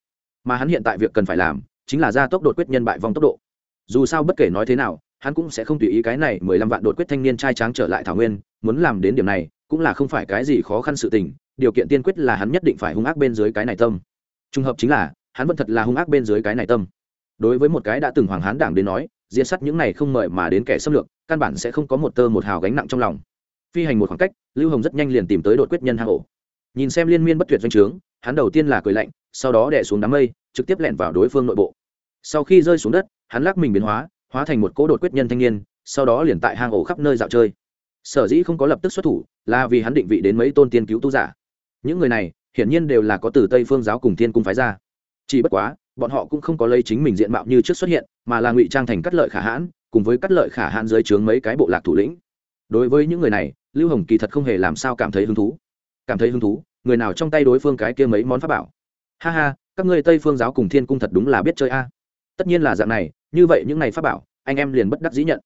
Mà hắn hiện tại việc cần phải làm, chính là gia tốc đột quyết nhân bại vong tốc độ. Dù sao bất kể nói thế nào, hắn cũng sẽ không tùy ý cái này mười lăm vạn đột quyết thanh niên trai tráng trở lại thảo nguyên, muốn làm đến điểm này, cũng là không phải cái gì khó khăn sự tình, điều kiện tiên quyết là hắn nhất định phải hung ác bên dưới cái này tâm. Trùng hợp chính là, hắn vẫn thật là hung ác bên dưới cái này tâm. Đối với một cái đã từng hoàng hán đảng đến nói diễn sắt những này không mời mà đến kẻ xâm lược, căn bản sẽ không có một tơ một hào gánh nặng trong lòng. Phi hành một khoảng cách, lưu hồng rất nhanh liền tìm tới đột quyết nhân hang ổ. Nhìn xem liên miên bất tuyệt doanh trướng, hắn đầu tiên là cười lạnh, sau đó đẻ xuống đám mây, trực tiếp lẻn vào đối phương nội bộ. Sau khi rơi xuống đất, hắn lắc mình biến hóa hóa thành một cỗ đột quyết nhân thanh niên, sau đó liền tại hang ổ khắp nơi dạo chơi. Sở dĩ không có lập tức xuất thủ, là vì hắn định vị đến mấy tôn tiên cứu tu giả. Những người này, hiển nhiên đều là có từ tây phương giáo cùng thiên cung phái ra. Chỉ bất quá bọn họ cũng không có lấy chính mình diện mạo như trước xuất hiện, mà là ngụy trang thành cắt lợi khả hãn, cùng với cắt lợi khả hãn dưới trướng mấy cái bộ lạc thủ lĩnh. Đối với những người này, lưu hồng kỳ thật không hề làm sao cảm thấy hứng thú. Cảm thấy hứng thú, người nào trong tay đối phương cái kia mấy món pháp bảo. Ha ha, các ngươi tây phương giáo cùng thiên cung thật đúng là biết chơi a. Tất nhiên là dạng này, như vậy những này pháp bảo, anh em liền bất đắc dĩ nhận.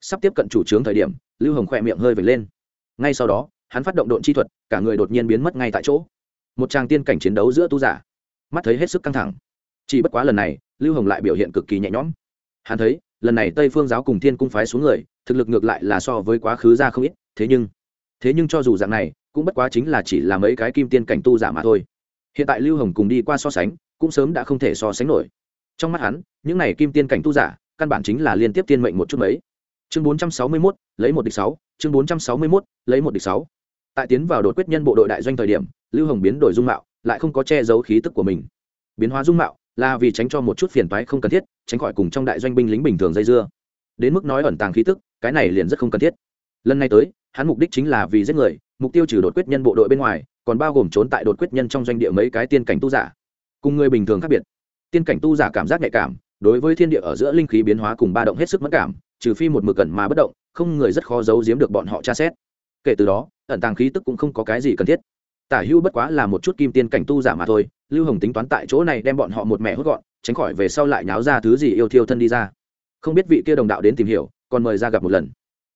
Sắp tiếp cận chủ trướng thời điểm, lưu hồng khỏe miệng hơi vệt lên. Ngay sau đó, hắn phát động độn chi thuật, cả người đột nhiên biến mất ngay tại chỗ. Một tràng tiên cảnh chiến đấu giữa tu giả. Mắt thấy hết sức căng thẳng chỉ bất quá lần này lưu hồng lại biểu hiện cực kỳ nhẹ nhõm. Hắn thấy lần này tây phương giáo cùng thiên cung phái xuống người thực lực ngược lại là so với quá khứ ra không ít thế nhưng thế nhưng cho dù dạng này cũng bất quá chính là chỉ là mấy cái kim tiên cảnh tu giả mà thôi. Hiện tại lưu hồng cùng đi qua so sánh cũng sớm đã không thể so sánh nổi. Trong mắt hắn những này kim tiên cảnh tu giả căn bản chính là liên tiếp tiên mệnh một chút mấy. Chương bốn trăm sáu mươi 461, lấy một địch sáu chương bốn trăm sáu mươi 461, lấy một địch sáu. Tại tiến vào đột quyết nhân bộ đội đại doanh thời điểm lưu hồng biến đổi dung mạo lại không có che giấu khí tức của mình. Biến hóa dung mạo là vì tránh cho một chút phiền toái không cần thiết, tránh khỏi cùng trong đại doanh binh lính bình thường dây dưa. Đến mức nói ẩn tàng khí tức, cái này liền rất không cần thiết. Lần này tới, hắn mục đích chính là vì giết người, mục tiêu trừ đột quyết nhân bộ đội bên ngoài, còn bao gồm trốn tại đột quyết nhân trong doanh địa mấy cái tiên cảnh tu giả, cùng người bình thường khác biệt. Tiên cảnh tu giả cảm giác nhạy cảm, đối với thiên địa ở giữa linh khí biến hóa cùng ba động hết sức mất cảm, trừ phi một mực cẩn mà bất động, không người rất khó giấu giếm được bọn họ tra xét. Kể từ đó, ẩn tàng khí tức cũng không có cái gì cần thiết tả hưu bất quá là một chút kim tiên cảnh tu giả mà thôi, lưu hồng tính toán tại chỗ này đem bọn họ một mẹ hốt gọn, tránh khỏi về sau lại nháo ra thứ gì yêu thiêu thân đi ra. Không biết vị kia đồng đạo đến tìm hiểu, còn mời ra gặp một lần.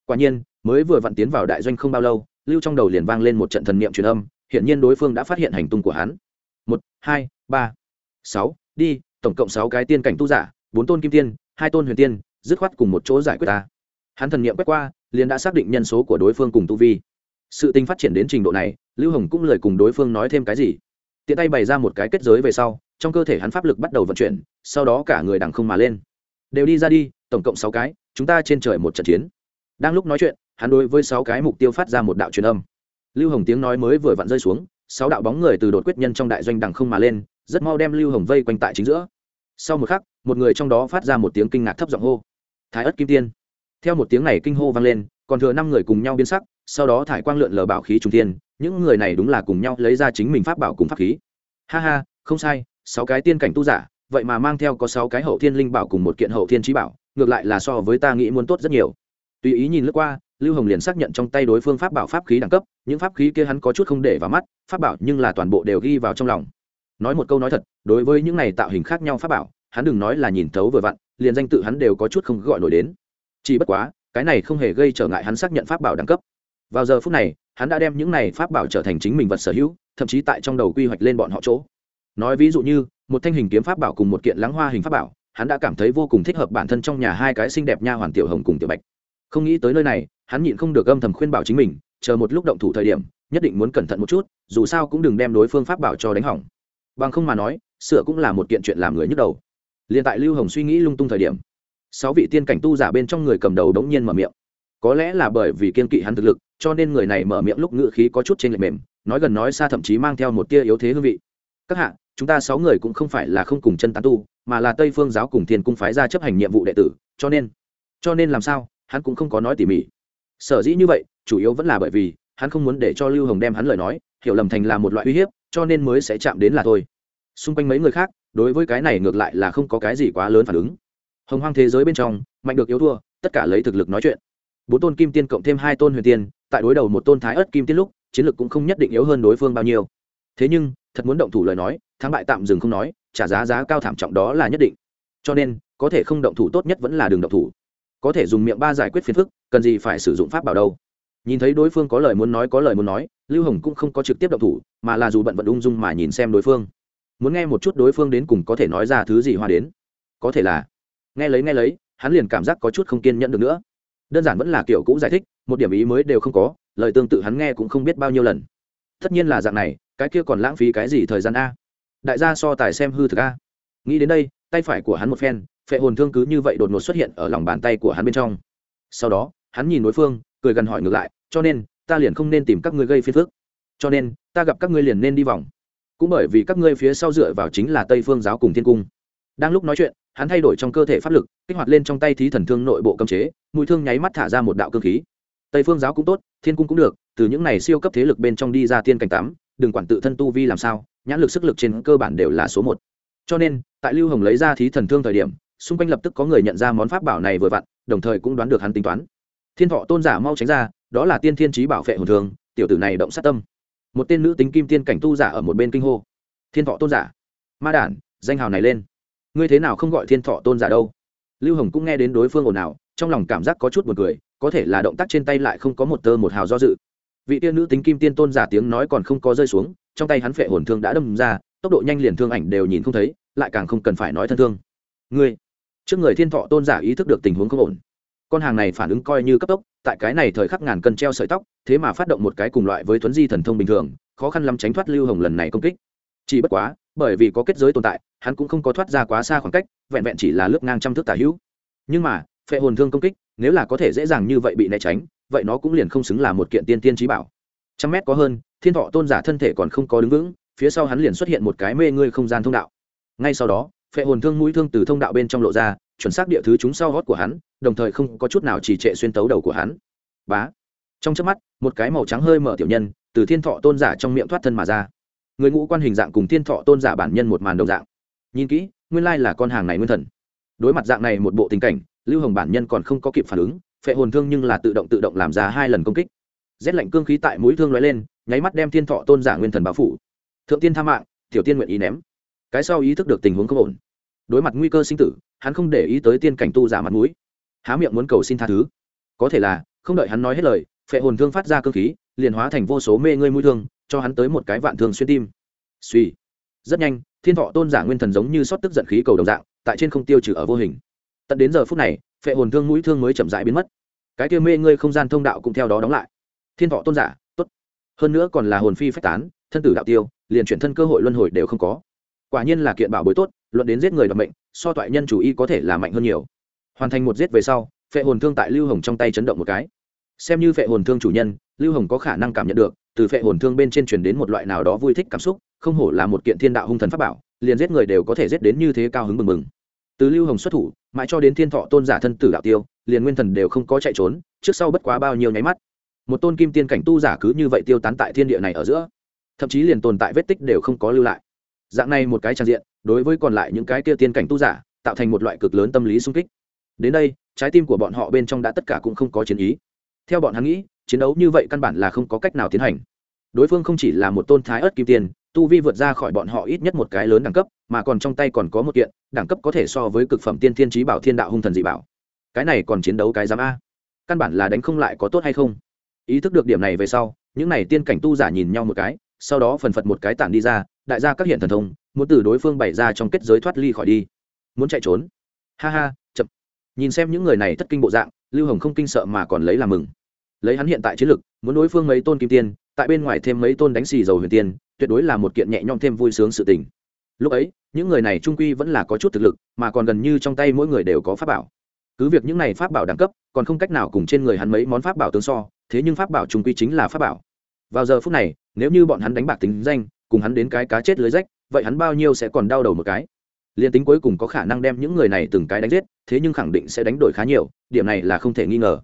Quả nhiên, mới vừa vặn tiến vào đại doanh không bao lâu, lưu trong đầu liền vang lên một trận thần niệm truyền âm, hiển nhiên đối phương đã phát hiện hành tung của hắn. Một, hai, ba, sáu, đi, tổng cộng sáu cái tiên cảnh tu giả, bốn tôn kim tiên, hai tôn huyền tiên, dứt khoát cùng một chỗ giải quyết ta. Hắn thần niệm quét qua, liền đã xác định nhân số của đối phương cùng tu vi sự tình phát triển đến trình độ này, lưu hồng cũng lời cùng đối phương nói thêm cái gì. Tiện tay bày ra một cái kết giới về sau, trong cơ thể hắn pháp lực bắt đầu vận chuyển, sau đó cả người đằng không mà lên. Đều đi ra đi, tổng cộng sáu cái, chúng ta trên trời một trận chiến. Đang lúc nói chuyện, hắn đối với sáu cái mục tiêu phát ra một đạo truyền âm. Lưu hồng tiếng nói mới vừa vặn rơi xuống, sáu đạo bóng người từ đột quyết nhân trong đại doanh đằng không mà lên, rất mau đem lưu hồng vây quanh tại chính giữa. Sau một khắc, một người trong đó phát ra một tiếng kinh ngạc thấp giọng hô. Thái ất kim tiên. Theo một tiếng này kinh hô vang lên, còn thừa năm người cùng nhau biến sắc sau đó thải quang lượn lờ bảo khí trung tiên những người này đúng là cùng nhau lấy ra chính mình pháp bảo cùng pháp khí. Ha ha, không sai, sáu cái tiên cảnh tu giả, vậy mà mang theo có sáu cái hậu thiên linh bảo cùng một kiện hậu thiên trí bảo, ngược lại là so với ta nghĩ muốn tốt rất nhiều. Tùy ý nhìn lướt qua, lưu hồng liền xác nhận trong tay đối phương pháp bảo pháp khí đẳng cấp, những pháp khí kia hắn có chút không để vào mắt, pháp bảo nhưng là toàn bộ đều ghi vào trong lòng. Nói một câu nói thật, đối với những này tạo hình khác nhau pháp bảo, hắn đừng nói là nhìn thấu vừa vặn, liền danh tự hắn đều có chút không gọi nổi đến. Chỉ bất quá, cái này không hề gây trở ngại hắn xác nhận pháp bảo đẳng cấp vào giờ phút này, hắn đã đem những này pháp bảo trở thành chính mình vật sở hữu, thậm chí tại trong đầu quy hoạch lên bọn họ chỗ. Nói ví dụ như, một thanh hình kiếm pháp bảo cùng một kiện lắng hoa hình pháp bảo, hắn đã cảm thấy vô cùng thích hợp bản thân trong nhà hai cái xinh đẹp nha hoàn tiểu hồng cùng tiểu bạch. Không nghĩ tới nơi này, hắn nhịn không được âm thầm khuyên bảo chính mình, chờ một lúc động thủ thời điểm, nhất định muốn cẩn thận một chút, dù sao cũng đừng đem đối phương pháp bảo cho đánh hỏng. Bằng không mà nói, sửa cũng là một kiện chuyện làm người nhức đầu. Liền tại lưu hồng suy nghĩ lung tung thời điểm, sáu vị tiên cảnh tu giả bên trong người cầm đầu đống nhiên mở miệng. Có lẽ là bởi vì kiên kỵ hắn thực lực cho nên người này mở miệng lúc ngữ khí có chút trên lệch mềm, nói gần nói xa thậm chí mang theo một tia yếu thế hương vị. Các hạ, chúng ta sáu người cũng không phải là không cùng chân tán tu, mà là tây phương giáo cùng thiên cung phái ra chấp hành nhiệm vụ đệ tử, cho nên cho nên làm sao, hắn cũng không có nói tỉ mỉ. Sở dĩ như vậy, chủ yếu vẫn là bởi vì, hắn không muốn để cho lưu hồng đem hắn lời nói, hiểu lầm thành là một loại uy hiếp, cho nên mới sẽ chạm đến là thôi. Xung quanh mấy người khác, đối với cái này ngược lại là không có cái gì quá lớn phản ứng. Hồng hoang thế giới bên trong, mạnh được yếu thua, tất cả lấy thực lực nói chuyện. Bốn tôn kim tiên cộng thêm hai tôn huyền tiên tại đối đầu một tôn thái ớt kim tiên lúc, chiến lược cũng không nhất định yếu hơn đối phương bao nhiêu. Thế nhưng, thật muốn động thủ lời nói, thắng bại tạm dừng không nói, trả giá giá cao thảm trọng đó là nhất định. Cho nên, có thể không động thủ tốt nhất vẫn là đường động thủ. Có thể dùng miệng ba giải quyết phiền phức, cần gì phải sử dụng pháp bảo đâu. Nhìn thấy đối phương có lời muốn nói có lời muốn nói, lưu hồng cũng không có trực tiếp động thủ, mà là dù bận vận ung dung mà nhìn xem đối phương. Muốn nghe một chút đối phương đến cùng có thể nói ra thứ gì hoa đến. Có thể là, nghe lấy nghe lấy, hắn liền cảm giác có chút không kiên nhẫn được nữa. Đơn giản vẫn là kiểu cũ giải thích một điểm ý mới đều không có, lời tương tự hắn nghe cũng không biết bao nhiêu lần. Tất nhiên là dạng này, cái kia còn lãng phí cái gì thời gian a? Đại gia so tài xem hư thực a. Nghĩ đến đây, tay phải của hắn một phen, phệ hồn thương cứ như vậy đột ngột xuất hiện ở lòng bàn tay của hắn bên trong. Sau đó, hắn nhìn đối phương, cười gần hỏi ngược lại, cho nên, ta liền không nên tìm các ngươi gây phiền phức. Cho nên, ta gặp các ngươi liền nên đi vòng. Cũng bởi vì các ngươi phía sau dựa vào chính là tây phương giáo cùng thiên cung. Đang lúc nói chuyện, hắn thay đổi trong cơ thể pháp lực, kích hoạt lên trong tay thí thần thương nội bộ cấm chế, mũi thương nháy mắt thả ra một đạo cơ khí tây phương giáo cũng tốt, thiên cung cũng được, từ những này siêu cấp thế lực bên trong đi ra tiên cảnh tám, đừng quản tự thân tu vi làm sao, nhãn lực sức lực trên cơ bản đều là số một. Cho nên, tại lưu hồng lấy ra thí thần thương thời điểm, xung quanh lập tức có người nhận ra món pháp bảo này vừa vặn, đồng thời cũng đoán được hắn tính toán. Thiên thọ tôn giả mau tránh ra, đó là tiên thiên trí bảo vệ hồn thường tiểu tử này động sát tâm. Một tên nữ tính kim tiên cảnh tu giả ở một bên kinh hô. Thiên thọ tôn giả, ma đản, danh hào này lên. Ngươi thế nào không gọi thiên thọ tôn giả đâu? Lưu hồng cũng nghe đến đối phương ồn ào, trong lòng cảm giác có chút b u ồ n cười có thể là động tác trên tay lại không có một tơ một hào do dự. Vị tiên nữ tính kim tiên tôn giả tiếng nói còn không có rơi xuống, trong tay hắn phệ hồn thương đã đâm ra, tốc độ nhanh liền thương ảnh đều nhìn không thấy, lại càng không cần phải nói thân thương. Ngươi, trước người thiên thọ tôn giả ý thức được tình huống không ổn. Con hàng này phản ứng coi như cấp tốc, tại cái này thời khắc ngàn cân treo sợi tóc, thế mà phát động một cái cùng loại với thuấn di thần thông bình thường, khó khăn lắm tránh thoát lưu hồng lần này công kích. Chỉ bất quá, bởi vì có kết giới tồn tại, hắn cũng không có thoát ra quá xa khoảng cách, vẹn vẹn chỉ là lướt ngang trăm thước tả hữu. Nhưng mà, phệ hồn thương công kích nếu là có thể dễ dàng như vậy bị né tránh, vậy nó cũng liền không xứng là một kiện tiên tiên trí bảo. Trăm mét có hơn, thiên thọ tôn giả thân thể còn không có đứng vững, phía sau hắn liền xuất hiện một cái mê ngươi không gian thông đạo. Ngay sau đó, phệ hồn thương mũi thương từ thông đạo bên trong lộ ra, chuẩn xác địa thứ chúng sau hót của hắn, đồng thời không có chút nào trì trệ xuyên tấu đầu của hắn. Bá! Trong trước mắt, một cái màu trắng hơi mở tiểu nhân từ thiên thọ tôn giả trong miệng thoát thân mà ra. Người ngũ quan hình dạng cùng thiên thọ tôn giả bản nhân một màn đồng dạng. Nhìn kỹ, nguyên lai là con hàng này nguyên thần. Đối mặt dạng này một bộ tình cảnh lưu hồng bản nhân còn không có kịp phản ứng, phệ hồn thương nhưng là tự động tự động làm ra hai lần công kích. Rét lạnh cương khí tại mũi thương lóe lên, nháy mắt đem thiên thọ tôn giả nguyên thần báo phủ. Thượng tiên tha mạng, tiểu tiên nguyện ý ném. Cái sau ý thức được tình huống không ổn. Đối mặt nguy cơ sinh tử, hắn không để ý tới tiên cảnh tu giả mặt mũi. Há miệng muốn cầu xin tha thứ. Có thể là, không đợi hắn nói hết lời, phệ hồn thương phát ra cương khí, liền hóa thành vô số mê ngươi mũi thương, cho hắn tới một cái vạn thương xuyên tim. Suy rất nhanh, thiên thọ tôn giả nguyên thần giống như xót tức giận khí cầu đồng dạng, tại trên không tiêu trừ ở vô hình tận đến giờ phút này, phệ hồn thương mũi thương mới chậm rãi biến mất. Cái kia mê ngươi không gian thông đạo cũng theo đó đóng lại. Thiên thọ tôn giả, tốt. Hơn nữa còn là hồn phi phách tán, thân tử đạo tiêu, liền chuyển thân cơ hội luân hồi đều không có. Quả nhiên là kiện bảo bối tốt, luận đến giết người đoạt mệnh, so toại nhân chủ y có thể là mạnh hơn nhiều. Hoàn thành một giết về sau, phệ hồn thương tại lưu hồng trong tay chấn động một cái. Xem như phệ hồn thương chủ nhân, lưu hồng có khả năng cảm nhận được, từ phệ hồn thương bên trên truyền đến một loại nào đó vui thích cảm xúc, không hổ là một kiện thiên đạo hung thần pháp bảo, liền giết người đều có thể giết đến như thế cao hứng mừng mừng từ lưu hồng xuất thủ, mãi cho đến thiên thọ tôn giả thân tử đạo tiêu, liền nguyên thần đều không có chạy trốn, trước sau bất quá bao nhiêu nháy mắt. Một tôn kim tiên cảnh tu giả cứ như vậy tiêu tán tại thiên địa này ở giữa, thậm chí liền tồn tại vết tích đều không có lưu lại. Dạng này một cái trang diện, đối với còn lại những cái kia tiên cảnh tu giả, tạo thành một loại cực lớn tâm lý sung kích. Đến đây, trái tim của bọn họ bên trong đã tất cả cũng không có chiến ý. Theo bọn hắn nghĩ, chiến đấu như vậy căn bản là không có cách nào tiến hành. Đối phương không chỉ là một tôn thái ớt kim tiền tu vi vượt ra khỏi bọn họ ít nhất một cái lớn đẳng cấp, mà còn trong tay còn có một kiện, đẳng cấp có thể so với cực phẩm tiên thiên trí bảo thiên đạo hung thần dị bảo. Cái này còn chiến đấu cái giám a. Căn bản là đánh không lại có tốt hay không. Ý thức được điểm này về sau, những n à y tiên cảnh tu giả nhìn nhau một cái, sau đó phần phật một cái tản đi ra, đại gia các hiện thần thông, muốn từ đối phương bày ra trong kết giới thoát ly khỏi đi. Muốn chạy trốn. Ha ha, chậm. Nhìn xem những người này thất kinh bộ dạng, lưu hồng không kinh sợ mà còn lấy làm mừng. Lấy hắn hiện tại chiến lực, muốn đối phương mấy tôn kim tiên, tại bên ngoài thêm mấy tôn đánh xì dầu huyền tiên tuyệt đối là một kiện nhẹ nhõm thêm vui sướng sự tình. Lúc ấy, những người này trung quy vẫn là có chút thực lực, mà còn gần như trong tay mỗi người đều có pháp bảo. Cứ việc những này pháp bảo đẳng cấp, còn không cách nào cùng trên người hắn mấy món pháp bảo tương so, thế nhưng pháp bảo trung quy chính là pháp bảo. Vào giờ phút này, nếu như bọn hắn đánh bạc tính danh, cùng hắn đến cái cá chết lưới rách, vậy hắn bao nhiêu sẽ còn đau đầu một cái. Liền tính cuối cùng có khả năng đem những người này từng cái đánh giết, thế nhưng khẳng định sẽ đánh đổi khá nhiều, điểm này là không thể nghi ngờ.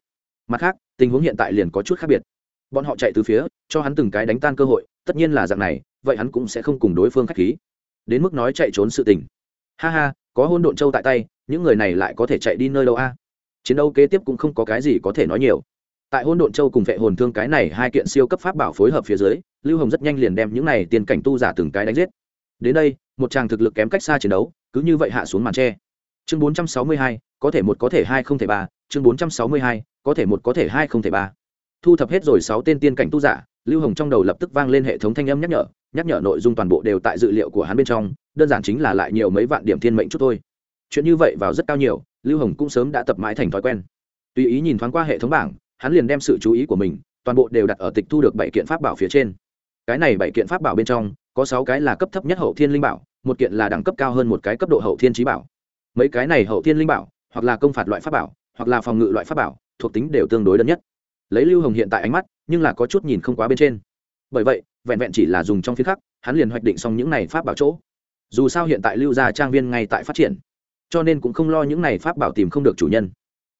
Mặt khác, tình huống hiện tại liền có chút khác biệt. Bọn họ chạy từ phía, cho hắn từng cái đánh tan cơ hội tất nhiên là dạng này, vậy hắn cũng sẽ không cùng đối phương k h á c h khí. Đến mức nói chạy trốn sự tình. Ha ha, có hôn độn châu tại tay, những người này lại có thể chạy đi nơi đâu a? Chiến đấu kế tiếp cũng không có cái gì có thể nói nhiều. Tại hôn độn châu cùng vệ hồn thương cái này hai kiện siêu cấp pháp bảo phối hợp phía dưới, lưu hồng rất nhanh liền đem những này tiền cảnh tu giả từng cái đánh giết. Đến đây, một chàng thực lực kém cách xa chiến đấu, cứ như vậy hạ xuống màn tre. Chương bốn trăm sáu mươi hai, có thể một có thể hai không thể ba, chương bốn trăm sáu mươi hai, có thể một có thể hai không thể ba. Thu thập hết rồi sáu tên tiên cảnh tu giả lưu hồng trong đầu lập tức vang lên hệ thống thanh âm nhắc nhở nhắc nhở nội dung toàn bộ đều tại dự liệu của hắn bên trong, đơn giản chính là lại nhiều mấy vạn điểm thiên mệnh chút thôi. Chuyện như vậy vào rất cao nhiều, lưu hồng cũng sớm đã tập mãi thành thói quen. Tùy ý nhìn thoáng qua hệ thống bảng, hắn liền đem sự chú ý của mình, toàn bộ đều đặt ở tịch thu được bảy kiện pháp bảo phía trên. Cái này bảy kiện pháp bảo bên trong, có sáu cái là cấp thấp nhất hậu thiên linh bảo, một kiện là đẳng cấp cao hơn một cái cấp độ hậu thiên trí bảo. Mấy cái này hậu thiên linh bảo, hoặc là công phạt loại pháp bảo, hoặc là phòng ngự loại pháp bảo, thuộc tính đều tương đối đơn nhất. Lấy lưu hồng hiện tại ánh mắt nhưng là có chút nhìn không quá bên trên. Bởi vậy, vẹn vẹn chỉ là dùng trong phía khắc, hắn liền hoạch định xong những này pháp bảo chỗ. Dù sao hiện tại lưu gia trang viên ngay tại phát triển, cho nên cũng không lo những này pháp bảo tìm không được chủ nhân.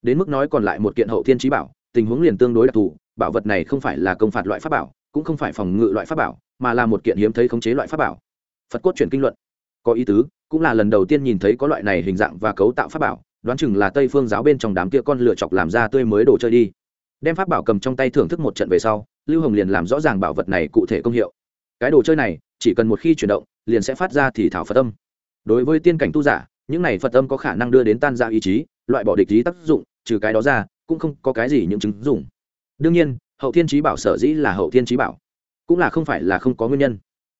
Đến mức nói còn lại một kiện hậu thiên trí bảo, tình huống liền tương đối đặc thù, bảo vật này không phải là công phạt loại pháp bảo, cũng không phải phòng ngự loại pháp bảo, mà là một kiện hiếm thấy khống chế loại pháp bảo. Phật cốt chuyển kinh luận. Có ý tứ, cũng là lần đầu tiên nhìn thấy có loại này hình dạng và cấu tạo pháp bảo, đoán chừng là tây phương giáo bên trong đám kia con lựa chọc làm ra tươi mới đồ chơi đi đem pháp bảo cầm trong tay thưởng thức một trận về sau, lưu hồng liền làm rõ ràng bảo vật này cụ thể công hiệu. Cái đồ chơi này, chỉ cần một khi chuyển động, liền sẽ phát ra thì thảo phật âm. Đối với tiên cảnh tu giả, những này phật âm có khả năng đưa đến tan ra ý chí, loại bỏ địch ý tác dụng, trừ cái đó ra, cũng không có cái gì những chứng dụng. Đương nhiên, hậu thiên trí bảo sở dĩ là hậu thiên trí bảo, cũng là không phải là không có nguyên nhân.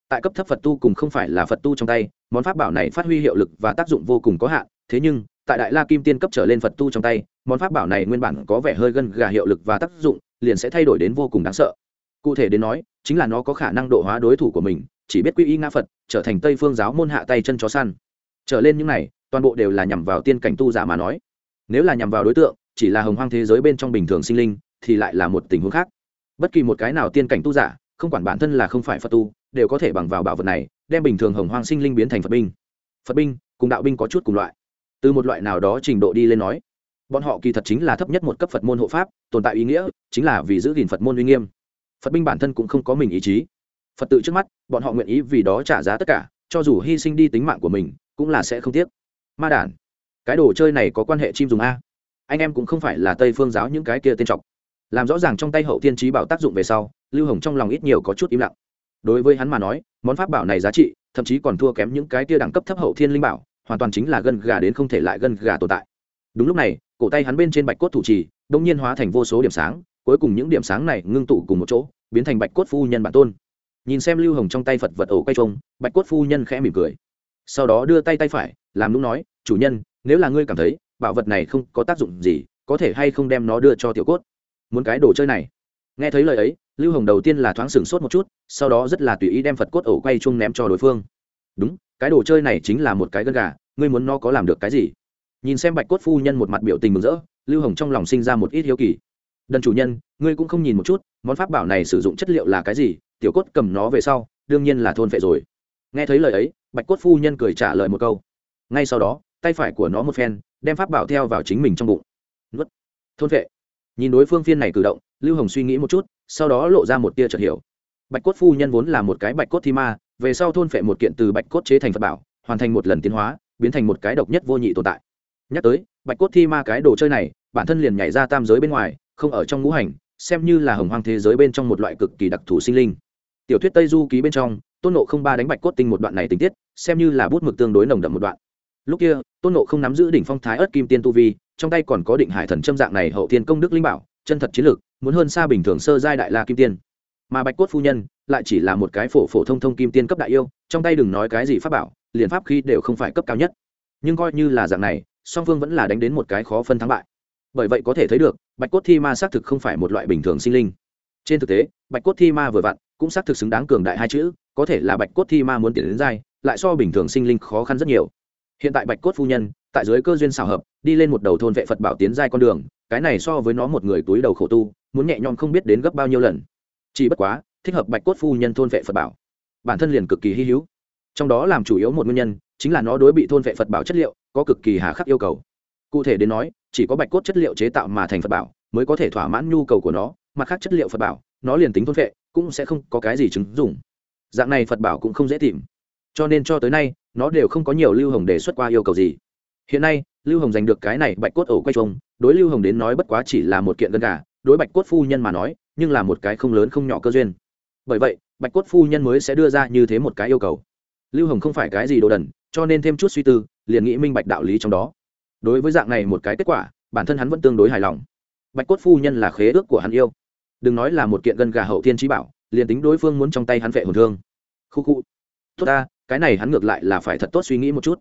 Tại cấp thấp phật tu cùng không phải là phật tu trong tay, món pháp bảo này phát huy hiệu lực và tác dụng vô cùng có hạn, thế nhưng tại đại la kim tiên cấp trở lên phật tu trong tay món pháp bảo này nguyên bản có vẻ hơi gân gà hiệu lực và tác dụng liền sẽ thay đổi đến vô cùng đáng sợ cụ thể đến nói chính là nó có khả năng độ hóa đối thủ của mình chỉ biết quy y nga phật trở thành tây phương giáo môn hạ tay chân chó săn trở lên những này toàn bộ đều là nhằm vào tiên cảnh tu giả mà nói nếu là nhằm vào đối tượng chỉ là hồng hoang thế giới bên trong bình thường sinh linh thì lại là một tình huống khác bất kỳ một cái nào tiên cảnh tu giả không quản bản thân là không phải phật tu đều có thể bằng vào bảo vật này đem bình thường hồng hoang sinh linh biến thành phật binh phật binh cùng đạo binh có chút cùng loại từ một loại nào đó trình độ đi lên nói, bọn họ kỳ thật chính là thấp nhất một cấp phật môn hộ pháp, tồn tại ý nghĩa chính là vì giữ gìn phật môn uy nghiêm. Phật binh bản thân cũng không có mình ý chí. Phật tự trước mắt, bọn họ nguyện ý vì đó trả giá tất cả, cho dù hy sinh đi tính mạng của mình, cũng là sẽ không tiếc. Ma đản, cái đồ chơi này có quan hệ chim dùng a. Anh em cũng không phải là tây phương giáo những cái kia tên trọc làm rõ ràng trong tay hậu tiên trí bảo tác dụng về sau, lưu hồng trong lòng ít nhiều có chút im lặng. Đối với hắn mà nói, món pháp bảo này giá trị, thậm chí còn thua kém những cái kia đẳng cấp thấp hậu thiên linh bảo hoàn toàn chính là gân gà đến không thể lại gân gà tồn tại. Đúng lúc này, cổ tay hắn bên trên bạch cốt thủ trì đông nhiên hóa thành vô số điểm sáng, cuối cùng những điểm sáng này ngưng tụ cùng một chỗ, biến thành bạch cốt phu nhân bản tôn. Nhìn xem lưu hồng trong tay phật vật ổ quay trông, bạch cốt phu nhân khẽ mỉm cười. Sau đó đưa tay tay phải, làm lúc nói, chủ nhân, nếu là ngươi cảm thấy bảo vật này không có tác dụng gì, có thể hay không đem nó đưa cho tiểu cốt? Muốn cái đồ chơi này. Nghe thấy lời ấy, lưu hồng đầu tiên là thoáng sửng sốt một chút, sau đó rất là tùy ý đem phật cốt ổ quay chung ném cho đối phương. Đúng cái đồ chơi này chính là một cái gân gà, ngươi muốn nó có làm được cái gì? Nhìn xem bạch cốt phu nhân một mặt biểu tình mừng rỡ, lưu hồng trong lòng sinh ra một ít hiếu kỳ. Đần chủ nhân, ngươi cũng không nhìn một chút, món pháp bảo này sử dụng chất liệu là cái gì, tiểu cốt cầm nó về sau, đương nhiên là thôn phệ rồi. Nghe thấy lời ấy, bạch cốt phu nhân cười trả lời một câu. Ngay sau đó, tay phải của nó một phen, đem pháp bảo theo vào chính mình trong bụng. Nuốt. Thôn phệ. Nhìn đối phương phiên này cử động, lưu hồng suy nghĩ một chút, sau đó lộ ra một tia chợt hiểu. Bạch cốt phu nhân vốn là một cái bạch cốt thi ma về sau thôn phệ một kiện từ bạch cốt chế thành phật bảo, hoàn thành một lần tiến hóa, biến thành một cái độc nhất vô nhị tồn tại. Nhắc tới, bạch cốt thi ma cái đồ chơi này, bản thân liền nhảy ra tam giới bên ngoài, không ở trong ngũ hành, xem như là hồng hoang thế giới bên trong một loại cực kỳ đặc thù sinh linh. Tiểu thuyết tây du ký bên trong, tôn nộ không ba đánh bạch cốt tinh một đoạn này tình tiết, xem như là bút mực tương đối nồng đậm một đoạn. Lúc kia, tôn nộ không nắm giữ đỉnh phong thái ớt kim tiên tu vi, trong tay còn có định hải thần châm dạng này hậu thiên công đức linh bảo, chân thật chiến lược, muốn hơn xa bình thường sơ giai đại la kim tiên. Mà bạch cốt phu nhân lại chỉ là một cái phổ phổ thông thông kim tiên cấp đại yêu, trong tay đừng nói cái gì pháp bảo, liền pháp khi đều không phải cấp cao nhất. Nhưng coi như là dạng này, song phương vẫn là đánh đến một cái khó phân thắng bại. Bởi vậy có thể thấy được, bạch cốt thi ma xác thực không phải một loại bình thường sinh linh. Trên thực tế, bạch cốt thi ma vừa vặn, cũng xác thực xứng đáng cường đại hai chữ, có thể là bạch cốt thi ma muốn tiến đến dai lại so bình thường sinh linh khó khăn rất nhiều. Hiện tại bạch cốt phu nhân, tại dưới cơ duyên xào hợp, đi lên một đầu thôn vệ phật bảo tiến giai con đường, cái này so với nó một người túi đầu khổ tu, muốn nhẹ nhõm không biết đến gấp bao nhiêu lần. Chỉ bất quá thích hợp bạch cốt phu nhân thôn vệ phật bảo. Bản thân liền cực kỳ hy hữu. Trong đó làm chủ yếu một nguyên nhân, chính là nó đối bị thôn vệ phật bảo chất liệu, có cực kỳ hà khắc yêu cầu. Cụ thể đến nói, chỉ có bạch cốt chất liệu chế tạo mà thành phật bảo, mới có thể thỏa mãn nhu cầu của nó, mặt khác chất liệu phật bảo, nó liền tính thôn vệ, cũng sẽ không có cái gì chứng dùng dạng này phật bảo cũng không dễ tìm. Cho nên cho tới nay, nó đều không có nhiều lưu hồng đề xuất qua yêu cầu gì. Hiện nay, lưu hồng giành được cái này bạch cốt ổ quay trông đối lưu hồng đến nói bất quá chỉ là một kiện gân gà, đối bạch cốt phu nhân mà nói, nhưng là một cái không lớn không nhỏ cơ duyên bởi vậy, bạch cốt phu nhân mới sẽ đưa ra như thế một cái yêu cầu. Lưu hồng không phải cái gì đồ đần, cho nên thêm chút suy tư, liền nghĩ minh bạch đạo lý trong đó. Đối với dạng này một cái kết quả, bản thân hắn vẫn tương đối hài lòng. Bạch cốt phu nhân là khế ước của hắn yêu. Đừng nói là một kiện gân gà hậu thiên trí bảo, liền tính đối phương muốn trong tay hắn vệ hồn thương. Khu khu. Tốt ta, cái này hắn ngược lại là phải thật tốt suy nghĩ một chút.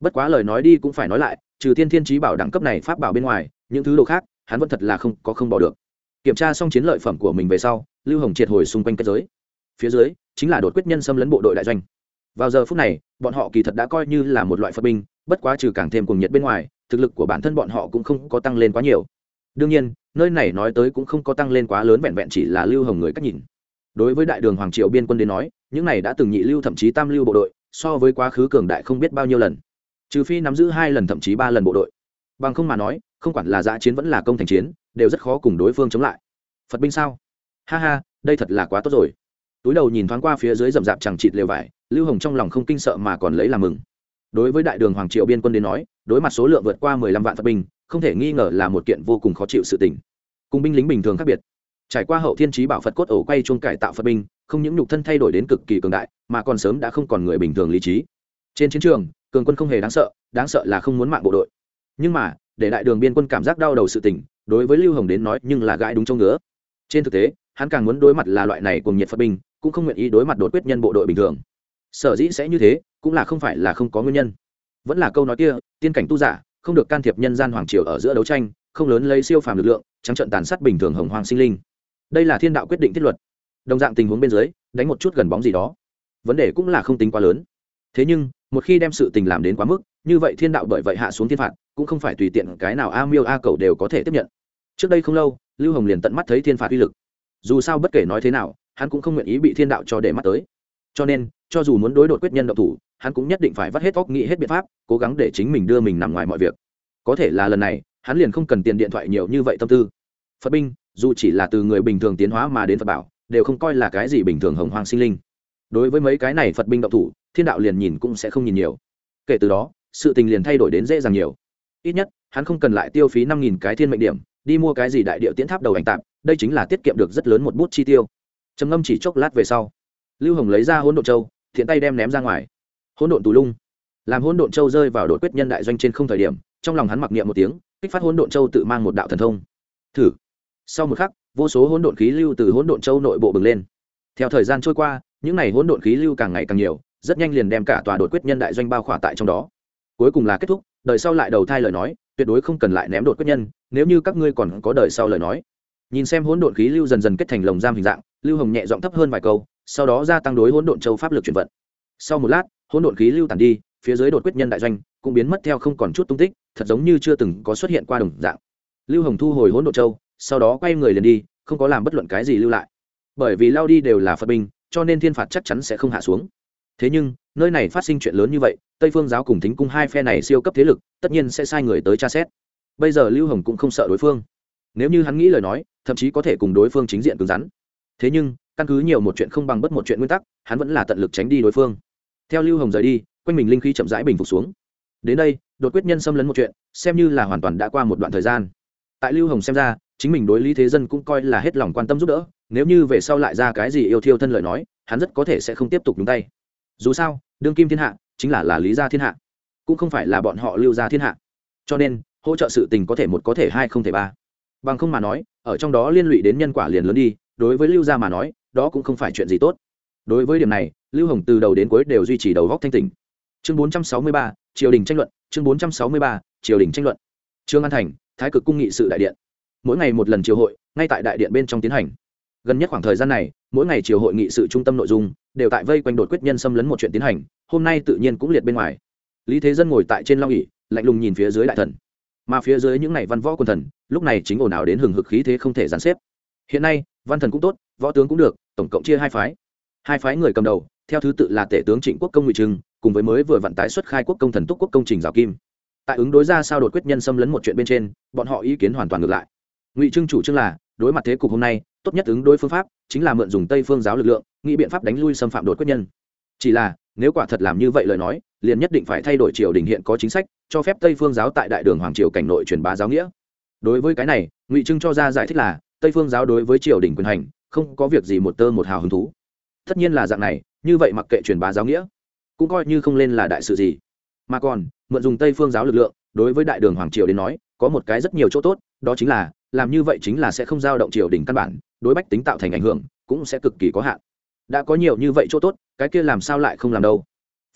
Bất quá lời nói đi cũng phải nói lại, trừ thiên thiên trí bảo đẳng cấp này pháp bảo bên ngoài, những thứ đồ khác, hắn vẫn thật là không có không bỏ được. Kiểm tra xong chiến lợi phẩm của mình về sau lưu hồng triệt hồi xung quanh kết giới. Phía dưới, chính là đột quyết nhân xâm lấn bộ đội đại doanh. Vào giờ phút này, bọn họ kỳ thật đã coi như là một loại phật binh, bất quá trừ càng thêm cùng nhiệt bên ngoài, thực lực của bản thân bọn họ cũng không có tăng lên quá nhiều. Đương nhiên, nơi này nói tới cũng không có tăng lên quá lớn vẹn vẹn chỉ là lưu hồng người cách nhìn. Đối với đại đường hoàng triều biên quân đến nói, những này đã từng nhị lưu thậm chí tam lưu bộ đội, so với quá khứ cường đại không biết bao nhiêu lần. Trừ phi nắm giữ hai lần thậm chí ba lần bộ đội. Bằng không mà nói, không quản là giã chiến vẫn là công thành chiến, đều rất khó cùng đối phương chống lại. Phật binh sao? Ha ha, đây thật là quá tốt rồi. Túi đầu nhìn thoáng qua phía dưới rậm rạp chẳng chịt lều vải, lưu hồng trong lòng không kinh sợ mà còn lấy làm mừng. Đối với đại đường hoàng triệu biên quân đến nói, đối mặt số lượng vượt qua mười lăm vạn phật binh, không thể nghi ngờ là một kiện vô cùng khó chịu sự tình. Cùng binh lính bình thường khác biệt. Trải qua hậu thiên trí bảo phật cốt ổ quay chuông cải tạo phật binh, không những nhục thân thay đổi đến cực kỳ cường đại, mà còn sớm đã không còn người bình thường lý trí. Trên chiến trường, cường quân không hề đáng sợ đáng sợ là không muốn mạng bộ đội. Nhưng mà, để đại đường biên quân cảm giác đau đầu sự tình, đối với lưu hồng đến nói nhưng là gãi đúng chỗ ngứa. Trên thực tế hắn càng muốn đối mặt là loại này cùng nhiệt phật binh, cũng không nguyện ý đối mặt đột quyết nhân bộ đội bình thường. Sở dĩ sẽ như thế, cũng là không phải là không có nguyên nhân. Vẫn là câu nói kia, tiên cảnh tu giả, không được can thiệp nhân gian hoàng triều ở giữa đấu tranh, không lớn lấy siêu phàm lực lượng, trắng trận tàn sát bình thường hồng hoàng sinh linh. Đây là thiên đạo quyết định thiết luật. Đồng dạng tình huống bên dưới, đánh một chút gần bóng gì đó. Vấn đề cũng là không tính quá lớn. Thế nhưng, một khi đem sự tình làm đến quá mức, như vậy thiên đạo bởi vậy hạ xuống thiên phạt, cũng không phải tùy tiện cái nào a miêu a cầu đều có thể tiếp nhận. Trước đây không lâu, lưu hồng liền tận mắt thấy thiên phạt uy lực dù sao bất kể nói thế nào, hắn cũng không nguyện ý bị thiên đạo cho để mắt tới. Cho nên, cho dù muốn đối đột quyết nhân độc thủ, hắn cũng nhất định phải vắt hết óc nghĩ hết biện pháp, cố gắng để chính mình đưa mình nằm ngoài mọi việc. Có thể là lần này, hắn liền không cần tiền điện thoại nhiều như vậy tâm tư. Phật binh, dù chỉ là từ người bình thường tiến hóa mà đến phật bảo, đều không coi là cái gì bình thường hồng hoang sinh linh. Đối với mấy cái này phật binh động thủ, thiên đạo liền nhìn cũng sẽ không nhìn nhiều. Kể từ đó, sự tình liền thay đổi đến dễ dàng nhiều. Ít nhất, hắn không cần lại tiêu phí năm nghìn cái thiên mệnh điểm, đi mua cái gì đại điệu tiến tháp đầu ảnh tạm đây chính là tiết kiệm được rất lớn một bút chi tiêu. Trầm ngâm chỉ chốc lát về sau, lưu hồng lấy ra hỗn độn châu, thiện tay đem ném ra ngoài. Hỗn độn tù lung. Làm hỗn độn châu rơi vào đột quyết nhân đại doanh trên không thời điểm, trong lòng hắn mặc niệm một tiếng, kích phát hỗn độn châu tự mang một đạo thần thông. Thử. Sau một khắc, vô số hỗn độn khí lưu từ hỗn độn châu nội bộ bừng lên. Theo thời gian trôi qua, những n à y hỗn độn khí lưu càng ngày càng nhiều, rất nhanh liền đem cả tòa đột quyết nhân đại doanh bao khỏa tại trong đó. Cuối cùng là kết thúc, đời sau lại đầu thai lời nói, tuyệt đối không cần lại ném đột quyết nhân, nếu như các ngươi còn có đời sau lời nói nhìn xem hỗn độn khí lưu dần dần kết thành lồng giam hình dạng, lưu hồng nhẹ giọng thấp hơn vài câu, sau đó gia tăng đối hỗn độn châu pháp lực chuyển vận. Sau một lát, hỗn độn khí lưu tàn đi, phía dưới đột quyết nhân đại doanh cũng biến mất theo không còn chút tung tích, thật giống như chưa từng có xuất hiện qua đồng dạng. Lưu hồng thu hồi hỗn độn châu, sau đó quay người liền đi, không có làm bất luận cái gì lưu lại. Bởi vì lao đi đều là phật binh, cho nên thiên phạt chắc chắn sẽ không hạ xuống. Thế nhưng, nơi này phát sinh chuyện lớn như vậy, tây phương giáo cùng thính cung hai phe này siêu cấp thế lực, tất nhiên sẽ sai người tới tra xét. Bây giờ lưu hồng cũng không sợ đối phương nếu như hắn nghĩ lời nói, thậm chí có thể cùng đối phương chính diện cứng rắn. Thế nhưng, căn cứ nhiều một chuyện không bằng bất một chuyện nguyên tắc, hắn vẫn là tận lực tránh đi đối phương. Theo lưu hồng rời đi, quanh mình linh khí chậm rãi bình phục xuống. Đến đây, đột quyết nhân xâm lấn một chuyện, xem như là hoàn toàn đã qua một đoạn thời gian. Tại lưu hồng xem ra, chính mình đối lý thế dân cũng coi là hết lòng quan tâm giúp đỡ, nếu như về sau lại ra cái gì yêu thiêu thân lời nói, hắn rất có thể sẽ không tiếp tục nhúng tay. Dù sao, đương kim thiên hạ, chính là là lý gia thiên hạ, cũng không phải là bọn họ lưu gia thiên hạ. Cho nên, hỗ trợ sự tình có thể một có thể hai không thể ba bằng không mà nói ở trong đó liên lụy đến nhân quả liền lớn đi đối với lưu gia mà nói đó cũng không phải chuyện gì tốt. Đối với điểm này lưu hồng từ đầu đến cuối đều duy trì đầu góc thanh tỉnh chương 463, triều đình tranh luận chương 463, triều đình tranh luận. Trương an thành thái cực cung nghị sự đại điện. Mỗi ngày một lần triều hội ngay tại đại điện bên trong tiến hành. Gần nhất khoảng thời gian này mỗi ngày triều hội nghị sự trung tâm nội dung đều tại vây quanh đột quyết nhân xâm lấn một chuyện tiến hành hôm nay tự nhiên cũng liệt bên ngoài. Lý thế dân ngồi tại trên long ỉ lạnh lùng nhìn phía dưới đại thần mà phía dưới những này văn võ quân thần, lúc này chính ồn ào đến hừng hực khí thế không thể gián xếp. Hiện nay, văn thần cũng tốt, võ tướng cũng được, tổng cộng chia hai phái. Hai phái người cầm đầu, theo thứ tự là tể tướng trịnh quốc công ngụy trưng cùng với mới vừa vận tái xuất khai quốc công thần túc quốc công trình giáo kim. Tại ứng đối ra sao đột quyết nhân xâm lấn một chuyện bên trên, bọn họ ý kiến hoàn toàn ngược lại. Ngụy trưng chủ trương là, đối mặt thế cục hôm nay, tốt nhất ứng đối phương pháp chính là mượn dùng tây phương giáo lực lượng, nghĩ biện pháp đánh lui xâm phạm đột quyết nhân. Chỉ là nếu quả thật làm như vậy lời nói, liền nhất định phải thay đổi triều đình hiện có chính sách, cho phép tây phương giáo tại đại đường hoàng triều cảnh nội truyền bá giáo nghĩa. Đối với cái này, ngụy trưng cho ra giải thích là, tây phương giáo đối với triều đình quyền hành, không có việc gì một tơ một hào hứng thú. Tất nhiên là dạng này, như vậy mặc kệ truyền bá giáo nghĩa, cũng coi như không lên là đại sự gì. Mà còn, mượn dùng tây phương giáo lực lượng, đối với đại đường hoàng triều đến nói, có một cái rất nhiều chỗ tốt, đó chính là, làm như vậy chính là sẽ không giao động triều đình căn bản, đối bách tính tạo thành ảnh hưởng, cũng sẽ cực kỳ có hạn đã có nhiều như vậy chỗ tốt, cái kia làm sao lại không làm đâu?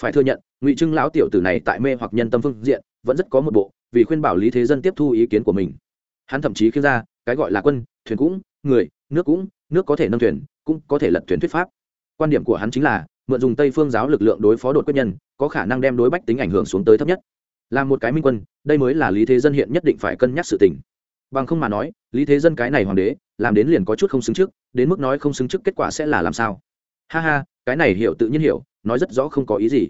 Phải thừa nhận, ngụy trưng lão tiểu tử này tại mê hoặc nhân tâm phương diện, vẫn rất có một bộ, vì khuyên bảo lý thế dân tiếp thu ý kiến của mình. Hắn thậm chí khiến ra, cái gọi là quân, thuyền cũng, người, nước cũng, nước có thể nâng thuyền, cũng có thể lật thuyền thuyết pháp. Quan điểm của hắn chính là, mượn dùng tây phương giáo lực lượng đối phó đột quyết nhân, có khả năng đem đối bách tính ảnh hưởng xuống tới thấp nhất. Là một cái minh quân, đây mới là lý thế dân hiện nhất định phải cân nhắc sự tình. Bằng không mà nói, lý thế dân cái này hoàng đế, làm đến liền có chút không xứng trước, đến mức nói không xứng trước kết quả sẽ là làm sao? Ha ha, cái này hiểu tự nhiên hiểu, nói rất rõ không có ý gì.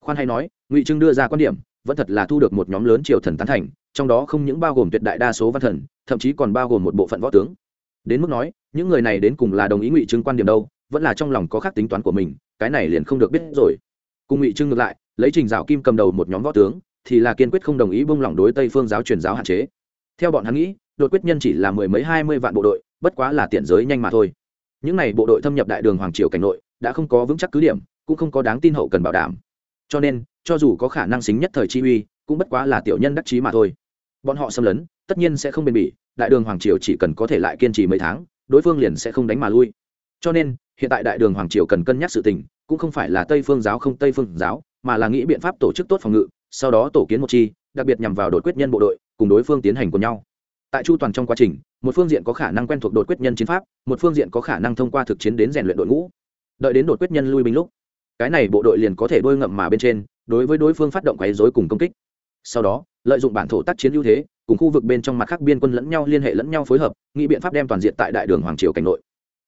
Khoan hay nói, ngụy trưng đưa ra quan điểm, vẫn thật là thu được một nhóm lớn triều thần tán thành, trong đó không những bao gồm tuyệt đại đa số văn thần, thậm chí còn bao gồm một bộ phận võ tướng. Đến mức nói, những người này đến cùng là đồng ý ngụy trưng quan điểm đâu, vẫn là trong lòng có khác tính toán của mình, cái này liền không được biết rồi. Cùng ngụy trưng ngược lại, lấy trình dạo kim cầm đầu một nhóm võ tướng, thì là kiên quyết không đồng ý bông lỏng đối tây phương giáo truyền giáo hạn chế. Theo bọn hắn nghĩ, đột quyết nhân chỉ là mười mấy hai mươi vạn bộ đội, bất quá là tiện giới nhanh mà thôi những n à y bộ đội thâm nhập đại đường hoàng triều cảnh nội, đã không có vững chắc cứ điểm, cũng không có đáng tin hậu cần bảo đảm. Cho nên, cho dù có khả năng xính nhất thời chi uy, cũng bất quá là tiểu nhân đắc chí mà thôi. Bọn họ xâm lấn, tất nhiên sẽ không bền bỉ, đại đường hoàng triều chỉ cần có thể lại kiên trì mấy tháng, đối phương liền sẽ không đánh mà lui. Cho nên, hiện tại đại đường hoàng triều cần cân nhắc sự tình, cũng không phải là tây phương giáo không tây phương giáo, mà là nghĩ biện pháp tổ chức tốt phòng ngự, sau đó tổ kiến một chi, đặc biệt nhằm vào đột quyết nhân bộ đội, cùng đối phương tiến hành cùng nhau tại chu toàn trong quá trình, một phương diện có khả năng quen thuộc đột quyết nhân chiến pháp, một phương diện có khả năng thông qua thực chiến đến rèn luyện đội ngũ. Đợi đến đột quyết nhân lui binh lúc, cái này bộ đội liền có thể đôi ngậm mà bên trên, đối với đối phương phát động quấy dối cùng công kích. Sau đó, lợi dụng bản thổ tác chiến ưu thế, cùng khu vực bên trong mặt khác biên quân lẫn nhau liên hệ lẫn nhau phối hợp, nghĩ biện pháp đem toàn diện tại đại đường hoàng triều cảnh nội.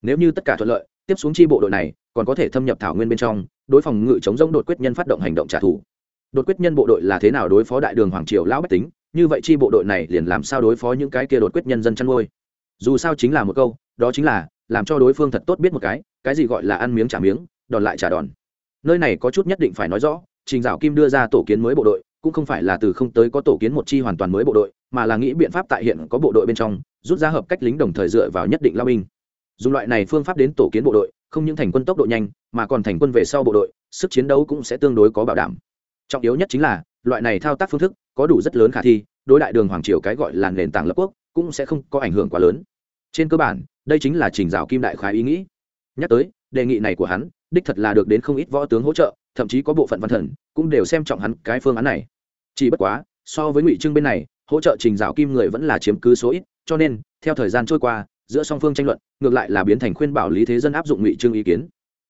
Nếu như tất cả thuận lợi, tiếp xuống chi bộ đội này còn có thể thâm nhập thảo nguyên bên trong, đối phòng ngự chống rông đột quyết nhân phát động hành động trả thù. Đột quyết nhân bộ đội là thế nào đối phó đại đường hoàng triều lão bách tính? Như vậy chi bộ đội này liền làm sao đối phó những cái kia đột quyết nhân dân chăn nuôi? Dù sao chính là một câu, đó chính là, làm cho đối phương thật tốt biết một cái cái gì gọi là ăn miếng trả miếng, đòn lại trả đòn. Nơi này có chút nhất định phải nói rõ, trình dạo kim đưa ra tổ kiến mới bộ đội, cũng không phải là từ không tới có tổ kiến một chi hoàn toàn mới bộ đội, mà là nghĩ biện pháp tại hiện có bộ đội bên trong, rút ra hợp cách lính đồng thời dựa vào nhất định lao binh. Dùng loại này phương pháp đến tổ kiến bộ đội, không những thành quân tốc độ nhanh, mà còn thành quân về sau bộ đội, sức chiến đấu cũng sẽ tương đối có bảo đảm. Trọng yếu nhất chính là loại này thao tác phương thức có đủ rất lớn khả thi, đối đại đường hoàng triều cái gọi là nền tảng lập quốc cũng sẽ không có ảnh hưởng quá lớn. Trên cơ bản, đây chính là trình rào kim đại khái ý nghĩ. Nhắc tới, đề nghị này của hắn đích thật là được đến không ít võ tướng hỗ trợ, thậm chí có bộ phận văn thần cũng đều xem trọng hắn cái phương án này. Chỉ bất quá, so với ngụy trưng bên này, hỗ trợ trình rào kim người vẫn là chiếm cứ số ít, cho nên, theo thời gian trôi qua, giữa song phương tranh luận, ngược lại là biến thành khuyên bảo lý thế dân áp dụng ngụy trưng ý kiến.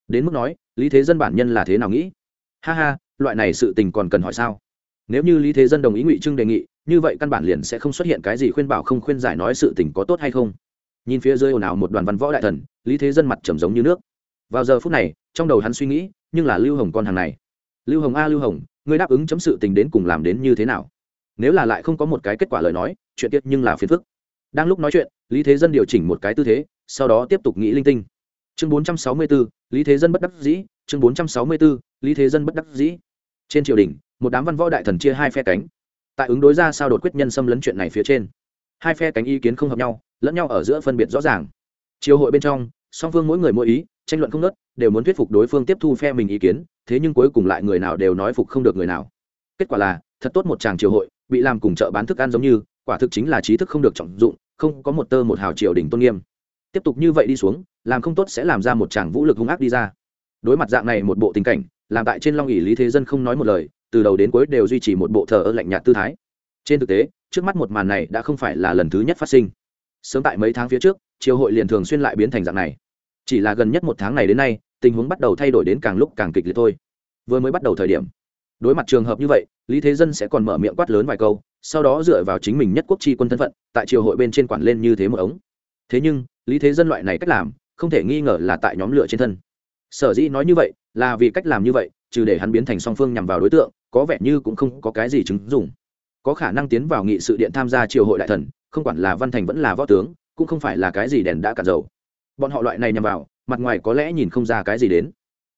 Đến mức nói, lý thế dân bản nhân là thế nào nghĩ? Ha ha, loại này sự tình còn cần hỏi sao? Nếu như lý thế dân đồng ý ngụy trưng đề nghị như vậy căn bản liền sẽ không xuất hiện cái gì khuyên bảo không khuyên giải nói sự tình có tốt hay không. Nhìn phía dưới ồn ào một đoàn văn võ đại thần lý thế dân mặt trầm giống như nước. Vào giờ phút này trong đầu hắn suy nghĩ nhưng là lưu hồng con hàng này. Lưu hồng a lưu hồng ngươi đáp ứng chấm sự tình đến cùng làm đến như thế nào? Nếu là lại không có một cái kết quả lời nói chuyện tiết nhưng là phiền phức. Đang lúc nói chuyện lý thế dân điều chỉnh một cái tư thế sau đó tiếp tục nghĩ linh tinh. Chương 464, lý thế dân bất đắc dĩ chương 464, lý thế dân bất đắc dĩ. Trên triều đình một đám văn võ đại thần chia hai phe cánh. Tại ứng đối ra sao đột quyết nhân xâm lấn chuyện này phía trên, hai phe cánh ý kiến không hợp nhau, lẫn nhau ở giữa phân biệt rõ ràng. Triều hội bên trong, song phương mỗi người mỗi ý, tranh luận không nớt đều muốn thuyết phục đối phương tiếp thu phe mình ý kiến, thế nhưng cuối cùng lại người nào đều nói phục không được người nào. Kết quả là, thật tốt một chàng triều hội, bị làm cùng chợ bán thức ăn giống như, quả thực chính là trí thức không được trọng dụng, không có một tơ một hào triều đình tôn nghiêm. Tiếp tục như vậy đi xuống, làm không tốt sẽ làm ra một chàng vũ lực hung ác đi ra. Đối mặt dạng này một bộ tình cảnh, làm tại trên long ỉ lý thế dân không nói một lời từ đầu đến cuối đều duy trì một bộ thờ ơ lạnh nhạt tư thái. Trên thực tế, trước mắt một màn này đã không phải là lần thứ nhất phát sinh. Sớm tại mấy tháng phía trước, triều hội liền thường xuyên lại biến thành dạng này. Chỉ là gần nhất một tháng này đến nay, tình huống bắt đầu thay đổi đến càng lúc càng kịch liệt thôi. Vừa mới bắt đầu thời điểm, đối mặt trường hợp như vậy, lý thế dân sẽ còn mở miệng quát lớn vài câu, sau đó dựa vào chính mình nhất quốc chi quân thân phận, tại triều hội bên trên quản lên như thế một ống. Thế nhưng, lý thế dân loại này cách làm, không thể nghi ngờ là tại nhóm lửa trên thân. Sở dĩ nói như vậy, là vì cách làm như vậy, trừ để hắn biến thành song phương nhằm vào đối tượng có vẻ như cũng không có cái gì chứng dùng có khả năng tiến vào nghị sự điện tham gia triều hội đại thần, không quản là văn thành vẫn là võ tướng, cũng không phải là cái gì đèn đã cạn dầu. Bọn họ loại này nhằm vào, mặt ngoài có lẽ nhìn không ra cái gì đến.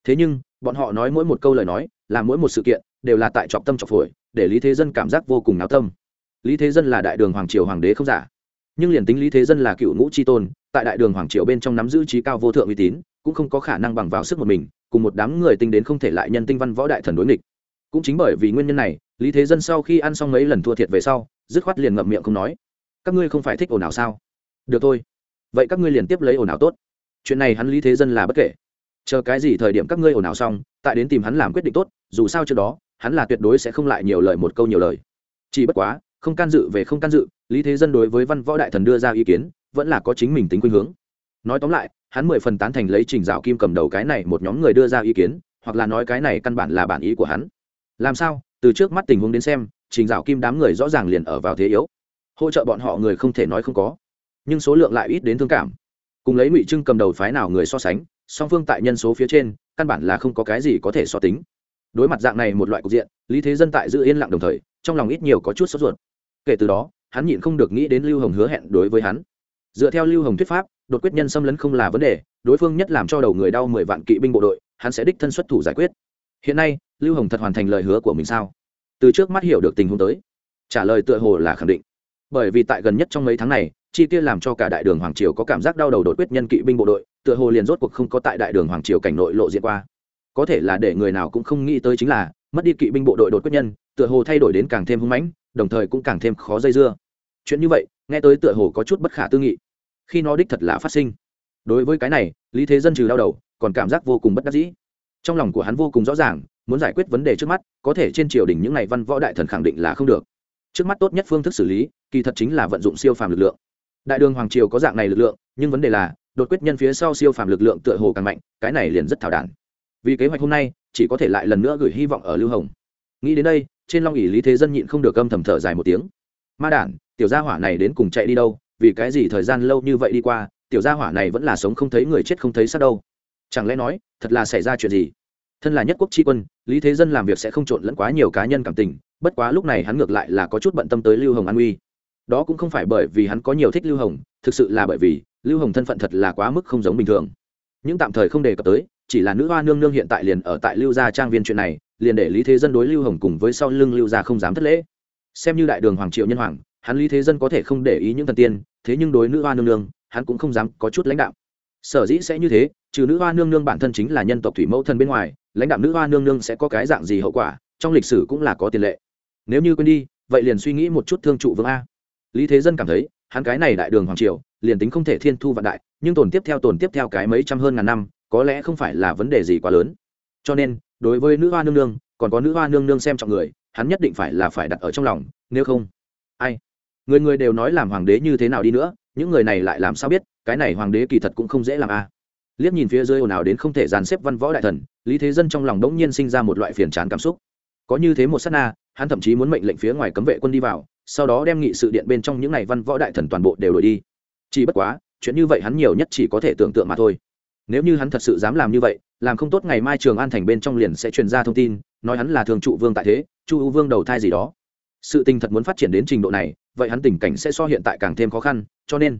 Thế nhưng, bọn họ nói mỗi một câu lời nói, là mỗi một sự kiện, đều là tại trọng tâm trọng phổi, để lý thế dân cảm giác vô cùng náo tâm. Lý thế dân là đại đường hoàng triều hoàng đế không giả. Nhưng liền tính lý thế dân là cựu ngũ tri tôn, tại đại đường hoàng triều bên trong nắm giữ trí cao vô thượng uy tín, cũng không có khả năng bằng vào sức một mình, cùng một đám người tinh đến không thể lại nhân tinh văn võ đại thần đối nghịch cũng chính bởi vì nguyên nhân này, lý thế dân sau khi ăn xong mấy lần thua thiệt về sau, dứt khoát liền ngậm miệng không nói. Các ngươi không phải thích ồn ào sao? Được thôi. Vậy các ngươi liền tiếp lấy ồn ào tốt. Chuyện này hắn lý thế dân là bất kể. Chờ cái gì thời điểm các ngươi ồn ào xong, tại đến tìm hắn làm quyết định tốt, dù sao trước đó, hắn là tuyệt đối sẽ không lại nhiều lời một câu nhiều lời. Chỉ bất quá, không can dự về không can dự, lý thế dân đối với văn võ đại thần đưa ra ý kiến, vẫn là có chính mình tính khuynh hướng. Nói tóm lại, hắn mười phần tán thành lấy trình dạo kim cầm đầu cái này một nhóm người đưa ra ý kiến, hoặc là nói cái này căn bản là bản ý của hắn làm sao? Từ trước mắt tình huống đến xem, trình dạo kim đám người rõ ràng liền ở vào thế yếu. Hỗ trợ bọn họ người không thể nói không có, nhưng số lượng lại ít đến thương cảm. Cùng lấy ngụy trưng cầm đầu phái nào người so sánh, song phương tại nhân số phía trên, căn bản là không có cái gì có thể so tính. Đối mặt dạng này một loại cục diện, lý thế dân tại giữ yên lặng đồng thời, trong lòng ít nhiều có chút sốt ruột. Kể từ đó, hắn nhịn không được nghĩ đến lưu hồng hứa hẹn đối với hắn. Dựa theo lưu hồng thuyết pháp, đột quyết nhân xâm lấn không là vấn đề, đối phương nhất làm cho đầu người đau mười vạn kỵ binh bộ đội, hắn sẽ đích thân xuất thủ giải quyết hiện nay, lưu hồng thật hoàn thành lời hứa của mình sao? Từ trước mắt hiểu được tình huống tới. Trả lời tựa hồ là khẳng định. Bởi vì tại gần nhất trong mấy tháng này, chi tiêu làm cho cả đại đường hoàng triều có cảm giác đau đầu đột quyết nhân kỵ binh bộ đội, tựa hồ liền rốt cuộc không có tại đại đường hoàng triều cảnh nội lộ diện qua. Có thể là để người nào cũng không nghĩ tới chính là, mất đi kỵ binh bộ đội đột quyết nhân, tựa hồ thay đổi đến càng thêm hung mãnh, đồng thời cũng càng thêm khó dây dưa. Chuyện như vậy, nghe tới tựa hồ có chút bất khả tư nghị. Khi nó đích thật là phát sinh. Đối với cái này, lý thế dân trừ đau đầu, còn cảm giác vô cùng bất đắc dĩ trong lòng của hắn vô cùng rõ ràng, muốn giải quyết vấn đề trước mắt, có thể trên triều đình những ngày văn võ đại thần khẳng định là không được. Trước mắt tốt nhất phương thức xử lý, kỳ thật chính là vận dụng siêu phàm lực lượng. Đại đường hoàng triều có dạng này lực lượng, nhưng vấn đề là, đột quyết nhân phía sau siêu phàm lực lượng tựa hồ càng mạnh, cái này liền rất thảo đản. Vì kế hoạch hôm nay, chỉ có thể lại lần nữa gửi hy vọng ở lưu hồng. Nghĩ đến đây, trên long ỉ lý thế dân nhịn không được âm thầm thở dài một tiếng. Ma đản, tiểu gia hỏa này đến cùng chạy đi đâu? Vì cái gì thời gian lâu như vậy đi qua, tiểu gia hỏa này vẫn là sống không thấy người chết không thấy sát đâu? Chẳng lẽ nói, thật là xảy ra chuyện gì? Thân là nhất quốc tri quân, lý thế dân làm việc sẽ không trộn lẫn quá nhiều cá nhân cảm tình, bất quá lúc này hắn ngược lại là có chút bận tâm tới lưu hồng an uy. Đó cũng không phải bởi vì hắn có nhiều thích lưu hồng, thực sự là bởi vì lưu hồng thân phận thật là quá mức không giống bình thường. Những tạm thời không đề cập tới, chỉ là nữ hoa nương nương hiện tại liền ở tại lưu gia trang viên chuyện này, liền để lý thế dân đối lưu hồng cùng với sau lưng lưu gia không dám thất lễ. Xem như đại đường hoàng triệu nhân hoàng, hắn lý thế dân có thể không để ý những thần tiên, thế nhưng đối nữ hoa nương nương, hắn cũng không dám có chút lãnh đạo. Sở dĩ sẽ như thế trừ nữ hoa nương nương bản thân chính là nhân tộc thủy mẫu thân bên ngoài, lãnh đạo nữ hoa nương nương sẽ có cái dạng gì hậu quả, trong lịch sử cũng là có tiền lệ. Nếu như quên đi, vậy liền suy nghĩ một chút thương trụ vương a. Lý thế dân cảm thấy, hắn cái này đại đường hoàng triều, liền tính không thể thiên thu vạn đại, nhưng tồn tiếp theo tồn tiếp theo cái mấy trăm hơn ngàn năm, có lẽ không phải là vấn đề gì quá lớn. Cho nên, đối với nữ hoa nương nương, còn có nữ hoa nương nương xem trọng người, hắn nhất định phải là phải đặt ở trong lòng, nếu không, ai? Người người đều nói làm hoàng đế như thế nào đi nữa, những người này lại làm sao biết, cái này hoàng đế kỳ thật cũng không dễ làm a liếc nhìn phía dưới ồn ào đến không thể dàn xếp văn võ đại thần, lý thế dân trong lòng đống nhiên sinh ra một loại phiền chán cảm xúc. Có như thế một s á t na, hắn thậm chí muốn mệnh lệnh phía ngoài cấm vệ quân đi vào, sau đó đem nghị sự điện bên trong những n à y văn võ đại thần toàn bộ đều đổi đi. Chỉ bất quá, chuyện như vậy hắn nhiều nhất chỉ có thể tưởng tượng mà thôi. Nếu như hắn thật sự dám làm như vậy, làm không tốt ngày mai trường an thành bên trong liền sẽ truyền ra thông tin, nói hắn là thường trụ vương tại thế, chu U vương đầu thai gì đó. Sự tình thật muốn phát triển đến trình độ này, vậy hắn tình cảnh sẽ so hiện tại càng thêm khó khăn, cho nên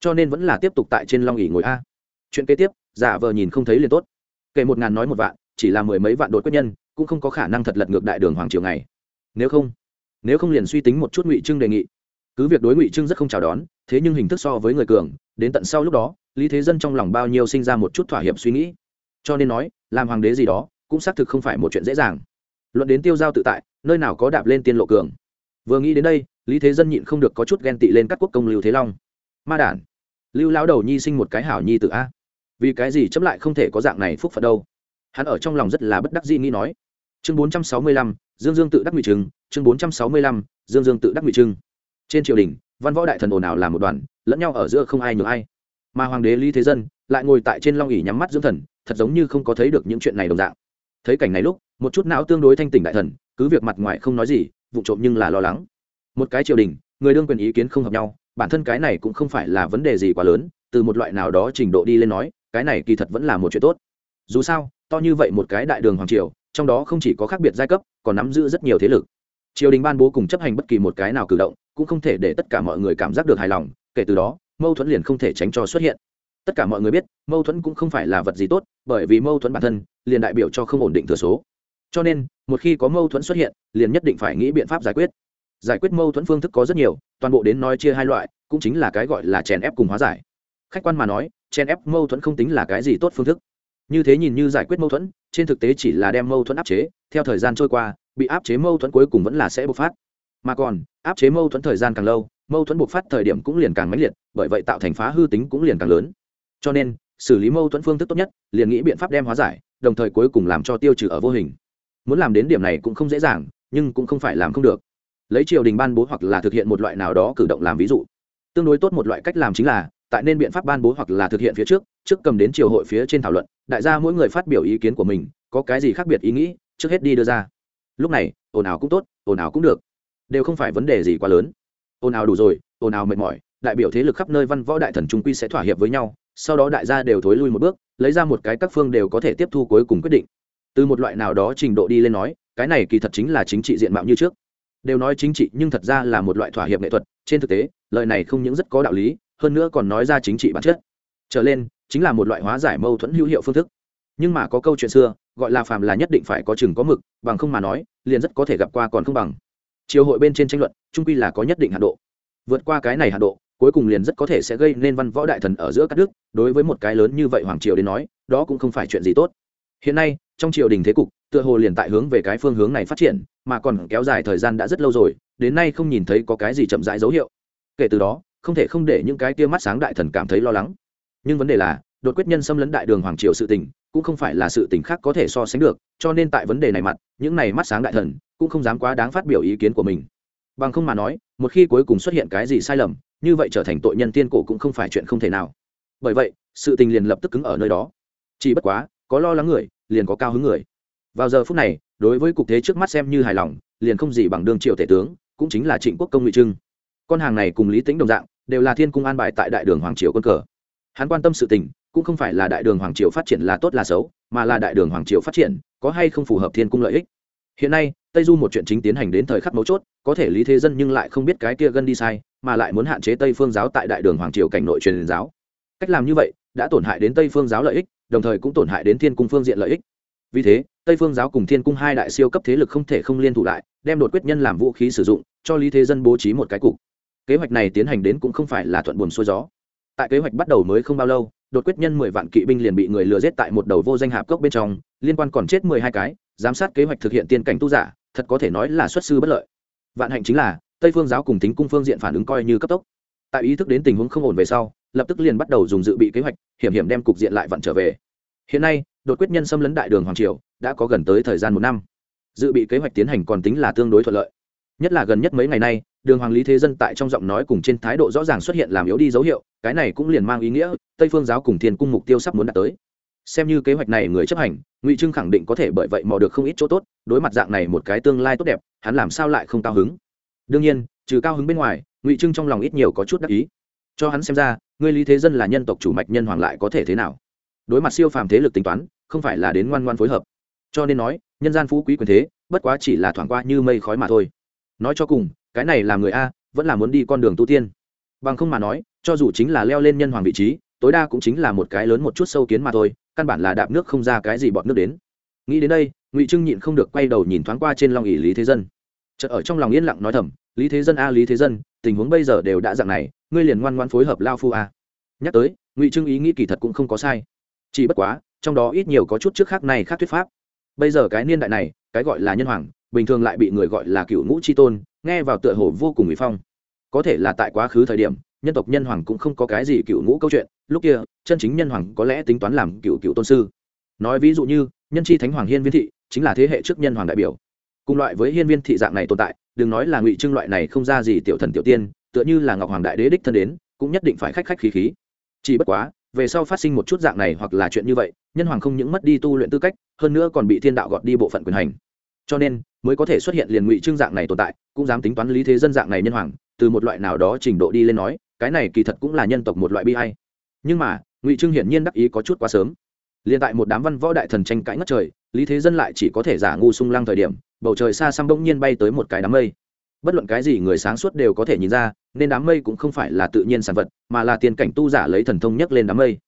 cho nên vẫn là tiếp tục tại trên long ỉ ngồi a chuyện kế tiếp, giả vờ nhìn không thấy liền tốt. Kể một ngàn nói một vạn, chỉ là mười mấy vạn đột quyết nhân, cũng không có khả năng thật lật ngược đại đường hoàng triều này nếu không nếu không liền suy tính một chút ngụy trưng đề nghị. Cứ việc đối ngụy trưng rất không chào đón, thế nhưng hình thức so với người cường, đến tận sau lúc đó, lý thế dân trong lòng bao nhiêu sinh ra một chút thỏa hiệp suy nghĩ. Cho nên nói, làm hoàng đế gì đó, cũng xác thực không phải một chuyện dễ dàng. Luận đến tiêu giao tự tại, nơi nào có đạp lên tiên lộ cường. Vừa nghĩ đến đây, lý thế dân nhịn không được có chút ghen tị lên các quốc công lưu thế long. Ma đản lưu lão đầu nhi sinh một cái hảo nhi tự a. Vì cái gì chấm lại không thể có dạng này phúc phật đâu? Hắn ở trong lòng rất là bất đắc dĩ nghĩ nói. Chương bốn trăm sáu mươi lăm, dương dương tự đắc ngụy trưng chương bốn trăm sáu mươi lăm, dương dương tự đắc ngụy trưng trên triều đình, văn võ đại thần ồn ào làm một đoàn, lẫn nhau ở giữa không ai nhường ai. Mà hoàng đế lý thế dân lại ngồi tại trên long ỉ nhắm mắt dưỡng thần, thật giống như không có thấy được những chuyện này đồng dạng. Thấy cảnh này lúc, một chút não tương đối thanh tỉnh đại thần, cứ việc mặt ngoài không nói gì, vụ trộm nhưng là lo lắng. Một cái triều đình, người đương quyền ý kiến không hợp nhau bản thân cái này cũng không phải là vấn đề gì quá lớn, từ một loại nào đó trình độ đi lên nói, cái này kỳ thật vẫn là một chuyện tốt. Dù sao, to như vậy một cái đại đường hoàng triều, trong đó không chỉ có khác biệt giai cấp, còn nắm giữ rất nhiều thế lực. Triều đình ban bố cùng chấp hành bất kỳ một cái nào cử động, cũng không thể để tất cả mọi người cảm giác được hài lòng, kể từ đó, mâu thuẫn liền không thể tránh cho xuất hiện. Tất cả mọi người biết, mâu thuẫn cũng không phải là vật gì tốt, bởi vì mâu thuẫn bản thân, liền đại biểu cho không ổn định thừa số. Cho nên, một khi có mâu thuẫn xuất hiện, liền nhất định phải nghĩ biện pháp giải quyết giải quyết mâu thuẫn phương thức có rất nhiều, toàn bộ đến nói chia hai loại, cũng chính là cái gọi là chèn ép cùng hóa giải. Khách quan mà nói, chèn ép mâu thuẫn không tính là cái gì tốt phương thức. Như thế nhìn như giải quyết mâu thuẫn, trên thực tế chỉ là đem mâu thuẫn áp chế, theo thời gian trôi qua, bị áp chế mâu thuẫn cuối cùng vẫn là sẽ bộc phát. Mà còn, áp chế mâu thuẫn thời gian càng lâu, mâu thuẫn bộc phát thời điểm cũng liền càng mãnh liệt, bởi vậy tạo thành phá hư tính cũng liền càng lớn. Cho nên, xử lý mâu thuẫn phương thức tốt nhất, liền nghĩ biện pháp đem hóa giải, đồng thời cuối cùng làm cho tiêu trừ ở vô hình. Muốn làm đến điểm này cũng không dễ dàng, nhưng cũng không phải làm không được lấy triều đình ban bố hoặc là thực hiện một loại nào đó cử động làm ví dụ. Tương đối tốt một loại cách làm chính là, tại nên biện pháp ban bố hoặc là thực hiện phía trước trước cầm đến triều hội phía trên thảo luận, đại gia mỗi người phát biểu ý kiến của mình, có cái gì khác biệt ý nghĩ, trước hết đi đưa ra. Lúc này, ồn ào cũng tốt, ồn ào cũng được. Đều không phải vấn đề gì quá lớn. Ồn ào đủ rồi, ồn ào mệt mỏi, đại biểu thế lực khắp nơi văn võ đại thần trung quy sẽ thỏa hiệp với nhau, sau đó đại gia đều thối lui một bước, lấy ra một cái các phương đều có thể tiếp thu cuối cùng quyết định. Từ một loại nào đó trình độ đi lên nói, cái này kỳ thật chính là chính trị diện mạo như trước đều nói chính trị nhưng thật ra là một loại thỏa hiệp nghệ thuật, trên thực tế, lời này không những rất có đạo lý, hơn nữa còn nói ra chính trị bản chất. Trở lên, chính là một loại hóa giải mâu thuẫn hữu hiệu phương thức. Nhưng mà có câu chuyện xưa, gọi là phàm là nhất định phải có chừng có mực, bằng không mà nói, liền rất có thể gặp qua còn không bằng. Chiều hội bên trên tranh luận, trung quy là có nhất định hạn độ. Vượt qua cái này hạn độ, cuối cùng liền rất có thể sẽ gây nên văn võ đại thần ở giữa các nước đối với một cái lớn như vậy hoàng triều đến nói, đó cũng không phải chuyện gì tốt hiện nay, trong triều đình thế cục, tựa hồ liền tại hướng về cái phương hướng này phát triển, mà còn kéo dài thời gian đã rất lâu rồi, đến nay không nhìn thấy có cái gì chậm rãi dấu hiệu. Kể từ đó, không thể không để những cái tia mắt sáng đại thần cảm thấy lo lắng. Nhưng vấn đề là, đột quyết nhân xâm lấn đại đường hoàng triều sự tình, cũng không phải là sự tình khác có thể so sánh được, cho nên tại vấn đề này mặt, những này mắt sáng đại thần, cũng không dám quá đáng phát biểu ý kiến của mình. Bằng không mà nói, một khi cuối cùng xuất hiện cái gì sai lầm, như vậy trở thành tội nhân tiên cổ cũng không phải chuyện không thể nào. Bởi vậy, sự tình liền lập tức cứng ở nơi đó. Chỉ bất quá, có lo lắng người liền có cao hứng người. Vào giờ phút này, đối với cục thế trước mắt xem như hài lòng, liền không gì bằng đương triệu tể tướng, cũng chính là trịnh quốc công ngụy trưng. Con hàng này cùng lý tính đồng dạng, đều là thiên cung an bài tại đại đường hoàng triều quân cờ. Hắn quan tâm sự tình, cũng không phải là đại đường hoàng triều phát triển là tốt là xấu, mà là đại đường hoàng triều phát triển, có hay không phù hợp thiên cung lợi ích. Hiện nay, tây du một chuyện chính tiến hành đến thời khắc mấu chốt, có thể lý thế dân nhưng lại không biết cái kia gân đi sai, mà lại muốn hạn chế tây phương giáo tại đại đường hoàng triều cảnh nội truyền giáo. Cách làm như vậy, đã tổn hại đến tây phương giáo lợi ích đồng thời cũng tổn hại đến thiên cung phương diện lợi ích. Vì thế, tây phương giáo cùng thiên cung hai đại siêu cấp thế lực không thể không liên thủ lại, đem đột quyết nhân làm vũ khí sử dụng, cho lý thế dân bố trí một cái cục. Kế hoạch này tiến hành đến cũng không phải là thuận buồm xuôi gió. Tại kế hoạch bắt đầu mới không bao lâu, đột quyết nhân mười vạn kỵ binh liền bị người lừa giết tại một đầu vô danh hạp cốc bên trong, liên quan còn chết mười hai cái, giám sát kế hoạch thực hiện tiên cảnh tu giả, thật có thể nói là xuất sư bất lợi. Vạn hạnh chính là, tây phương giáo cùng tính cung phương diện phản ứng coi như cấp tốc tại ý thức đến tình huống không ổn về sau, lập tức liền bắt đầu dùng dự bị kế hoạch, hiểm hiểm đem cục diện lại vận trở về. Hiện nay, đột quyết nhân xâm lấn đại đường hoàng triều, đã có gần tới thời gian một năm. Dự bị kế hoạch tiến hành còn tính là tương đối thuận lợi. Nhất là gần nhất mấy ngày nay, đường hoàng lý thế dân tại trong giọng nói cùng trên thái độ rõ ràng xuất hiện làm yếu đi dấu hiệu, cái này cũng liền mang ý nghĩa, tây phương giáo cùng thiên cung mục tiêu sắp muốn đạt tới. Xem như kế hoạch này người chấp hành, ngụy trưng khẳng định có thể bởi vậy mò được không ít chỗ tốt, đối mặt dạng này một cái tương lai tốt đẹp, hắn làm sao lại không cao hứng? Đương nhiên, trừ cao hứng bên ngoài, ngụy trưng trong lòng ít nhiều có chút đắc ý. Cho hắn xem ra người lý thế dân là nhân tộc chủ mạch nhân hoàng lại có thể thế nào? Đối mặt siêu phàm thế lực tính toán, không phải là đến ngoan ngoan phối hợp. Cho nên nói, nhân gian phú quý quyền thế, bất quá chỉ là thoảng qua như mây khói mà thôi. Nói cho cùng, cái này làm người a, vẫn là muốn đi con đường tu tiên. Bằng không mà nói, cho dù chính là leo lên nhân hoàng vị trí, tối đa cũng chính là một cái lớn một chút sâu kiến mà thôi, căn bản là đạp nước không ra cái gì bọn nước đến. Nghĩ đến đây, ngụy trưng nhịn không được quay đầu nhìn thoáng qua trên long ỉ lý thế dân chợt ở trong lòng yên lặng nói thầm, lý thế dân a, lý thế dân, tình huống bây giờ đều đã dạng này, ngươi liền ngoan ngoan phối hợp lao phu a. Nhắc tới, ngụy trưng ý nghĩ kỳ thật cũng không có sai. Chỉ bất quá, trong đó ít nhiều có chút trước khác này khác thuyết pháp. Bây giờ cái niên đại này, cái gọi là nhân hoàng, bình thường lại bị người gọi là cựu ngũ tri tôn, nghe vào tựa hồ vô cùng mỹ phong. Có thể là tại quá khứ thời điểm, nhân tộc nhân hoàng cũng không có cái gì cựu ngũ câu chuyện, lúc kia, chân chính nhân hoàng có lẽ tính toán làm cựu cựu tôn sư. Nói ví dụ như, nhân chi thánh hoàng hiên viên thị, chính là thế hệ trước nhân hoàng đại biểu cùng loại với hiên viên thị dạng này tồn tại, đừng nói là ngụy trưng loại này không ra gì tiểu thần tiểu tiên, tựa như là ngọc hoàng đại đế đích thân đến, cũng nhất định phải khách khách khí khí. Chỉ bất quá, về sau phát sinh một chút dạng này hoặc là chuyện như vậy, nhân hoàng không những mất đi tu luyện tư cách, hơn nữa còn bị thiên đạo gọt đi bộ phận quyền hành. Cho nên, mới có thể xuất hiện liền ngụy trưng dạng này tồn tại, cũng dám tính toán lý thế dân dạng này nhân hoàng, từ một loại nào đó trình độ đi lên nói, cái này kỳ thật cũng là nhân tộc một loại bi hay nhưng mà, ngụy trưng hiển nhiên đắc ý có chút quá sớm. Liền tại một đám văn võ đại thần tranh cãi ngất trời, lý thế dân lại chỉ có thể giả ngu sung lăng thời điểm bầu trời xa xăm bỗng nhiên bay tới một cái đám mây. Bất luận cái gì người sáng suốt đều có thể nhìn ra, nên đám mây cũng không phải là tự nhiên sản vật, mà là tiền cảnh tu giả lấy thần thông nhấc lên đám mây.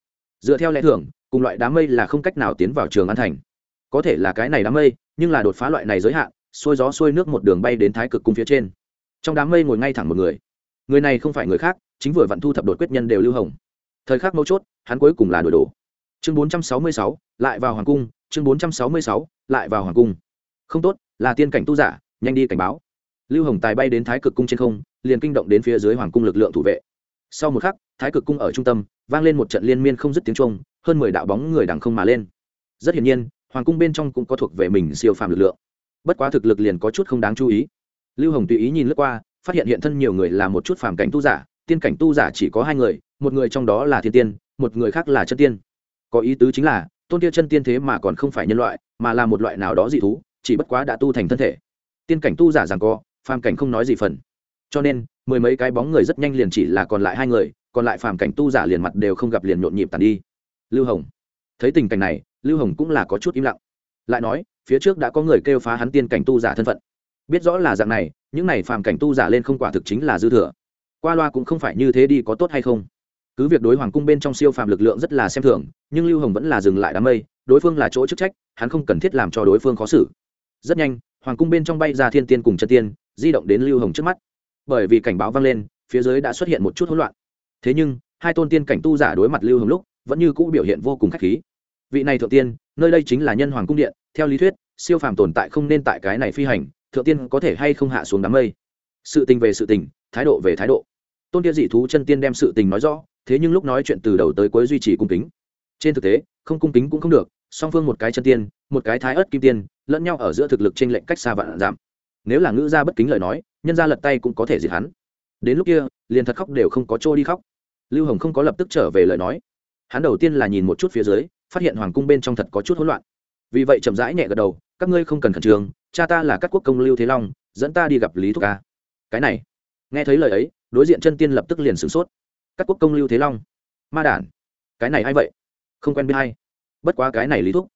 Dựa theo lẽ thường, cùng loại đám mây là không cách nào tiến vào trường an thành. Có thể là cái này đám mây, nhưng là đột phá loại này giới hạn, xuôi gió xuôi nước một đường bay đến thái cực cung phía trên. Trong đám mây ngồi ngay thẳng một người. Người này không phải người khác, chính vừa vặn thu thập đột quyết nhân đều lưu hồng. Thời khắc mấu chốt, hắn cuối cùng là đổi đổ chương bốn trăm sáu mươi sáu, lại vào hoàng cung, chương bốn trăm sáu mươi sáu, lại vào hoàng cung. Không tốt là tiên cảnh tu giả, nhanh đi cảnh báo. Lưu hồng tài bay đến thái cực cung trên không, liền kinh động đến phía dưới hoàng cung lực lượng thủ vệ. Sau một khắc, thái cực cung ở trung tâm, vang lên một trận liên miên không dứt tiếng trung hơn mười đạo bóng người đằng không mà lên. Rất hiển nhiên, hoàng cung bên trong cũng có thuộc về mình siêu phàm lực lượng. Bất quá thực lực liền có chút không đáng chú ý. Lưu hồng tùy ý nhìn lướt qua, phát hiện hiện thân nhiều người là một chút phàm cảnh tu giả, tiên cảnh tu giả chỉ có hai người, một người trong đó là thiên tiên, một người khác là chân tiên. Có ý tứ chính là, tôn kia chân tiên thế mà còn không phải nhân loại, mà là một loại nào đó dị thú chỉ bất quá đã tu thành thân thể. Tiên cảnh tu giả rằng co, phàm cảnh không nói gì phần. Cho nên, mười mấy cái bóng người rất nhanh liền chỉ là còn lại hai người, còn lại phàm cảnh tu giả liền mặt đều không gặp liền nhộn nhịp tàn đi. Lưu hồng. Thấy tình cảnh này, lưu hồng cũng là có chút im lặng. Lại nói, phía trước đã có người kêu phá hắn tiên cảnh tu giả thân phận. Biết rõ là dạng này, những này phàm cảnh tu giả lên không quả thực chính là dư thừa. Qua loa cũng không phải như thế đi có tốt hay không. Cứ việc đối hoàng cung bên trong siêu phàm lực lượng rất là xem thường, nhưng lưu hồng vẫn là dừng lại đám mây, đối phương là chỗ chức trách, hắn không cần thiết làm cho đối phương khó xử rất nhanh, hoàng cung bên trong bay ra thiên tiên cùng chân tiên, di động đến lưu hồng trước mắt. Bởi vì cảnh báo vang lên, phía dưới đã xuất hiện một chút hỗn loạn. Thế nhưng, hai tôn tiên cảnh tu giả đối mặt lưu hồng lúc, vẫn như cũ biểu hiện vô cùng k h á c h khí. Vị này thượng tiên, nơi đây chính là nhân hoàng cung điện, theo lý thuyết, siêu phàm tồn tại không nên tại cái này phi hành, thượng tiên có thể hay không hạ xuống đám mây. Sự tình về sự tình, thái độ về thái độ. Tôn kia dị thú chân tiên đem sự tình nói rõ, thế nhưng lúc nói chuyện từ đầu tới cuối duy trì cung kính. Trên thực tế, không cung kính cũng không được song phương một cái chân tiên, một cái thái ớt kim tiên, lẫn nhau ở giữa thực lực trên lệnh cách xa vạn giảm. Nếu là ngữ gia bất kính lời nói, nhân gia lật tay cũng có thể diệt hắn. Đến lúc kia, liền thật khóc đều không có trôi đi khóc. Lưu hồng không có lập tức trở về lời nói. Hắn đầu tiên là nhìn một chút phía dưới, phát hiện hoàng cung bên trong thật có chút hỗn loạn. Vì vậy chậm rãi nhẹ gật đầu, các ngươi không cần khẩn trương, cha ta là các quốc công lưu thế long, dẫn ta đi gặp lý thúc ca. Cái này, nghe thấy lời ấy, đối diện chân tiên lập tức liền sửng sốt. Các quốc công lưu thế long, ma đản. Cái này a i vậy? Không quen biết hay bất quá cái này lý thúc.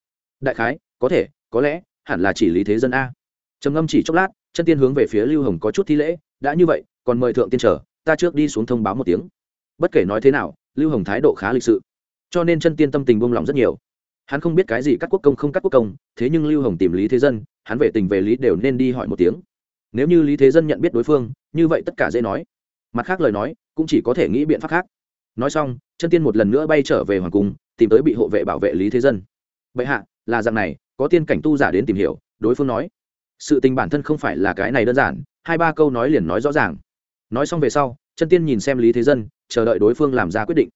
Đại khái, có thể, có lẽ, hẳn là chỉ lý thế dân a. Trầm ngâm chỉ chốc lát, chân tiên hướng về phía lưu hồng có chút thi lễ, đã như vậy, còn mời thượng tiên trở ta trước đi xuống thông báo một tiếng. Bất kể nói thế nào, lưu hồng thái độ khá lịch sự. Cho nên chân tiên tâm tình buông lỏng rất nhiều. Hắn không biết cái gì các quốc công không các quốc công, thế nhưng lưu hồng tìm lý thế dân, hắn về tình về lý đều nên đi hỏi một tiếng. Nếu như lý thế dân nhận biết đối phương, như vậy tất cả dễ nói. Mặt khác lời nói, cũng chỉ có thể nghĩ biện pháp khác. Nói xong, chân tiên một lần nữa bay trở về hoàng cung tìm tới bị hộ vệ bảo vệ lý thế dân. Bệ hạ, là dạng này, có tiên cảnh tu giả đến tìm hiểu, đối phương nói. Sự tình bản thân không phải là cái này đơn giản, hai ba câu nói liền nói rõ ràng. Nói xong về sau, chân tiên nhìn xem lý thế dân, chờ đợi đối phương làm ra quyết định.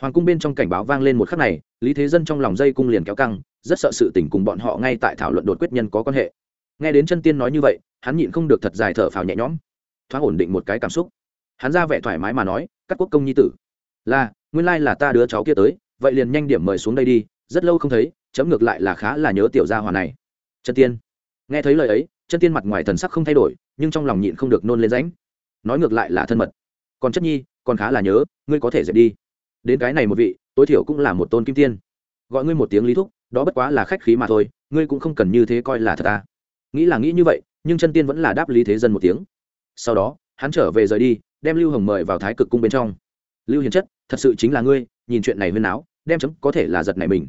Hoàng cung bên trong cảnh báo vang lên một khắc này, lý thế dân trong lòng dây cung liền kéo căng, rất sợ sự tình cùng bọn họ ngay tại thảo luận đột quyết nhân có quan hệ. Nghe đến chân tiên nói như vậy, hắn nhịn không được thật dài thở phào nhẹ nhõm. Thoáng ổn định một cái cảm xúc. Hắn ra vẻ thoải mái mà nói các quốc công nhi tử, là, nguyên lai là ta đứa cháu kia tới vậy liền nhanh điểm mời xuống đây đi, rất lâu không thấy, chấm ngược lại là khá là nhớ tiểu gia hòa này. Chân tiên. Nghe thấy lời ấy, chân tiên mặt ngoài thần sắc không thay đổi, nhưng trong lòng nhịn không được nôn lên ránh nói ngược lại là thân mật. Còn chất nhi, còn khá là nhớ, ngươi có thể dậy đi. Đến cái này một vị, tối thiểu cũng là một tôn kim tiên. Gọi ngươi một tiếng lý thúc, đó bất quá là khách khí mà thôi, ngươi cũng không cần như thế coi là thật ta nghĩ là nghĩ như vậy, nhưng chân tiên vẫn là đáp lý thế dân một tiếng. Sau đó, hắn trở về rời đi, đem lưu hồng mời vào thái cực cung bên trong lưu hiền chất, thật sự chính là ngươi, nhìn chuyện này huyên áo đem chấm có thể là giật này mình.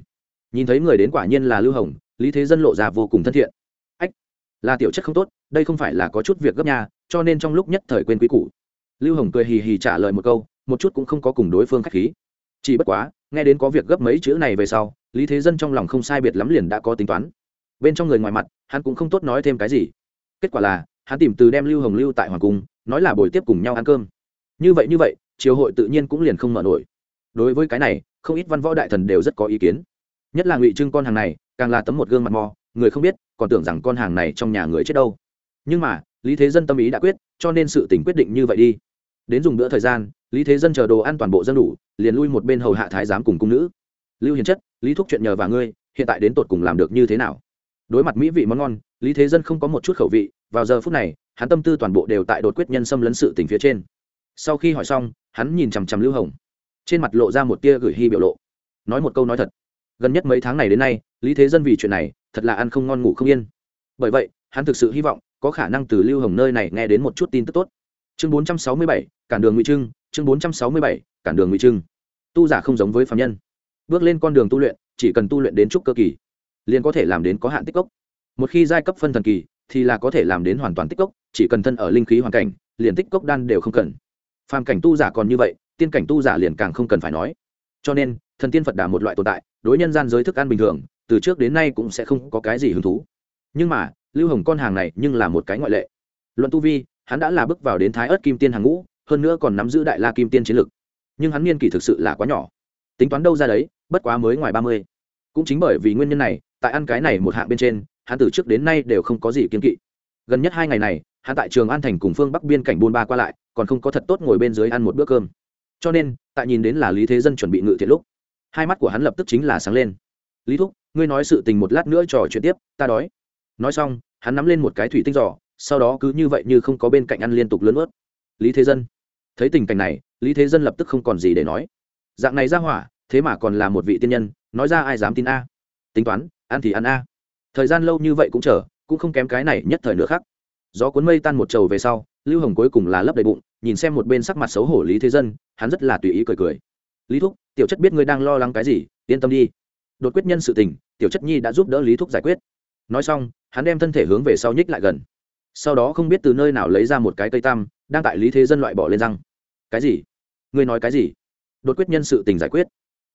Nhìn thấy người đến quả nhiên là lưu hồng, lý thế dân lộ ra vô cùng thân thiện. Ách, là tiểu chất không tốt, đây không phải là có chút việc gấp nhà cho nên trong lúc nhất thời quên quý cũ lưu hồng cười hì hì trả lời một câu, một chút cũng không có cùng đối phương k h á c h khí. Chỉ bất quá, nghe đến có việc gấp mấy chữ này về sau, lý thế dân trong lòng không sai biệt lắm liền đã có tính toán. Bên trong người ngoài mặt, hắn cũng không tốt nói thêm cái gì. Kết quả là, hắn tìm từ đem lưu hồng lưu tại hoàng cung, nói là buổi tiếp cùng nhau ăn cơm. Như vậy như vậy triều hội tự nhiên cũng liền không mở nổi. Đối với cái này, không ít văn võ đại thần đều rất có ý kiến. Nhất là ngụy trưng con hàng này, càng là tấm một gương mặt mò, người không biết, còn tưởng rằng con hàng này trong nhà người chết đâu. Nhưng mà, lý thế dân tâm ý đã quyết, cho nên sự tình quyết định như vậy đi. Đến dùng bữa thời gian, lý thế dân chờ đồ ăn toàn bộ dân đủ, liền lui một bên hầu hạ thái giám cùng cung nữ. Lưu hiền chất, lý thúc chuyện nhờ và ngươi, hiện tại đến tột cùng làm được như thế nào? Đối mặt mỹ vị món ngon, lý thế dân không có một chút khẩu vị, vào giờ phút này, hắn tâm tư toàn bộ đều tại đột quyết nhân xâm lấn sự tình phía trên. Sau khi hỏi xong hắn nhìn chằm chằm lưu hồng. Trên mặt lộ ra một tia gửi hy biểu lộ. Nói một câu nói thật. Gần nhất mấy tháng này đến nay lý thế dân vì chuyện này thật là ăn không ngon ngủ không yên. Bởi vậy hắn thực sự hy vọng có khả năng từ lưu hồng nơi này nghe đến một chút tin tức tốt. Chương 467, cản đường ngụy trưng. Chương 467, cản đường ngụy trưng. Tu giả không giống với phạm nhân. Bước lên con đường tu luyện chỉ cần tu luyện đến trúc cơ kỳ liền có thể làm đến có hạn tích cốc. Một khi giai cấp phân thần kỳ thì là có thể làm đến hoàn toàn tích cốc chỉ cần thân ở linh khí hoàn cảnh liền tích cốc đan đều không cần phàm cảnh tu giả còn như vậy, tiên cảnh tu giả liền càng không cần phải nói. Cho nên, thần tiên phật đà một loại tồn tại, đối nhân gian giới thức ăn bình thường, từ trước đến nay cũng sẽ không có cái gì hứng thú. Nhưng mà, lưu hồng con hàng này nhưng là một cái ngoại lệ. Luận tu vi, hắn đã là bước vào đến thái ớt kim tiên hàng ngũ, hơn nữa còn nắm giữ đại la kim tiên chiến lực. Nhưng hắn niên kỷ thực sự là quá nhỏ. Tính toán đâu ra đấy, bất quá mới ngoài ba mươi. Cũng chính bởi vì nguyên nhân này, tại ăn cái này một hạng bên trên, hắn từ trước đến nay đều không có gì kiên kỵ. Gần nhất hai ngày này hắn tại trường an thành cùng phương bắc biên cảnh buôn ba qua lại, còn không có thật tốt ngồi bên dưới ăn một bữa cơm. Cho nên, tại nhìn đến là lý thế dân chuẩn bị ngự thiện lúc, hai mắt của hắn lập tức chính là sáng lên. Lý thúc, ngươi nói sự tình một lát nữa trò chuyện tiếp, ta đói. Nói xong, hắn nắm lên một cái thủy tinh giỏ sau đó cứ như vậy như không có bên cạnh ăn liên tục lớn ướt lý thế dân. Thấy tình cảnh này, lý thế dân lập tức không còn gì để nói. Dạng này ra hỏa, thế mà còn là một vị tiên nhân, nói ra ai dám tin a? Tính toán, ăn thì ăn a. Thời gian lâu như vậy cũng chờ, cũng không kém cái này nhất thời nữa khác gió cuốn mây tan một trầu về sau, lưu hồng cuối cùng là lấp đầy bụng, nhìn xem một bên sắc mặt xấu hổ lý thế dân, hắn rất là tùy ý cười cười. Lý thúc, tiểu chất biết ngươi đang lo lắng cái gì, yên tâm đi. Đột quyết nhân sự tình, tiểu chất nhi đã giúp đỡ lý thúc giải quyết. Nói xong, hắn đem thân thể hướng về sau nhích lại gần. Sau đó không biết từ nơi nào lấy ra một cái cây tam, đang tại lý thế dân loại bỏ lên răng. Cái gì? Ngươi nói cái gì? Đột quyết nhân sự tình giải quyết.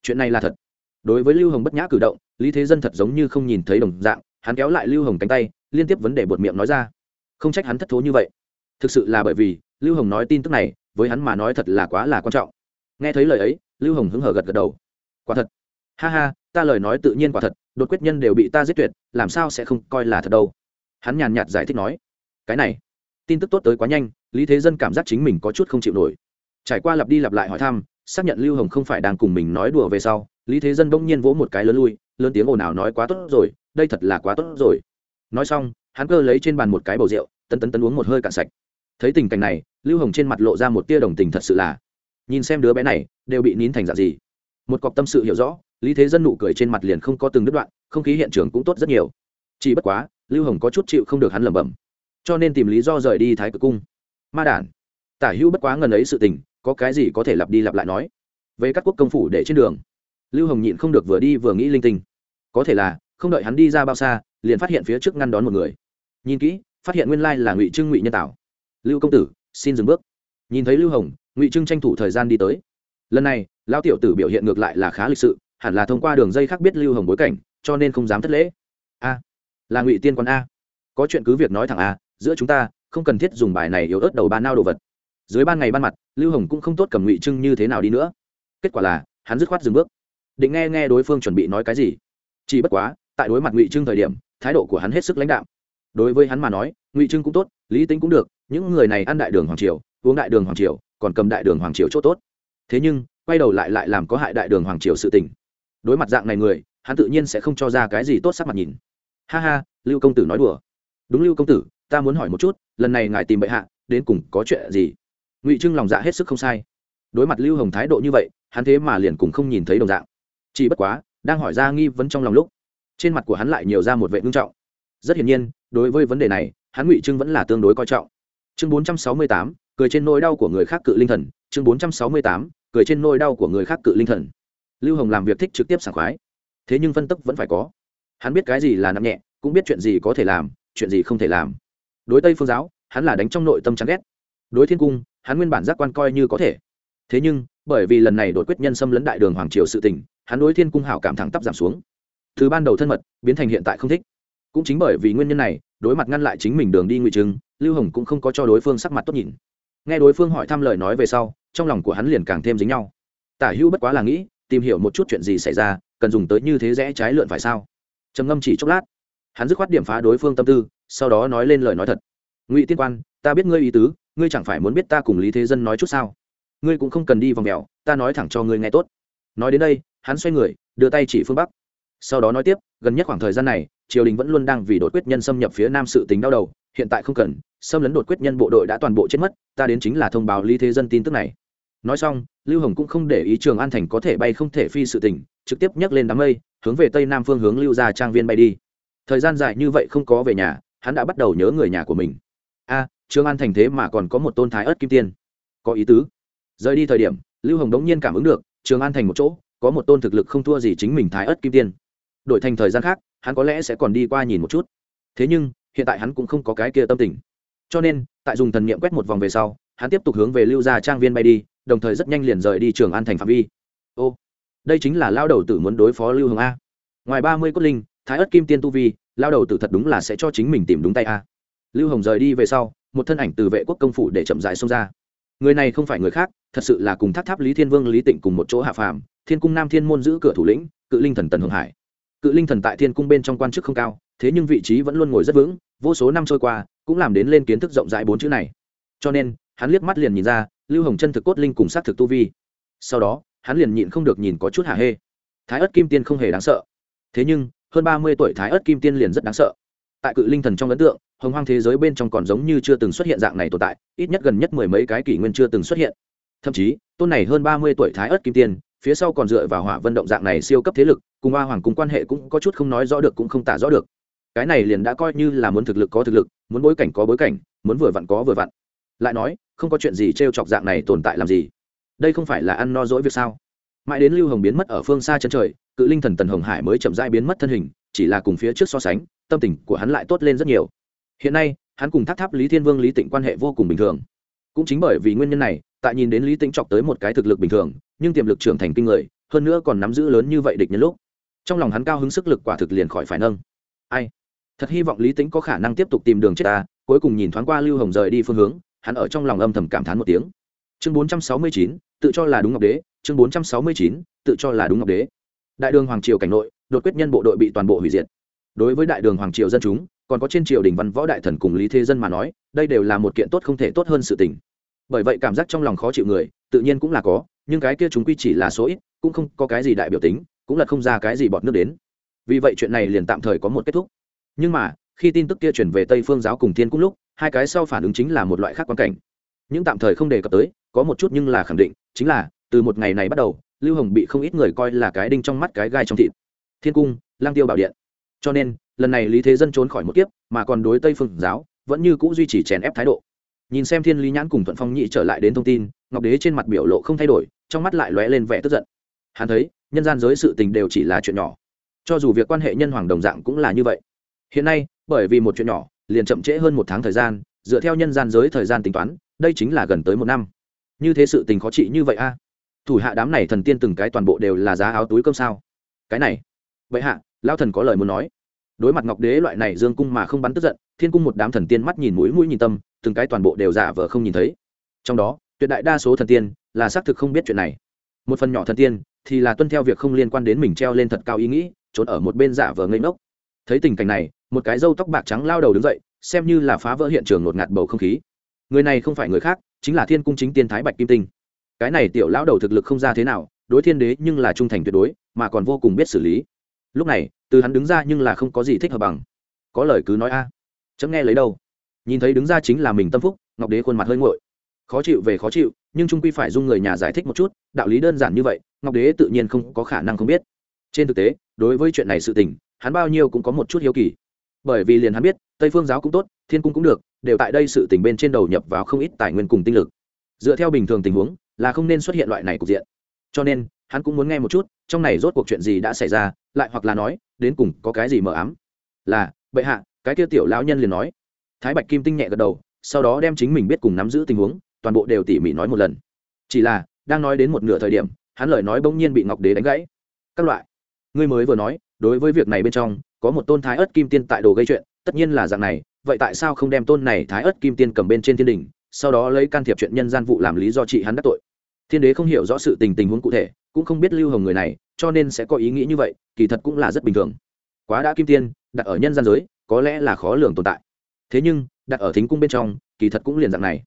Chuyện này là thật. Đối với lưu hồng bất nhã cử động, lý thế dân thật giống như không nhìn thấy đồng dạng, hắn kéo lại lưu hồng cánh tay, liên tiếp vấn đề bột miệng nói ra không trách hắn thất thố như vậy. Thực sự là bởi vì, lưu hồng nói tin tức này, với hắn mà nói thật là quá là quan trọng. Nghe thấy lời ấy, lưu hồng hứng hở gật gật đầu. Quả thật. Ha ha, ta lời nói tự nhiên quả thật, đột quyết nhân đều bị ta giết tuyệt, làm sao sẽ không coi là thật đâu. Hắn nhàn nhạt giải thích nói. Cái này, tin tức tốt tới quá nhanh, lý thế dân cảm giác chính mình có chút không chịu nổi. Trải qua lặp đi lặp lại hỏi thăm, xác nhận lưu hồng không phải đang cùng mình nói đùa về sau, lý thế dân bỗng nhiên vỗ một cái lớn lui, lớn tiếng ồn ào nói quá tốt rồi, đây thật là quá tốt rồi. Nói xong hắn cơ lấy trên bàn một cái bầu rượu tân tấn tấn uống một hơi cạn sạch. Thấy tình cảnh này, lưu hồng trên mặt lộ ra một tia đồng tình thật sự là. Nhìn xem đứa bé này, đều bị nín thành dạng gì. Một cọc tâm sự hiểu rõ, lý thế dân nụ cười trên mặt liền không có từng đứt đoạn, không khí hiện trường cũng tốt rất nhiều. Chỉ bất quá, lưu hồng có chút chịu không được hắn lẩm bẩm. Cho nên tìm lý do rời đi thái cực cung. Ma đản. Tả hữu bất quá ngần ấy sự tình, có cái gì có thể lặp đi lặp lại nói? Về các quốc công phủ để trên đường. Lưu hồng nhịn không được vừa đi vừa nghĩ linh tinh. Có thể là, không đợi hắn đi ra bao xa, liền phát hiện phía trước ngăn đón một người nhìn kỹ, phát hiện nguyên lai là ngụy trưng ngụy nhân tạo. Lưu công tử, xin dừng bước. Nhìn thấy lưu hồng, ngụy trưng tranh thủ thời gian đi tới. Lần này lao tiểu tử biểu hiện ngược lại là khá lịch sự, hẳn là thông qua đường dây khác biết lưu hồng bối cảnh, cho nên không dám thất lễ. A, là ngụy tiên quán a. Có chuyện cứ việc nói thẳng a, giữa chúng ta, không cần thiết dùng bài này yếu ớt đầu ba nao đồ vật. Dưới ban ngày ban mặt, lưu hồng cũng không tốt cầm ngụy trưng như thế nào đi nữa. Kết quả là, hắn dứt khoát dừng bước. Định nghe nghe đối phương chuẩn bị nói cái gì. Chỉ bất quá, tại đối mặt ngụy trưng thời điểm, thái độ của hắn hết sức lãnh đạo đối với hắn mà nói, ngụy trưng cũng tốt, lý tính cũng được, những người này ăn đại đường hoàng triều, uống đại đường hoàng triều, còn cầm đại đường hoàng triều c h ỗ t ố t thế nhưng, quay đầu lại lại làm có hại đại đường hoàng triều sự tình. Đối mặt dạng này người, hắn tự nhiên sẽ không cho ra cái gì tốt sắc mặt nhìn. Ha ha, lưu công tử nói đùa. Đúng lưu công tử, ta muốn hỏi một chút, lần này ngài tìm bệ hạ, đến cùng có chuyện gì? Ngụy trưng lòng dạ hết sức không sai. Đối mặt lưu hồng thái độ như vậy, hắn thế mà liền cùng không nhìn thấy đồng dạng. Chỉ bất quá, đang hỏi ra nghi vấn trong lòng lúc, trên mặt của hắn lại nhiều ra một vệ ngưng trọng. Rất hiển nhiên đối với vấn đề này hắn ngụy trưng vẫn là tương đối coi trọng. Chương 468, cười trên nỗi đau của người khác cự linh thần. Chương 468, cười trên nỗi đau của người khác cự linh thần. Lưu hồng làm việc thích trực tiếp sảng khoái. Thế nhưng phân tức vẫn phải có. Hắn biết cái gì là nặng nhẹ cũng biết chuyện gì có thể làm chuyện gì không thể làm. Đối tây phương giáo hắn là đánh trong nội tâm chán ghét. Đối thiên cung hắn nguyên bản giác quan coi như có thể. Thế nhưng bởi vì lần này đột quyết nhân xâm lấn đại đường hoàng triều sự tình hắn đối thiên cung hảo cảm thẳng tắp giảm xuống. Từ ban đầu thân mật biến thành hiện tại không thích. Cũng chính bởi vì nguyên nhân này đối mặt ngăn lại chính mình đường đi ngụy trưng lưu hồng cũng không có cho đối phương sắc mặt tốt nhìn. Nghe đối phương hỏi thăm lời nói về sau, trong lòng của hắn liền càng thêm dính nhau. Tả hữu bất quá là nghĩ, tìm hiểu một chút chuyện gì xảy ra, cần dùng tới như thế rẽ trái lượn phải sao? Trầm ngâm chỉ chốc lát. Hắn dứt khoát điểm phá đối phương tâm tư, sau đó nói lên lời nói thật. Ngụy tiên quan, ta biết ngươi ý tứ, ngươi chẳng phải muốn biết ta cùng lý thế dân nói chút sao? Ngươi cũng không cần đi vòng mèo, ta nói thẳng cho ngươi nghe tốt. Nói đến đây, hắn xoay người, đưa tay chỉ phương bắc. Sau đó nói tiếp gần nhất khoảng thời gian này, triều đình vẫn luôn đang vì đột quyết nhân xâm nhập phía nam sự tính đau đầu, hiện tại không cần, xâm lấn đột quyết nhân bộ đội đã toàn bộ chết mất, ta đến chính là thông báo lý thế dân tin tức này. Nói xong, lưu hồng cũng không để ý trường an thành có thể bay không thể phi sự tình, trực tiếp nhấc lên đám mây, hướng về tây nam phương hướng lưu ra trang viên bay đi. Thời gian dài như vậy không có về nhà, hắn đã bắt đầu nhớ người nhà của mình. A, trường an thành thế mà còn có một tôn thái ớt kim tiên. Có ý tứ. Rời đi thời điểm, lưu hồng đống nhiên cảm ứng được, trường an thành một chỗ, có một tôn thực lực không thua gì chính mình thái ớt kim tiên đổi thành thời gian khác, hắn có lẽ sẽ còn đi qua nhìn một chút. Thế nhưng, hiện tại hắn cũng không có cái kia tâm tình. Cho nên, tại dùng thần niệm quét một vòng về sau, hắn tiếp tục hướng về lưu gia trang viên bay đi, đồng thời rất nhanh liền rời đi trường an thành phạm vi. Ô, đây chính là lao đầu tử muốn đối phó lưu hồng a. Ngoài ba mươi cốt linh, thái ất kim tiên tu vi, lao đầu tử thật đúng là sẽ cho chính mình tìm đúng tay a. Lưu hồng rời đi về sau, một thân ảnh từ vệ quốc công phủ để chậm dài xông ra. Người này không phải người khác, thật sự là cùng tháp tháp lý thiên vương lý tịnh cùng một chỗ hạ phàm, thiên cung nam thiên môn giữ cửa thủ lĩnh, cự linh thần tần hồng hải cự linh thần tại thiên cung bên trong quan chức không cao, thế nhưng vị trí vẫn luôn ngồi rất vững, vô số năm trôi qua, cũng làm đến lên kiến thức rộng rãi bốn chữ này. Cho nên, hắn liếc mắt liền nhìn ra, lưu hồng chân thực cốt linh cùng s á t thực tu vi. Sau đó, hắn liền nhịn không được nhìn có chút hà hê. Thái ớt kim tiên không hề đáng sợ. Thế nhưng, hơn ba mươi tuổi thái ớt kim tiên liền rất đáng sợ. Tại cự linh thần trong ấn tượng, hồng hoang thế giới bên trong còn giống như chưa từng xuất hiện dạng này tồn tại, ít nhất gần nhất mười mấy cái kỷ nguyên chưa từng xuất hiện. Thậm chí, tôn này hơn ba mươi tuổi thái ớt kim tiên phía sau còn dựa vào hỏa vận động dạng này siêu cấp thế lực, cùng hoa hoàng cùng quan hệ cũng có chút không nói rõ được cũng không tả rõ được. Cái này liền đã coi như là muốn thực lực có thực lực, muốn bối cảnh có bối cảnh, muốn vừa vặn có vừa vặn. Lại nói, không có chuyện gì t r e o chọc dạng này tồn tại làm gì? Đây không phải là ăn no dỗi việc sao? Mãi đến lưu hồng biến mất ở phương xa chân trời, cự linh thần tần hồng hải mới chậm dai biến mất thân hình, chỉ là cùng phía trước so sánh, tâm tình của hắn lại tốt lên rất nhiều. Hiện nay, hắn cùng tháp tháp lý thiên vương lý tịnh quan hệ vô cùng bình thường cũng chính bởi vì nguyên nhân này, tại nhìn đến lý tĩnh chọc tới một cái thực lực bình thường, nhưng tiềm lực trưởng thành kinh người, hơn nữa còn nắm giữ lớn như vậy địch nhân lúc, trong lòng hắn cao hứng sức lực quả thực liền khỏi phải nâng. Ai? Thật hy vọng lý tĩnh có khả năng tiếp tục tìm đường chết ta, cuối cùng nhìn thoáng qua lưu hồng rời đi phương hướng, hắn ở trong lòng âm thầm cảm thán một tiếng. Chương bốn trăm sáu mươi chín, tự cho là đúng ngọc đế, chương bốn trăm sáu mươi chín, tự cho là đúng ngọc đế. Đại đường hoàng triều cảnh nội, đột quyết nhân bộ đội bị toàn bộ hủy diệt. Đối với đại đường hoàng triều dân chúng còn có trên triều đình văn võ đại thần cùng lý thế dân mà nói, đây đều là một kiện tốt không thể tốt hơn sự tình. Bởi vậy cảm giác trong lòng khó chịu người, tự nhiên cũng là có, nhưng cái kia chúng quy chỉ là số ít, cũng không có cái gì đại biểu tính, cũng là không ra cái gì bọt nước đến. Vì vậy chuyện này liền tạm thời có một kết thúc. Nhưng mà, khi tin tức kia chuyển về tây phương giáo cùng thiên cung lúc, hai cái sau phản ứng chính là một loại khác quan cảnh. Những tạm thời không đề cập tới, có một chút nhưng là khẳng định, chính là, từ một ngày này bắt đầu, lưu hồng bị không ít người coi là cái đinh trong mắt cái gai trong thịt. Thiên cung, lang tiêu bảo điện. Cho nên lần này lý thế dân trốn khỏi một kiếp, mà còn đối tây phương giáo, vẫn như c ũ duy trì chèn ép thái độ. Nhìn xem thiên lý nhãn cùng thuận phong nhị trở lại đến thông tin, ngọc đế trên mặt biểu lộ không thay đổi, trong mắt lại lóe lên vẻ tức giận. Hắn thấy, nhân gian giới sự tình đều chỉ là chuyện nhỏ. Cho dù việc quan hệ nhân hoàng đồng dạng cũng là như vậy. Hiện nay, bởi vì một chuyện nhỏ, liền chậm trễ hơn một tháng thời gian, dựa theo nhân gian giới thời gian tính toán, đây chính là gần tới một năm. Như thế sự tình khó trị như vậy a? Thủ hạ đám này thần tiên từng cái toàn bộ đều là giá áo túi cơm sao? Cái này vậy hạ lao thần có lời muốn nói đối mặt ngọc đế loại này dương cung mà không bắn tức giận, thiên cung một đám thần tiên mắt nhìn mũi mũi nhìn tâm, từng cái toàn bộ đều giả vờ không nhìn thấy. Trong đó, tuyệt đại đa số thần tiên là xác thực không biết chuyện này. Một phần nhỏ thần tiên thì là tuân theo việc không liên quan đến mình treo lên thật cao ý nghĩ, trốn ở một bên giả vờ ngây ngốc. Thấy tình cảnh này, một cái râu tóc bạc trắng lao đầu đứng dậy, xem như là phá vỡ hiện trường ngột ngạt bầu không khí. Người này không phải người khác, chính là thiên cung chính tiên thái bạch kim tinh. Cái này tiểu lao đầu thực lực không ra thế nào, đối thiên đế nhưng là trung thành tuyệt đối, mà còn vô cùng biết xử lý lúc này từ hắn đứng ra nhưng là không có gì thích hợp bằng. Có lời cứ nói a. Chấm nghe lấy đâu. Nhìn thấy đứng ra chính là mình tâm phúc ngọc đế khuôn mặt hơi nguội, khó chịu về khó chịu nhưng trung quy phải dung người nhà giải thích một chút đạo lý đơn giản như vậy ngọc đế tự nhiên không có khả năng không biết. Trên thực tế đối với chuyện này sự tình hắn bao nhiêu cũng có một chút hiếu kỳ. Bởi vì liền hắn biết tây phương giáo cũng tốt thiên cung cũng được đều tại đây sự tình bên trên đầu nhập vào không ít tài nguyên cùng tinh lực. Dựa theo bình thường tình huống là không nên xuất hiện loại này cục diện. Cho nên hắn cũng muốn nghe một chút trong này rốt cuộc chuyện gì đã xảy ra lại hoặc là nói, đến cùng có cái gì mờ ám? Là, bệ hạ, cái kia tiểu lão nhân liền nói. Thái bạch kim tinh nhẹ gật đầu, sau đó đem chính mình biết cùng nắm giữ tình huống, toàn bộ đều tỉ mỉ nói một lần. Chỉ là, đang nói đến một nửa thời điểm, hắn lời nói bỗng nhiên bị ngọc đế đánh gãy. Các loại. Ngươi mới vừa nói, đối với việc này bên trong, có một tôn thái ớt kim tiên tại đồ gây chuyện, tất nhiên là dạng này, vậy tại sao không đem tôn này thái ớt kim tiên cầm bên trên thiên đình sau đó lấy can thiệp chuyện nhân gian vụ làm lý do trị hắn đắc tội? Thiên đế không hiểu rõ sự tình tình huống cụ thể cũng không biết lưu hồng người này, cho nên sẽ có ý nghĩ như vậy, kỳ thật cũng là rất bình thường. Quá đã kim tiên, đặt ở nhân gian giới, có lẽ là khó lường tồn tại. Thế nhưng, đặt ở thính cung bên trong, kỳ thật cũng liền dạng này.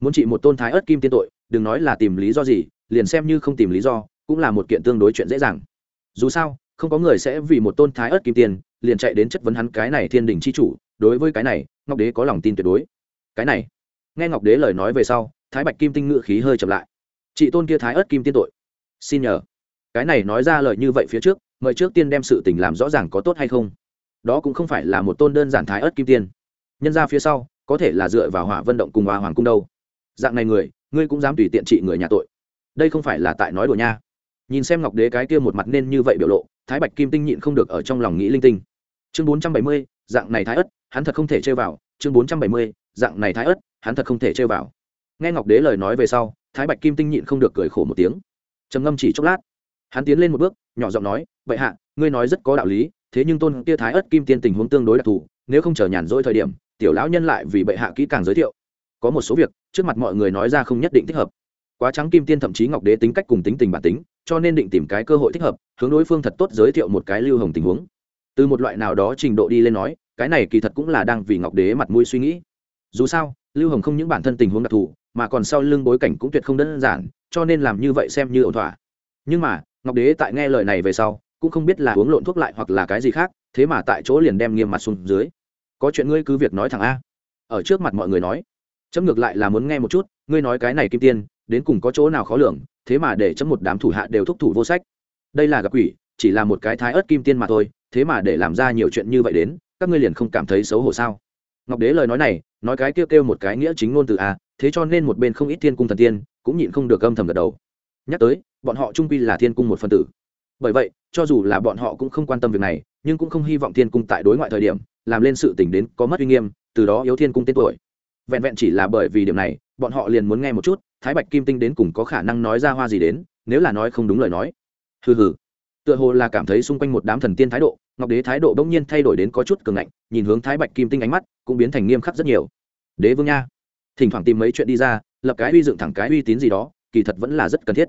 Muốn trị một tôn thái ớt kim tiên tội, đừng nói là tìm lý do gì, liền xem như không tìm lý do, cũng là một kiện tương đối chuyện dễ dàng. Dù sao, không có người sẽ vì một tôn thái ớt kim tiên, liền chạy đến chất vấn hắn cái này thiên đình c h i chủ, đối với cái này, ngọc đế có lòng tin tuyệt đối. Cái này, nghe ngọc đế lời nói về sau, thái bạch kim tinh ngự khí hơi chậm lại. Chị tôn kia thái ớt kim tiên tội xin nhờ. Cái này nói ra lời như vậy phía trước, mời trước tiên đem sự tình làm rõ ràng có tốt hay không. Đó cũng không phải là một tôn đơn giản thái ớt kim tiên. Nhân ra phía sau, có thể là dựa vào hỏa vận động cùng hòa hoàng cung đâu. Dạng này người, ngươi cũng dám tùy tiện trị người nhà tội. Đây không phải là tại nói đùa nha. Nhìn xem ngọc đế cái kia một mặt nên như vậy biểu lộ, thái bạch kim tinh nhịn không được ở trong lòng nghĩ linh tinh. Chương bốn trăm bảy mươi, dạng này thái ất hắn thật không thể chơi vào. Chương bốn trăm bảy mươi, dạng này thái ất hắn thật không thể chơi vào. Nghe ngọc đế lời nói về sau, thái bạch kim tinh nhịn không được cười khổ một tiếng trầm ngâm chỉ chốc lát. Hắn tiến lên một bước, nhỏ giọng nói vậy hạ, ngươi nói rất có đạo lý, thế nhưng tôn kia thái ất kim tiên tình huống tương đối đặc thù, nếu không chờ nhàn rỗi thời điểm, tiểu lão nhân lại vì bệ hạ kỹ càng giới thiệu. Có một số việc, trước mặt mọi người nói ra không nhất định thích hợp. Quá trắng kim tiên thậm chí ngọc đế tính cách cùng tính tình bản tính, cho nên định tìm cái cơ hội thích hợp, hướng đối phương thật tốt giới thiệu một cái lưu hồng tình huống. Từ một loại nào đó trình độ đi lên nói, cái này kỳ thật cũng là đang vì ngọc đế mặt mũi suy nghĩ. Dù sao, lưu hồng không những bản thân tình huống đặc thù, mà còn sau lưng bối cảnh cũng tuyệt không đơn giản cho nên làm như vậy xem như ổn thỏa. Nhưng mà, ngọc đế tại nghe lời này về sau, cũng không biết là uống lộn thuốc lại hoặc là cái gì khác, thế mà tại chỗ liền đem nghiêm mặt xuống dưới. Có chuyện ngươi cứ việc nói thẳng a. Ở trước mặt mọi người nói. Chấm ngược lại là muốn nghe một chút, ngươi nói cái này kim tiên, đến cùng có chỗ nào khó lường, thế mà để chấm một đám thủ hạ đều thúc thủ vô sách. Đây là gặp quỷ, chỉ là một cái thái ớt kim tiên mà thôi, thế mà để làm ra nhiều chuyện như vậy đến, các ngươi liền không cảm thấy xấu hổ sao? Ngọc đế lời nói này, nói cái kêu kêu một cái nghĩa chính ngôn từ a, thế cho nên một bên không ít thiên cung thần tiên cũng nhịn không được âm thầm gật đầu. Nhắc tới, bọn họ trung quy là thiên cung một phân tử. Bởi vậy, cho dù là bọn họ cũng không quan tâm việc này, nhưng cũng không hy vọng thiên cung tại đối ngoại thời điểm, làm lên sự t ì n h đến có mất uy nghiêm, từ đó yếu thiên cung tên tuổi. Vẹn vẹn chỉ là bởi vì điểm này, bọn họ liền muốn nghe một chút, thái bạch kim tinh đến cùng có khả năng nói ra hoa gì đến, nếu là nói không đúng lời nói. Hừ hừ. Tựa hồ là cảm thấy xung quanh một đám thần tiên thái độ, ngọc đế thái độ bỗng nhiên thay đổi đến có chút cường ngạnh, nhìn hướng thái bạch kim tinh ánh mắt, cũng biến thành nghiêm khắc rất nhiều. Đế vương nha. Thỉnh thoảng tìm mấy chuyện đi ra lập cái uy dựng thẳng cái uy tín gì đó, kỳ thật vẫn là rất cần thiết.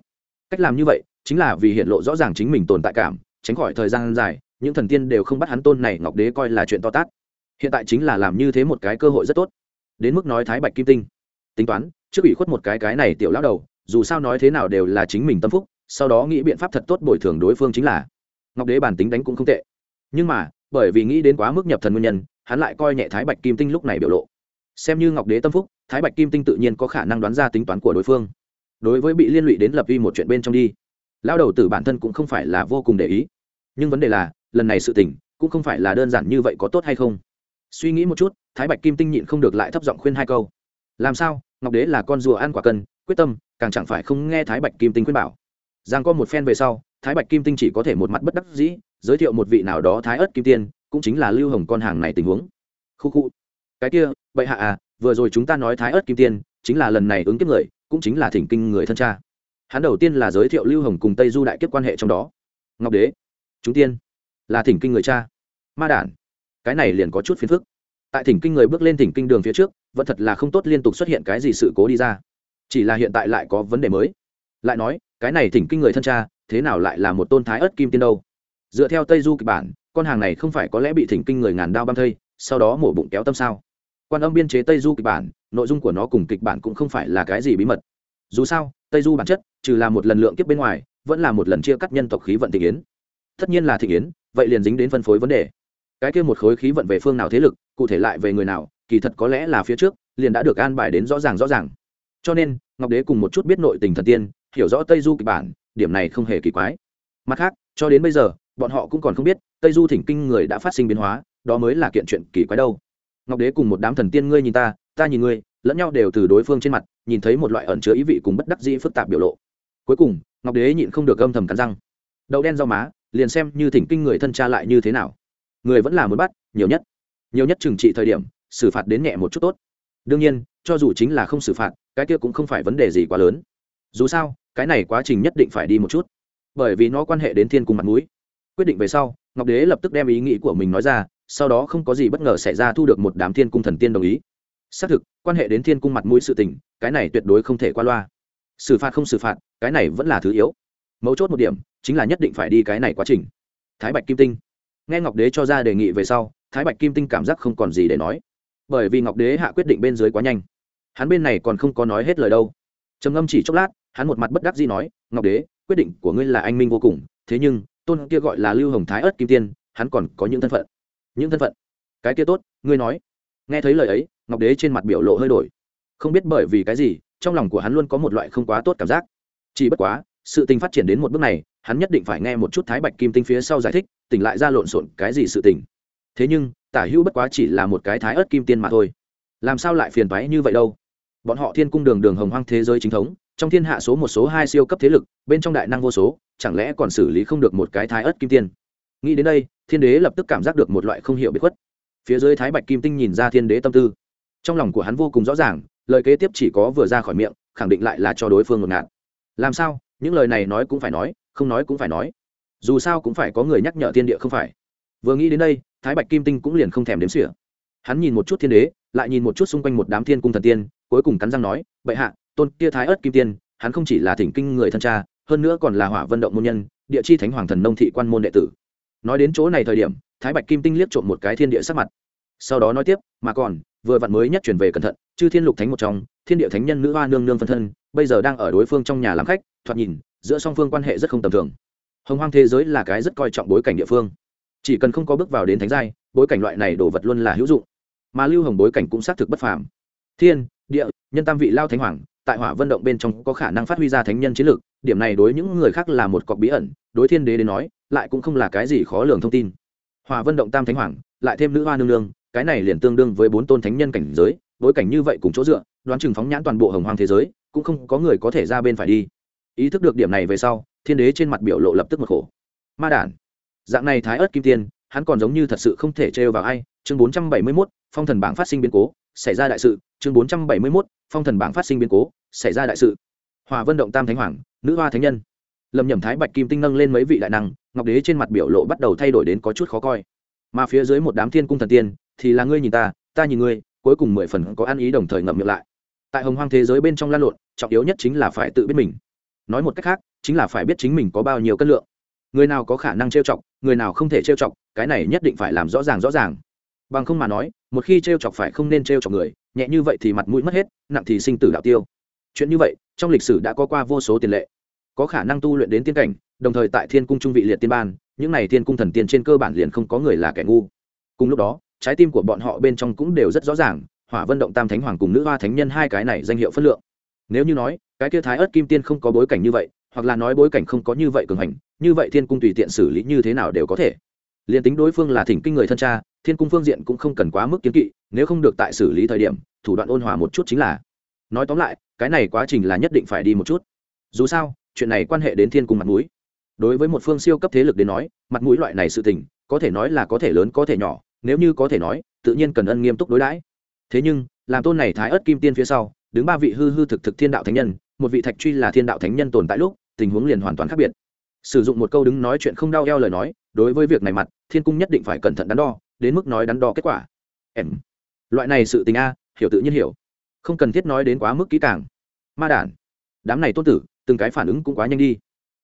Cách làm như vậy chính là vì hiện lộ rõ ràng chính mình tồn tại cảm, tránh khỏi thời gian dài, những thần tiên đều không bắt hắn tôn này ngọc đế coi là chuyện to tát. Hiện tại chính là làm như thế một cái cơ hội rất tốt. Đến mức nói thái bạch kim tinh. Tính toán, trước ủy khuất một cái cái này tiểu lão đầu, dù sao nói thế nào đều là chính mình tâm phúc, sau đó nghĩ biện pháp thật tốt bồi thường đối phương chính là. Ngọc đế bản tính đánh cũng không tệ. Nhưng mà, bởi vì nghĩ đến quá mức nhập thần nguyên nhân, hắn lại coi nhẹ thái bạch kim tinh lúc này biểu lộ. Xem như ngọc đế tâm phúc thái bạch kim tinh tự nhiên có khả năng đoán ra tính toán của đối phương. Đối với bị liên lụy đến lập vi một chuyện bên trong đi lao đầu tử bản thân cũng không phải là vô cùng để ý. Nhưng vấn đề là, lần này sự tình, cũng không phải là đơn giản như vậy có tốt hay không. Suy nghĩ một chút, thái bạch kim tinh nhịn không được lại thấp giọng khuyên hai câu. Làm sao? Ngọc đế là con rùa ăn quả cân quyết tâm, càng chẳng phải không nghe thái bạch kim tinh khuyên bảo. Giang có một phen về sau, thái bạch kim tinh chỉ có thể một mặt bất đắc dĩ, giới thiệu một vị nào đó thái ớt kim tiên, cũng chính là lưu hồng con hàng này tình huống. Khu khu. Cái kia vậy hạ à vừa rồi chúng ta nói thái ớt kim tiên, chính là lần này ứng kiếp người, cũng chính là thỉnh kinh người thân cha. Hắn đầu tiên là giới thiệu lưu hồng cùng tây du đại kiếp quan hệ trong đó. Ngọc đế, chúng tiên, là thỉnh kinh người cha. Ma đản, cái này liền có chút phiền phức. Tại thỉnh kinh người bước lên thỉnh kinh đường phía trước, vẫn thật là không tốt liên tục xuất hiện cái gì sự cố đi ra. Chỉ là hiện tại lại có vấn đề mới. Lại nói, cái này thỉnh kinh người thân cha, thế nào lại là một tôn thái ớt kim tiên đâu? Dựa theo tây du kịch bản, con hàng này không phải có lẽ bị thỉnh kinh người ngàn đao băm thây, sau đó mổ bụng kéo tâm sao? Quan âm biên chế tây du kịch bản, nội dung của nó cùng kịch bản cũng không phải là cái gì bí mật. Dù sao, tây du bản chất, trừ là một lần lượng kiếp bên ngoài, vẫn là một lần chia cắt nhân tộc khí vận thị yến tất nhiên là thị yến vậy liền dính đến phân phối vấn đề. Cái kia một khối khí vận về phương nào thế lực, cụ thể lại về người nào, kỳ thật có lẽ là phía trước, liền đã được an bài đến rõ ràng rõ ràng. Cho nên, ngọc đế cùng một chút biết nội tình thần tiên, hiểu rõ tây du kịch bản, điểm này không hề kỳ quái. Mặt khác, cho đến bây giờ, bọn họ cũng còn không biết, tây du thỉnh kinh người đã phát sinh biến hóa, đó mới là kiện chuyện kỳ quái đâu ngọc đế cùng một đám thần tiên ngươi nhìn ta ta nhìn ngươi, lẫn nhau đều từ đối phương trên mặt, nhìn thấy một loại ẩn chứa ý vị cùng bất đắc dĩ phức tạp biểu lộ. Cuối cùng, ngọc đế nhịn không được âm thầm cắn răng. Đậu đen rau má, liền xem như thỉnh kinh người thân cha lại như thế nào. Người vẫn là muốn bắt, nhiều nhất. Nhiều nhất trừng trị thời điểm, xử phạt đến nhẹ một chút tốt. Đương nhiên, cho dù chính là không xử phạt, cái kia cũng không phải vấn đề gì quá lớn. Dù sao, cái này quá trình nhất định phải đi một chút. Bởi vì nó quan hệ đến thiên cung mặt mũi. Quyết định về sau, ngọc đế lập tức đem ý nghĩ của mình nói ra sau đó không có gì bất ngờ xảy ra thu được một đám thiên cung thần tiên đồng ý. Xác thực, quan hệ đến thiên cung mặt mũi sự tình, cái này tuyệt đối không thể qua loa. Xử phạt không xử phạt, cái này vẫn là thứ yếu. Mấu chốt một điểm, chính là nhất định phải đi cái này quá trình. Thái bạch kim tinh. Nghe ngọc đế cho ra đề nghị về sau, thái bạch kim tinh cảm giác không còn gì để nói. Bởi vì ngọc đế hạ quyết định bên dưới quá nhanh. Hắn bên này còn không có nói hết lời đâu. Trầm ngâm chỉ chốc lát, hắn một mặt bất đắc dĩ nói, ngọc đế, quyết định của ngươi là anh minh vô cùng, thế nhưng, tôn kia gọi là lưu hồng thái ớt kim tiên, hắn còn có những thân phận những thân phận. Cái kia tốt, ngươi nói. Nghe thấy lời ấy, ngọc đế trên mặt biểu lộ hơi đổi. Không biết bởi vì cái gì, trong lòng của hắn luôn có một loại không quá tốt cảm giác. Chỉ bất quá, sự tình phát triển đến một bước này, hắn nhất định phải nghe một chút thái bạch kim tinh phía sau giải thích, tỉnh lại ra lộn xộn cái gì sự tình. Thế nhưng, tả hữu bất quá chỉ là một cái thái ớt kim tiên mà thôi. Làm sao lại phiền toái như vậy đâu? Bọn họ thiên cung đường đường hồng hoang thế giới chính thống, trong thiên hạ số một số hai siêu cấp thế lực, bên trong đại năng vô số, chẳng lẽ còn xử lý không được một cái thái ớt kim tiên? Nghĩ đến đây, thiên đế lập tức cảm giác được một loại không hiểu bị khuất. Phía dưới thái bạch kim tinh nhìn ra thiên đế tâm tư. Trong lòng của hắn vô cùng rõ ràng, lời kế tiếp chỉ có vừa ra khỏi miệng, khẳng định lại là cho đối phương ngột ngạt. Làm sao? Những lời này nói cũng phải nói, không nói cũng phải nói. Dù sao cũng phải có người nhắc nhở thiên địa không phải. Vừa nghĩ đến đây, thái bạch kim tinh cũng liền không thèm đếm xỉa. Hắn nhìn một chút thiên đế, lại nhìn một chút xung quanh một đám thiên cung thần tiên, cuối cùng cắn răng nói, bệ hạ, tôn kia thái ớt kim tiên, hắn không chỉ là thỉnh kinh người thân cha, hơn nữa còn là hỏa vận động môn nhân, địa chi thánh hoàng thần nông thị quan môn đệ tử nói đến chỗ này thời điểm, thái bạch kim tinh liếc trộm một cái thiên địa sắc mặt. Sau đó nói tiếp, mà còn, vừa vặn mới nhất chuyển về cẩn thận, chư thiên lục thánh một trong, thiên địa thánh nhân nữ hoa nương nương phân thân, bây giờ đang ở đối phương trong nhà làm khách, thoạt nhìn, giữa song phương quan hệ rất không tầm thường. Hồng hoang thế giới là cái rất coi trọng bối cảnh địa phương. Chỉ cần không có bước vào đến thánh giai, bối cảnh loại này đồ vật luôn là hữu dụng. Mà lưu hồng bối cảnh cũng xác thực bất phàm. Thiên, địa, nhân tam vị lao thánh hoàng, tại hỏa vận động bên trong có khả năng phát huy ra thánh nhân chiến lược, điểm này đối những người khác là một cọc bí ẩn, đối thiên đế đến nói lại cũng không là cái gì khó lường thông tin. Hòa vân động tam thánh hoàng lại thêm nữ hoa nương nương cái này liền tương đương với bốn tôn thánh nhân cảnh giới bối cảnh như vậy cùng chỗ dựa đoán chừng phóng nhãn toàn bộ hồng hoàng thế giới cũng không có người có thể ra bên phải đi. Ý thức được điểm này về sau thiên đế trên mặt biểu lộ lập tức một khổ. Ma đản. Dạng này thái ớt kim tiên hắn còn giống như thật sự không thể trêu vào ai. Chương bốn trăm bảy mươi 471, phong thần bảng phát sinh biến cố xảy ra đại sự. Chương bốn trăm bảy mươi 471, phong thần bảng phát sinh biến cố xảy ra đại sự. Hòa vân động tam thánh hoàng nữ hoa thánh nhân lầm nhầm thái bạch kim tinh nâng lên mấy vị đại năng, ngọc đế trên mặt biểu lộ bắt đầu thay đổi đến có chút khó coi. Mà phía dưới một đám thiên cung thần tiên, thì là ngươi nhìn ta ta nhìn ngươi, cuối cùng mười phần có ăn ý đồng thời ngậm miệng lại. Tại hồng hoang thế giới bên trong lan lộn, trọng yếu nhất chính là phải tự biết mình. Nói một cách khác, chính là phải biết chính mình có bao nhiêu cân lượng. Người nào có khả năng trêu chọc, người nào không thể trêu chọc, cái này nhất định phải làm rõ ràng rõ ràng. Bằng không mà nói, một khi trêu chọc phải không nên trêu chọc người, nhẹ như vậy thì mặt mũi mất hết, nặng thì sinh tử đạo tiêu. Chuyện như vậy, trong lịch sử đã có qua vô số tiền lệ có khả năng tu luyện đến tiên cảnh, đồng thời tại thiên cung trung vị liệt tiên ban, những này thiên cung thần tiên trên cơ bản liền không có người là kẻ ngu. Cùng lúc đó, trái tim của bọn họ bên trong cũng đều rất rõ ràng, hỏa vân động tam thánh hoàng cùng nữ hoa thánh nhân hai cái này danh hiệu phất lượng. Nếu như nói, cái kia thái ớt kim tiên không có bối cảnh như vậy, hoặc là nói bối cảnh không có như vậy cường hành, như vậy thiên cung tùy tiện xử lý như thế nào đều có thể. Liền tính đối phương là thỉnh kinh người thân cha, thiên cung phương diện cũng không cần quá mức kiến kỵ, nếu không được tại xử lý thời điểm, thủ đoạn ôn hòa một chút chính là. Nói tóm lại, cái này quá trình là nhất định phải đi một chút. Dù sao chuyện này quan hệ đến thiên cung mặt mũi. Đối với một phương siêu cấp thế lực đến nói, mặt mũi loại này sự tình, có thể nói là có thể lớn, có thể nhỏ, nếu như có thể nói, tự nhiên cần ân nghiêm túc đối đãi. Thế nhưng, làm tôn này thái ớt kim tiên phía sau, đứng ba vị hư hư thực thực thiên đạo thánh nhân, một vị thạch truy là thiên đạo thánh nhân tồn tại lúc, tình huống liền hoàn toàn khác biệt. Sử dụng một câu đứng nói chuyện không đau eo lời nói, đối với việc này mặt, thiên cung nhất định phải cẩn thận đắn đo, đến mức nói đắn đo kết quả. Em. Loại này sự tình a, hiểu tự nhiên hiểu. Không cần thiết nói đến quá mức kỹ càng. Ma đản. Đám này tôn tử từng cái phản ứng cũng quá nhanh đi.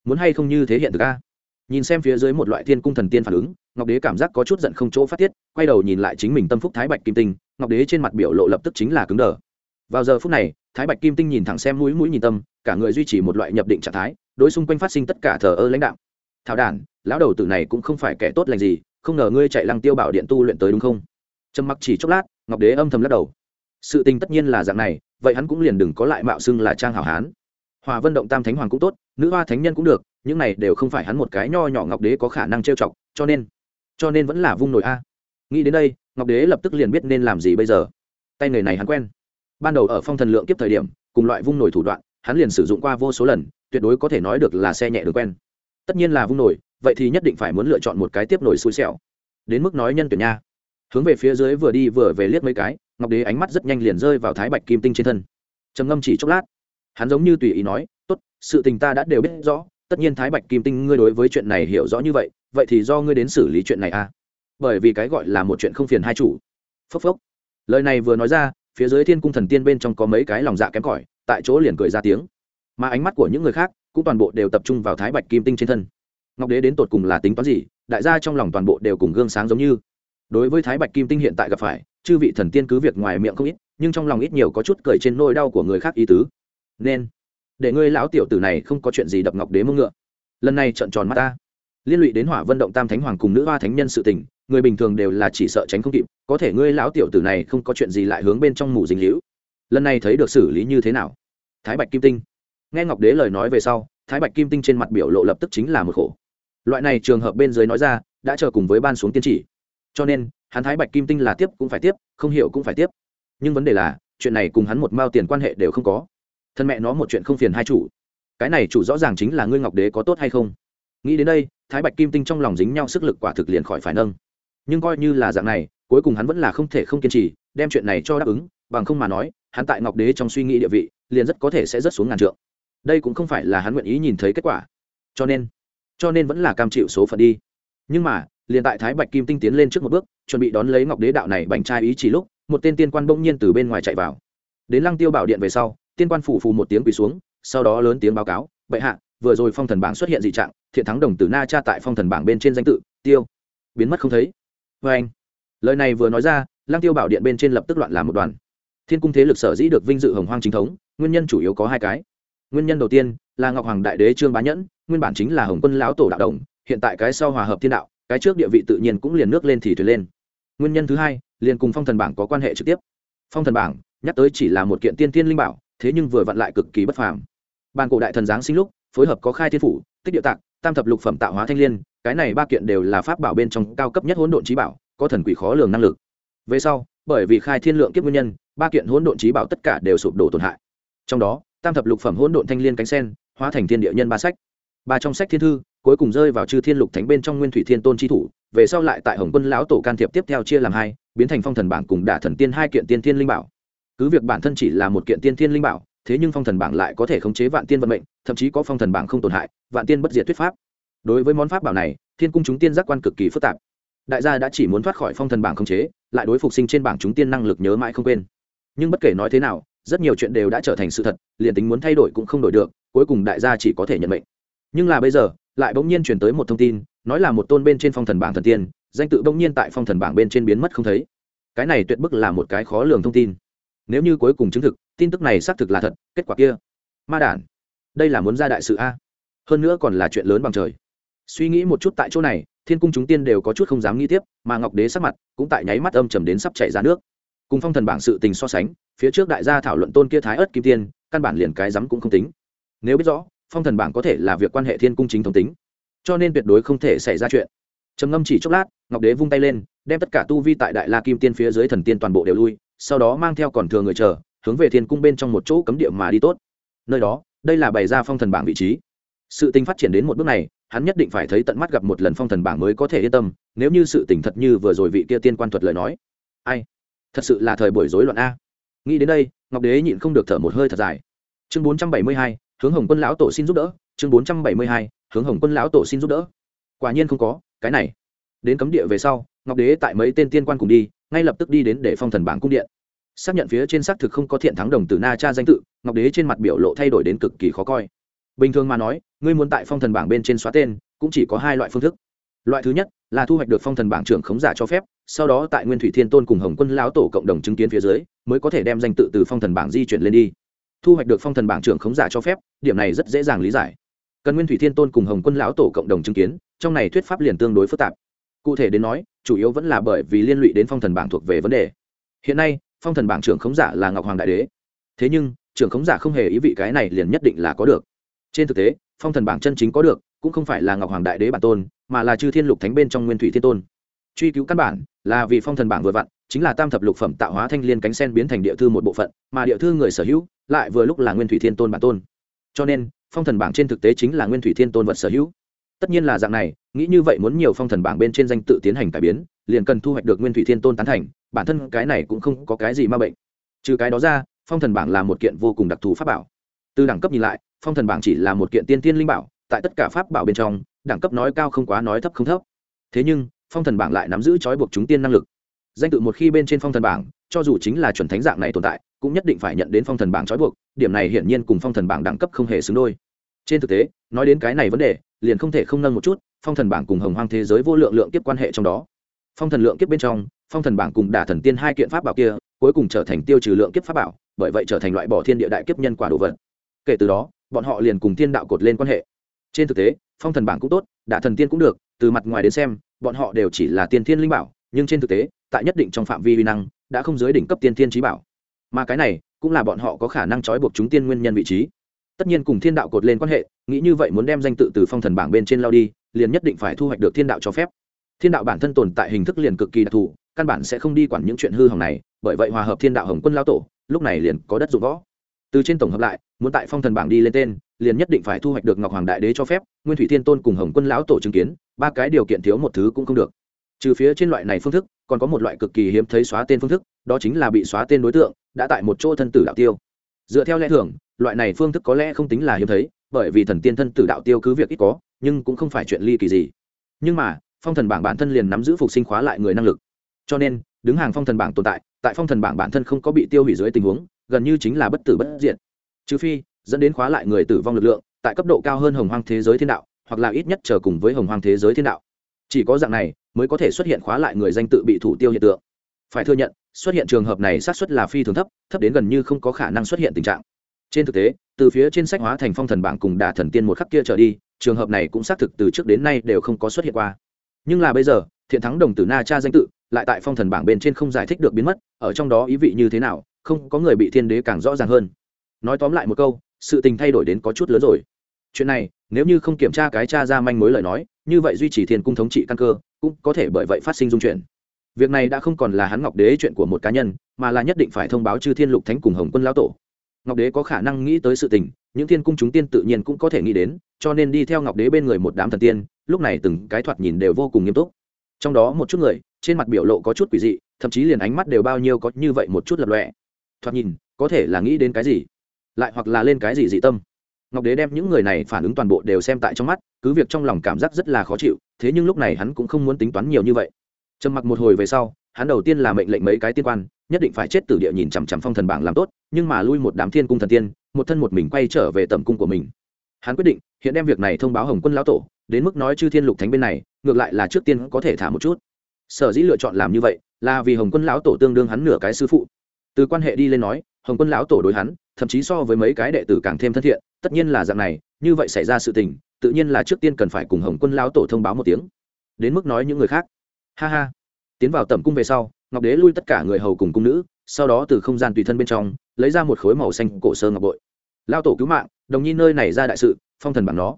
Muốn hay không như thế hiện thực a? Nhìn xem phía dưới một loại thiên cung thần tiên phản ứng, ngọc đế cảm giác có chút giận không chỗ phát tiết, quay đầu nhìn lại chính mình tâm phúc thái bạch kim tinh, ngọc đế trên mặt biểu lộ lập tức chính là cứng đờ. Vào giờ phút này, thái bạch kim tinh nhìn thẳng xem mũi mũi nhìn tâm, cả người duy trì một loại nhập định trạng thái, đối xung quanh phát sinh tất cả thờ ơ lãnh đạo. Thảo đản, lão đầu tử này cũng không phải kẻ tốt lành gì, không ngờ ngươi chạy lăng tiêu bảo điện tu luyện tới đúng không? Trầm mặc chỉ chốc lát, ngọc đế âm thầm lắc đầu. Sự tình tất nhiên là dạng này, vậy hắn cũng liền đừng có lại mạo xưng là trang hảo hán hòa vân động tam thánh hoàng cũng tốt, nữ hoa thánh nhân cũng được, những này đều không phải hắn một cái nho nhỏ ngọc đế có khả năng trêu chọc, cho nên cho nên vẫn là vung nổi a. Nghĩ đến đây, ngọc đế lập tức liền biết nên làm gì bây giờ. Tay người này hắn quen. Ban đầu ở phong thần lượng kiếp thời điểm, cùng loại vung nổi thủ đoạn, hắn liền sử dụng qua vô số lần, tuyệt đối có thể nói được là xe nhẹ được quen. Tất nhiên là vung nổi, vậy thì nhất định phải muốn lựa chọn một cái tiếp nổi xui xẻo. Đến mức nói nhân tuyển nha. Hướng về phía dưới vừa đi vừa về liếc mấy cái, ngọc đế ánh mắt rất nhanh liền rơi vào thái bạch kim tinh trên thân. Trầm ngâm chỉ chốc lát hắn giống như tùy ý nói, tốt, sự tình ta đã đều biết rõ, tất nhiên thái bạch kim tinh ngươi đối với chuyện này hiểu rõ như vậy vậy thì do ngươi đến xử lý chuyện này à? Bởi vì cái gọi là một chuyện không phiền hai chủ. Phốc phốc. Lời này vừa nói ra, phía dưới thiên cung thần tiên bên trong có mấy cái lòng dạ kém cỏi, tại chỗ liền cười ra tiếng. Mà ánh mắt của những người khác cũng toàn bộ đều tập trung vào thái bạch kim tinh trên thân. Ngọc đế đến tột cùng là tính toán gì, đại gia trong lòng toàn bộ đều cùng gương sáng giống như. Đối với thái bạch kim tinh hiện tại gặp phải, chư vị thần tiên cứ việc ngoài miệng không ít, nhưng trong lòng ít nhiều có chút cười trên nôi đau của người khác ý tứ nên để ngươi lão tiểu tử này không có chuyện gì đập ngọc đế mông ngựa. Lần này trợn tròn mắt ta. Liên lụy đến hỏa vân động tam thánh hoàng cùng nữ hoa thánh nhân sự tình, người bình thường đều là chỉ sợ tránh không kịp, có thể ngươi lão tiểu tử này không có chuyện gì lại hướng bên trong mù dính hữu lần này thấy được xử lý như thế nào? Thái bạch kim tinh. Nghe ngọc đế lời nói về sau, thái bạch kim tinh trên mặt biểu lộ lập tức chính là một khổ. Loại này trường hợp bên dưới nói ra, đã chờ cùng với ban xuống tiên chỉ. Cho nên, hắn thái bạch kim tinh là tiếp cũng phải tiếp, không hiểu cũng phải tiếp. Nhưng vấn đề là, chuyện này cùng hắn một mao tiền quan hệ đều không có thân mẹ nó một chuyện không phiền hai chủ. Cái này chủ rõ ràng chính là ngươi ngọc đế có tốt hay không? Nghĩ đến đây, thái bạch kim tinh trong lòng dính nhau sức lực quả thực liền khỏi phải nâng. Nhưng coi như là dạng này, cuối cùng hắn vẫn là không thể không kiên trì, đem chuyện này cho đáp ứng, bằng không mà nói, hắn tại ngọc đế trong suy nghĩ địa vị, liền rất có thể sẽ rất xuống ngàn trượng. Đây cũng không phải là hắn nguyện ý nhìn thấy kết quả. Cho nên cho nên vẫn là cam chịu số phận đi. Nhưng mà, liền tại thái bạch kim tinh tiến lên trước một bước, chuẩn bị đón lấy ngọc đế đạo này bành trai ý chỉ lúc, một tên tiên quan bỗng nhiên từ bên ngoài chạy vào. Đến lăng tiêu bảo điện về sau tiên quan phủ phù một tiếng quỳ xuống, sau đó lớn tiếng báo cáo, bệ hạ, vừa rồi phong thần bảng xuất hiện dị trạng, thiện thắng đồng tử na cha tại phong thần bảng bên trên danh tự, tiêu. Biến mất không thấy. Vê anh, lời này vừa nói ra Lang tiêu bảo điện bên trên lập tức loạn làm một đoàn. Thiên cung thế lực sở dĩ được vinh dự hồng hoang chính thống, nguyên nhân chủ yếu có hai cái. Nguyên nhân đầu tiên là ngọc hoàng đại đế trương bá nhẫn, nguyên bản chính là hồng quân lão tổ đạo đồng, hiện tại cái sau hòa hợp thiên đạo, cái trước địa vị tự nhiên cũng liền nước lên thì thuyền lên. Nguyên nhân thứ hai, liền cùng phong thần bảng có quan hệ trực tiếp. Phong thần bảng nhắc tới chỉ là một kiện tiên tiên linh bảo thế nhưng vừa vặn lại cực kỳ bất phàm. Bàn cổ đại thần giáng sinh lúc, phối hợp có khai thiên phủ, tích địa tạng, tam thập lục phẩm tạo hóa thanh liên, cái này ba kiện đều là pháp bảo bên trong cao cấp nhất hỗn độn trí bảo, có thần quỷ khó lường năng lực. Về sau, bởi vì khai thiên lượng kiếp nguyên nhân, ba kiện hỗn độn trí bảo tất cả đều sụp đổ tổn hại. Trong đó, tam thập lục phẩm hỗn độn thanh liên cánh sen, hóa thành thiên địa nhân ba sách. Ba trong sách thiên thư, cuối cùng rơi vào chư thiên lục thánh bên trong nguyên thủy thiên tôn chi thủ, về sau lại tại hồng quân lão tổ can thiệp tiếp theo chia làm hai, biến thành phong thần bảng cùng đả thần tiên hai kiện tiên thiên linh bảo cứ việc bản thân chỉ là một kiện tiên thiên linh bảo, thế nhưng phong thần bảng lại có thể khống chế vạn tiên vận mệnh, thậm chí có phong thần bảng không tổn hại, vạn tiên bất diệt thuyết pháp. Đối với món pháp bảo này, thiên cung chúng tiên giác quan cực kỳ phức tạp. Đại gia đã chỉ muốn thoát khỏi phong thần bảng khống chế, lại đối phục sinh trên bảng chúng tiên năng lực nhớ mãi không quên. Nhưng bất kể nói thế nào, rất nhiều chuyện đều đã trở thành sự thật, liền tính muốn thay đổi cũng không đổi được, cuối cùng đại gia chỉ có thể nhận mệnh. Nhưng là bây giờ, lại bỗng nhiên chuyển tới một thông tin, nói là một tôn bên trên phong thần bảng thần tiên, danh tự bỗng nhiên tại phong thần bảng bên trên biến mất không thấy. Cái này tuyệt bức là một cái khó lường thông tin nếu như cuối cùng chứng thực, tin tức này xác thực là thật, kết quả kia. Ma đản, đây là muốn ra đại sự a. Hơn nữa còn là chuyện lớn bằng trời. Suy nghĩ một chút tại chỗ này, thiên cung chúng tiên đều có chút không dám nghĩ tiếp, mà ngọc đế sắc mặt cũng tại nháy mắt âm trầm đến sắp chảy ra nước. Cùng phong thần bảng sự tình so sánh, phía trước đại gia thảo luận tôn kia thái ớt kim tiên, căn bản liền cái rắm cũng không tính. Nếu biết rõ, phong thần bảng có thể là việc quan hệ thiên cung chính thống tính, cho nên tuyệt đối không thể xảy ra chuyện. Trầm ngâm chỉ chốc lát, ngọc đế vung tay lên, đem tất cả tu vi tại đại la kim tiên phía dưới thần tiên toàn bộ đều lui sau đó mang theo còn thừa người chờ, hướng về thiên cung bên trong một chỗ cấm địa mà đi tốt. Nơi đó, đây là bày ra phong thần bảng vị trí. Sự tình phát triển đến một bước này, hắn nhất định phải thấy tận mắt gặp một lần phong thần bảng mới có thể yên tâm, nếu như sự tình thật như vừa rồi vị kia tiên quan thuật lời nói. Ai? Thật sự là thời buổi rối loạn a. Nghĩ đến đây, ngọc đế nhịn không được thở một hơi thật dài. Chương bốn trăm bảy mươi hai, hướng hồng quân lão tổ xin giúp đỡ. Chương bốn trăm bảy mươi hai, hướng hồng quân lão tổ xin giúp đỡ. Quả nhiên không có, cái này. Đến cấm địa về sau, ngọc đế tại mấy tên tiên quan cùng đi ngay lập tức đi đến để phong thần bảng cung điện. Xác nhận phía trên xác thực không có thiện thắng đồng tử na cha danh tự, ngọc đế trên mặt biểu lộ thay đổi đến cực kỳ khó coi. Bình thường mà nói, ngươi muốn tại phong thần bảng bên trên xóa tên, cũng chỉ có hai loại phương thức. Loại thứ nhất là thu hoạch được phong thần bảng trưởng khống giả cho phép, sau đó tại nguyên thủy thiên tôn cùng hồng quân lão tổ cộng đồng chứng kiến phía dưới, mới có thể đem danh tự từ phong thần bảng di chuyển lên đi. Thu hoạch được phong thần bảng trưởng khống giả cho phép, điểm này rất dễ dàng lý giải. Cần nguyên thủy thiên tôn cùng hồng quân lão tổ cộng đồng chứng kiến, trong này thuyết pháp liền tương đối phức tạp cụ thể đến nói, chủ yếu vẫn là bởi vì liên lụy đến phong thần bảng thuộc về vấn đề. Hiện nay, phong thần bảng trưởng khống giả là ngọc hoàng đại đế. Thế nhưng, trưởng khống giả không hề ý vị cái này liền nhất định là có được. Trên thực tế, phong thần bảng chân chính có được, cũng không phải là ngọc hoàng đại đế bản tôn, mà là chư thiên lục thánh bên trong nguyên thủy thiên tôn. Truy cứu căn bản là vì phong thần bảng vừa vặn, chính là tam thập lục phẩm tạo hóa thanh liên cánh sen biến thành địa thư một bộ phận, mà địa thư người sở hữu lại vừa lúc là nguyên thủy thiên tôn bản tôn. Cho nên, phong thần bảng trên thực tế chính là nguyên thủy thiên tôn vật sở hữu tất nhiên là dạng này, nghĩ như vậy muốn nhiều phong thần bảng bên trên danh tự tiến hành cải biến, liền cần thu hoạch được nguyên thủy thiên tôn tán thành, bản thân cái này cũng không có cái gì ma bệnh. Trừ cái đó ra, phong thần bảng là một kiện vô cùng đặc thù pháp bảo. Từ đẳng cấp nhìn lại, phong thần bảng chỉ là một kiện tiên tiên linh bảo, tại tất cả pháp bảo bên trong, đẳng cấp nói cao không quá, nói thấp không thấp. Thế nhưng, phong thần bảng lại nắm giữ trói buộc chúng tiên năng lực. Danh tự một khi bên trên phong thần bảng, cho dù chính là chuẩn thánh dạng này tồn tại, cũng nhất định phải nhận đến phong thần bảng trói buộc, điểm này hiển nhiên cùng phong thần bảng đẳng cấp không hề xứng đôi trên thực tế, nói đến cái này vấn đề, liền không thể không nâng một chút, phong thần bảng cùng hồng hoang thế giới vô lượng lượng kiếp quan hệ trong đó. Phong thần lượng kiếp bên trong, phong thần bảng cùng đả thần tiên hai kiện pháp bảo kia, cuối cùng trở thành tiêu trừ lượng kiếp pháp bảo, bởi vậy trở thành loại bỏ thiên địa đại kiếp nhân quả đồ vật. Kể từ đó, bọn họ liền cùng thiên đạo cột lên quan hệ. Trên thực tế, phong thần bảng cũng tốt, đả thần tiên cũng được, từ mặt ngoài đến xem, bọn họ đều chỉ là tiên thiên linh bảo, nhưng trên thực tế, tại nhất định trong phạm vi vi năng, đã không dưới đỉnh cấp tiên thiên trí bảo. Mà cái này, cũng là bọn họ có khả năng trói buộc chúng tiên nguyên nhân vị trí tất nhiên cùng thiên đạo cột lên quan hệ, nghĩ như vậy muốn đem danh tự từ phong thần bảng bên trên lao đi, liền nhất định phải thu hoạch được thiên đạo cho phép. Thiên đạo bản thân tồn tại hình thức liền cực kỳ đặc thù, căn bản sẽ không đi quản những chuyện hư hỏng này, bởi vậy hòa hợp thiên đạo hồng quân lao tổ, lúc này liền có đất dụng võ. Từ trên tổng hợp lại, muốn tại phong thần bảng đi lên tên, liền nhất định phải thu hoạch được ngọc hoàng đại đế cho phép, nguyên thủy thiên tôn cùng hồng quân lão tổ chứng kiến, ba cái điều kiện thiếu một thứ cũng không được. Trừ phía trên loại này phương thức, còn có một loại cực kỳ hiếm thấy xóa tên phương thức, đó chính là bị xóa tên đối tượng, đã tại một chỗ thân tử đạo tiêu dựa theo lẽ thường, loại này phương thức có lẽ không tính là hiếm thấy, bởi vì thần tiên thân tử đạo tiêu cứ việc ít có, nhưng cũng không phải chuyện ly kỳ gì. Nhưng mà, phong thần bảng bản thân liền nắm giữ phục sinh khóa lại người năng lực. Cho nên, đứng hàng phong thần bảng tồn tại tại phong thần bảng bản thân không có bị tiêu hủy dưới tình huống, gần như chính là bất tử bất diệt. Trừ phi, dẫn đến khóa lại người tử vong lực lượng, tại cấp độ cao hơn hồng hoang thế giới thiên đạo, hoặc là ít nhất chờ cùng với hồng hoang thế giới thiên đạo. Chỉ có dạng này, mới có thể xuất hiện khóa lại người danh tự bị thủ tiêu hiện tượng phải thừa nhận, xuất hiện trường hợp này xác suất là phi thường thấp thấp đến gần như không có khả năng xuất hiện tình trạng. Trên thực tế, từ phía trên sách hóa thành phong thần bảng cùng đà thần tiên một khắc kia trở đi, trường hợp này cũng xác thực từ trước đến nay đều không có xuất hiện qua. Nhưng là bây giờ, thiện thắng đồng tử na cha danh tự, lại tại phong thần bảng bên trên không giải thích được biến mất, ở trong đó ý vị như thế nào, không có người bị thiên đế càng rõ ràng hơn. Nói tóm lại một câu, sự tình thay đổi đến có chút lớn rồi. Chuyện này, nếu như không kiểm tra cái cha ra manh mối lời nói, như vậy duy trì thiên cung thống trị căn cơ, cũng có thể bởi vậy phát sinh dung chuyển việc này đã không còn là hắn ngọc đế chuyện của một cá nhân, mà là nhất định phải thông báo chư thiên lục thánh cùng hồng quân lão tổ. Ngọc đế có khả năng nghĩ tới sự tình, những thiên cung chúng tiên tự nhiên cũng có thể nghĩ đến, cho nên đi theo ngọc đế bên người một đám thần tiên, lúc này từng cái thoạt nhìn đều vô cùng nghiêm túc. Trong đó một chút người, trên mặt biểu lộ có chút quỷ dị, thậm chí liền ánh mắt đều bao nhiêu có như vậy một chút lập lọe thoạt nhìn, có thể là nghĩ đến cái gì? Lại hoặc là lên cái gì dị tâm? Ngọc đế đem những người này phản ứng toàn bộ đều xem tại trong mắt, cứ việc trong lòng cảm giác rất là khó chịu, thế nhưng lúc này hắn cũng không muốn tính toán nhiều như vậy trầm mặc một hồi về sau, hắn đầu tiên là mệnh lệnh mấy cái tiên quan, nhất định phải chết tử địa nhìn chằm chằm phong thần bảng làm tốt, nhưng mà lui một đám thiên cung thần tiên, một thân một mình quay trở về tầm cung của mình. Hắn quyết định, hiện đem việc này thông báo hồng quân lão tổ, đến mức nói chư thiên lục thánh bên này, ngược lại là trước tiên có thể thả một chút. Sở dĩ lựa chọn làm như vậy, là vì hồng quân lão tổ tương đương hắn nửa cái sư phụ. Từ quan hệ đi lên nói, hồng quân lão tổ đối hắn, thậm chí so với mấy cái đệ tử càng thêm thân thiện, tất nhiên là dạng này, như vậy xảy ra sự tình, tự nhiên là trước tiên cần phải cùng hồng quân lão tổ thông báo một tiếng. Đến mức nói những người khác ha ha. Tiến vào tẩm cung về sau, ngọc đế lui tất cả người hầu cùng cung nữ, sau đó từ không gian tùy thân bên trong, lấy ra một khối màu xanh cổ sơ ngọc bội. Lao tổ cứu mạng, đồng nhi nơi này ra đại sự, phong thần bằng nó.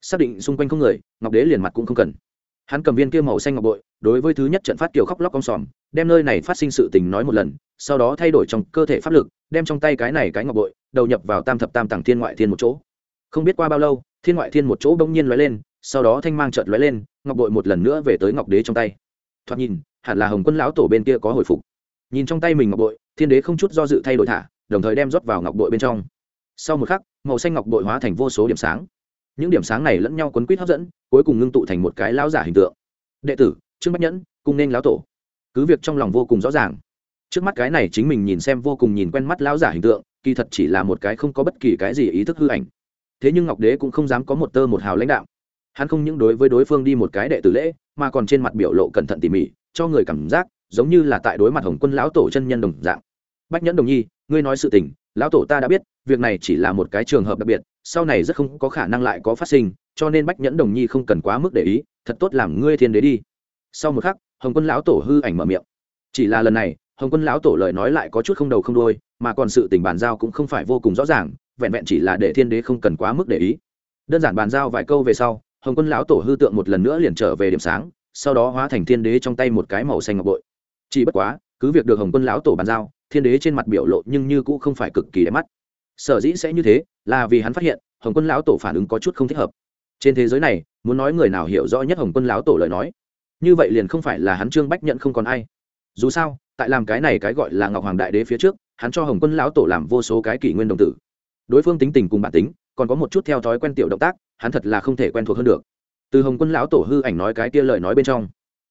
Xác định xung quanh không người, ngọc đế liền mặt cũng không cần. Hắn cầm viên kia màu xanh ngọc bội, đối với thứ nhất trận phát kiều khóc lóc cong sòm, đem nơi này phát sinh sự tình nói một lần, sau đó thay đổi trong cơ thể pháp lực, đem trong tay cái này cái ngọc bội, đầu nhập vào tam thập tam tàng thiên ngoại thiên một chỗ. Không biết qua bao lâu, thiên ngoại thiên một chỗ bỗng nhiên lóe lên, sau đó thanh mang trợt lóe lên, ngọc bội một lần nữa về tới ngọc đế trong tay thoạt nhìn, hẳn là hồng quân lão tổ bên kia có hồi phục. Nhìn trong tay mình ngọc bội, thiên đế không chút do dự thay đổi thả, đồng thời đem rót vào ngọc bội bên trong. Sau một khắc, màu xanh ngọc bội hóa thành vô số điểm sáng. Những điểm sáng này lẫn nhau quấn quýt hấp dẫn, cuối cùng ngưng tụ thành một cái lão giả hình tượng. Đệ tử, trương bách nhẫn cung nên lão tổ. Cứ việc trong lòng vô cùng rõ ràng, trước mắt cái này chính mình nhìn xem vô cùng nhìn quen mắt lão giả hình tượng, kỳ thật chỉ là một cái không có bất kỳ cái gì ý thức hư ảnh. Thế nhưng ngọc đế cũng không dám có một tơ một hào lãnh đạo. Hắn không những đối với đối phương đi một cái đệ tử lễ mà còn trên mặt biểu lộ cẩn thận tỉ mỉ, cho người cảm giác giống như là tại đối mặt hồng quân lão tổ chân nhân đồng dạng. Bách nhẫn đồng nhi, ngươi nói sự tình, lão tổ ta đã biết, việc này chỉ là một cái trường hợp đặc biệt, sau này rất không có khả năng lại có phát sinh, cho nên bách nhẫn đồng nhi không cần quá mức để ý, thật tốt làm ngươi thiên đế đi. Sau một khắc, hồng quân lão tổ hư ảnh mở miệng. Chỉ là lần này, hồng quân lão tổ lời nói lại có chút không đầu không đôi mà còn sự tình bàn giao cũng không phải vô cùng rõ ràng, vẹn vẹn chỉ là để thiên đế không cần quá mức để ý. Đơn giản bàn giao vài câu về sau hồng quân lão tổ hư tượng một lần nữa liền trở về điểm sáng, sau đó hóa thành thiên đế trong tay một cái màu xanh ngọc bội. Chỉ bất quá, cứ việc được hồng quân lão tổ bàn giao, thiên đế trên mặt biểu lộ nhưng như cũng không phải cực kỳ đẹp mắt. Sở dĩ sẽ như thế, là vì hắn phát hiện, hồng quân lão tổ phản ứng có chút không thích hợp. Trên thế giới này, muốn nói người nào hiểu rõ nhất hồng quân lão tổ lời nói, như vậy liền không phải là hắn trương bách nhận không còn ai. Dù sao, tại làm cái này cái gọi là ngọc hoàng đại đế phía trước, hắn cho hồng quân lão tổ làm vô số cái kỷ nguyên đồng tử. Đối phương tính tình cùng bản tính còn có một chút theo thói quen tiểu động tác, hắn thật là không thể quen thuộc hơn được. Từ hồng quân lão tổ hư ảnh nói cái kia lời nói bên trong,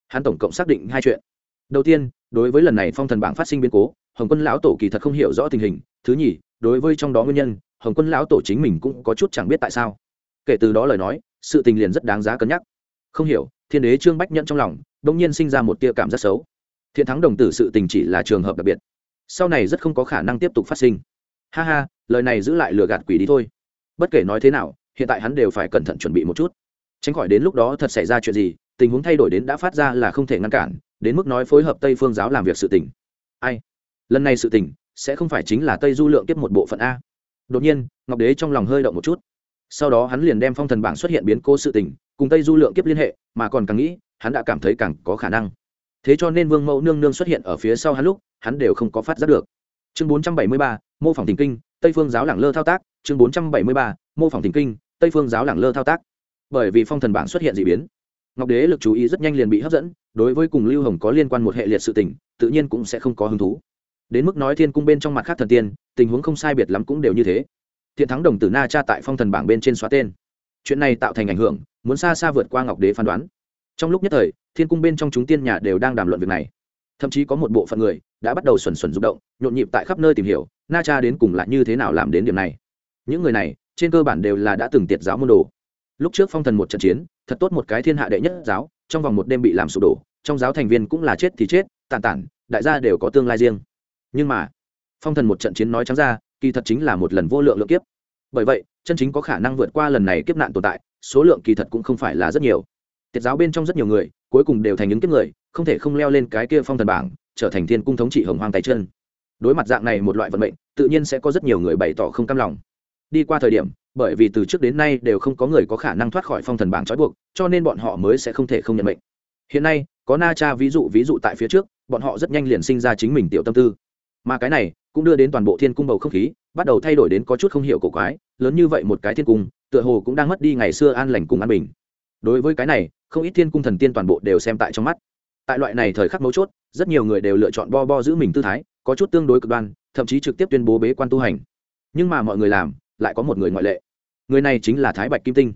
hắn tổng cộng xác định hai chuyện. Đầu tiên, đối với lần này phong thần bảng phát sinh biến cố, hồng quân lão tổ kỳ thật không hiểu rõ tình hình. Thứ nhì, đối với trong đó nguyên nhân, hồng quân lão tổ chính mình cũng có chút chẳng biết tại sao. Kể từ đó lời nói, sự tình liền rất đáng giá cân nhắc. Không hiểu, thiên đế trương bách nhận trong lòng đông nhiên sinh ra một tia cảm rất xấu. Thiện thắng đồng tử sự tình chỉ là trường hợp đặc biệt. Sau này rất không có khả năng tiếp tục phát sinh. Ha ha, lời này giữ lại lừa gạt quỷ đi thôi bất kể nói thế nào, hiện tại hắn đều phải cẩn thận chuẩn bị một chút. Tránh khỏi đến lúc đó thật xảy ra chuyện gì, tình huống thay đổi đến đã phát ra là không thể ngăn cản, đến mức nói phối hợp tây phương giáo làm việc sự tình. Ai? Lần này sự tình, sẽ không phải chính là tây du lượng tiếp một bộ phận a. Đột nhiên, ngọc đế trong lòng hơi động một chút. Sau đó hắn liền đem phong thần bảng xuất hiện biến cô sự tình, cùng tây du lượng kiếp liên hệ, mà còn càng nghĩ, hắn đã cảm thấy càng có khả năng. Thế cho nên vương mẫu nương nương xuất hiện ở phía sau hắn lúc, hắn đều không có phát giác được. Chương bốn trăm bảy mươi ba, mô phỏng tình kinh, tây phương giáo lẳng lơ thao tác chương bốn trăm bảy mươi ba, mô phỏng tình kinh, tây phương giáo lẳng lơ thao tác. Bởi vì phong thần bảng xuất hiện d ị biến, ngọc đế lực chú ý rất nhanh liền bị hấp dẫn, đối với cùng lưu hồng có liên quan một hệ liệt sự tình, tự nhiên cũng sẽ không có hứng thú. Đến mức nói thiên cung bên trong mặt khác thần tiên, tình huống không sai biệt lắm cũng đều như thế. Thiện thắng đồng tử na cha tại phong thần bảng bên trên xóa tên. Chuyện này tạo thành ảnh hưởng, muốn xa xa vượt qua ngọc đế phán đoán. Trong lúc nhất thời, thiên cung bên trong chúng tiên nhà đều đang đàm luận việc này. Thậm chí có một bộ phận người đã bắt đầu xuẩn xuẩn rụng động, nhộn nhịp tại khắp nơi tìm hiểu, na cha đến cùng là như thế nào làm đến điểm này những người này, trên cơ bản đều là đã từng tiệt giáo môn đồ. Lúc trước phong thần một trận chiến, thật tốt một cái thiên hạ đệ nhất giáo, trong vòng một đêm bị làm sụp đổ, trong giáo thành viên cũng là chết thì chết, tàn tản, đại gia đều có tương lai riêng. Nhưng mà, phong thần một trận chiến nói trắng ra, kỳ thật chính là một lần vô lượng lượng kiếp. Bởi vậy, chân chính có khả năng vượt qua lần này kiếp nạn tồn tại, số lượng kỳ thật cũng không phải là rất nhiều. Tiệt giáo bên trong rất nhiều người, cuối cùng đều thành những kiếp người, không thể không leo lên cái kia phong thần bảng, trở thành thiên cung thống trị hồng hoang tay chân. Đối mặt dạng này một loại vận mệnh, tự nhiên sẽ có rất nhiều người bày tỏ không cam lòng đi qua thời điểm, bởi vì từ trước đến nay đều không có người có khả năng thoát khỏi phong thần bảng trói buộc, cho nên bọn họ mới sẽ không thể không nhận mệnh. Hiện nay, có na cha ví dụ ví dụ tại phía trước, bọn họ rất nhanh liền sinh ra chính mình tiểu tâm tư. Mà cái này, cũng đưa đến toàn bộ thiên cung bầu không khí, bắt đầu thay đổi đến có chút không hiểu cổ quái, lớn như vậy một cái thiên cung, tựa hồ cũng đang mất đi ngày xưa an lành cùng an bình. Đối với cái này, không ít thiên cung thần tiên toàn bộ đều xem tại trong mắt. Tại loại này thời khắc mấu chốt, rất nhiều người đều lựa chọn bo bo giữ mình tư thái, có chút tương đối cực đoan, thậm chí trực tiếp tuyên bố bế quan tu hành. Nhưng mà mọi người làm lại có một người ngoại lệ. Người này chính là thái bạch kim tinh.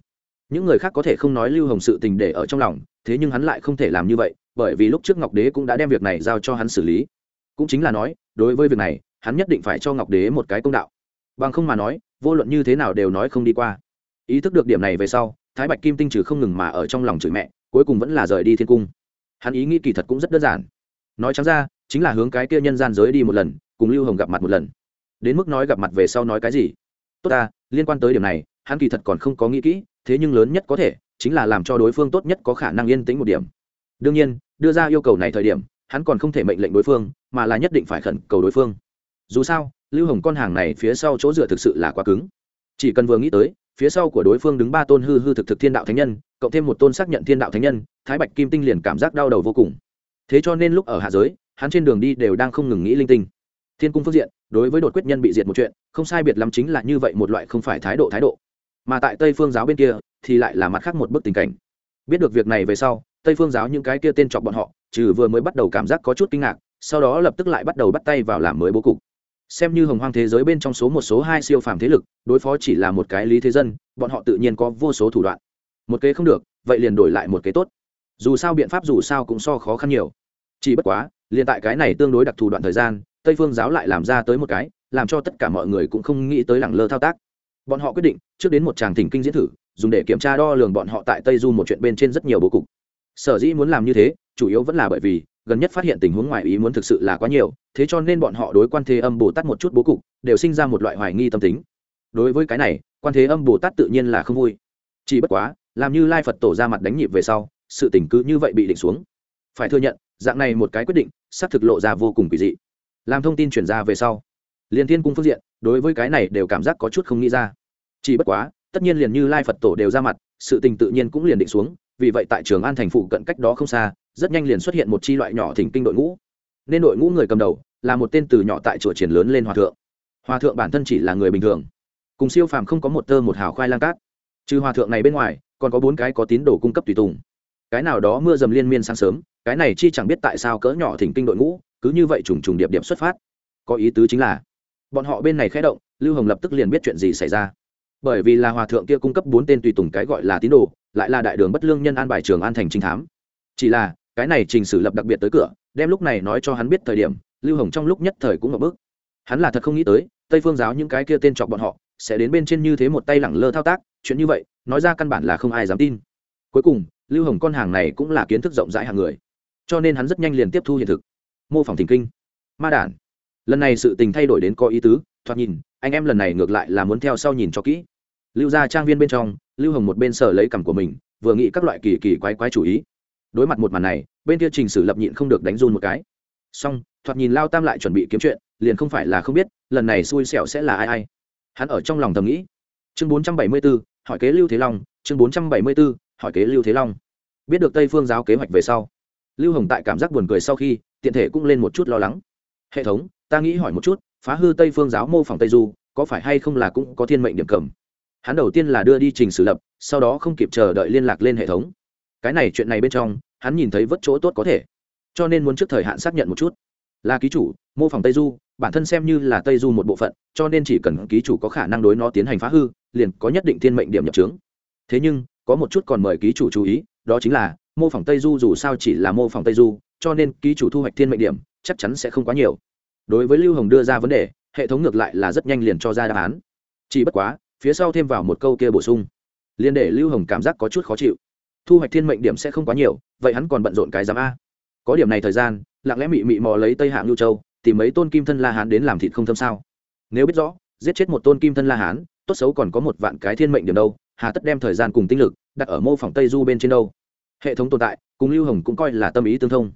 Những người khác có thể không nói lưu hồng sự tình để ở trong lòng, thế nhưng hắn lại không thể làm như vậy, bởi vì lúc trước ngọc đế cũng đã đem việc này giao cho hắn xử lý. Cũng chính là nói, đối với việc này, hắn nhất định phải cho ngọc đế một cái công đạo. Bằng không mà nói, vô luận như thế nào đều nói không đi qua. Ý thức được điểm này về sau, thái bạch kim tinh trừ không ngừng mà ở trong lòng chửi mẹ, cuối cùng vẫn là rời đi thiên cung. Hắn ý nghĩ kỳ thật cũng rất đơn giản. Nói trắng ra, chính là hướng cái kia nhân gian giới đi một lần, cùng lưu hồng gặp mặt một lần. Đến mức nói gặp mặt về sau nói cái gì? Tốt ta, liên quan tới điểm này, hắn kỳ thật còn không có nghĩ kỹ, thế nhưng lớn nhất có thể, chính là làm cho đối phương tốt nhất có khả năng yên tĩnh một điểm. Đương nhiên, đưa ra yêu cầu này thời điểm, hắn còn không thể mệnh lệnh đối phương, mà là nhất định phải khẩn cầu đối phương. Dù sao, lưu hồng con hàng này phía sau chỗ dựa thực sự là quá cứng. Chỉ cần vừa nghĩ tới, phía sau của đối phương đứng ba tôn hư hư thực thực thiên đạo thánh nhân, cộng thêm một tôn xác nhận thiên đạo thánh nhân, thái bạch kim tinh liền cảm giác đau đầu vô cùng. Thế cho nên lúc ở hạ giới, hắn trên đường đi đều đang không ngừng nghĩ linh tinh. Thiên cung phước diện đối với đột quyết nhân bị diệt một chuyện, không sai biệt lắm chính là như vậy một loại không phải thái độ thái độ. Mà tại tây phương giáo bên kia, thì lại là mặt khác một bức tình cảnh. Biết được việc này về sau, tây phương giáo những cái kia tên chọc bọn họ, trừ vừa mới bắt đầu cảm giác có chút kinh ngạc, sau đó lập tức lại bắt đầu bắt tay vào làm mới bố cục. Xem như hồng hoang thế giới bên trong số một số hai siêu phàm thế lực, đối phó chỉ là một cái lý thế dân, bọn họ tự nhiên có vô số thủ đoạn. Một kế không được, vậy liền đổi lại một kế tốt. Dù sao biện pháp dù sao cũng so khó khăn nhiều. Chỉ bất quá, liền tại cái này tương đối đặc thù đoạn thời gian tây phương giáo lại làm ra tới một cái, làm cho tất cả mọi người cũng không nghĩ tới lẳng lơ thao tác. Bọn họ quyết định, trước đến một tràng thỉnh kinh diễn thử, dùng để kiểm tra đo lường bọn họ tại tây du một chuyện bên trên rất nhiều bố cục. Sở dĩ muốn làm như thế, chủ yếu vẫn là bởi vì, gần nhất phát hiện tình huống ngoài ý muốn thực sự là quá nhiều, thế cho nên bọn họ đối quan thế âm bồ tát một chút bố cục, đều sinh ra một loại hoài nghi tâm tính. Đối với cái này, quan thế âm bồ tát tự nhiên là không vui. Chỉ bất quá, làm như lai phật tổ ra mặt đánh nhịp về sau, sự tình cứ như vậy bị định xuống. Phải thừa nhận, dạng này một cái quyết định, xác thực lộ ra vô cùng kỳ dị làm thông tin chuyển ra về sau. Liền thiên cung phương diện, đối với cái này đều cảm giác có chút không nghĩ ra. Chỉ bất quá, tất nhiên liền như lai phật tổ đều ra mặt, sự tình tự nhiên cũng liền định xuống, vì vậy tại trường an thành phụ cận cách đó không xa, rất nhanh liền xuất hiện một chi loại nhỏ thỉnh kinh đội ngũ. Nên đội ngũ người cầm đầu, là một tên từ nhỏ tại chùa triển lớn lên hòa thượng. Hòa thượng bản thân chỉ là người bình thường. Cùng siêu phàm không có một tơ một hào khoai lang cát. Trừ hòa thượng này bên ngoài, còn có bốn cái có tín đồ cung cấp tùy tùng. Cái nào đó mưa dầm liên miên sáng sớm, cái này chi chẳng biết tại sao cỡ nhỏ thỉnh kinh đội ngũ cứ như vậy trùng trùng điệp điệp xuất phát. Có ý tứ chính là, bọn họ bên này khé động, lưu hồng lập tức liền biết chuyện gì xảy ra. Bởi vì là hòa thượng kia cung cấp bốn tên tùy tùng cái gọi là tín đồ, lại là đại đường bất lương nhân an bài trường an thành trinh thám. Chỉ là, cái này trình sử lập đặc biệt tới cửa, đem lúc này nói cho hắn biết thời điểm, lưu hồng trong lúc nhất thời cũng ngập bức. Hắn là thật không nghĩ tới, tây phương giáo những cái kia tên chọc bọn họ, sẽ đến bên trên như thế một tay lẳng lơ thao tác, chuyện như vậy, nói ra căn bản là không ai dám tin. Cuối cùng, lưu hồng con hàng này cũng là kiến thức rộng rãi hàng người, cho nên hắn rất nhanh liền tiếp thu hiện thực mô phỏng thỉnh kinh. Ma đản. Lần này sự tình thay đổi đến có ý tứ, thoạt nhìn, anh em lần này ngược lại là muốn theo sau nhìn cho kỹ. Lưu ra trang viên bên trong, lưu hồng một bên sở lấy cằm của mình, vừa nghĩ các loại kỳ kỳ quái quái chủ ý. Đối mặt một màn này, bên kia trình sử lập nhịn không được đánh run một cái. Xong, thoạt nhìn lao tam lại chuẩn bị kiếm chuyện, liền không phải là không biết, lần này xui xẻo sẽ là ai ai. Hắn ở trong lòng thầm nghĩ. Chương bốn trăm bảy mươi b ố hỏi kế lưu thế long, chương bốn trăm bảy mươi b ố hỏi kế lưu thế long. Biết được tây phương giáo kế hoạch về sau, lưu hồng tại cảm giác buồn cười sau khi tiện thể cũng lên một chút lo lắng. Hệ thống, ta nghĩ hỏi một chút, phá hư tây phương giáo mô phỏng tây du, có phải hay không là cũng có thiên mệnh điểm cầm? Hắn đầu tiên là đưa đi trình xử lập, sau đó không kịp chờ đợi liên lạc lên hệ thống. Cái này chuyện này bên trong, hắn nhìn thấy vất chỗ tốt có thể. Cho nên muốn trước thời hạn xác nhận một chút. Là ký chủ, mô phỏng tây du, bản thân xem như là tây du một bộ phận, cho nên chỉ cần ký chủ có khả năng đối nó tiến hành phá hư, liền có nhất định thiên mệnh điểm nhập trướng thế nhưng, có một chút còn mời ký chủ chú ý, đó chính là mô phỏng tây du dù sao chỉ là mô phỏng tây du cho nên ký chủ thu hoạch thiên mệnh điểm, chắc chắn sẽ không quá nhiều. Đối với lưu hồng đưa ra vấn đề, hệ thống ngược lại là rất nhanh liền cho ra đáp án. Chỉ bất quá, phía sau thêm vào một câu kia bổ sung, liền để lưu hồng cảm giác có chút khó chịu. Thu hoạch thiên mệnh điểm sẽ không quá nhiều, vậy hắn còn bận rộn cái giám a. Có điểm này thời gian, lặng lẽ mị mị mò lấy tây hạng lưu châu, tìm mấy tôn kim thân la hán đến làm thịt không thâm sao. Nếu biết rõ, giết chết một tôn kim thân la hán, tốt xấu còn có một vạn cái thiên mệnh điểm đâu, hà tất đem thời gian cùng tinh lực đặt ở mô phỏng tây du bên trên đâu. Hệ thống tồn tại, cùng lưu hồng cũng coi là tâm ý tương thông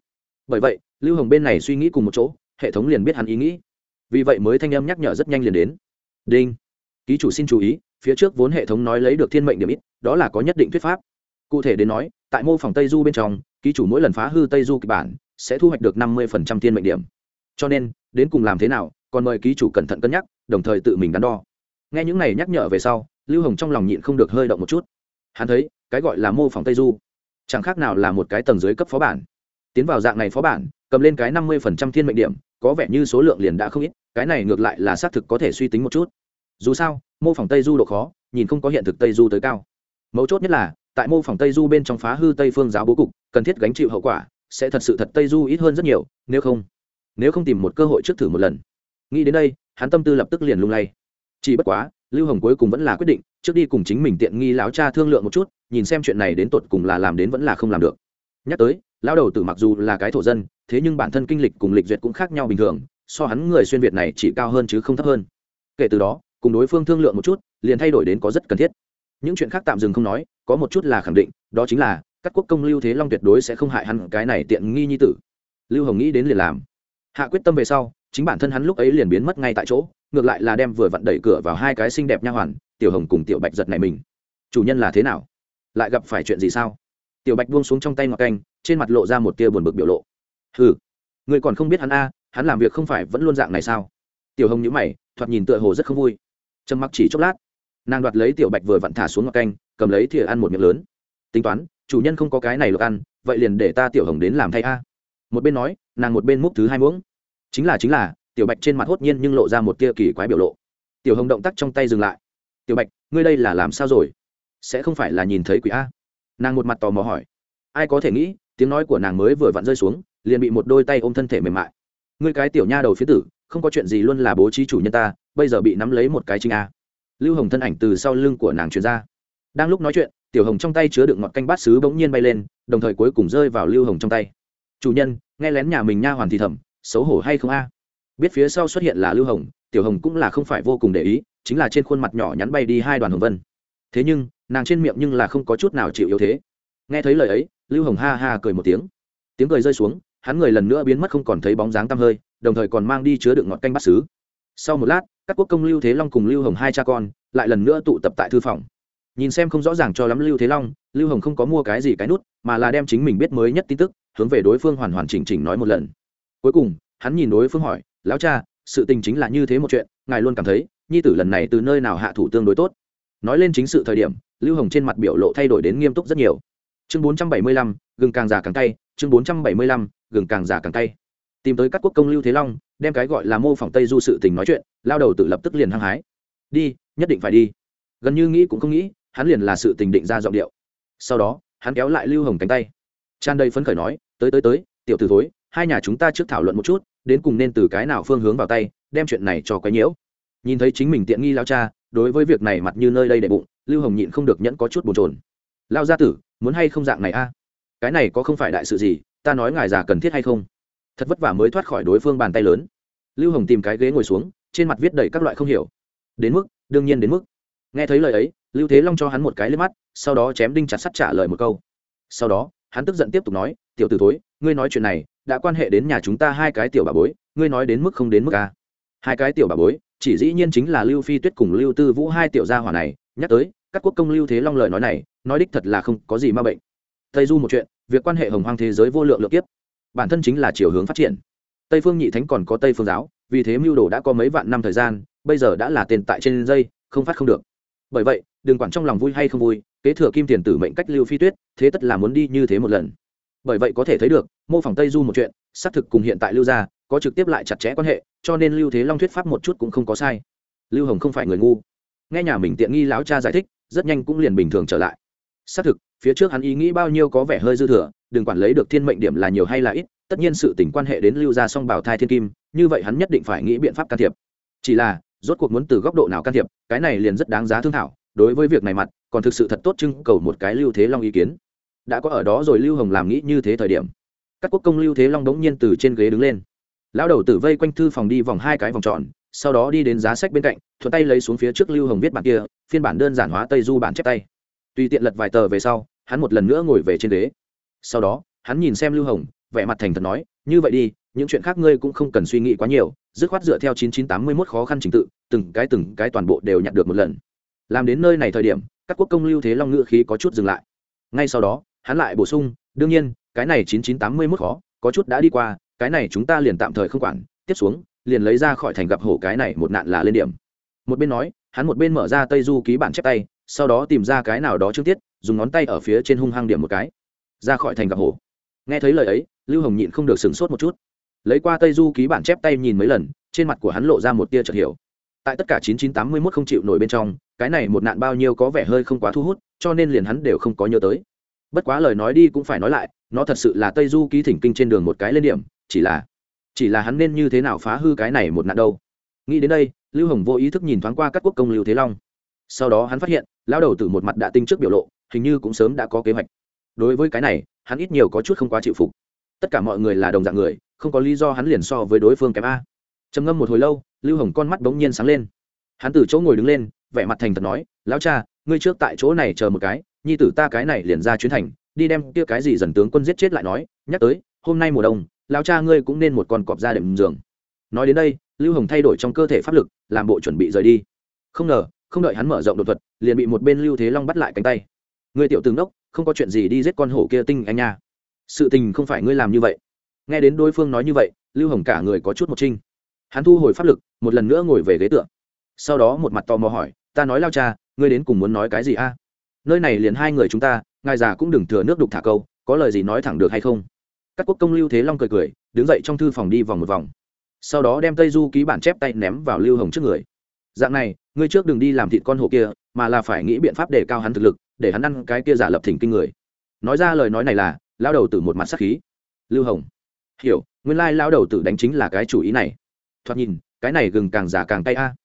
bởi vậy, lưu hồng bên này suy nghĩ cùng một chỗ, hệ thống liền biết hắn ý nghĩ. Vì vậy mới thanh âm nhắc nhở rất nhanh liền đến. Đinh. Ký chủ xin chú ý, phía trước vốn hệ thống nói lấy được thiên mệnh điểm ít, đó là có nhất định thuyết pháp. Cụ thể đến nói, tại mô phỏng tây du bên trong, ký chủ mỗi lần phá hư tây du kịch bản, sẽ thu hoạch được năm mươi thiên mệnh điểm. Cho nên, đến cùng làm thế nào, còn mời ký chủ cẩn thận cân nhắc, đồng thời tự mình đắn đo. Nghe những này nhắc nhở về sau, lưu hồng trong lòng nhịn không được hơi động một chút. Hắn thấy, cái gọi là mô phỏng tây du, chẳng khác nào là một cái tầng dưới cấp phó bản tiến vào dạng này phó bản, cầm lên cái năm mươi thiên mệnh điểm, có vẻ như số lượng liền đã không ít, cái này ngược lại là xác thực có thể suy tính một chút. Dù sao, mô phỏng tây du độ khó, nhìn không có hiện thực tây du tới cao. Mấu chốt nhất là, tại mô phỏng tây du bên trong phá hư tây phương giáo bố cục, cần thiết gánh chịu hậu quả, sẽ thật sự thật tây du ít hơn rất nhiều, nếu không nếu không tìm một cơ hội trước thử một lần. Nghĩ đến đây, hắn tâm tư lập tức liền lung lay. Chỉ bất quá, lưu hồng cuối cùng vẫn là quyết định, trước đi cùng chính mình tiện nghi láo cha thương lượng một chút, nhìn xem chuyện này đến tột cùng là làm đến vẫn là không làm được. Nhắc tới lão đầu tử mặc dù là cái thổ dân, thế nhưng bản thân kinh lịch cùng lịch duyệt cũng khác nhau bình thường, so hắn người xuyên việt này chỉ cao hơn chứ không thấp hơn. Kể từ đó, cùng đối phương thương lượng một chút, liền thay đổi đến có rất cần thiết. Những chuyện khác tạm dừng không nói, có một chút là khẳng định, đó chính là, các quốc công lưu thế long tuyệt đối sẽ không hại hắn, cái này tiện nghi nhi tử. Lưu hồng nghĩ đến liền làm. Hạ quyết tâm về sau, chính bản thân hắn lúc ấy liền biến mất ngay tại chỗ, ngược lại là đem vừa vặn đẩy cửa vào hai cái xinh đẹp nha hoàn, tiểu hồng cùng tiểu bạch giật này mình. Chủ nhân là thế nào? Lại gặp phải chuyện gì sao? Tiểu bạch buông xuống trong tay ngọc canh trên mặt lộ ra một tia buồn bực biểu lộ. Hừ người còn không biết hắn a, hắn làm việc không phải vẫn luôn dạng này sao? Tiểu hồng nhữ mày, thoạt nhìn tựa hồ rất không vui. Trầm mặc chỉ chốc lát, nàng đoạt lấy tiểu bạch vừa vặn thả xuống ngọc canh, cầm lấy thìa ăn một miệng lớn. Tính toán, chủ nhân không có cái này được ăn, vậy liền để ta tiểu hồng đến làm thay a. Một bên nói, nàng một bên múc thứ hai muỗng. Chính là chính là, tiểu bạch trên mặt hốt nhiên nhưng lộ ra một tia kỳ quái biểu lộ. Tiểu hồng động tác trong tay dừng lại. Tiểu bạch, ngươi đây là làm sao rồi? Sẽ không phải là nhìn thấy quỷ a? Nàng một mặt tò mò hỏi. Ai có thể nghĩ tiếng nói của nàng mới vừa vặn rơi xuống, liền bị một đôi tay ôm thân thể mềm mại. Ngươi cái tiểu nha đầu phía tử, không có chuyện gì luôn là bố trí chủ nhân ta, bây giờ bị nắm lấy một cái chính a. Lưu hồng thân ảnh từ sau lưng của nàng truyền ra. Đang lúc nói chuyện, tiểu hồng trong tay chứa đựng ngọt canh bát sứ bỗng nhiên bay lên, đồng thời cuối cùng rơi vào lưu hồng trong tay. Chủ nhân, nghe lén nhà mình nha hoàn thì thầm, xấu hổ hay không a? Biết phía sau xuất hiện là lưu hồng, tiểu hồng cũng là không phải vô cùng để ý, chính là trên khuôn mặt nhỏ nhắn bay đi hai đoàn hồng vân. Thế nhưng, nàng trên miệng nhưng là không có chút nào chịu yếu thế nghe thấy lời ấy, lưu hồng ha ha cười một tiếng. Tiếng cười rơi xuống, hắn người lần nữa biến mất không còn thấy bóng dáng tăm hơi, đồng thời còn mang đi chứa đựng ngọn canh bát xứ. Sau một lát, các quốc công lưu thế long cùng lưu hồng hai cha con lại lần nữa tụ tập tại thư phòng. Nhìn xem không rõ ràng cho lắm lưu thế long, lưu hồng không có mua cái gì cái nút, mà là đem chính mình biết mới nhất tin tức, hướng về đối phương hoàn hoàn chỉnh chỉnh nói một lần. Cuối cùng, hắn nhìn đối phương hỏi, lão cha, sự tình chính là như thế một chuyện, ngài luôn cảm thấy, nhi tử lần này từ nơi nào hạ thủ tương đối tốt? Nói lên chính sự thời điểm, lưu hồng trên mặt biểu lộ thay đổi đến nghiêm túc rất nhiều chương bốn trăm bảy mươi lăm, gừng càng già càng tay chương bốn trăm bảy mươi lăm, gừng càng già càng tay tìm tới các quốc công lưu thế long, đem cái gọi là mô phỏng tây du sự tình nói chuyện, lao đầu tự lập tức liền hăng hái. Đi, nhất định phải đi. Gần như nghĩ cũng không nghĩ, hắn liền là sự tình định ra giọng điệu. Sau đó, hắn kéo lại lưu hồng cánh tay. Tràn đầy phấn khởi nói, tới tới tới, tiểu t ử thối, hai nhà chúng ta trước thảo luận một chút, đến cùng nên từ cái nào phương hướng vào tay, đem chuyện này cho quấy nhiễu. Nhìn thấy chính mình tiện nghi lao cha, đối với việc này mặt như nơi đây đệ bụng, lưu hồng nhịn không được nhẫn có chút bồn trồn lao gia tử muốn hay không dạng này a? Cái này có không phải đại sự gì, ta nói ngài già cần thiết hay không? Thật vất vả mới thoát khỏi đối phương bàn tay lớn. Lưu hồng tìm cái ghế ngồi xuống, trên mặt viết đầy các loại không hiểu. Đến mức, đương nhiên đến mức. Nghe thấy lời ấy, lưu thế long cho hắn một cái lên mắt, sau đó chém đinh chặt sắt trả lời một câu. Sau đó, hắn tức giận tiếp tục nói, tiểu t ử thối, ngươi nói chuyện này, đã quan hệ đến nhà chúng ta hai cái tiểu bà bối, ngươi nói đến mức không đến mức à. hai cái tiểu bà bối, chỉ dĩ nhiên chính là lưu phi tuyết cùng lưu tư vũ hai tiểu gia hỏa này, nhắc tới các quốc công lưu thế long lời nói này, nói đích thật là không có gì ma bệnh. Tây du một chuyện, việc quan hệ hồng hoang thế giới vô lượng lượng kiếp. Bản thân chính là chiều hướng phát triển. Tây phương nhị thánh còn có tây phương giáo, vì thế mưu đồ đã có mấy vạn năm thời gian, bây giờ đã là tiền tại trên dây, không phát không được. Bởi vậy, đừng quản trong lòng vui hay không vui, kế thừa kim tiền tử mệnh cách lưu phi tuyết, thế tất là muốn đi như thế một lần. Bởi vậy có thể thấy được, mô phỏng tây du một chuyện, xác thực cùng hiện tại lưu gia, có trực tiếp lại chặt chẽ quan hệ, cho nên lưu thế long thuyết pháp một chút cũng không có sai. Lưu hồng không phải người ngu. Nghe nhà mình tiện nghi láo cha giải thích rất nhanh cũng liền bình thường trở lại. Xác thực, phía trước hắn ý nghĩ bao nhiêu có vẻ hơi dư thừa, đừng quản lấy được thiên mệnh điểm là nhiều hay là ít, tất nhiên sự tình quan hệ đến lưu gia song bảo thai thiên kim, như vậy hắn nhất định phải nghĩ biện pháp can thiệp. Chỉ là, rốt cuộc muốn từ góc độ nào can thiệp, cái này liền rất đáng giá thương thảo, đối với việc này mặt, còn thực sự thật tốt trưng cầu một cái lưu thế long ý kiến. Đã có ở đó rồi lưu hồng làm nghĩ như thế thời điểm. Các quốc công lưu thế long đống nhiên từ trên ghế đứng lên. Lão đầu tử vây quanh thư phòng đi vòng hai cái vòng tròn, sau đó đi đến giá sách bên cạnh, thuận tay lấy xuống phía trước lưu hồng viết bản kia phiên bản đơn giản hóa tây du bản chép tay. Tùy tiện lật vài tờ về sau, hắn một lần nữa ngồi về trên ghế. Sau đó, hắn nhìn xem lưu hồng, vẻ mặt thành thật nói, như vậy đi, những chuyện khác ngươi cũng không cần suy nghĩ quá nhiều, dứt khoát dựa theo 9981 khó khăn trình tự, từng cái từng cái toàn bộ đều nhặt được một lần. Làm đến nơi này thời điểm, các quốc công lưu thế long ngự khí có chút dừng lại. Ngay sau đó, hắn lại bổ sung, đương nhiên, cái này 9981 khó, có chút đã đi qua, cái này chúng ta liền tạm thời không quản, tiếp xuống, liền lấy ra khỏi thành gặp hổ cái này một nạn là lên điểm. Một bên nói hắn một bên mở ra tây du ký bản chép tay, sau đó tìm ra cái nào đó trước tiết, dùng ngón tay ở phía trên hung hăng điểm một cái. Ra khỏi thành gặp hổ. Nghe thấy lời ấy, lưu hồng nhịn không được sửng sốt một chút. Lấy qua tây du ký bản chép tay nhìn mấy lần, trên mặt của hắn lộ ra một tia chợt hiểu. Tại tất cả 9981 không chịu nổi bên trong, cái này một nạn bao nhiêu có vẻ hơi không quá thu hút, cho nên liền hắn đều không có nhớ tới. Bất quá lời nói đi cũng phải nói lại, nó thật sự là tây du ký thỉnh kinh trên đường một cái lên điểm, chỉ là chỉ là hắn nên như thế nào phá hư cái này một nạn đâu nghĩ đến đây, lưu hồng vô ý thức nhìn thoáng qua các quốc công lưu thế long. Sau đó hắn phát hiện lao đầu từ một mặt đã tinh trước biểu lộ, hình như cũng sớm đã có kế hoạch. Đối với cái này, hắn ít nhiều có chút không quá chịu phục. Tất cả mọi người là đồng dạng người, không có lý do hắn liền so với đối phương kém a. Trầm ngâm một hồi lâu, lưu hồng con mắt bỗng nhiên sáng lên. Hắn từ chỗ ngồi đứng lên, vẻ mặt thành thật nói, lão cha, ngươi trước tại chỗ này chờ một cái, nhi tử ta cái này liền ra chuyến thành, đi đem kia cái gì dần tướng quân giết chết lại nói, nhắc tới, hôm nay mùa đông, lão cha ngươi cũng nên một con cọp ra đệm giường. Nói đến đây lưu hồng thay đổi trong cơ thể pháp lực, làm bộ chuẩn bị rời đi. Không ngờ, không đợi hắn mở rộng đột thuật, liền bị một bên lưu thế long bắt lại cánh tay. Người tiểu tướng đốc, không có chuyện gì đi giết con hổ kia tinh anh nha. Sự tình không phải ngươi làm như vậy. Nghe đến đối phương nói như vậy, lưu hồng cả người có chút một trinh hắn thu hồi pháp lực, một lần nữa ngồi về ghế tượng sau đó một mặt tò mò hỏi, ta nói lao cha, ngươi đến cùng muốn nói cái gì a? Nơi này liền hai người chúng ta, ngài già cũng đừng thừa nước đục thả câu, có lời gì nói thẳng được hay không? Các quốc công lưu thế long cười cười, đứng dậy trong thư phòng đi vòng một vòng sau đó đem tây du ký bản chép tay ném vào lưu hồng trước người. Dạng này, ngươi trước đừng đi làm thịt con hổ kia, mà là phải nghĩ biện pháp để cao hắn thực lực, để hắn ăn cái kia giả lập thỉnh kinh người. Nói ra lời nói này là lao đầu từ một mặt sắc khí. Lưu hồng. Hiểu, nguyên lai lao đầu tử đánh chính là cái chủ ý này. Thoạt nhìn, cái này gừng càng giả càng tay a.